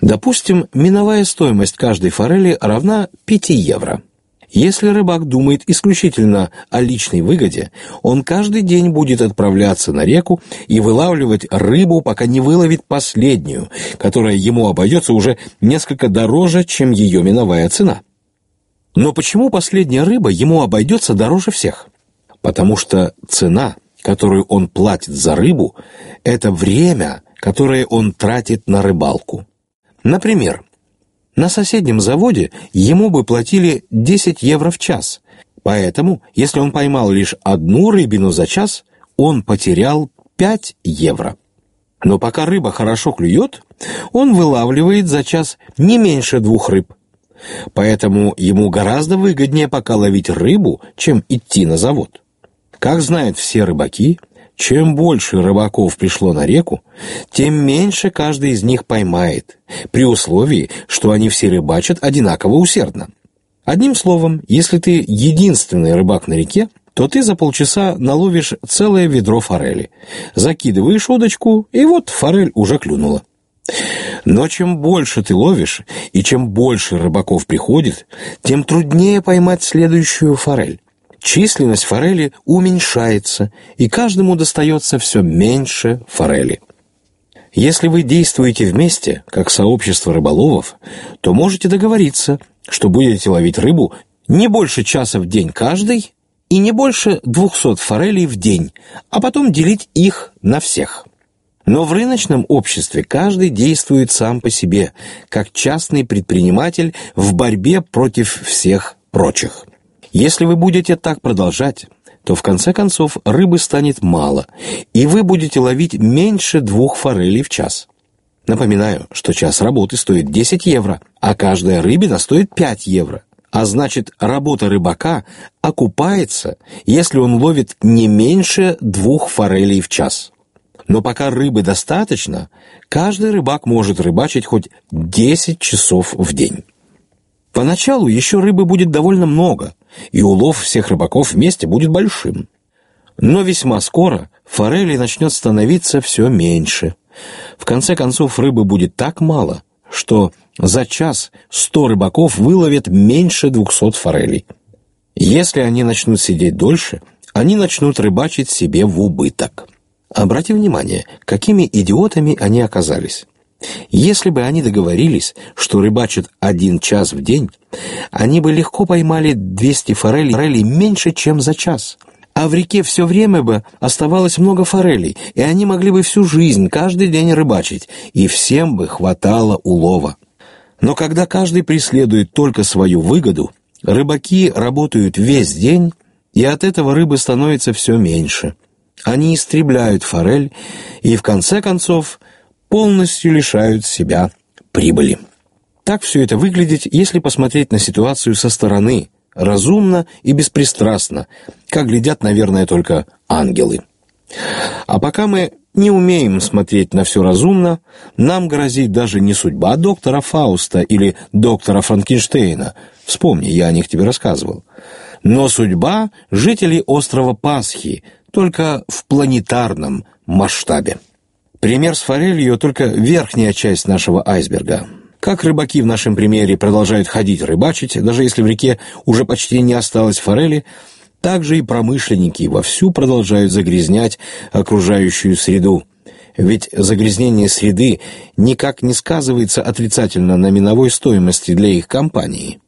Допустим, миновая стоимость каждой форели равна 5 евро – если рыбак думает исключительно о личной выгоде, он каждый день будет отправляться на реку и вылавливать рыбу, пока не выловит последнюю, которая ему обойдется уже несколько дороже, чем ее миновая цена. Но почему последняя рыба ему обойдется дороже всех? Потому что цена, которую он платит за рыбу, это время, которое он тратит на рыбалку. Например, на соседнем заводе ему бы платили 10 евро в час. Поэтому, если он поймал лишь одну рыбину за час, он потерял 5 евро. Но пока рыба хорошо клюет, он вылавливает за час не меньше двух рыб. Поэтому ему гораздо выгоднее пока ловить рыбу, чем идти на завод. Как знают все рыбаки, чем больше рыбаков пришло на реку, тем меньше каждый из них поймает, при условии, что они все рыбачат одинаково усердно. Одним словом, если ты единственный рыбак на реке, то ты за полчаса наловишь целое ведро форели. Закидываешь удочку, и вот форель уже клюнула. Но чем больше ты ловишь, и чем больше рыбаков приходит, тем труднее поймать следующую форель. Численность форели уменьшается, и каждому достается все меньше форели. Если вы действуете вместе, как сообщество рыболовов, то можете договориться, что будете ловить рыбу не больше часа в день каждый и не больше 200 форелей в день, а потом делить их на всех. Но в рыночном обществе каждый действует сам по себе, как частный предприниматель в борьбе против всех прочих. Если вы будете так продолжать, то в конце концов рыбы станет мало, и вы будете ловить меньше двух форелей в час. Напоминаю, что час работы стоит 10 евро, а каждая рыбина стоит 5 евро. А значит, работа рыбака окупается, если он ловит не меньше двух форелей в час. Но пока рыбы достаточно, каждый рыбак может рыбачить хоть 10 часов в день. Поначалу еще рыбы будет довольно много, и улов всех рыбаков вместе будет большим. Но весьма скоро форели начнет становиться все меньше. В конце концов рыбы будет так мало, что за час 100 рыбаков выловят меньше 200 форелей. Если они начнут сидеть дольше, они начнут рыбачить себе в убыток. Обратите внимание, какими идиотами они оказались. Если бы они договорились, что рыбачат один час в день, они бы легко поймали 200 форелей меньше, чем за час. А в реке все время бы оставалось много форелей, и они могли бы всю жизнь, каждый день рыбачить, и всем бы хватало улова. Но когда каждый преследует только свою выгоду, рыбаки работают весь день, и от этого рыбы становится все меньше. Они истребляют форель и, в конце концов, полностью лишают себя прибыли. Так все это выглядит, если посмотреть на ситуацию со стороны, разумно и беспристрастно, как глядят, наверное, только ангелы. А пока мы не умеем смотреть на все разумно, нам грозит даже не судьба доктора Фауста или доктора Франкенштейна, вспомни, я о них тебе рассказывал, но судьба жителей острова Пасхи, только в планетарном масштабе. Пример с форелью только верхняя часть нашего айсберга. Как рыбаки в нашем примере продолжают ходить рыбачить, даже если в реке уже почти не осталось форели, так же и промышленники вовсю продолжают загрязнять окружающую среду. Ведь загрязнение среды никак не сказывается отрицательно на миновой стоимости для их компании.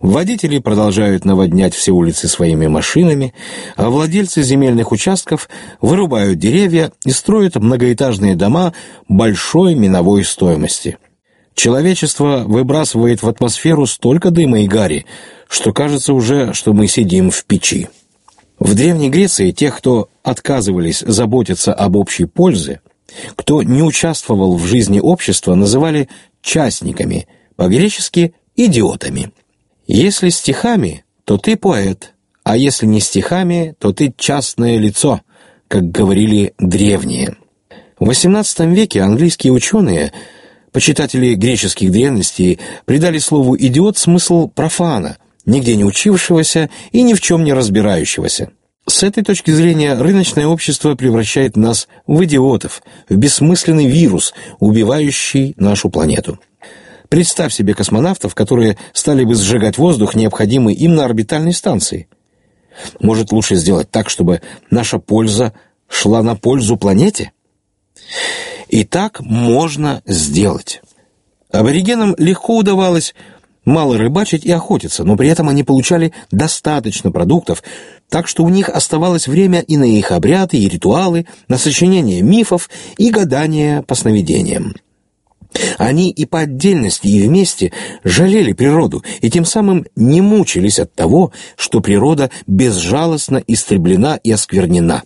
Водители продолжают наводнять все улицы своими машинами, а владельцы земельных участков вырубают деревья и строят многоэтажные дома большой миновой стоимости. Человечество выбрасывает в атмосферу столько дыма и гари, что кажется уже, что мы сидим в печи. В Древней Греции тех, кто отказывались заботиться об общей пользе, кто не участвовал в жизни общества, называли частниками, по-гречески «идиотами». Если стихами, то ты поэт, а если не стихами, то ты частное лицо, как говорили древние. В XVIII веке английские ученые, почитатели греческих древностей, придали слову «идиот» смысл профана, нигде не учившегося и ни в чем не разбирающегося. С этой точки зрения рыночное общество превращает нас в идиотов, в бессмысленный вирус, убивающий нашу планету. Представь себе космонавтов, которые стали бы сжигать воздух, необходимый им на орбитальной станции. Может, лучше сделать так, чтобы наша польза шла на пользу планете? И так можно сделать. Аборигенам легко удавалось мало рыбачить и охотиться, но при этом они получали достаточно продуктов, так что у них оставалось время и на их обряды и ритуалы, на сочинение мифов и гадания по сновидениям. Они и по отдельности, и вместе жалели природу, и тем самым не мучились от того, что природа безжалостно истреблена и осквернена.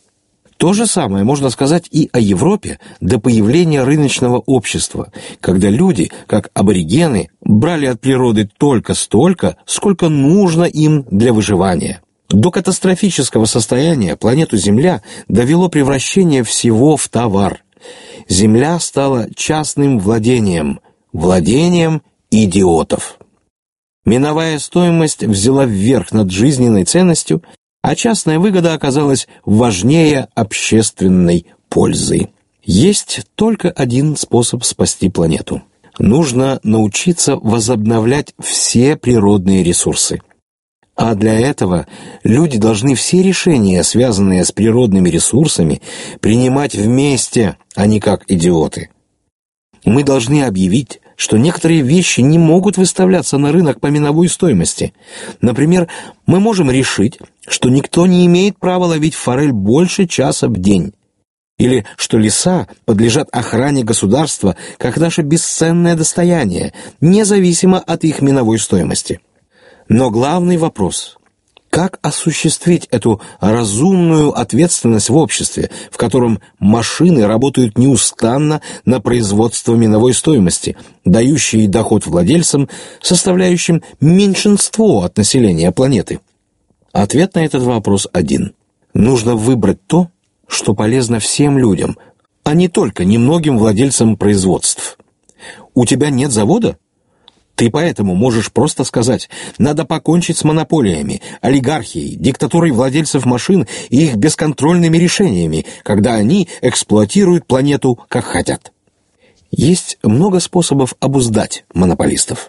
То же самое можно сказать и о Европе до появления рыночного общества, когда люди, как аборигены, брали от природы только столько, сколько нужно им для выживания. До катастрофического состояния планету Земля довело превращение всего в товар – земля стала частным владением, владением идиотов. Миновая стоимость взяла вверх над жизненной ценностью, а частная выгода оказалась важнее общественной пользы. Есть только один способ спасти планету. Нужно научиться возобновлять все природные ресурсы – а для этого люди должны все решения, связанные с природными ресурсами, принимать вместе, а не как идиоты. Мы должны объявить, что некоторые вещи не могут выставляться на рынок по миновой стоимости. Например, мы можем решить, что никто не имеет права ловить форель больше часа в день. Или что леса подлежат охране государства как наше бесценное достояние, независимо от их миновой стоимости. Но главный вопрос как осуществить эту разумную ответственность в обществе, в котором машины работают неустанно на производство миновой стоимости, дающие доход владельцам, составляющим меньшинство от населения планеты? Ответ на этот вопрос один. Нужно выбрать то, что полезно всем людям, а не только немногим владельцам производств. У тебя нет завода? Ты поэтому можешь просто сказать, надо покончить с монополиями, олигархией, диктатурой владельцев машин и их бесконтрольными решениями, когда они эксплуатируют планету как хотят. Есть много способов обуздать монополистов.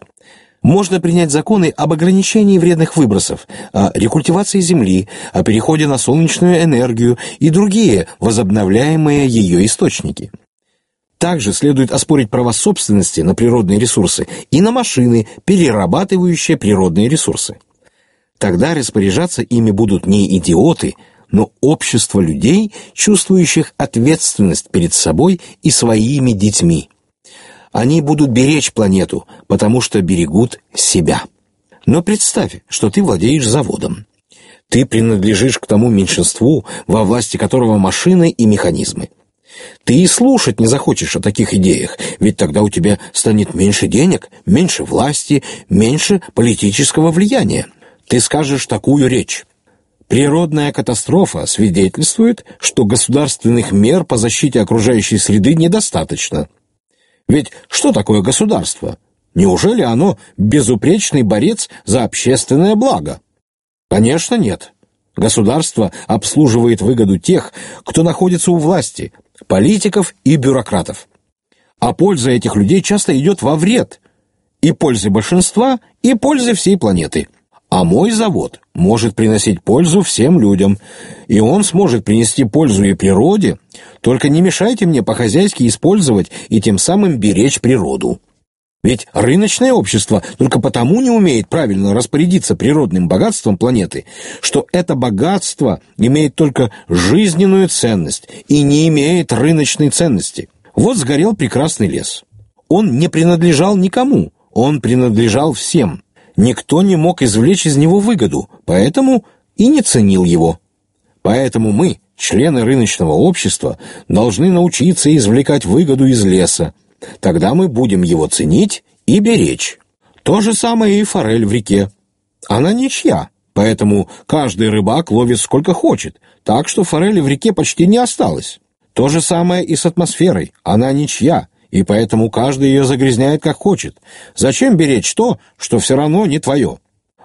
Можно принять законы об ограничении вредных выбросов, о рекультивации земли, о переходе на солнечную энергию и другие возобновляемые ее источники – также следует оспорить права собственности на природные ресурсы и на машины, перерабатывающие природные ресурсы. Тогда распоряжаться ими будут не идиоты, но общество людей, чувствующих ответственность перед собой и своими детьми. Они будут беречь планету, потому что берегут себя. Но представь, что ты владеешь заводом. Ты принадлежишь к тому меньшинству, во власти которого машины и механизмы. Ты и слушать не захочешь о таких идеях, ведь тогда у тебя станет меньше денег, меньше власти, меньше политического влияния. Ты скажешь такую речь. Природная катастрофа свидетельствует, что государственных мер по защите окружающей среды недостаточно. Ведь что такое государство? Неужели оно безупречный борец за общественное благо? Конечно, нет. Государство обслуживает выгоду тех, кто находится у власти, политиков и бюрократов. А польза этих людей часто идет во вред. И пользы большинства, и пользы всей планеты. А мой завод может приносить пользу всем людям. И он сможет принести пользу и природе. Только не мешайте мне по-хозяйски использовать и тем самым беречь природу. Ведь рыночное общество только потому не умеет правильно распорядиться природным богатством планеты, что это богатство имеет только жизненную ценность и не имеет рыночной ценности. Вот сгорел прекрасный лес. Он не принадлежал никому, он принадлежал всем. Никто не мог извлечь из него выгоду, поэтому и не ценил его. Поэтому мы, члены рыночного общества, должны научиться извлекать выгоду из леса, Тогда мы будем его ценить и беречь. То же самое и форель в реке. Она ничья, поэтому каждый рыбак ловит сколько хочет, так что форели в реке почти не осталось. То же самое и с атмосферой. Она ничья, и поэтому каждый ее загрязняет как хочет. Зачем беречь то, что все равно не твое?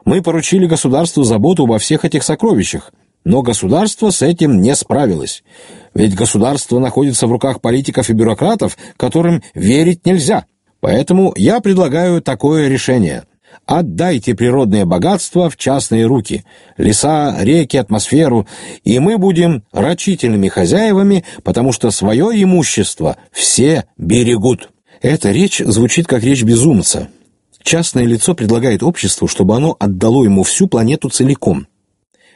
Мы поручили государству заботу обо всех этих сокровищах, но государство с этим не справилось. Ведь государство находится в руках политиков и бюрократов, которым верить нельзя. Поэтому я предлагаю такое решение. Отдайте природные богатства в частные руки, леса, реки, атмосферу, и мы будем рачительными хозяевами, потому что свое имущество все берегут. Эта речь звучит как речь безумца. Частное лицо предлагает обществу, чтобы оно отдало ему всю планету целиком –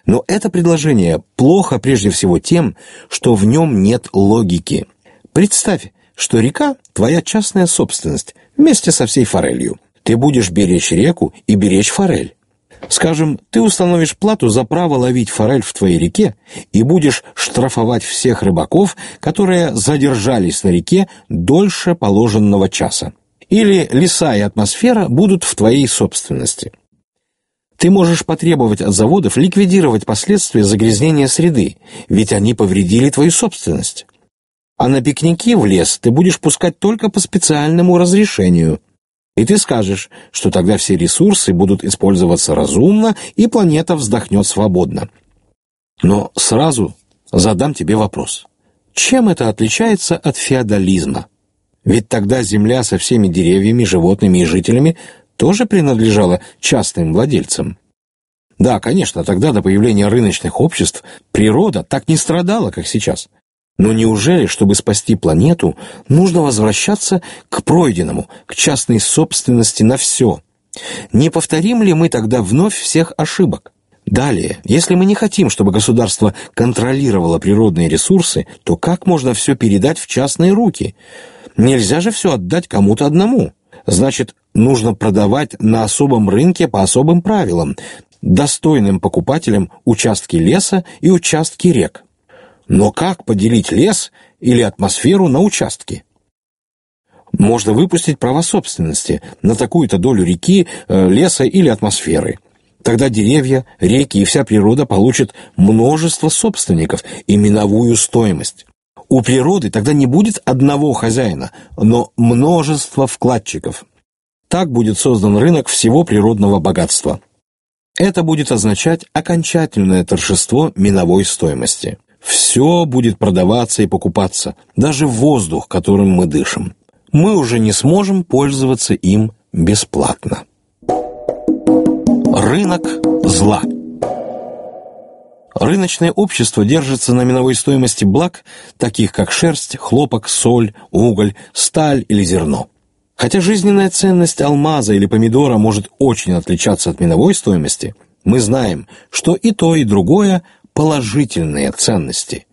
но это предложение плохо прежде всего тем, что в нем нет логики. Представь, что река – твоя частная собственность, вместе со всей форелью. Ты будешь беречь реку и беречь форель. Скажем, ты установишь плату за право ловить форель в твоей реке и будешь штрафовать всех рыбаков, которые задержались на реке дольше положенного часа. Или леса и атмосфера будут в твоей собственности. Ты можешь потребовать от заводов ликвидировать последствия загрязнения среды, ведь они повредили твою собственность. А на пикники в лес ты будешь пускать только по специальному разрешению. И ты скажешь, что тогда все ресурсы будут использоваться разумно, и планета вздохнет свободно. Но сразу задам тебе вопрос. Чем это отличается от феодализма? Ведь тогда земля со всеми деревьями, животными и жителями тоже принадлежала частным владельцам. Да, конечно, тогда до появления рыночных обществ природа так не страдала, как сейчас. Но неужели, чтобы спасти планету, нужно возвращаться к пройденному, к частной собственности на все? Не повторим ли мы тогда вновь всех ошибок? Далее, если мы не хотим, чтобы государство контролировало природные ресурсы, то как можно все передать в частные руки? Нельзя же все отдать кому-то одному. Значит, нужно продавать на особом рынке по особым правилам, достойным покупателям участки леса и участки рек. Но как поделить лес или атмосферу на участки? Можно выпустить право собственности на такую-то долю реки, э, леса или атмосферы. Тогда деревья, реки и вся природа получат множество собственников и миновую стоимость. У природы тогда не будет одного хозяина, но множество вкладчиков. Так будет создан рынок всего природного богатства. Это будет означать окончательное торжество миновой стоимости. Все будет продаваться и покупаться, даже воздух, которым мы дышим. Мы уже не сможем пользоваться им бесплатно. Рынок зла Рыночное общество держится на миновой стоимости благ, таких как шерсть, хлопок, соль, уголь, сталь или зерно. Хотя жизненная ценность алмаза или помидора может очень отличаться от миновой стоимости, мы знаем, что и то, и другое – положительные ценности.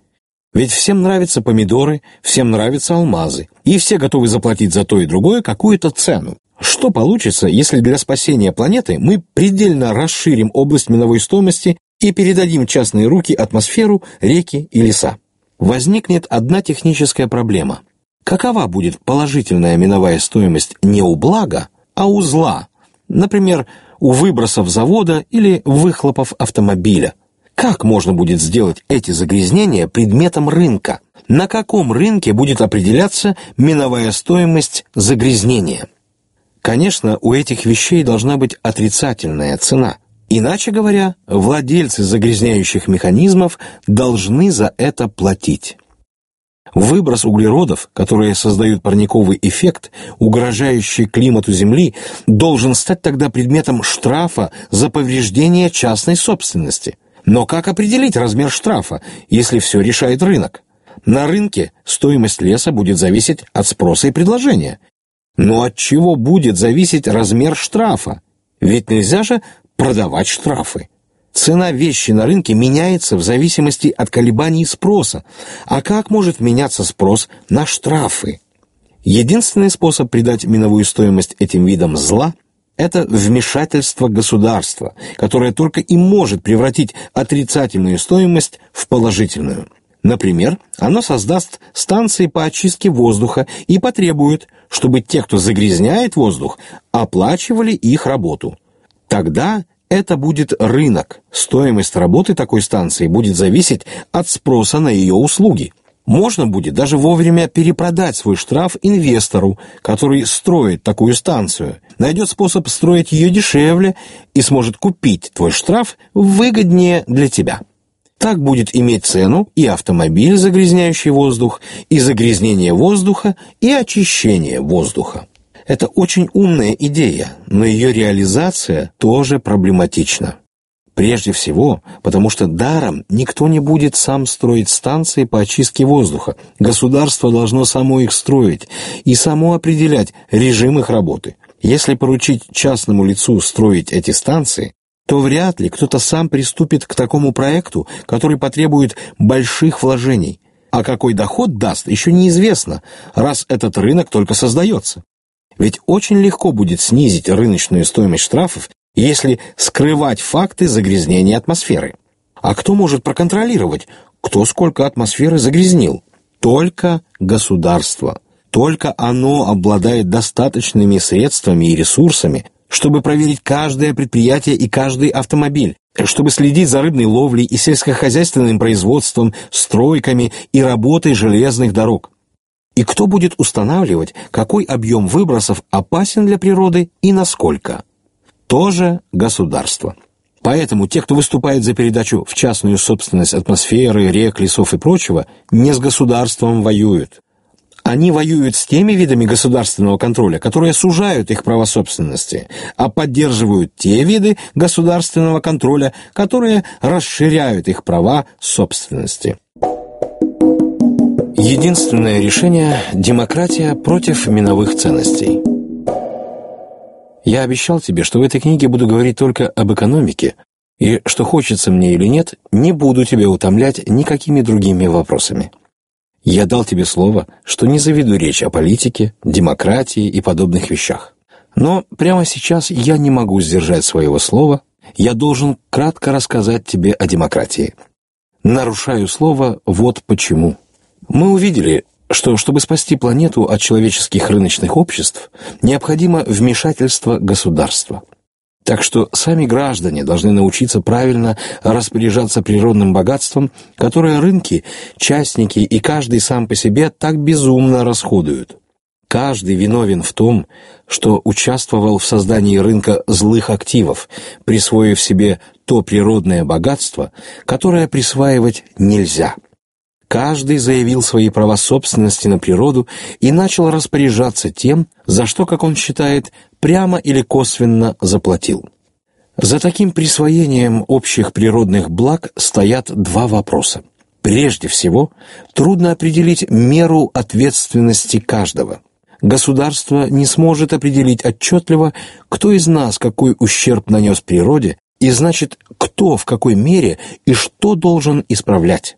Ведь всем нравятся помидоры, всем нравятся алмазы, и все готовы заплатить за то и другое какую-то цену. Что получится, если для спасения планеты мы предельно расширим область миновой стоимости и передадим частные руки атмосферу, реки и леса? Возникнет одна техническая проблема. Какова будет положительная миновая стоимость не у блага, а у зла? Например, у выбросов завода или выхлопов автомобиля. Как можно будет сделать эти загрязнения предметом рынка? На каком рынке будет определяться миновая стоимость загрязнения? Конечно, у этих вещей должна быть отрицательная цена. Иначе говоря, владельцы загрязняющих механизмов должны за это платить. Выброс углеродов, которые создают парниковый эффект, угрожающий климату Земли, должен стать тогда предметом штрафа за повреждение частной собственности. Но как определить размер штрафа, если все решает рынок? На рынке стоимость леса будет зависеть от спроса и предложения. Но от чего будет зависеть размер штрафа? Ведь нельзя же продавать штрафы. Цена вещи на рынке меняется в зависимости от колебаний спроса. А как может меняться спрос на штрафы? Единственный способ придать миновую стоимость этим видам зла – это вмешательство государства, которое только и может превратить отрицательную стоимость в положительную. Например, оно создаст станции по очистке воздуха и потребует, чтобы те, кто загрязняет воздух, оплачивали их работу. Тогда это будет рынок. Стоимость работы такой станции будет зависеть от спроса на ее услуги. Можно будет даже вовремя перепродать свой штраф инвестору, который строит такую станцию, найдет способ строить ее дешевле и сможет купить твой штраф выгоднее для тебя. Так будет иметь цену и автомобиль, загрязняющий воздух, и загрязнение воздуха, и очищение воздуха. Это очень умная идея, но ее реализация тоже проблематична. Прежде всего, потому что даром никто не будет сам строить станции по очистке воздуха. Государство должно само их строить и само определять режим их работы. Если поручить частному лицу строить эти станции, то вряд ли кто-то сам приступит к такому проекту, который потребует больших вложений. А какой доход даст, еще неизвестно, раз этот рынок только создается. Ведь очень легко будет снизить рыночную стоимость штрафов, если скрывать факты загрязнения атмосферы. А кто может проконтролировать, кто сколько атмосферы загрязнил? Только государство. Только оно обладает достаточными средствами и ресурсами, чтобы проверить каждое предприятие и каждый автомобиль, чтобы следить за рыбной ловлей и сельскохозяйственным производством, стройками и работой железных дорог. И кто будет устанавливать, какой объем выбросов опасен для природы и насколько? Тоже государство. Поэтому те, кто выступает за передачу в частную собственность атмосферы, рек, лесов и прочего, не с государством воюют. Они воюют с теми видами государственного контроля, которые сужают их право собственности, а поддерживают те виды государственного контроля, которые расширяют их права собственности. Единственное решение – демократия против миновых ценностей. Я обещал тебе, что в этой книге буду говорить только об экономике, и, что хочется мне или нет, не буду тебя утомлять никакими другими вопросами. Я дал тебе слово, что не заведу речь о политике, демократии и подобных вещах. Но прямо сейчас я не могу сдержать своего слова, я должен кратко рассказать тебе о демократии. Нарушаю слово вот почему. Мы увидели, что, чтобы спасти планету от человеческих рыночных обществ, необходимо вмешательство государства. Так что сами граждане должны научиться правильно распоряжаться природным богатством, которое рынки, частники и каждый сам по себе так безумно расходуют. Каждый виновен в том, что участвовал в создании рынка злых активов, присвоив себе то природное богатство, которое присваивать нельзя – Каждый заявил свои права собственности на природу и начал распоряжаться тем, за что, как он считает, прямо или косвенно заплатил. За таким присвоением общих природных благ стоят два вопроса. Прежде всего, трудно определить меру ответственности каждого. Государство не сможет определить отчетливо, кто из нас какой ущерб нанес природе, и значит, кто в какой мере и что должен исправлять.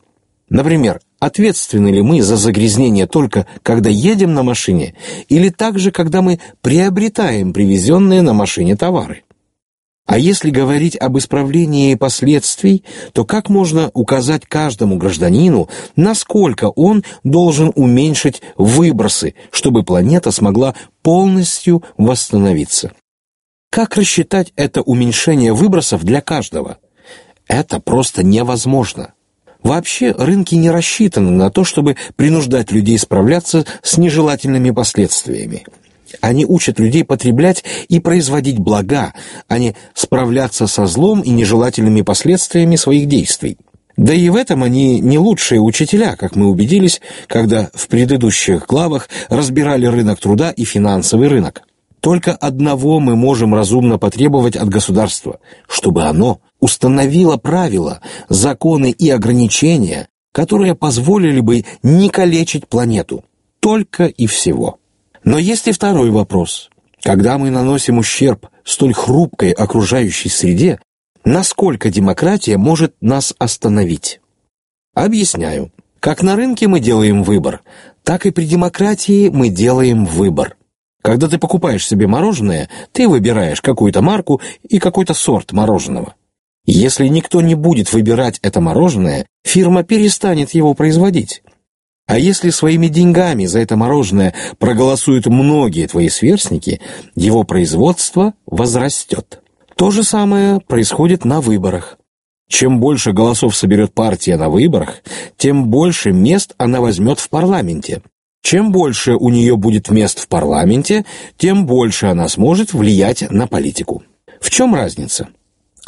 Например, ответственны ли мы за загрязнение только когда едем на машине или также, когда мы приобретаем привезенные на машине товары? А если говорить об исправлении последствий, то как можно указать каждому гражданину, насколько он должен уменьшить выбросы, чтобы планета смогла полностью восстановиться? Как рассчитать это уменьшение выбросов для каждого? Это просто невозможно. Вообще рынки не рассчитаны на то, чтобы принуждать людей справляться с нежелательными последствиями. Они учат людей потреблять и производить блага, а не справляться со злом и нежелательными последствиями своих действий. Да и в этом они не лучшие учителя, как мы убедились, когда в предыдущих главах разбирали рынок труда и финансовый рынок. Только одного мы можем разумно потребовать от государства, чтобы оно установило правила, законы и ограничения, которые позволили бы не калечить планету. Только и всего. Но есть и второй вопрос. Когда мы наносим ущерб столь хрупкой окружающей среде, насколько демократия может нас остановить? Объясняю. Как на рынке мы делаем выбор, так и при демократии мы делаем выбор. Когда ты покупаешь себе мороженое, ты выбираешь какую-то марку и какой-то сорт мороженого. Если никто не будет выбирать это мороженое, фирма перестанет его производить. А если своими деньгами за это мороженое проголосуют многие твои сверстники, его производство возрастет. То же самое происходит на выборах. Чем больше голосов соберет партия на выборах, тем больше мест она возьмет в парламенте. Чем больше у нее будет мест в парламенте, тем больше она сможет влиять на политику. В чем разница?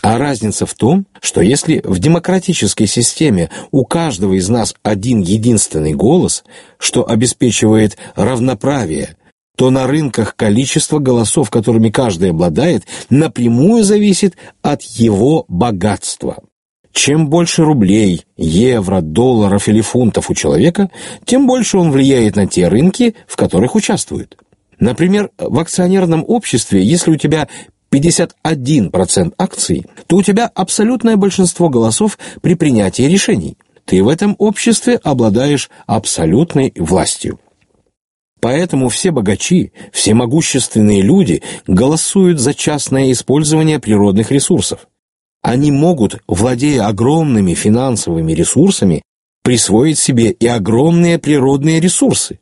А разница в том, что если в демократической системе у каждого из нас один единственный голос, что обеспечивает равноправие, то на рынках количество голосов, которыми каждый обладает, напрямую зависит от его богатства. Чем больше рублей, евро, долларов или фунтов у человека, тем больше он влияет на те рынки, в которых участвует. Например, в акционерном обществе, если у тебя 51% акций, то у тебя абсолютное большинство голосов при принятии решений. Ты в этом обществе обладаешь абсолютной властью. Поэтому все богачи, все могущественные люди голосуют за частное использование природных ресурсов. Они могут, владея огромными финансовыми ресурсами, присвоить себе и огромные природные ресурсы.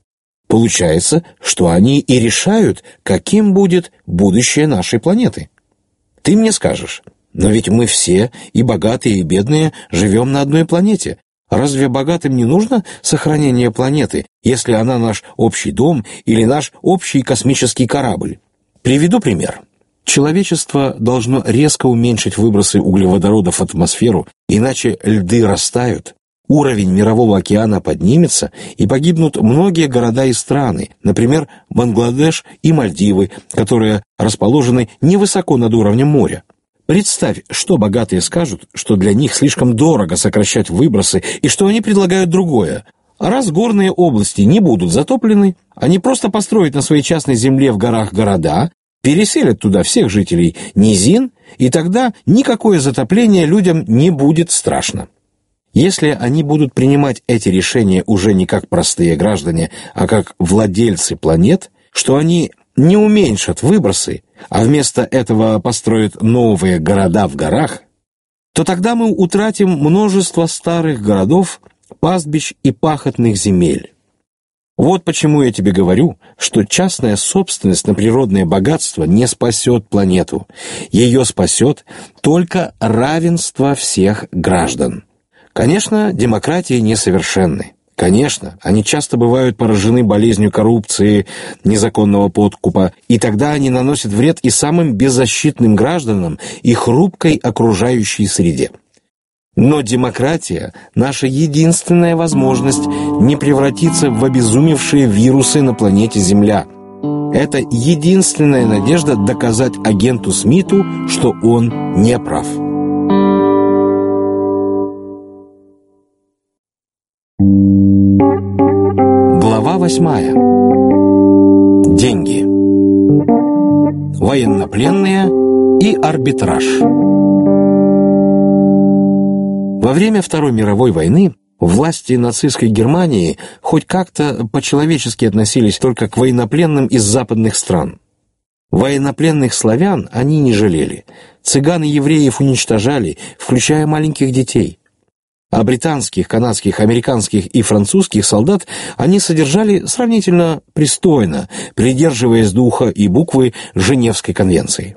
Получается, что они и решают, каким будет будущее нашей планеты. Ты мне скажешь, но ведь мы все, и богатые, и бедные, живем на одной планете. Разве богатым не нужно сохранение планеты, если она наш общий дом или наш общий космический корабль? Приведу пример. Человечество должно резко уменьшить выбросы углеводородов в атмосферу, иначе льды растают, уровень мирового океана поднимется и погибнут многие города и страны, например, Бангладеш и Мальдивы, которые расположены невысоко над уровнем моря. Представь, что богатые скажут, что для них слишком дорого сокращать выбросы и что они предлагают другое. Раз горные области не будут затоплены, они просто построят на своей частной земле в горах города, переселят туда всех жителей низин, и тогда никакое затопление людям не будет страшно. Если они будут принимать эти решения уже не как простые граждане, а как владельцы планет, что они не уменьшат выбросы, а вместо этого построят новые города в горах, то тогда мы утратим множество старых городов, пастбищ и пахотных земель. Вот почему я тебе говорю, что частная собственность на природное богатство не спасет планету. Ее спасет только равенство всех граждан. Конечно, демократии несовершенны. Конечно, они часто бывают поражены болезнью коррупции, незаконного подкупа, и тогда они наносят вред и самым беззащитным гражданам, и хрупкой окружающей среде. Но демократия – наша единственная возможность не превратиться в обезумевшие вирусы на планете Земля. Это единственная надежда доказать агенту Смиту, что он не прав. Восьмая. Деньги. Военнопленные и арбитраж. Во время Второй мировой войны власти нацистской Германии хоть как-то по-человечески относились только к военнопленным из западных стран. Военнопленных славян они не жалели. Цыган и евреев уничтожали, включая маленьких детей. А британских, канадских, американских и французских солдат они содержали сравнительно пристойно, придерживаясь духа и буквы Женевской конвенции.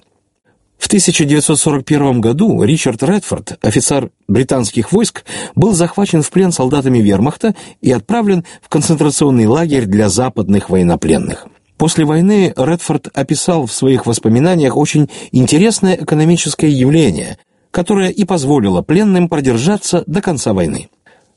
В 1941 году Ричард Редфорд, офицер британских войск, был захвачен в плен солдатами вермахта и отправлен в концентрационный лагерь для западных военнопленных. После войны Редфорд описал в своих воспоминаниях очень интересное экономическое явление, которое и позволило пленным продержаться до конца войны.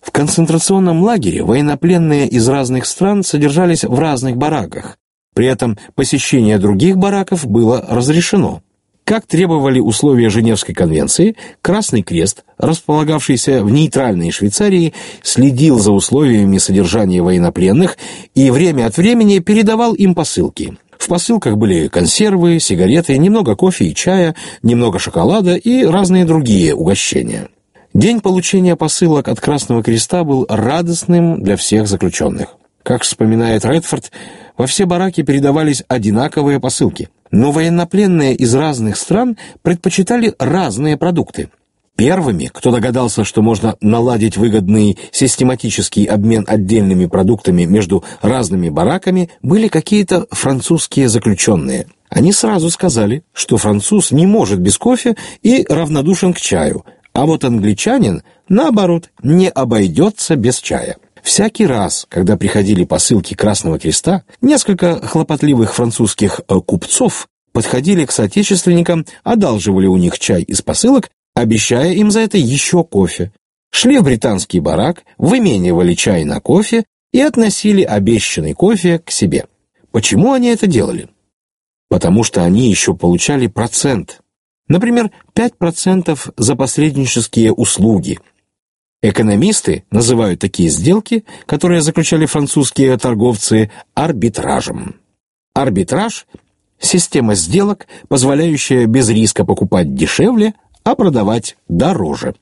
В концентрационном лагере военнопленные из разных стран содержались в разных бараках. При этом посещение других бараков было разрешено. Как требовали условия Женевской конвенции, Красный Крест, располагавшийся в нейтральной Швейцарии, следил за условиями содержания военнопленных и время от времени передавал им посылки. В посылках были консервы, сигареты, немного кофе и чая, немного шоколада и разные другие угощения. День получения посылок от Красного Креста был радостным для всех заключенных. Как вспоминает Редфорд, во все бараки передавались одинаковые посылки – но военнопленные из разных стран предпочитали разные продукты. Первыми, кто догадался, что можно наладить выгодный систематический обмен отдельными продуктами между разными бараками, были какие-то французские заключенные. Они сразу сказали, что француз не может без кофе и равнодушен к чаю, а вот англичанин, наоборот, не обойдется без чая. Всякий раз, когда приходили посылки Красного Креста, несколько хлопотливых французских э, купцов подходили к соотечественникам, одалживали у них чай из посылок, обещая им за это еще кофе. Шли в британский барак, выменивали чай на кофе и относили обещанный кофе к себе. Почему они это делали? Потому что они еще получали процент. Например, 5% за посреднические услуги – Экономисты называют такие сделки, которые заключали французские торговцы, арбитражем. Арбитраж – система сделок, позволяющая без риска покупать дешевле, а продавать дороже.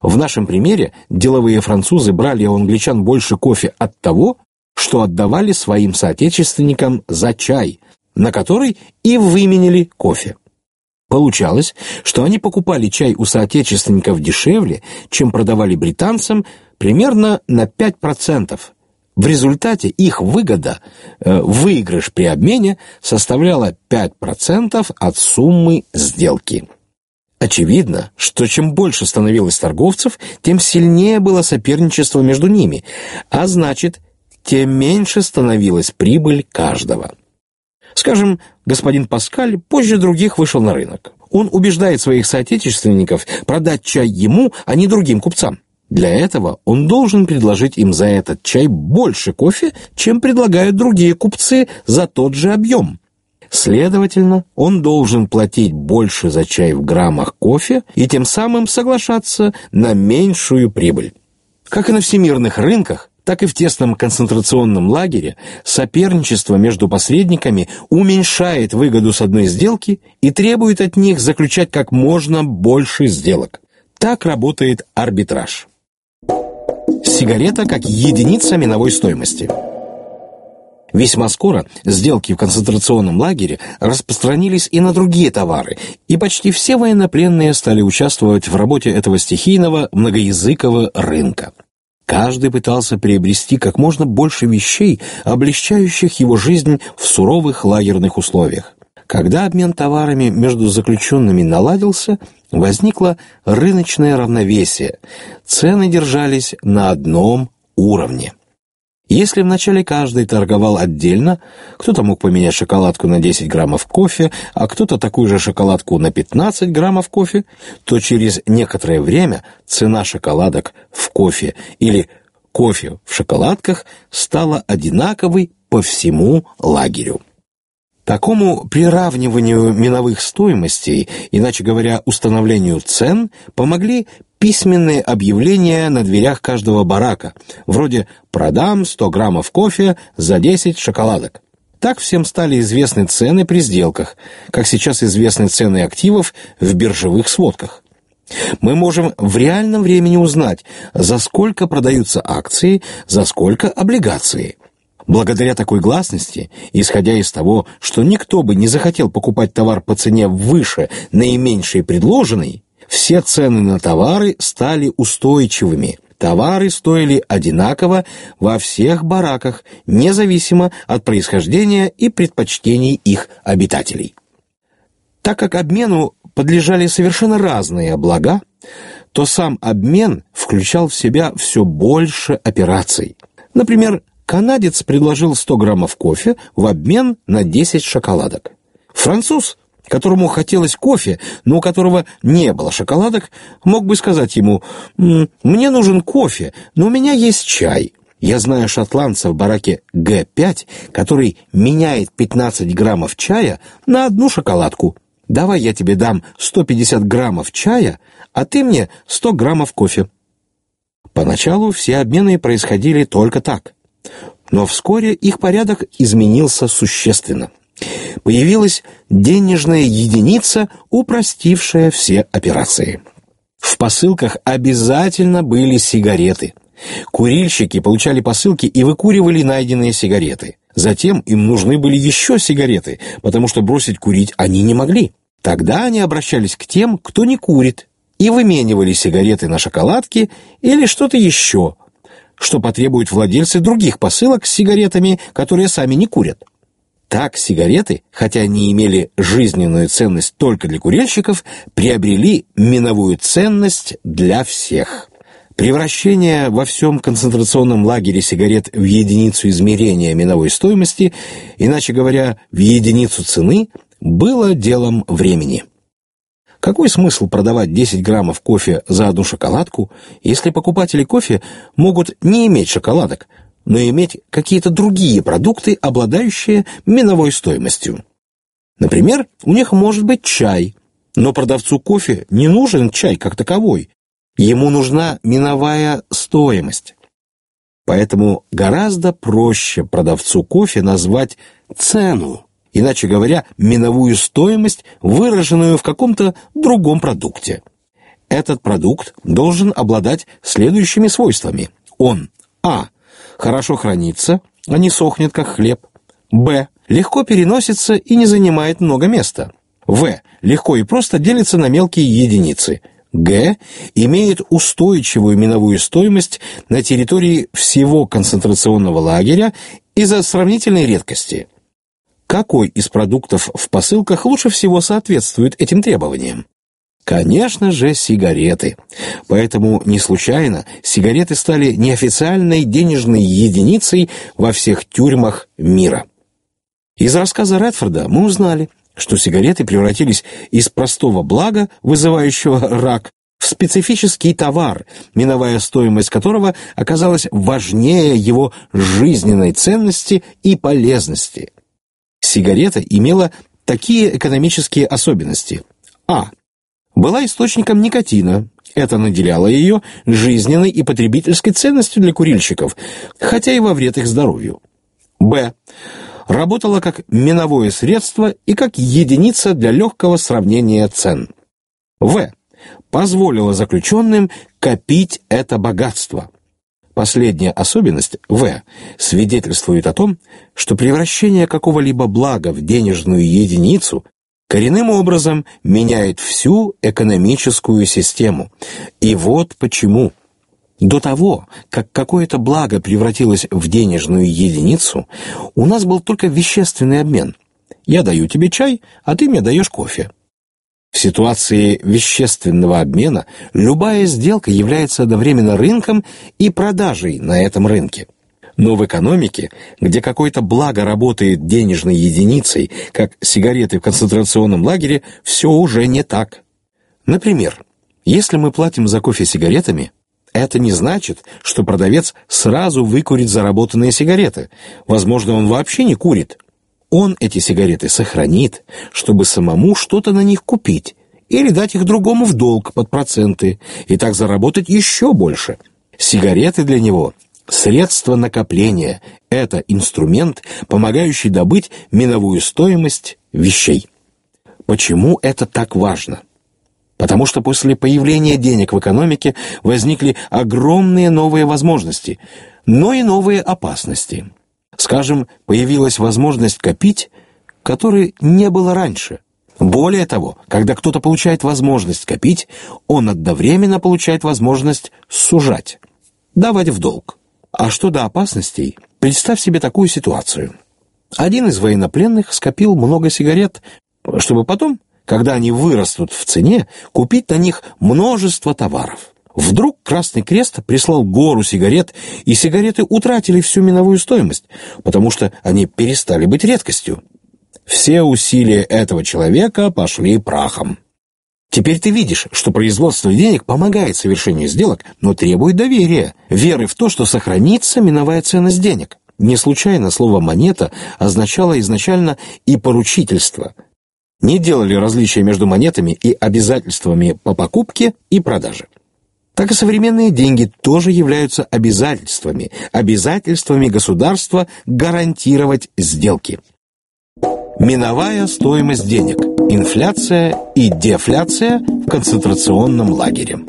В нашем примере деловые французы брали у англичан больше кофе от того, что отдавали своим соотечественникам за чай, на который и выменили кофе. Получалось, что они покупали чай у соотечественников дешевле, чем продавали британцам примерно на 5%. В результате их выгода, э, выигрыш при обмене, составляла 5% от суммы сделки. Очевидно, что чем больше становилось торговцев, тем сильнее было соперничество между ними, а значит, тем меньше становилась прибыль каждого. Скажем, господин Паскаль позже других вышел на рынок. Он убеждает своих соотечественников продать чай ему, а не другим купцам. Для этого он должен предложить им за этот чай больше кофе, чем предлагают другие купцы за тот же объем. Следовательно, он должен платить больше за чай в граммах кофе и тем самым соглашаться на меньшую прибыль. Как и на всемирных рынках, так и в тесном концентрационном лагере соперничество между посредниками уменьшает выгоду с одной сделки и требует от них заключать как можно больше сделок. Так работает арбитраж. Сигарета как единица миновой стоимости – Весьма скоро сделки в концентрационном лагере распространились и на другие товары, и почти все военнопленные стали участвовать в работе этого стихийного многоязыкового рынка. Каждый пытался приобрести как можно больше вещей, облегчающих его жизнь в суровых лагерных условиях. Когда обмен товарами между заключенными наладился, возникло рыночное равновесие. Цены держались на одном уровне. Если вначале каждый торговал отдельно, кто-то мог поменять шоколадку на 10 граммов кофе, а кто-то такую же шоколадку на 15 граммов кофе, то через некоторое время цена шоколадок в кофе или кофе в шоколадках стала одинаковой по всему лагерю. Такому приравниванию миновых стоимостей, иначе говоря, установлению цен, помогли письменные объявления на дверях каждого барака, вроде «продам 100 граммов кофе за 10 шоколадок». Так всем стали известны цены при сделках, как сейчас известны цены активов в биржевых сводках. Мы можем в реальном времени узнать, за сколько продаются акции, за сколько облигации – Благодаря такой гласности, исходя из того, что никто бы не захотел покупать товар по цене выше наименьшей предложенной, все цены на товары стали устойчивыми. Товары стоили одинаково во всех бараках, независимо от происхождения и предпочтений их обитателей. Так как обмену подлежали совершенно разные блага, то сам обмен включал в себя все больше операций. Например, Канадец предложил 100 граммов кофе в обмен на 10 шоколадок. Француз, которому хотелось кофе, но у которого не было шоколадок, мог бы сказать ему «Мне нужен кофе, но у меня есть чай». Я знаю шотландца в бараке Г5, который меняет 15 граммов чая на одну шоколадку. Давай я тебе дам 150 граммов чая, а ты мне 100 граммов кофе. Поначалу все обмены происходили только так. Но вскоре их порядок изменился существенно. Появилась денежная единица, упростившая все операции. В посылках обязательно были сигареты. Курильщики получали посылки и выкуривали найденные сигареты. Затем им нужны были еще сигареты, потому что бросить курить они не могли. Тогда они обращались к тем, кто не курит, и выменивали сигареты на шоколадки или что-то еще, что потребуют владельцы других посылок с сигаретами, которые сами не курят. Так сигареты, хотя они имели жизненную ценность только для курильщиков, приобрели миновую ценность для всех. Превращение во всем концентрационном лагере сигарет в единицу измерения миновой стоимости, иначе говоря, в единицу цены, было делом времени. Какой смысл продавать 10 граммов кофе за одну шоколадку, если покупатели кофе могут не иметь шоколадок, но иметь какие-то другие продукты, обладающие миновой стоимостью? Например, у них может быть чай, но продавцу кофе не нужен чай как таковой, ему нужна миновая стоимость. Поэтому гораздо проще продавцу кофе назвать цену, иначе говоря, миновую стоимость, выраженную в каком-то другом продукте. Этот продукт должен обладать следующими свойствами. Он а. Хорошо хранится, а не сохнет, как хлеб. б. Легко переносится и не занимает много места. в. Легко и просто делится на мелкие единицы. Г. Имеет устойчивую миновую стоимость на территории всего концентрационного лагеря из-за сравнительной редкости – какой из продуктов в посылках лучше всего соответствует этим требованиям? Конечно же, сигареты. Поэтому не случайно сигареты стали неофициальной денежной единицей во всех тюрьмах мира. Из рассказа Редфорда мы узнали, что сигареты превратились из простого блага, вызывающего рак, в специфический товар, миновая стоимость которого оказалась важнее его жизненной ценности и полезности. Сигарета имела такие экономические особенности. А. Была источником никотина, Это наделяло ее жизненной и потребительской ценностью для курильщиков, хотя и во вред их здоровью. Б. Работала как миновое средство и как единица для легкого сравнения цен. В. Позволила заключенным копить это богатство. Последняя особенность В свидетельствует о том, что превращение какого-либо блага в денежную единицу коренным образом меняет всю экономическую систему. И вот почему. До того, как какое-то благо превратилось в денежную единицу, у нас был только вещественный обмен. Я даю тебе чай, а ты мне даешь кофе. В ситуации вещественного обмена любая сделка является одновременно рынком и продажей на этом рынке. Но в экономике, где какое-то благо работает денежной единицей, как сигареты в концентрационном лагере, все уже не так. Например, если мы платим за кофе сигаретами, это не значит, что продавец сразу выкурит заработанные сигареты. Возможно, он вообще не курит. Он эти сигареты сохранит, чтобы самому что-то на них купить или дать их другому в долг под проценты и так заработать еще больше. Сигареты для него Средство накопления – это инструмент, помогающий добыть миновую стоимость вещей. Почему это так важно? Потому что после появления денег в экономике возникли огромные новые возможности, но и новые опасности. Скажем, появилась возможность копить, которой не было раньше. Более того, когда кто-то получает возможность копить, он одновременно получает возможность сужать, давать в долг. А что до опасностей, представь себе такую ситуацию. Один из военнопленных скопил много сигарет, чтобы потом, когда они вырастут в цене, купить на них множество товаров. Вдруг Красный Крест прислал гору сигарет, и сигареты утратили всю миновую стоимость, потому что они перестали быть редкостью. Все усилия этого человека пошли прахом. Теперь ты видишь, что производство денег помогает совершению сделок, но требует доверия, веры в то, что сохранится миновая ценность денег. Не случайно слово «монета» означало изначально и поручительство. Не делали различия между монетами и обязательствами по покупке и продаже. Так и современные деньги тоже являются обязательствами, обязательствами государства гарантировать сделки. Миновая стоимость денег. Инфляция и дефляция в концентрационном лагере.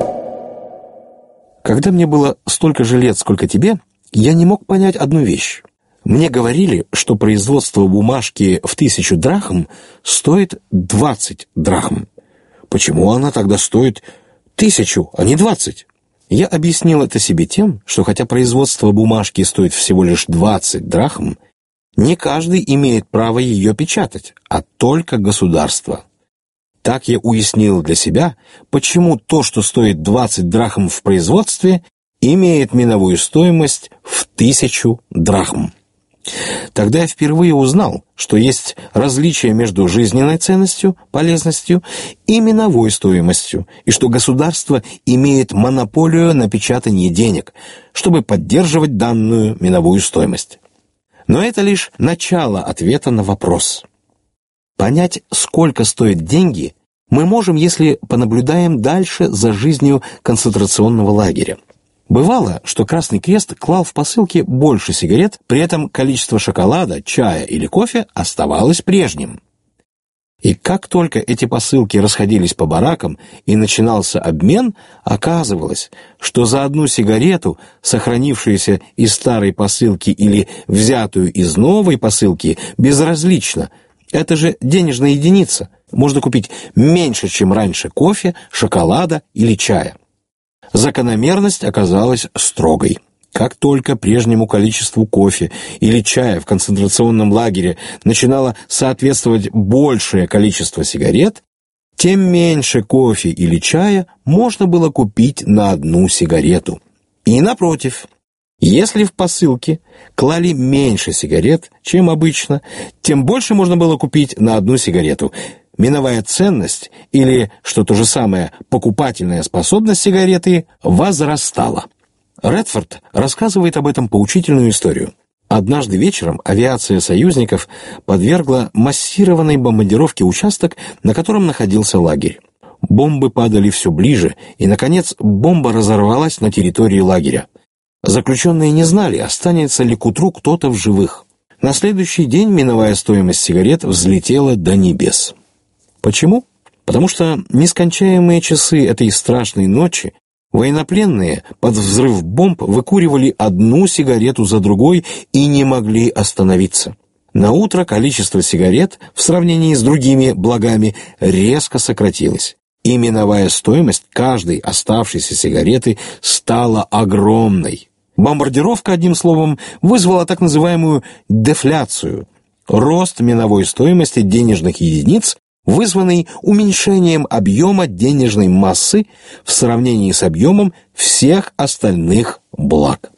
Когда мне было столько же лет, сколько тебе, я не мог понять одну вещь. Мне говорили, что производство бумажки в тысячу драхм стоит 20 драхм. Почему она тогда стоит тысячу, а не двадцать? Я объяснил это себе тем, что хотя производство бумажки стоит всего лишь 20 драхм, не каждый имеет право ее печатать, а только государство. Так я уяснил для себя, почему то, что стоит 20 драхм в производстве, имеет миновую стоимость в тысячу драхм. Тогда я впервые узнал, что есть различие между жизненной ценностью, полезностью и миновой стоимостью, и что государство имеет монополию на печатание денег, чтобы поддерживать данную миновую стоимость. Но это лишь начало ответа на вопрос. Понять, сколько стоят деньги, мы можем, если понаблюдаем дальше за жизнью концентрационного лагеря. Бывало, что Красный Крест клал в посылке больше сигарет, при этом количество шоколада, чая или кофе оставалось прежним. И как только эти посылки расходились по баракам и начинался обмен, оказывалось, что за одну сигарету, сохранившуюся из старой посылки или взятую из новой посылки, безразлично. Это же денежная единица. Можно купить меньше, чем раньше кофе, шоколада или чая. Закономерность оказалась строгой. Как только прежнему количеству кофе или чая в концентрационном лагере начинало соответствовать большее количество сигарет, тем меньше кофе или чая можно было купить на одну сигарету. И напротив, если в посылке клали меньше сигарет, чем обычно, тем больше можно было купить на одну сигарету. Миновая ценность, или, что то же самое, покупательная способность сигареты возрастала. Редфорд рассказывает об этом поучительную историю. Однажды вечером авиация союзников подвергла массированной бомбардировке участок, на котором находился лагерь. Бомбы падали все ближе, и, наконец, бомба разорвалась на территории лагеря. Заключенные не знали, останется ли к утру кто-то в живых. На следующий день миновая стоимость сигарет взлетела до небес. Почему? Потому что нескончаемые часы этой страшной ночи военнопленные под взрыв бомб выкуривали одну сигарету за другой и не могли остановиться. На утро количество сигарет в сравнении с другими благами резко сократилось. И миновая стоимость каждой оставшейся сигареты стала огромной. Бомбардировка, одним словом, вызвала так называемую дефляцию – рост миновой стоимости денежных единиц, вызванный уменьшением объема денежной массы в сравнении с объемом всех остальных благ.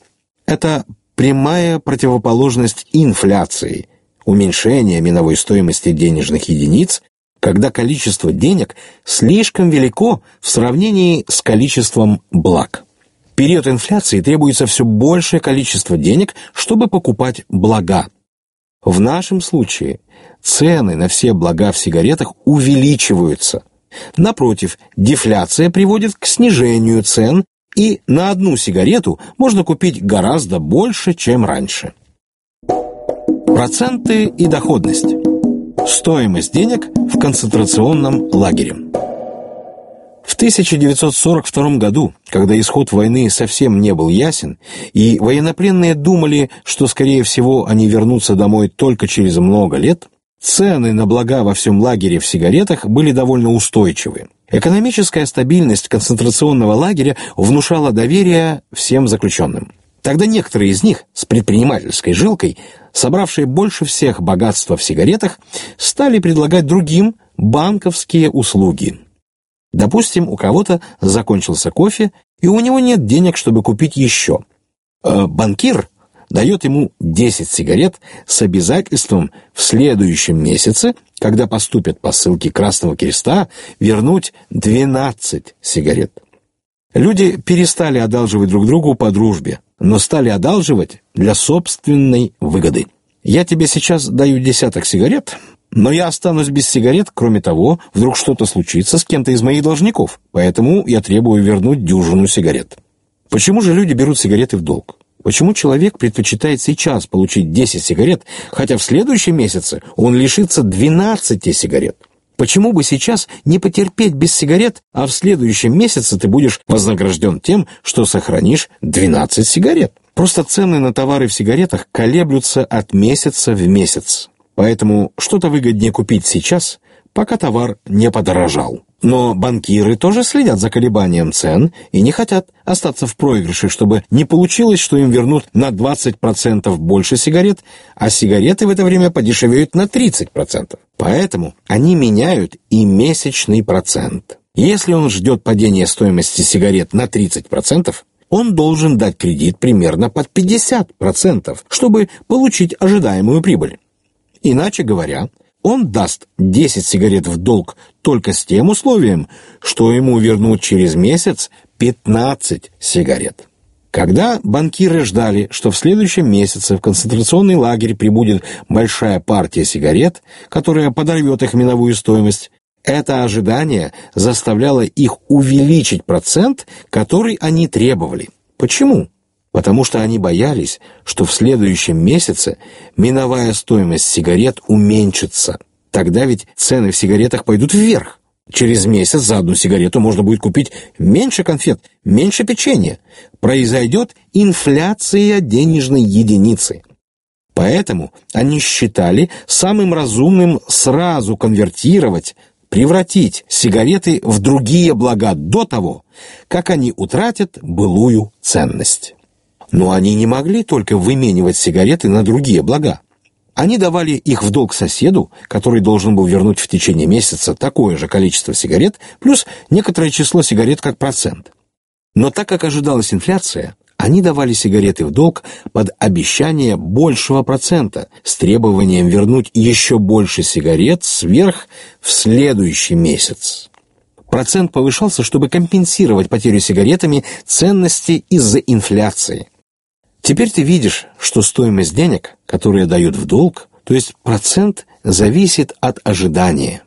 Это прямая противоположность инфляции, уменьшение миновой стоимости денежных единиц, когда количество денег слишком велико в сравнении с количеством благ. В период инфляции требуется все большее количество денег, чтобы покупать блага. В нашем случае цены на все блага в сигаретах увеличиваются. Напротив, дефляция приводит к снижению цен, и на одну сигарету можно купить гораздо больше, чем раньше. Проценты и доходность. Стоимость денег в концентрационном лагере. В 1942 году, когда исход войны совсем не был ясен, и военнопленные думали, что, скорее всего, они вернутся домой только через много лет, цены на блага во всем лагере в сигаретах были довольно устойчивы. Экономическая стабильность концентрационного лагеря внушала доверие всем заключенным. Тогда некоторые из них с предпринимательской жилкой, собравшие больше всех богатства в сигаретах, стали предлагать другим банковские услуги. Допустим, у кого-то закончился кофе, и у него нет денег, чтобы купить еще. Э, банкир дает ему 10 сигарет с обязательством в следующем месяце, когда поступят посылки Красного Креста, вернуть 12 сигарет. Люди перестали одалживать друг другу по дружбе, но стали одалживать для собственной выгоды. Я тебе сейчас даю десяток сигарет, но я останусь без сигарет, кроме того, вдруг что-то случится с кем-то из моих должников, поэтому я требую вернуть дюжину сигарет. Почему же люди берут сигареты в долг? Почему человек предпочитает сейчас получить 10 сигарет, хотя в следующем месяце он лишится 12 сигарет? Почему бы сейчас не потерпеть без сигарет, а в следующем месяце ты будешь вознагражден тем, что сохранишь 12 сигарет? Просто цены на товары в сигаретах колеблются от месяца в месяц. Поэтому что-то выгоднее купить сейчас, пока товар не подорожал. Но банкиры тоже следят за колебанием цен и не хотят остаться в проигрыше, чтобы не получилось, что им вернут на 20% больше сигарет, а сигареты в это время подешевеют на 30%. Поэтому они меняют и месячный процент. Если он ждет падения стоимости сигарет на 30%, он должен дать кредит примерно под 50%, чтобы получить ожидаемую прибыль. Иначе говоря, он даст 10 сигарет в долг только с тем условием, что ему вернут через месяц 15 сигарет. Когда банкиры ждали, что в следующем месяце в концентрационный лагерь прибудет большая партия сигарет, которая подорвет их миновую стоимость, это ожидание заставляло их увеличить процент, который они требовали. Почему? Потому что они боялись, что в следующем месяце миновая стоимость сигарет уменьшится. Тогда ведь цены в сигаретах пойдут вверх. Через месяц за одну сигарету можно будет купить меньше конфет, меньше печенья. Произойдет инфляция денежной единицы. Поэтому они считали самым разумным сразу конвертировать, превратить сигареты в другие блага до того, как они утратят былую ценность. Но они не могли только выменивать сигареты на другие блага. Они давали их в долг соседу, который должен был вернуть в течение месяца такое же количество сигарет, плюс некоторое число сигарет как процент. Но так как ожидалась инфляция, они давали сигареты в долг под обещание большего процента с требованием вернуть еще больше сигарет сверх в следующий месяц. Процент повышался, чтобы компенсировать потерю сигаретами ценности из-за инфляции. Теперь ты видишь, что стоимость денег, которые дают в долг, то есть процент, зависит от ожидания.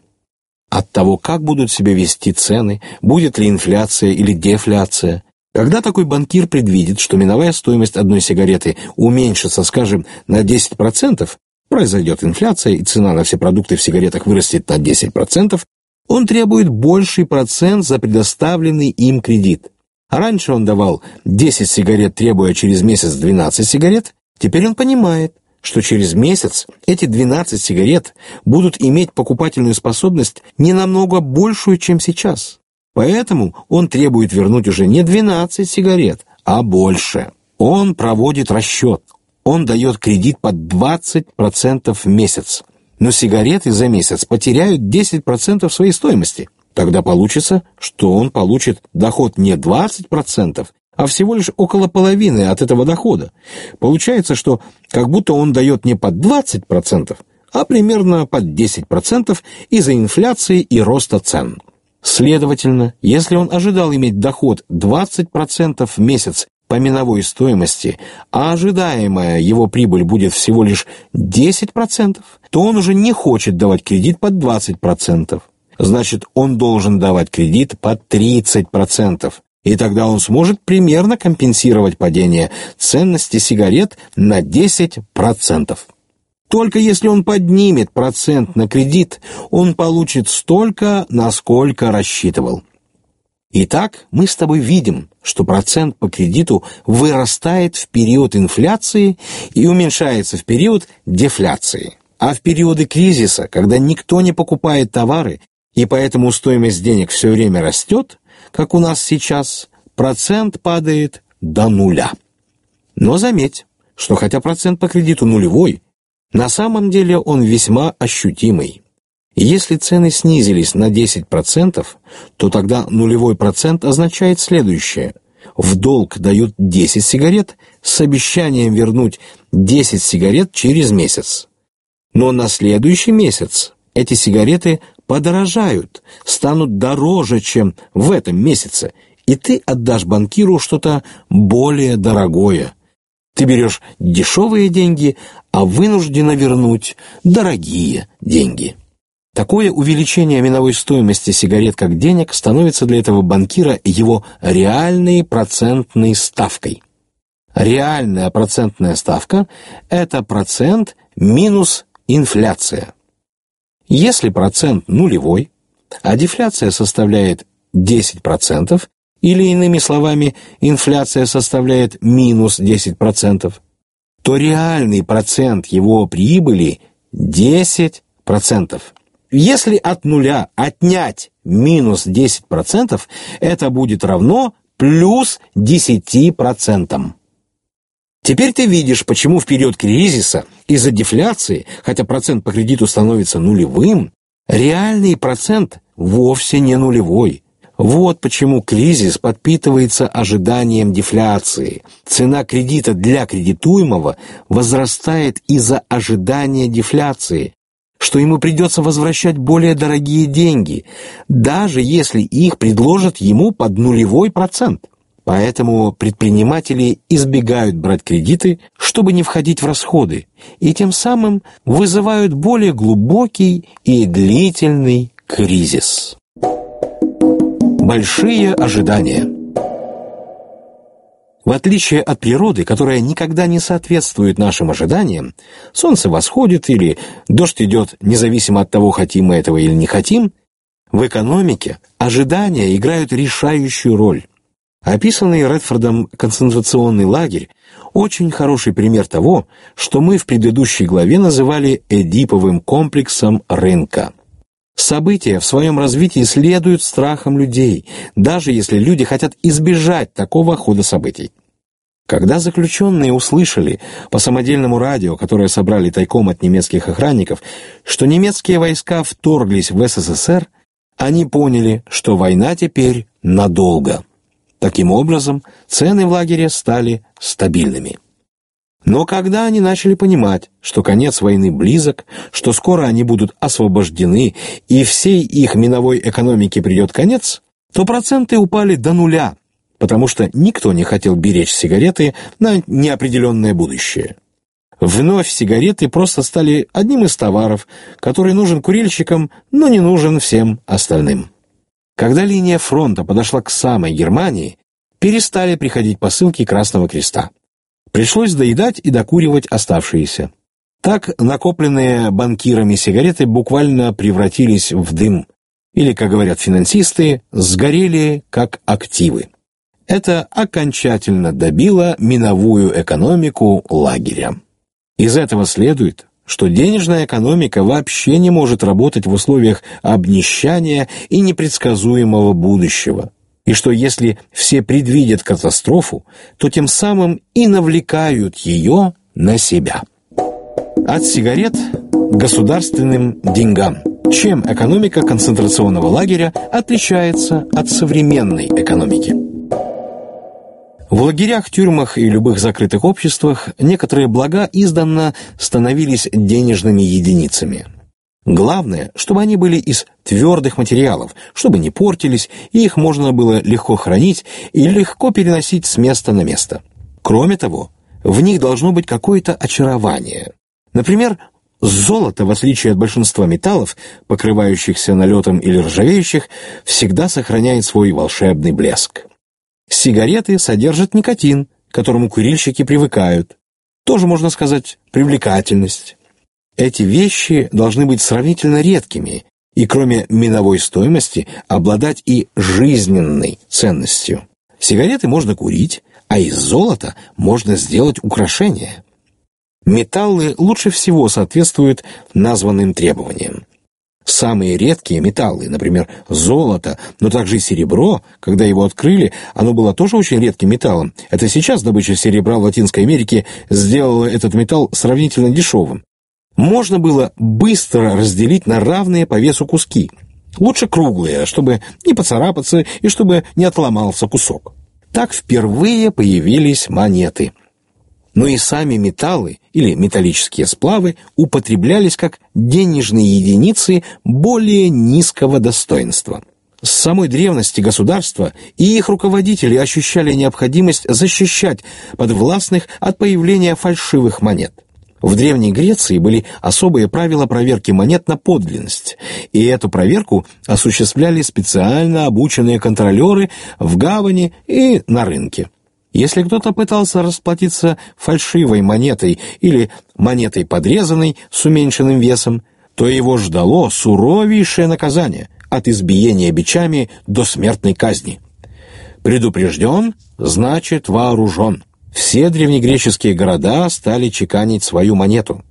от того, как будут себя вести цены, будет ли инфляция или дефляция. Когда такой банкир предвидит, что миновая стоимость одной сигареты уменьшится, скажем, на 10%, произойдет инфляция и цена на все продукты в сигаретах вырастет на 10%, он требует больший процент за предоставленный им кредит. А раньше он давал 10 сигарет, требуя через месяц 12 сигарет, теперь он понимает, что через месяц эти 12 сигарет будут иметь покупательную способность не намного большую, чем сейчас. Поэтому он требует вернуть уже не 12 сигарет, а больше. Он проводит расчет. Он дает кредит под 20% в месяц. Но сигареты за месяц потеряют 10% своей стоимости. Тогда получится, что он получит доход не 20%, а всего лишь около половины от этого дохода. Получается, что как будто он дает не под 20%, а примерно под 10% из-за инфляции и роста цен. Следовательно, если он ожидал иметь доход 20% в месяц по миновой стоимости, а ожидаемая его прибыль будет всего лишь 10%, то он уже не хочет давать кредит под 20%. Значит, он должен давать кредит под 30%, и тогда он сможет примерно компенсировать падение ценности сигарет на 10%. Только если он поднимет процент на кредит, он получит столько, насколько рассчитывал. Итак, мы с тобой видим, что процент по кредиту вырастает в период инфляции и уменьшается в период дефляции. А в периоды кризиса, когда никто не покупает товары и поэтому стоимость денег все время растет, как у нас сейчас, процент падает до нуля. Но заметь, что хотя процент по кредиту нулевой, на самом деле он весьма ощутимый. Если цены снизились на 10%, то тогда нулевой процент означает следующее. В долг дают 10 сигарет с обещанием вернуть 10 сигарет через месяц. Но на следующий месяц эти сигареты подорожают, станут дороже, чем в этом месяце, и ты отдашь банкиру что-то более дорогое. Ты берешь дешевые деньги, а вынуждена вернуть дорогие деньги. Такое увеличение миновой стоимости сигарет как денег становится для этого банкира его реальной процентной ставкой. Реальная процентная ставка – это процент минус инфляция. Если процент нулевой, а дефляция составляет 10%, или иными словами, инфляция составляет минус 10%, то реальный процент его прибыли 10%. Если от нуля отнять минус 10%, это будет равно плюс 10%. Теперь ты видишь, почему в период кризиса из-за дефляции, хотя процент по кредиту становится нулевым, реальный процент вовсе не нулевой. Вот почему кризис подпитывается ожиданием дефляции. Цена кредита для кредитуемого возрастает из-за ожидания дефляции, что ему придется возвращать более дорогие деньги, даже если их предложат ему под нулевой процент. Поэтому предприниматели избегают брать кредиты, чтобы не входить в расходы, и тем самым вызывают более глубокий и длительный кризис. Большие ожидания В отличие от природы, которая никогда не соответствует нашим ожиданиям, солнце восходит или дождь идет независимо от того, хотим мы этого или не хотим, в экономике ожидания играют решающую роль. Описанный Редфордом концентрационный лагерь – очень хороший пример того, что мы в предыдущей главе называли «эдиповым комплексом рынка». События в своем развитии следуют страхам людей, даже если люди хотят избежать такого хода событий. Когда заключенные услышали по самодельному радио, которое собрали тайком от немецких охранников, что немецкие войска вторглись в СССР, они поняли, что война теперь надолго. Таким образом, цены в лагере стали стабильными. Но когда они начали понимать, что конец войны близок, что скоро они будут освобождены и всей их миновой экономике придет конец, то проценты упали до нуля, потому что никто не хотел беречь сигареты на неопределенное будущее. Вновь сигареты просто стали одним из товаров, который нужен курильщикам, но не нужен всем остальным. Когда линия фронта подошла к самой Германии, перестали приходить посылки Красного Креста. Пришлось доедать и докуривать оставшиеся. Так накопленные банкирами сигареты буквально превратились в дым, или, как говорят финансисты, сгорели как активы. Это окончательно добило миновую экономику лагеря. Из этого следует, что денежная экономика вообще не может работать в условиях обнищания и непредсказуемого будущего, и что если все предвидят катастрофу, то тем самым и навлекают ее на себя. От сигарет к государственным деньгам. Чем экономика концентрационного лагеря отличается от современной экономики? В лагерях, тюрьмах и любых закрытых обществах некоторые блага издавна становились денежными единицами. Главное, чтобы они были из твердых материалов, чтобы не портились, и их можно было легко хранить и легко переносить с места на место. Кроме того, в них должно быть какое-то очарование. Например, золото, в отличие от большинства металлов, покрывающихся налетом или ржавеющих, всегда сохраняет свой волшебный блеск. Сигареты содержат никотин, к которому курильщики привыкают. Тоже, можно сказать, привлекательность. Эти вещи должны быть сравнительно редкими и, кроме миновой стоимости, обладать и жизненной ценностью. Сигареты можно курить, а из золота можно сделать украшения. Металлы лучше всего соответствуют названным требованиям. Самые редкие металлы, например, золото, но также и серебро, когда его открыли, оно было тоже очень редким металлом. Это сейчас добыча серебра в Латинской Америке сделала этот металл сравнительно дешевым. Можно было быстро разделить на равные по весу куски. Лучше круглые, чтобы не поцарапаться и чтобы не отломался кусок. Так впервые появились монеты – но и сами металлы или металлические сплавы употреблялись как денежные единицы более низкого достоинства. С самой древности государства и их руководители ощущали необходимость защищать подвластных от появления фальшивых монет. В Древней Греции были особые правила проверки монет на подлинность, и эту проверку осуществляли специально обученные контролеры в гавани и на рынке. Если кто-то пытался расплатиться фальшивой монетой или монетой подрезанной с уменьшенным весом, то его ждало суровейшее наказание от избиения бичами до смертной казни. Предупрежден, значит вооружен. Все древнегреческие города стали чеканить свою монету.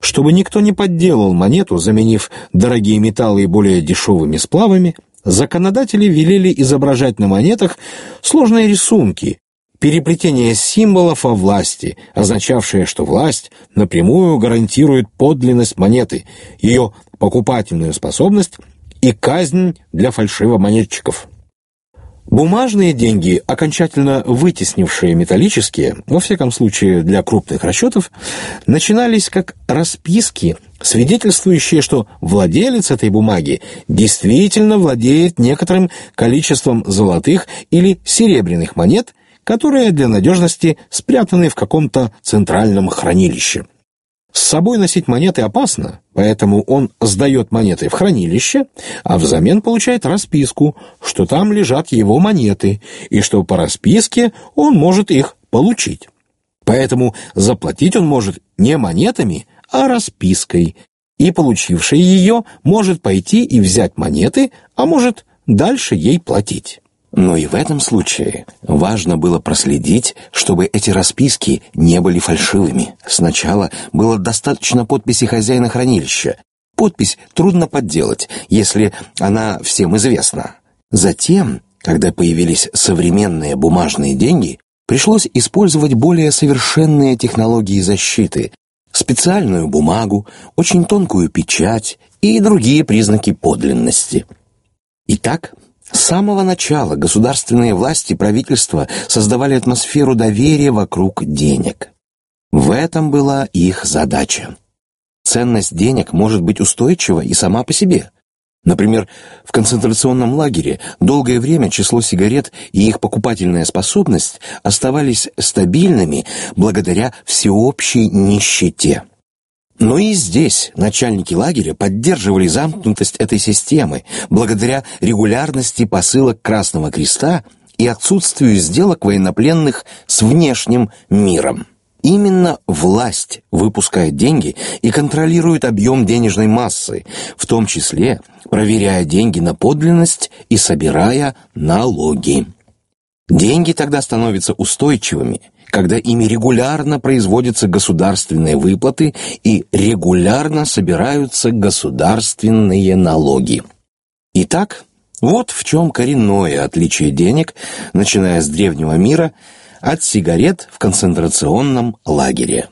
Чтобы никто не подделал монету, заменив дорогие металлы более дешевыми сплавами, законодатели велели изображать на монетах сложные рисунки, переплетение символов о власти, означавшее, что власть напрямую гарантирует подлинность монеты, ее покупательную способность и казнь для фальшивомонетчиков. Бумажные деньги, окончательно вытеснившие металлические, во всяком случае для крупных расчетов, начинались как расписки, свидетельствующие, что владелец этой бумаги действительно владеет некоторым количеством золотых или серебряных монет – которые для надежности спрятаны в каком-то центральном хранилище. С собой носить монеты опасно, поэтому он сдает монеты в хранилище, а взамен получает расписку, что там лежат его монеты, и что по расписке он может их получить. Поэтому заплатить он может не монетами, а распиской, и получивший ее может пойти и взять монеты, а может дальше ей платить. Но и в этом случае важно было проследить, чтобы эти расписки не были фальшивыми. Сначала было достаточно подписи хозяина хранилища. Подпись трудно подделать, если она всем известна. Затем, когда появились современные бумажные деньги, пришлось использовать более совершенные технологии защиты, специальную бумагу, очень тонкую печать и другие признаки подлинности. Итак, с самого начала государственные власти и правительства создавали атмосферу доверия вокруг денег. В этом была их задача. Ценность денег может быть устойчива и сама по себе. Например, в концентрационном лагере долгое время число сигарет и их покупательная способность оставались стабильными благодаря всеобщей нищете. Но и здесь начальники лагеря поддерживали замкнутость этой системы благодаря регулярности посылок Красного Креста и отсутствию сделок военнопленных с внешним миром. Именно власть выпускает деньги и контролирует объем денежной массы, в том числе проверяя деньги на подлинность и собирая налоги. Деньги тогда становятся устойчивыми, когда ими регулярно производятся государственные выплаты и регулярно собираются государственные налоги. Итак, вот в чем коренное отличие денег, начиная с древнего мира – от сигарет в концентрационном лагере.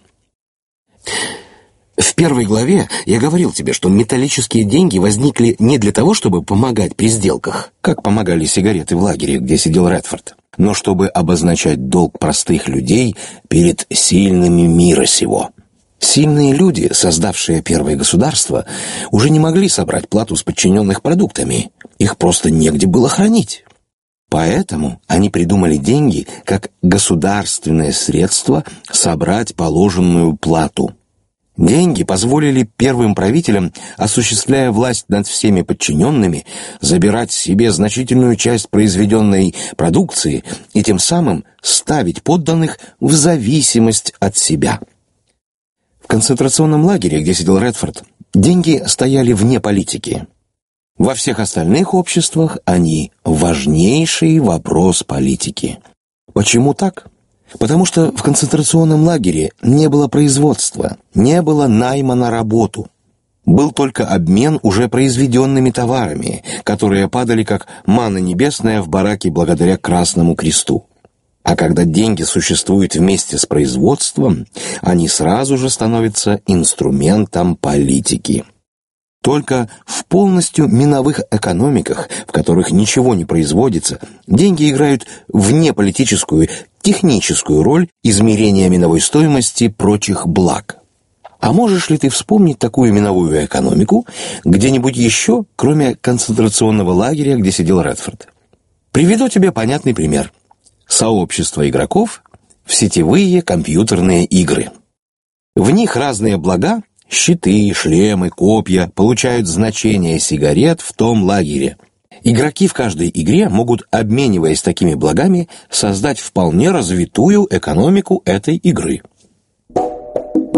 В первой главе я говорил тебе, что металлические деньги возникли не для того, чтобы помогать при сделках, как помогали сигареты в лагере, где сидел Редфорд, но чтобы обозначать долг простых людей перед сильными мира сего. Сильные люди, создавшие первое государство, уже не могли собрать плату с подчиненных продуктами. Их просто негде было хранить. Поэтому они придумали деньги как государственное средство собрать положенную плату. Деньги позволили первым правителям, осуществляя власть над всеми подчиненными, забирать себе значительную часть произведенной продукции и тем самым ставить подданных в зависимость от себя. В концентрационном лагере, где сидел Редфорд, деньги стояли вне политики. Во всех остальных обществах они важнейший вопрос политики. Почему так? Потому что в концентрационном лагере не было производства, не было найма на работу. Был только обмен уже произведенными товарами, которые падали как мана небесная в бараке благодаря Красному Кресту. А когда деньги существуют вместе с производством, они сразу же становятся инструментом политики. Только в полностью миновых экономиках, в которых ничего не производится, деньги играют внеполитическую, техническую роль измерения миновой стоимости прочих благ. А можешь ли ты вспомнить такую миновую экономику где-нибудь еще, кроме концентрационного лагеря, где сидел Редфорд? Приведу тебе понятный пример. Сообщество игроков в сетевые компьютерные игры. В них разные блага Щиты, шлемы, копья получают значение сигарет в том лагере. Игроки в каждой игре могут, обмениваясь такими благами, создать вполне развитую экономику этой игры.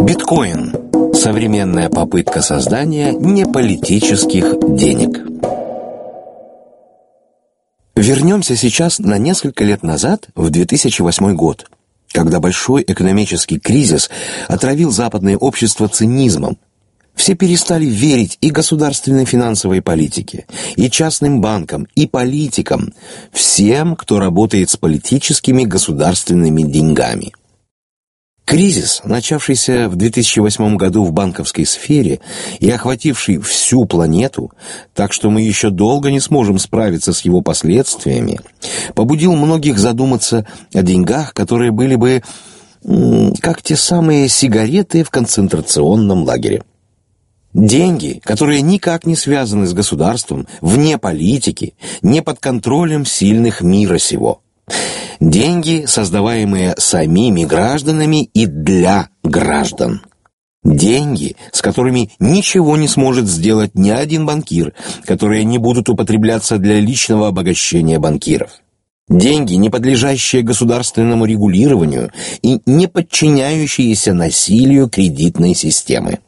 Биткоин – современная попытка создания неполитических денег. Вернемся сейчас на несколько лет назад, в 2008 год – когда большой экономический кризис отравил западное общество цинизмом. Все перестали верить и государственной финансовой политике, и частным банкам, и политикам, всем, кто работает с политическими государственными деньгами – Кризис, начавшийся в 2008 году в банковской сфере и охвативший всю планету, так что мы еще долго не сможем справиться с его последствиями, побудил многих задуматься о деньгах, которые были бы как те самые сигареты в концентрационном лагере. Деньги, которые никак не связаны с государством, вне политики, не под контролем сильных мира сего – Деньги, создаваемые самими гражданами и для граждан. Деньги, с которыми ничего не сможет сделать ни один банкир, которые не будут употребляться для личного обогащения банкиров. Деньги, не подлежащие государственному регулированию и не подчиняющиеся насилию кредитной системы.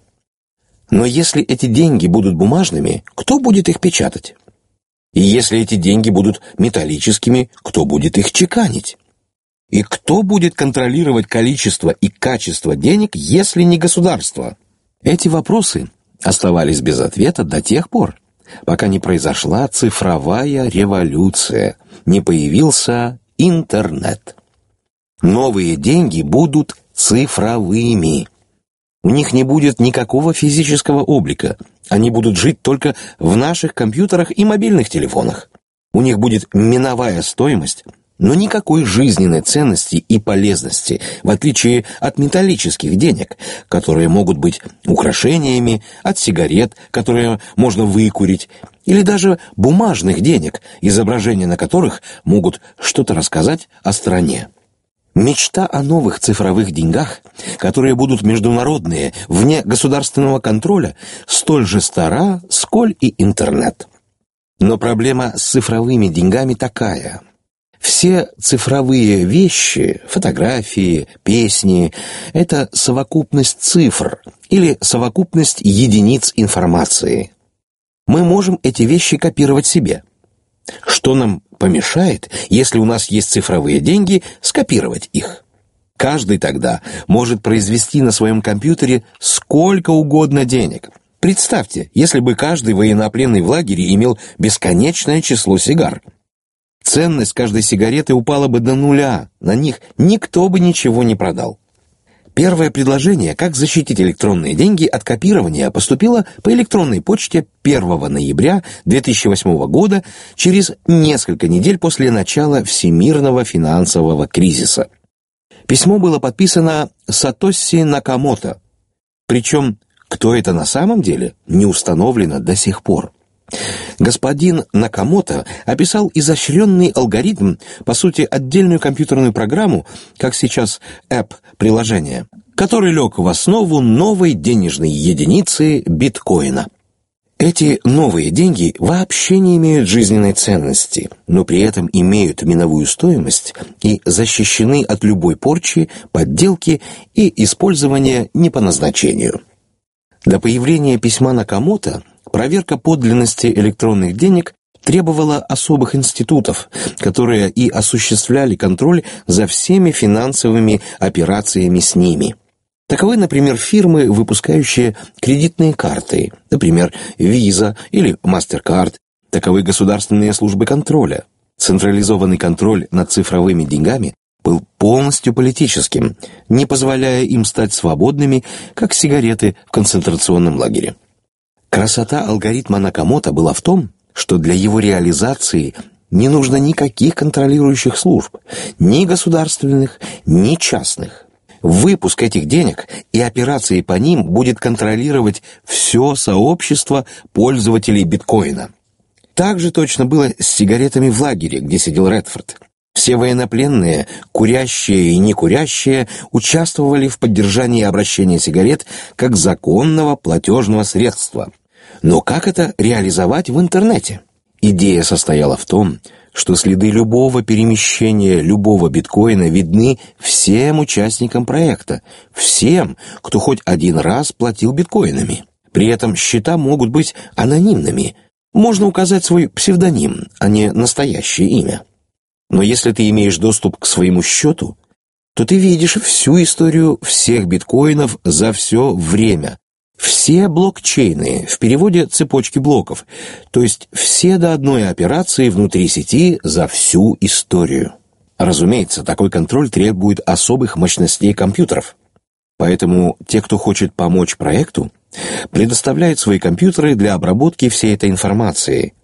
Но если эти деньги будут бумажными, кто будет их печатать? И если эти деньги будут металлическими, кто будет их чеканить? И кто будет контролировать количество и качество денег, если не государство? Эти вопросы оставались без ответа до тех пор, пока не произошла цифровая революция, не появился интернет. Новые деньги будут цифровыми. У них не будет никакого физического облика. Они будут жить только в наших компьютерах и мобильных телефонах. У них будет миновая стоимость, но никакой жизненной ценности и полезности, в отличие от металлических денег, которые могут быть украшениями, от сигарет, которые можно выкурить, или даже бумажных денег, изображения на которых могут что-то рассказать о стране. Мечта о новых цифровых деньгах, которые будут международные, вне государственного контроля, столь же стара, сколь и интернет. Но проблема с цифровыми деньгами такая. Все цифровые вещи, фотографии, песни – это совокупность цифр или совокупность единиц информации. Мы можем эти вещи копировать себе. Что нам помешает, если у нас есть цифровые деньги, скопировать их? Каждый тогда может произвести на своем компьютере сколько угодно денег. Представьте, если бы каждый военнопленный в лагере имел бесконечное число сигар – Ценность каждой сигареты упала бы до нуля, на них никто бы ничего не продал. Первое предложение, как защитить электронные деньги от копирования, поступило по электронной почте 1 ноября 2008 года, через несколько недель после начала всемирного финансового кризиса. Письмо было подписано Сатоси Накамото, причем кто это на самом деле, не установлено до сих пор. Господин Накамото описал изощренный алгоритм, по сути, отдельную компьютерную программу, как сейчас app приложение, который лег в основу новой денежной единицы биткоина. Эти новые деньги вообще не имеют жизненной ценности, но при этом имеют миновую стоимость и защищены от любой порчи, подделки и использования не по назначению. До появления письма Накамото Проверка подлинности электронных денег требовала особых институтов, которые и осуществляли контроль за всеми финансовыми операциями с ними. Таковы, например, фирмы, выпускающие кредитные карты, например, Visa или MasterCard, таковы государственные службы контроля. Централизованный контроль над цифровыми деньгами был полностью политическим, не позволяя им стать свободными, как сигареты в концентрационном лагере. Красота алгоритма Накамото была в том, что для его реализации не нужно никаких контролирующих служб, ни государственных, ни частных. Выпуск этих денег и операции по ним будет контролировать все сообщество пользователей биткоина. Так же точно было с сигаретами в лагере, где сидел Редфорд. Все военнопленные, курящие и некурящие, участвовали в поддержании обращения сигарет как законного платежного средства – но как это реализовать в интернете? Идея состояла в том, что следы любого перемещения любого биткоина видны всем участникам проекта, всем, кто хоть один раз платил биткоинами. При этом счета могут быть анонимными. Можно указать свой псевдоним, а не настоящее имя. Но если ты имеешь доступ к своему счету, то ты видишь всю историю всех биткоинов за все время, все блокчейны, в переводе цепочки блоков, то есть все до одной операции внутри сети за всю историю. Разумеется, такой контроль требует особых мощностей компьютеров. Поэтому те, кто хочет помочь проекту, предоставляют свои компьютеры для обработки всей этой информации.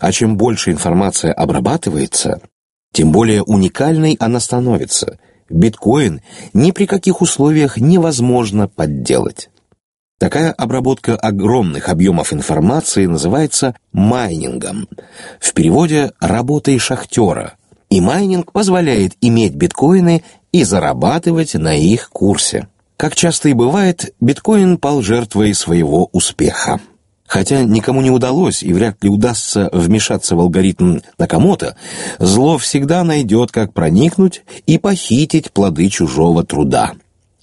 А чем больше информация обрабатывается, тем более уникальной она становится. Биткоин ни при каких условиях невозможно подделать. Такая обработка огромных объемов информации называется майнингом, в переводе «работой шахтера», и майнинг позволяет иметь биткоины и зарабатывать на их курсе. Как часто и бывает, биткоин пал жертвой своего успеха. Хотя никому не удалось и вряд ли удастся вмешаться в алгоритм Накамото, зло всегда найдет, как проникнуть и похитить плоды чужого труда.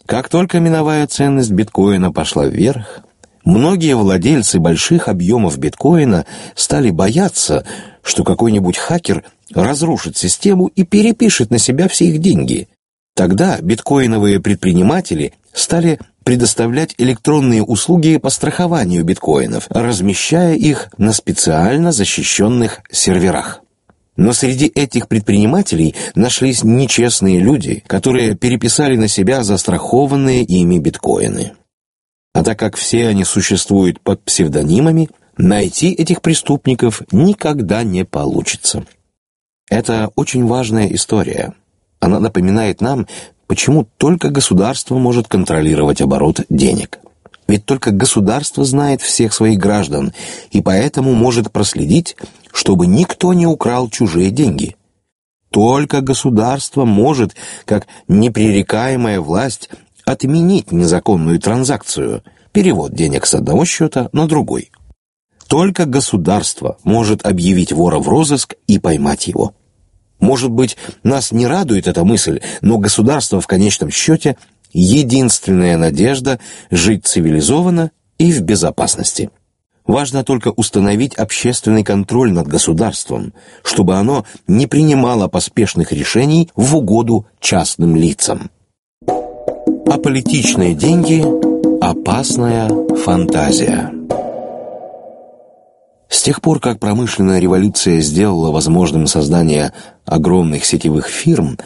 Как только миновая ценность биткоина пошла вверх, многие владельцы больших объемов биткоина стали бояться, что какой-нибудь хакер разрушит систему и перепишет на себя все их деньги. Тогда биткоиновые предприниматели стали предоставлять электронные услуги по страхованию биткоинов, размещая их на специально защищенных серверах. Но среди этих предпринимателей нашлись нечестные люди, которые переписали на себя застрахованные ими биткоины. А так как все они существуют под псевдонимами, найти этих преступников никогда не получится. Это очень важная история. Она напоминает нам, почему только государство может контролировать оборот денег. Ведь только государство знает всех своих граждан и поэтому может проследить, чтобы никто не украл чужие деньги. Только государство может, как непререкаемая власть, отменить незаконную транзакцию, перевод денег с одного счета на другой. Только государство может объявить вора в розыск и поймать его. Может быть, нас не радует эта мысль, но государство в конечном счете единственная надежда жить цивилизованно и в безопасности. Важно только установить общественный контроль над государством, чтобы оно не принимало поспешных решений в угоду частным лицам. Аполитичные деньги – опасная фантазия. С тех пор, как промышленная революция сделала возможным создание огромных сетевых фирм,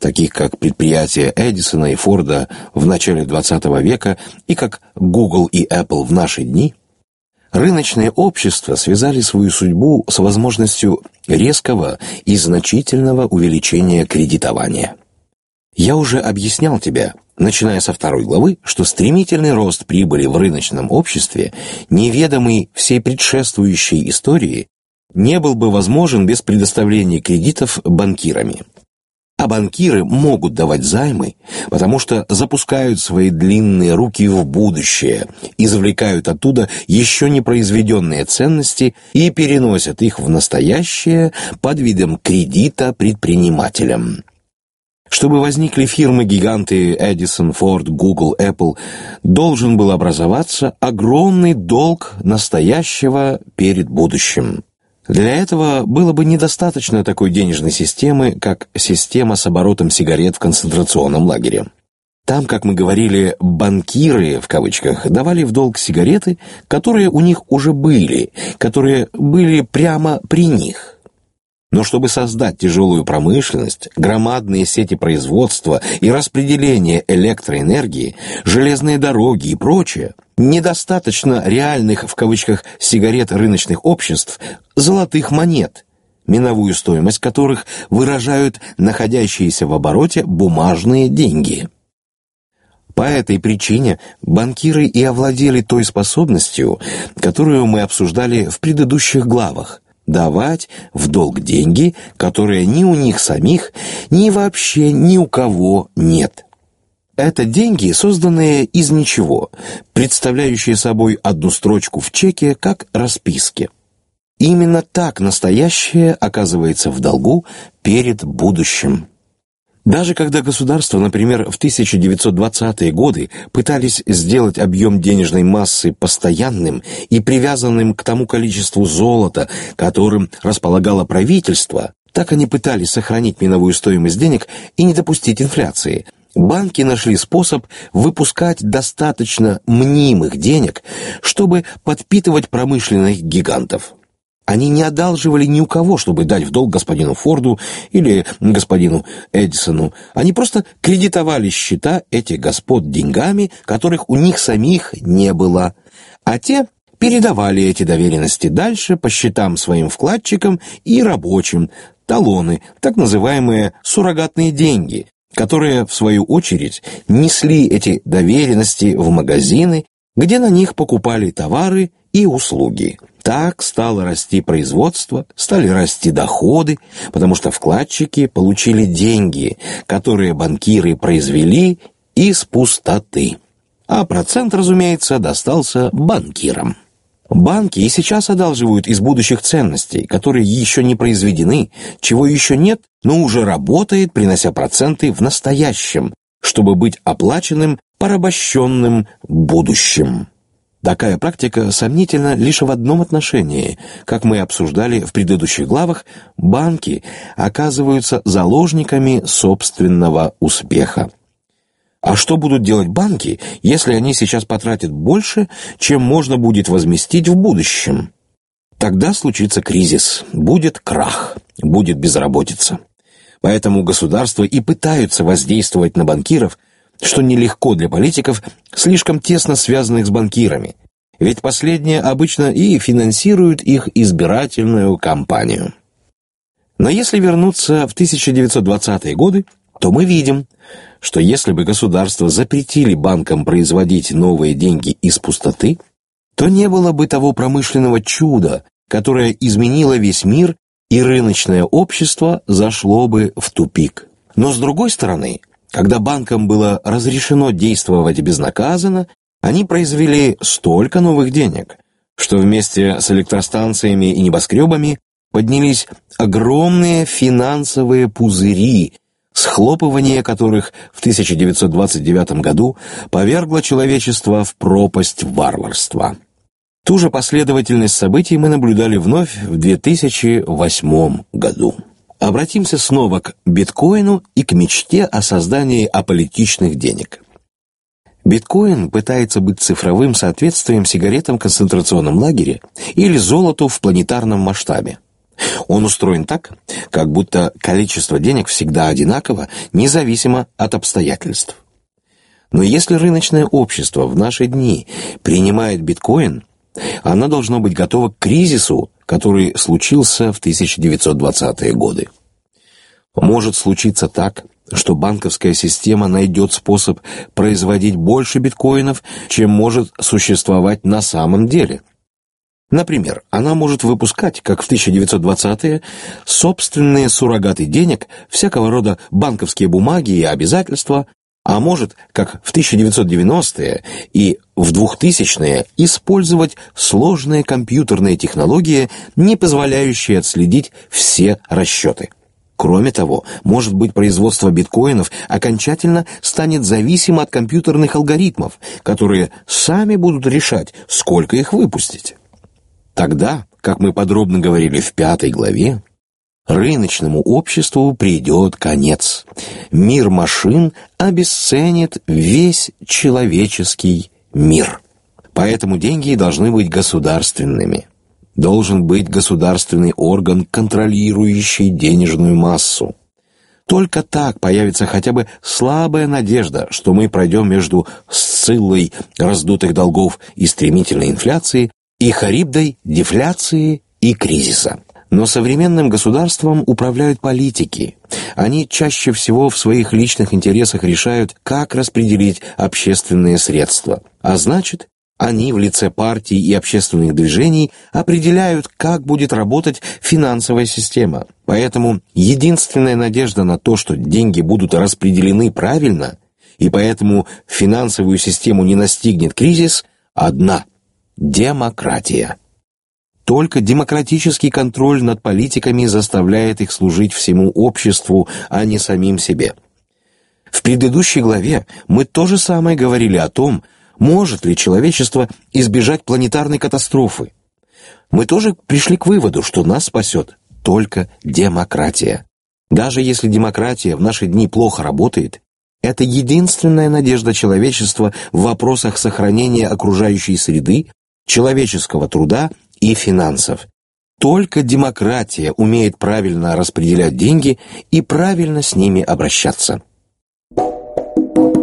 таких как предприятия Эдисона и Форда в начале XX века и как Google и Apple в наши дни, рыночные общества связали свою судьбу с возможностью резкого и значительного увеличения кредитования. Я уже объяснял тебе, начиная со второй главы, что стремительный рост прибыли в рыночном обществе, неведомый всей предшествующей истории, не был бы возможен без предоставления кредитов банкирами. А банкиры могут давать займы, потому что запускают свои длинные руки в будущее, извлекают оттуда еще не произведенные ценности и переносят их в настоящее под видом кредита предпринимателям. Чтобы возникли фирмы-гиганты Edison, Ford, Google, Apple, должен был образоваться огромный долг настоящего перед будущим. Для этого было бы недостаточно такой денежной системы, как система с оборотом сигарет в концентрационном лагере. Там, как мы говорили, «банкиры» в кавычках давали в долг сигареты, которые у них уже были, которые были прямо при них. Но чтобы создать тяжелую промышленность, громадные сети производства и распределения электроэнергии, железные дороги и прочее, недостаточно реальных в кавычках сигарет рыночных обществ, золотых монет, миновую стоимость которых выражают находящиеся в обороте бумажные деньги. По этой причине банкиры и овладели той способностью, которую мы обсуждали в предыдущих главах, давать в долг деньги, которые ни у них самих, ни вообще ни у кого нет. Это деньги, созданные из ничего, представляющие собой одну строчку в чеке, как расписки. Именно так настоящее оказывается в долгу перед будущим. Даже когда государства, например, в 1920-е годы пытались сделать объем денежной массы постоянным и привязанным к тому количеству золота, которым располагало правительство, так они пытались сохранить миновую стоимость денег и не допустить инфляции. Банки нашли способ выпускать достаточно мнимых денег, чтобы подпитывать промышленных гигантов. Они не одалживали ни у кого, чтобы дать в долг господину Форду или господину Эдисону. Они просто кредитовали счета этих господ деньгами, которых у них самих не было. А те передавали эти доверенности дальше по счетам своим вкладчикам и рабочим, талоны, так называемые суррогатные деньги, которые, в свою очередь, несли эти доверенности в магазины, где на них покупали товары и услуги. Так стало расти производство, стали расти доходы, потому что вкладчики получили деньги, которые банкиры произвели из пустоты. А процент, разумеется, достался банкирам. Банки и сейчас одалживают из будущих ценностей, которые еще не произведены, чего еще нет, но уже работает, принося проценты в настоящем, чтобы быть оплаченным порабощенным будущим. Такая практика сомнительна лишь в одном отношении. Как мы обсуждали в предыдущих главах, банки оказываются заложниками собственного успеха. А что будут делать банки, если они сейчас потратят больше, чем можно будет возместить в будущем? Тогда случится кризис, будет крах, будет безработица. Поэтому государства и пытаются воздействовать на банкиров – что нелегко для политиков, слишком тесно связанных с банкирами, ведь последние обычно и финансируют их избирательную кампанию. Но если вернуться в 1920-е годы, то мы видим, что если бы государство запретили банкам производить новые деньги из пустоты, то не было бы того промышленного чуда, которое изменило весь мир, и рыночное общество зашло бы в тупик. Но с другой стороны, когда банкам было разрешено действовать безнаказанно, они произвели столько новых денег, что вместе с электростанциями и небоскребами поднялись огромные финансовые пузыри, схлопывание которых в 1929 году повергло человечество в пропасть варварства. Ту же последовательность событий мы наблюдали вновь в 2008 году. Обратимся снова к биткоину и к мечте о создании аполитичных денег. Биткоин пытается быть цифровым соответствием сигаретам в концентрационном лагере или золоту в планетарном масштабе. Он устроен так, как будто количество денег всегда одинаково, независимо от обстоятельств. Но если рыночное общество в наши дни принимает биткоин, оно должно быть готово к кризису, который случился в 1920-е годы. Может случиться так, что банковская система найдет способ производить больше биткоинов, чем может существовать на самом деле. Например, она может выпускать, как в 1920-е, собственные суррогаты денег, всякого рода банковские бумаги и обязательства, а может, как в 1990-е и в 2000-е, использовать сложные компьютерные технологии, не позволяющие отследить все расчеты. Кроме того, может быть, производство биткоинов окончательно станет зависимо от компьютерных алгоритмов, которые сами будут решать, сколько их выпустить. Тогда, как мы подробно говорили в пятой главе, рыночному обществу придет конец. Мир машин обесценит весь человеческий мир. Поэтому деньги должны быть государственными должен быть государственный орган, контролирующий денежную массу. Только так появится хотя бы слабая надежда, что мы пройдем между сциллой раздутых долгов и стремительной инфляции и харибдой дефляции и кризиса. Но современным государством управляют политики. Они чаще всего в своих личных интересах решают, как распределить общественные средства. А значит, они в лице партий и общественных движений определяют, как будет работать финансовая система. Поэтому единственная надежда на то, что деньги будут распределены правильно, и поэтому финансовую систему не настигнет кризис, одна – демократия. Только демократический контроль над политиками заставляет их служить всему обществу, а не самим себе. В предыдущей главе мы то же самое говорили о том, может ли человечество избежать планетарной катастрофы? Мы тоже пришли к выводу, что нас спасет только демократия. Даже если демократия в наши дни плохо работает, это единственная надежда человечества в вопросах сохранения окружающей среды, человеческого труда и финансов. Только демократия умеет правильно распределять деньги и правильно с ними обращаться.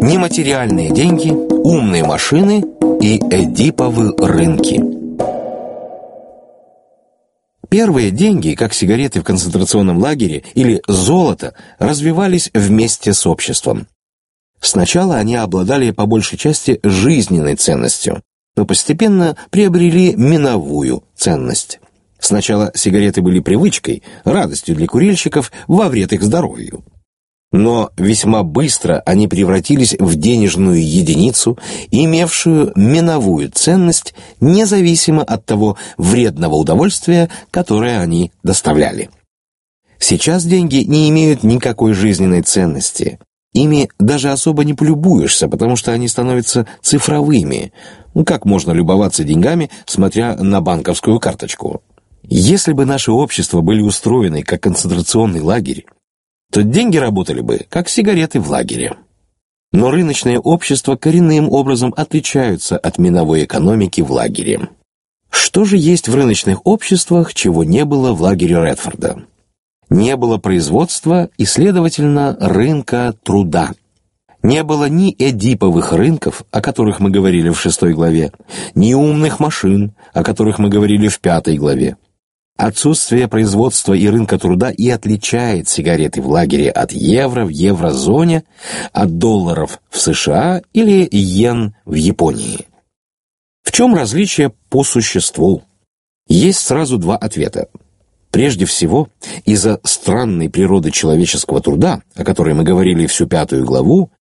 Нематериальные деньги, умные машины и эдиповые рынки. Первые деньги, как сигареты в концентрационном лагере или золото, развивались вместе с обществом. Сначала они обладали по большей части жизненной ценностью, но постепенно приобрели миновую ценность. Сначала сигареты были привычкой, радостью для курильщиков во вред их здоровью. Но весьма быстро они превратились в денежную единицу, имевшую миновую ценность, независимо от того вредного удовольствия, которое они доставляли. Сейчас деньги не имеют никакой жизненной ценности. Ими даже особо не полюбуешься, потому что они становятся цифровыми. Ну, как можно любоваться деньгами, смотря на банковскую карточку? Если бы наши общества были устроены как концентрационный лагерь, то деньги работали бы, как сигареты в лагере. Но рыночные общества коренным образом отличаются от миновой экономики в лагере. Что же есть в рыночных обществах, чего не было в лагере Редфорда? Не было производства и, следовательно, рынка труда. Не было ни эдиповых рынков, о которых мы говорили в шестой главе, ни умных машин, о которых мы говорили в пятой главе. Отсутствие производства и рынка труда и отличает сигареты в лагере от евро в еврозоне, от долларов в США или йен в Японии. В чем различие по существу? Есть сразу два ответа. Прежде всего, из-за странной природы человеческого труда, о которой мы говорили всю пятую главу,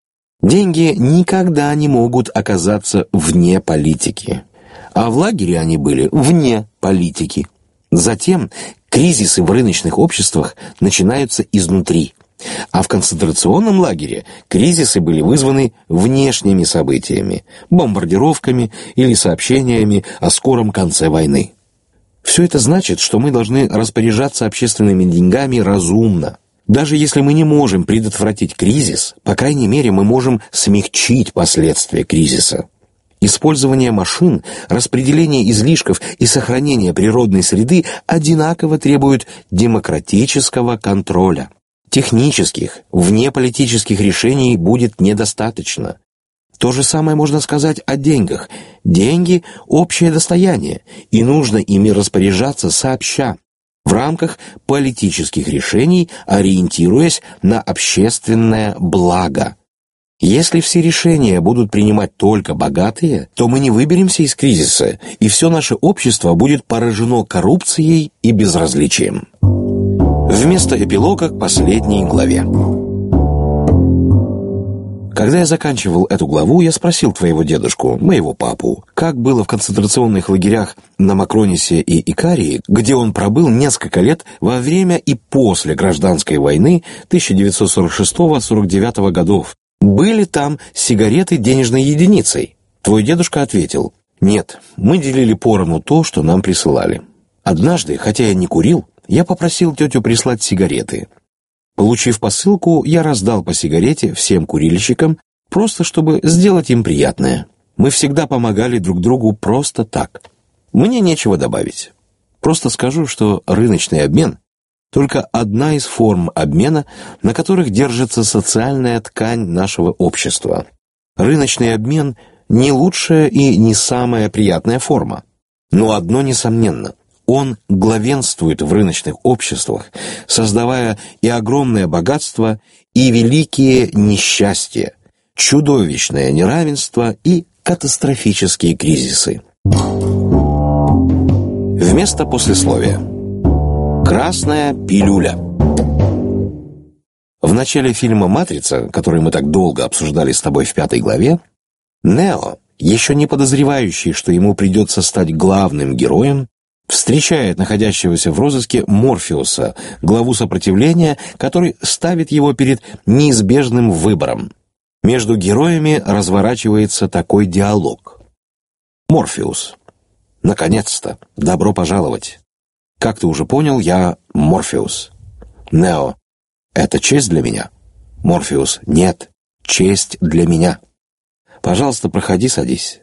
деньги никогда не могут оказаться вне политики. А в лагере они были вне политики. Затем кризисы в рыночных обществах начинаются изнутри. А в концентрационном лагере кризисы были вызваны внешними событиями, бомбардировками или сообщениями о скором конце войны. Все это значит, что мы должны распоряжаться общественными деньгами разумно. Даже если мы не можем предотвратить кризис, по крайней мере мы можем смягчить последствия кризиса. Использование машин, распределение излишков и сохранение природной среды одинаково требуют демократического контроля. Технических, внеполитических решений будет недостаточно. То же самое можно сказать о деньгах. Деньги – общее достояние, и нужно ими распоряжаться сообща, в рамках политических решений, ориентируясь на общественное благо. Если все решения будут принимать только богатые, то мы не выберемся из кризиса, и все наше общество будет поражено коррупцией и безразличием. Вместо эпилога к последней главе. Когда я заканчивал эту главу, я спросил твоего дедушку, моего папу, как было в концентрационных лагерях на Макронисе и Икарии, где он пробыл несколько лет во время и после гражданской войны 1946-49 годов. Были там сигареты денежной единицей? Твой дедушка ответил, нет, мы делили поровну то, что нам присылали. Однажды, хотя я не курил, я попросил тетю прислать сигареты. Получив посылку, я раздал по сигарете всем курильщикам, просто чтобы сделать им приятное. Мы всегда помогали друг другу просто так. Мне нечего добавить. Просто скажу, что рыночный обмен – только одна из форм обмена, на которых держится социальная ткань нашего общества. Рыночный обмен – не лучшая и не самая приятная форма. Но одно несомненно – он главенствует в рыночных обществах, создавая и огромное богатство, и великие несчастья, чудовищное неравенство и катастрофические кризисы. Вместо послесловия. Красная пилюля. В начале фильма «Матрица», который мы так долго обсуждали с тобой в пятой главе, Нео, еще не подозревающий, что ему придется стать главным героем, встречает находящегося в розыске Морфеуса, главу сопротивления, который ставит его перед неизбежным выбором. Между героями разворачивается такой диалог. Морфеус. Наконец-то. Добро пожаловать. Как ты уже понял, я Морфеус. Нео. Это честь для меня. Морфеус. Нет. Честь для меня. Пожалуйста, проходи, садись.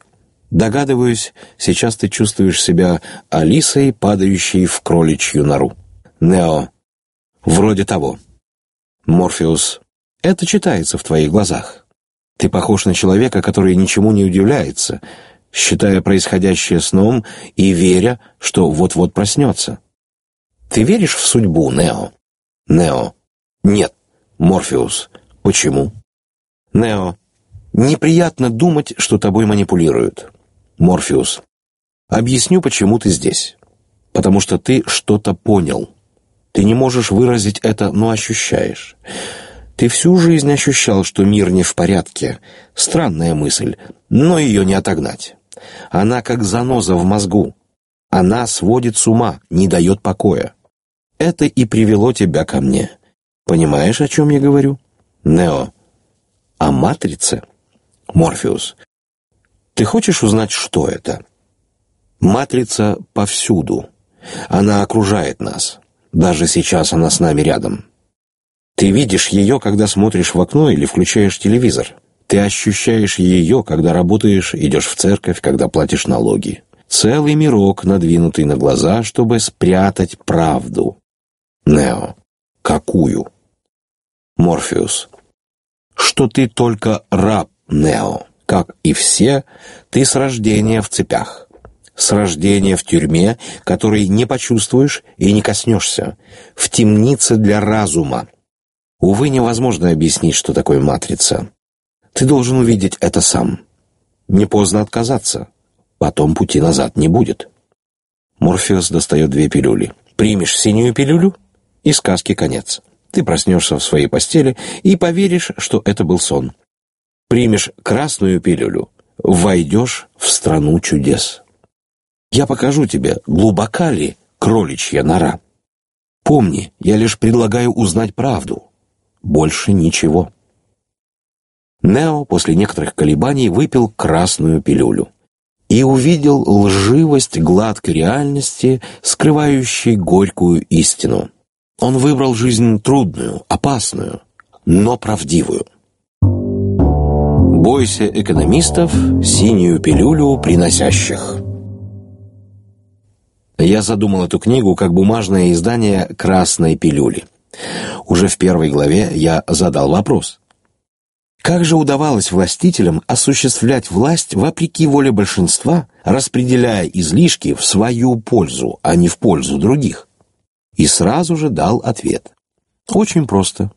Догадываюсь, сейчас ты чувствуешь себя Алисой, падающей в кроличью нору. Нео. Вроде того. Морфеус. Это читается в твоих глазах. Ты похож на человека, который ничему не удивляется, считая происходящее сном и веря, что вот-вот проснется. Ты веришь в судьбу, Нео? Нео. Нет. Морфеус. Почему? Нео. Неприятно думать, что тобой манипулируют. Морфеус. Объясню, почему ты здесь. Потому что ты что-то понял. Ты не можешь выразить это, но ощущаешь. Ты всю жизнь ощущал, что мир не в порядке. Странная мысль, но ее не отогнать. Она как заноза в мозгу. Она сводит с ума, не дает покоя. Это и привело тебя ко мне. Понимаешь, о чем я говорю? Нео. О матрице? Морфеус. Ты хочешь узнать, что это? Матрица повсюду. Она окружает нас. Даже сейчас она с нами рядом. Ты видишь ее, когда смотришь в окно или включаешь телевизор. Ты ощущаешь ее, когда работаешь, идешь в церковь, когда платишь налоги. Целый мирок, надвинутый на глаза, чтобы спрятать правду. Нео. Какую? Морфеус. Что ты только раб, Нео. Как и все, ты с рождения в цепях. с рождения в тюрьме, которой не почувствуешь и не коснешься, в темнице для разума. Увы, невозможно объяснить, что такое матрица. Ты должен увидеть это сам. Не поздно отказаться. Потом пути назад не будет. Морфеус достает две пилюли. Примешь синюю пилюлю, и сказки конец. Ты проснешься в своей постели и поверишь, что это был сон. Примешь красную пилюлю, войдешь в страну чудес. Я покажу тебе, глубока ли кроличья нора. Помни, я лишь предлагаю узнать правду. Больше ничего. Нео после некоторых колебаний выпил красную пилюлю и увидел лживость гладкой реальности, скрывающей горькую истину. Он выбрал жизнь трудную, опасную, но правдивую. Бойся экономистов, синюю пилюлю приносящих. Я задумал эту книгу как бумажное издание «Красной пилюли». Уже в первой главе я задал вопрос. Как же удавалось властителям осуществлять власть вопреки воле большинства, распределяя излишки в свою пользу, а не в пользу других? И сразу же дал ответ. Очень просто.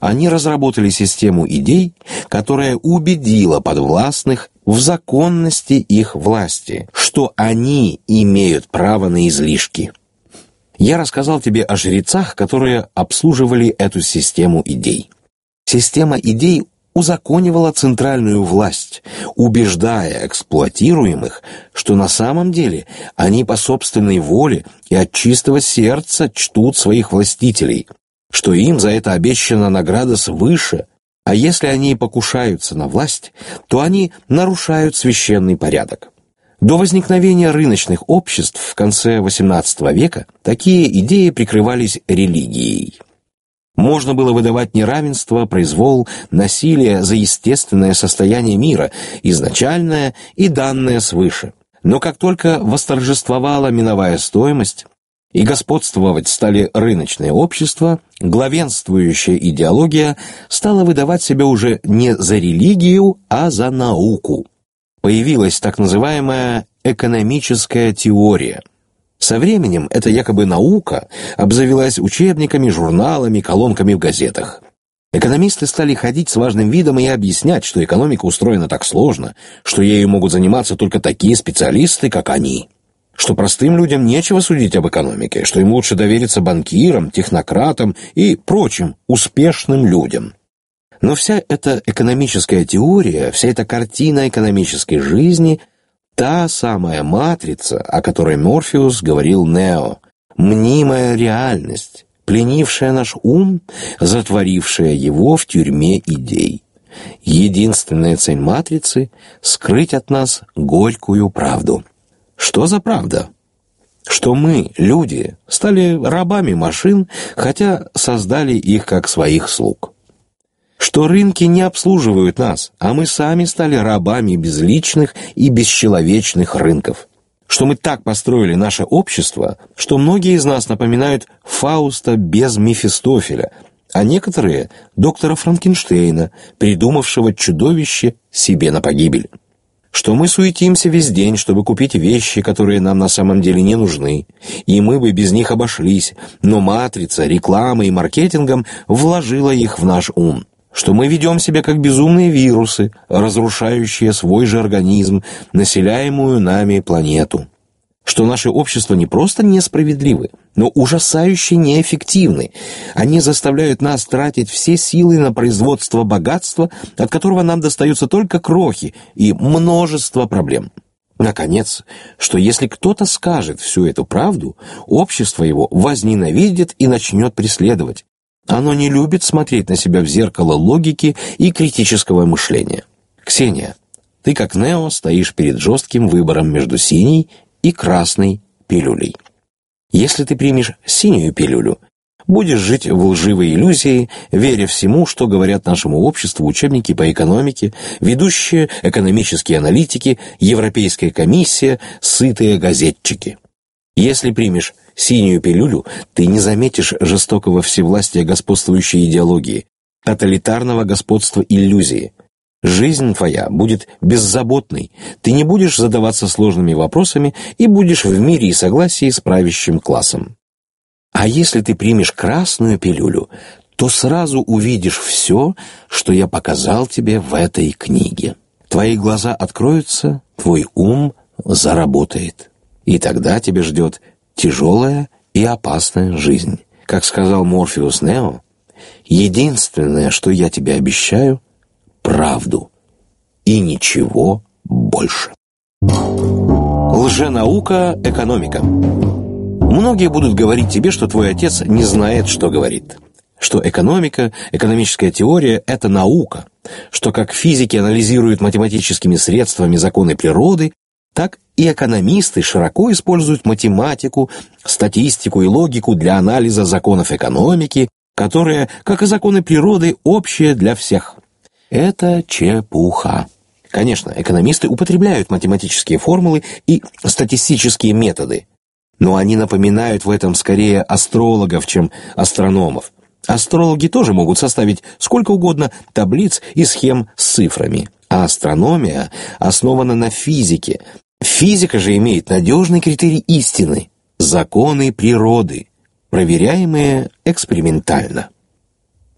Они разработали систему идей, которая убедила подвластных в законности их власти, что они имеют право на излишки. Я рассказал тебе о жрецах, которые обслуживали эту систему идей. Система идей узаконивала центральную власть, убеждая эксплуатируемых, что на самом деле они по собственной воле и от чистого сердца чтут своих властителей, что им за это обещана награда свыше, а если они покушаются на власть, то они нарушают священный порядок. До возникновения рыночных обществ в конце XVIII века такие идеи прикрывались религией. Можно было выдавать неравенство, произвол, насилие за естественное состояние мира, изначальное и данное свыше. Но как только восторжествовала миновая стоимость, и господствовать стали рыночные общества, главенствующая идеология стала выдавать себя уже не за религию, а за науку. Появилась так называемая экономическая теория – со временем эта якобы наука обзавелась учебниками, журналами, колонками в газетах. Экономисты стали ходить с важным видом и объяснять, что экономика устроена так сложно, что ею могут заниматься только такие специалисты, как они. Что простым людям нечего судить об экономике, что им лучше довериться банкирам, технократам и прочим успешным людям. Но вся эта экономическая теория, вся эта картина экономической жизни – Та самая матрица, о которой Морфеус говорил Нео, мнимая реальность, пленившая наш ум, затворившая его в тюрьме идей. Единственная цель матрицы — скрыть от нас горькую правду. Что за правда? Что мы, люди, стали рабами машин, хотя создали их как своих слуг что рынки не обслуживают нас, а мы сами стали рабами безличных и бесчеловечных рынков. Что мы так построили наше общество, что многие из нас напоминают Фауста без Мефистофеля, а некоторые — доктора Франкенштейна, придумавшего чудовище себе на погибель. Что мы суетимся весь день, чтобы купить вещи, которые нам на самом деле не нужны, и мы бы без них обошлись, но матрица, реклама и маркетингом вложила их в наш ум что мы ведем себя как безумные вирусы, разрушающие свой же организм, населяемую нами планету. Что наше общество не просто несправедливы, но ужасающе неэффективны. Они заставляют нас тратить все силы на производство богатства, от которого нам достаются только крохи и множество проблем. Наконец, что если кто-то скажет всю эту правду, общество его возненавидит и начнет преследовать. Оно не любит смотреть на себя в зеркало логики и критического мышления. Ксения, ты как Нео стоишь перед жестким выбором между синей и красной пилюлей. Если ты примешь синюю пилюлю, будешь жить в лживой иллюзии, веря всему, что говорят нашему обществу учебники по экономике, ведущие экономические аналитики, Европейская комиссия, сытые газетчики. Если примешь синюю пилюлю, ты не заметишь жестокого всевластия господствующей идеологии, тоталитарного господства иллюзии. Жизнь твоя будет беззаботной, ты не будешь задаваться сложными вопросами и будешь в мире и согласии с правящим классом. А если ты примешь красную пилюлю, то сразу увидишь все, что я показал тебе в этой книге. Твои глаза откроются, твой ум заработает. И тогда тебя ждет тяжелая и опасная жизнь. Как сказал Морфеус Нео, единственное, что я тебе обещаю — правду. И ничего больше. Лженаука экономика. Многие будут говорить тебе, что твой отец не знает, что говорит. Что экономика, экономическая теория – это наука. Что как физики анализируют математическими средствами законы природы, так и экономисты широко используют математику, статистику и логику для анализа законов экономики, которые, как и законы природы, общие для всех. Это чепуха. Конечно, экономисты употребляют математические формулы и статистические методы, но они напоминают в этом скорее астрологов, чем астрономов. Астрологи тоже могут составить сколько угодно таблиц и схем с цифрами, а астрономия основана на физике, Физика же имеет надежный критерий истины – законы природы, проверяемые экспериментально.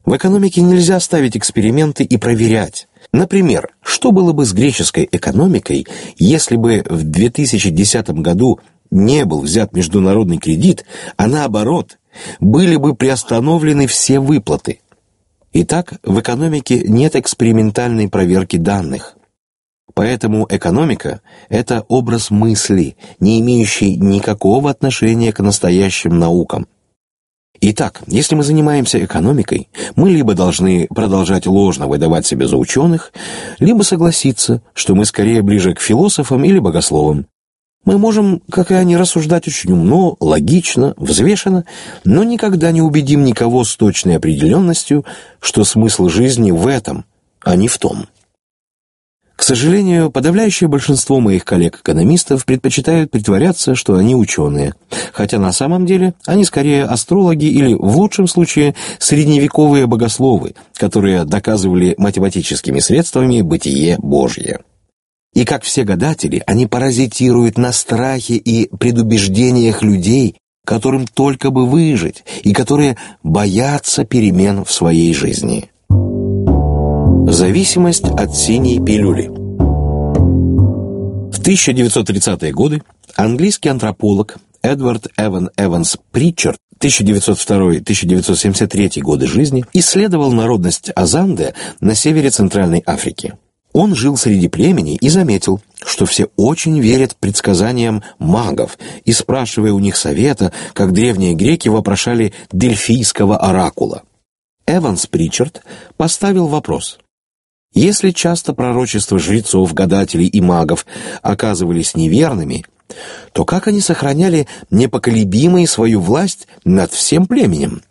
В экономике нельзя ставить эксперименты и проверять. Например, что было бы с греческой экономикой, если бы в 2010 году не был взят международный кредит, а наоборот, были бы приостановлены все выплаты. Итак, в экономике нет экспериментальной проверки данных. Поэтому экономика – это образ мысли, не имеющий никакого отношения к настоящим наукам. Итак, если мы занимаемся экономикой, мы либо должны продолжать ложно выдавать себя за ученых, либо согласиться, что мы скорее ближе к философам или богословам. Мы можем, как и они, рассуждать очень умно, логично, взвешенно, но никогда не убедим никого с точной определенностью, что смысл жизни в этом, а не в том. К сожалению, подавляющее большинство моих коллег-экономистов предпочитают притворяться, что они ученые, хотя на самом деле они скорее астрологи или, в лучшем случае, средневековые богословы, которые доказывали математическими средствами бытие Божье. И как все гадатели, они паразитируют на страхе и предубеждениях людей, которым только бы выжить, и которые боятся перемен в своей жизни. Зависимость от синей пилюли. В 1930-е годы английский антрополог Эдвард Эван Эванс Притчард 1902-1973 годы жизни исследовал народность Азанде на севере Центральной Африки. Он жил среди племени и заметил, что все очень верят предсказаниям магов и спрашивая у них совета, как древние греки вопрошали дельфийского оракула. Эванс Причард поставил вопрос – если часто пророчества жрецов, гадателей и магов оказывались неверными, то как они сохраняли непоколебимой свою власть над всем племенем?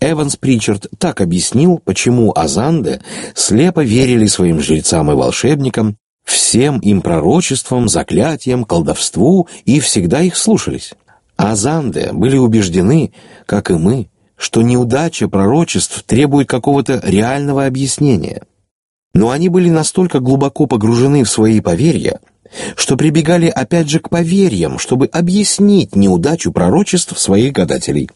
Эванс Причард так объяснил, почему Азанде слепо верили своим жрецам и волшебникам, всем им пророчествам, заклятиям, колдовству и всегда их слушались. Азанде были убеждены, как и мы, что неудача пророчеств требует какого-то реального объяснения – но они были настолько глубоко погружены в свои поверья, что прибегали опять же к поверьям, чтобы объяснить неудачу пророчеств своих гадателей.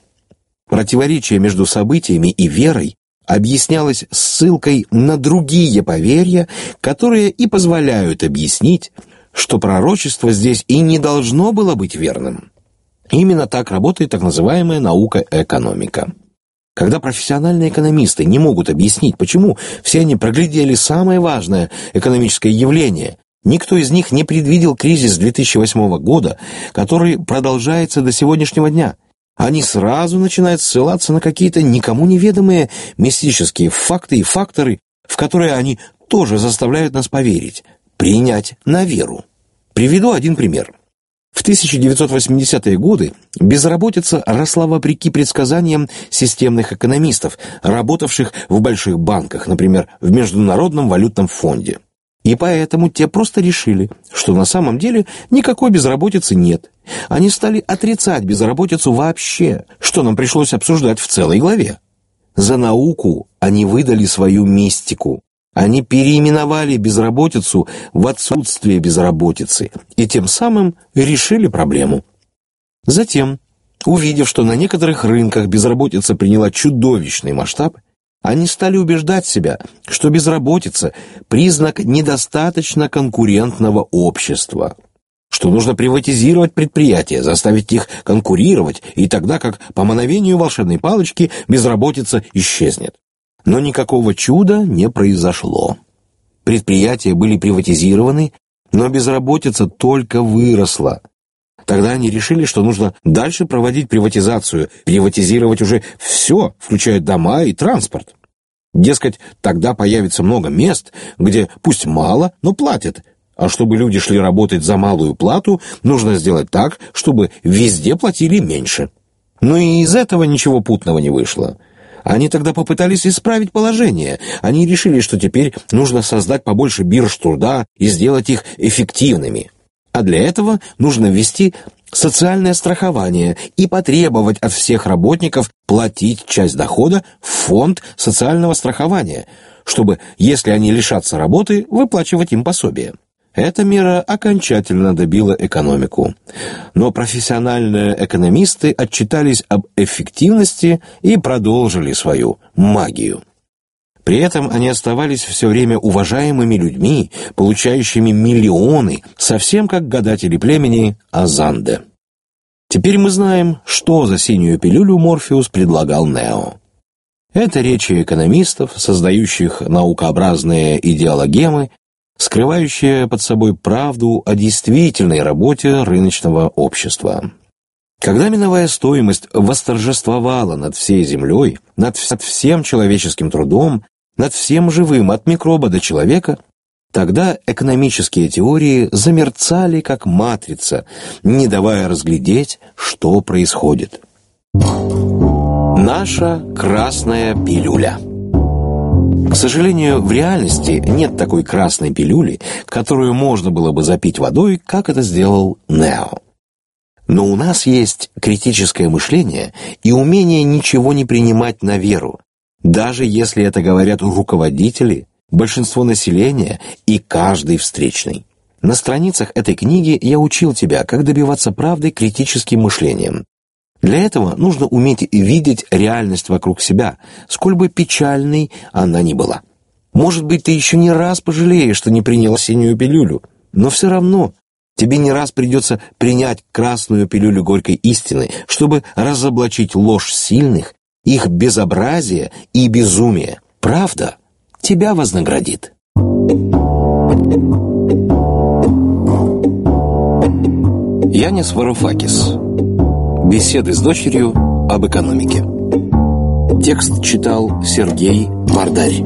Противоречие между событиями и верой объяснялось ссылкой на другие поверья, которые и позволяют объяснить, что пророчество здесь и не должно было быть верным. Именно так работает так называемая наука экономика. Когда профессиональные экономисты не могут объяснить, почему все они проглядели самое важное экономическое явление, никто из них не предвидел кризис 2008 года, который продолжается до сегодняшнего дня. Они сразу начинают ссылаться на какие-то никому неведомые мистические факты и факторы, в которые они тоже заставляют нас поверить, принять на веру. Приведу один пример. В 1980-е годы безработица росла вопреки предсказаниям системных экономистов, работавших в больших банках, например, в Международном валютном фонде. И поэтому те просто решили, что на самом деле никакой безработицы нет. Они стали отрицать безработицу вообще, что нам пришлось обсуждать в целой главе. За науку они выдали свою мистику. Они переименовали безработицу в отсутствие безработицы и тем самым решили проблему. Затем, увидев, что на некоторых рынках безработица приняла чудовищный масштаб, они стали убеждать себя, что безработица – признак недостаточно конкурентного общества, что нужно приватизировать предприятия, заставить их конкурировать, и тогда как по мановению волшебной палочки безработица исчезнет. Но никакого чуда не произошло. Предприятия были приватизированы, но безработица только выросла. Тогда они решили, что нужно дальше проводить приватизацию, приватизировать уже все, включая дома и транспорт. Дескать, тогда появится много мест, где пусть мало, но платят. А чтобы люди шли работать за малую плату, нужно сделать так, чтобы везде платили меньше. Но и из этого ничего путного не вышло. Они тогда попытались исправить положение. Они решили, что теперь нужно создать побольше бирж труда и сделать их эффективными. А для этого нужно ввести социальное страхование и потребовать от всех работников платить часть дохода в фонд социального страхования, чтобы, если они лишатся работы, выплачивать им пособие. Эта мера окончательно добила экономику. Но профессиональные экономисты отчитались об эффективности и продолжили свою магию. При этом они оставались все время уважаемыми людьми, получающими миллионы, совсем как гадатели племени Азанде. Теперь мы знаем, что за синюю пилюлю Морфеус предлагал Нео. Это речи экономистов, создающих наукообразные идеологемы, скрывающие под собой правду о действительной работе рыночного общества. Когда миновая стоимость восторжествовала над всей землей, над всем человеческим трудом, над всем живым, от микроба до человека, тогда экономические теории замерцали, как матрица, не давая разглядеть, что происходит. Наша красная пилюля К сожалению, в реальности нет такой красной пилюли, которую можно было бы запить водой, как это сделал Нео. Но у нас есть критическое мышление и умение ничего не принимать на веру, даже если это говорят руководители, большинство населения и каждый встречный. На страницах этой книги я учил тебя, как добиваться правды критическим мышлением. Для этого нужно уметь видеть реальность вокруг себя, сколь бы печальной она ни была. Может быть, ты еще не раз пожалеешь, что не принял синюю пилюлю, но все равно тебе не раз придется принять красную пилюлю горькой истины, чтобы разоблачить ложь сильных их безобразие и безумие. Правда тебя вознаградит. Янис Варуфакис. Беседы с дочерью об экономике. Текст читал Сергей Мордарь.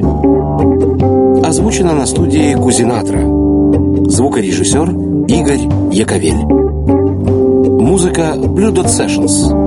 Озвучено на студии Кузинатра. Звукорежиссер Игорь Яковель. Музыка Blue Dot Sessions.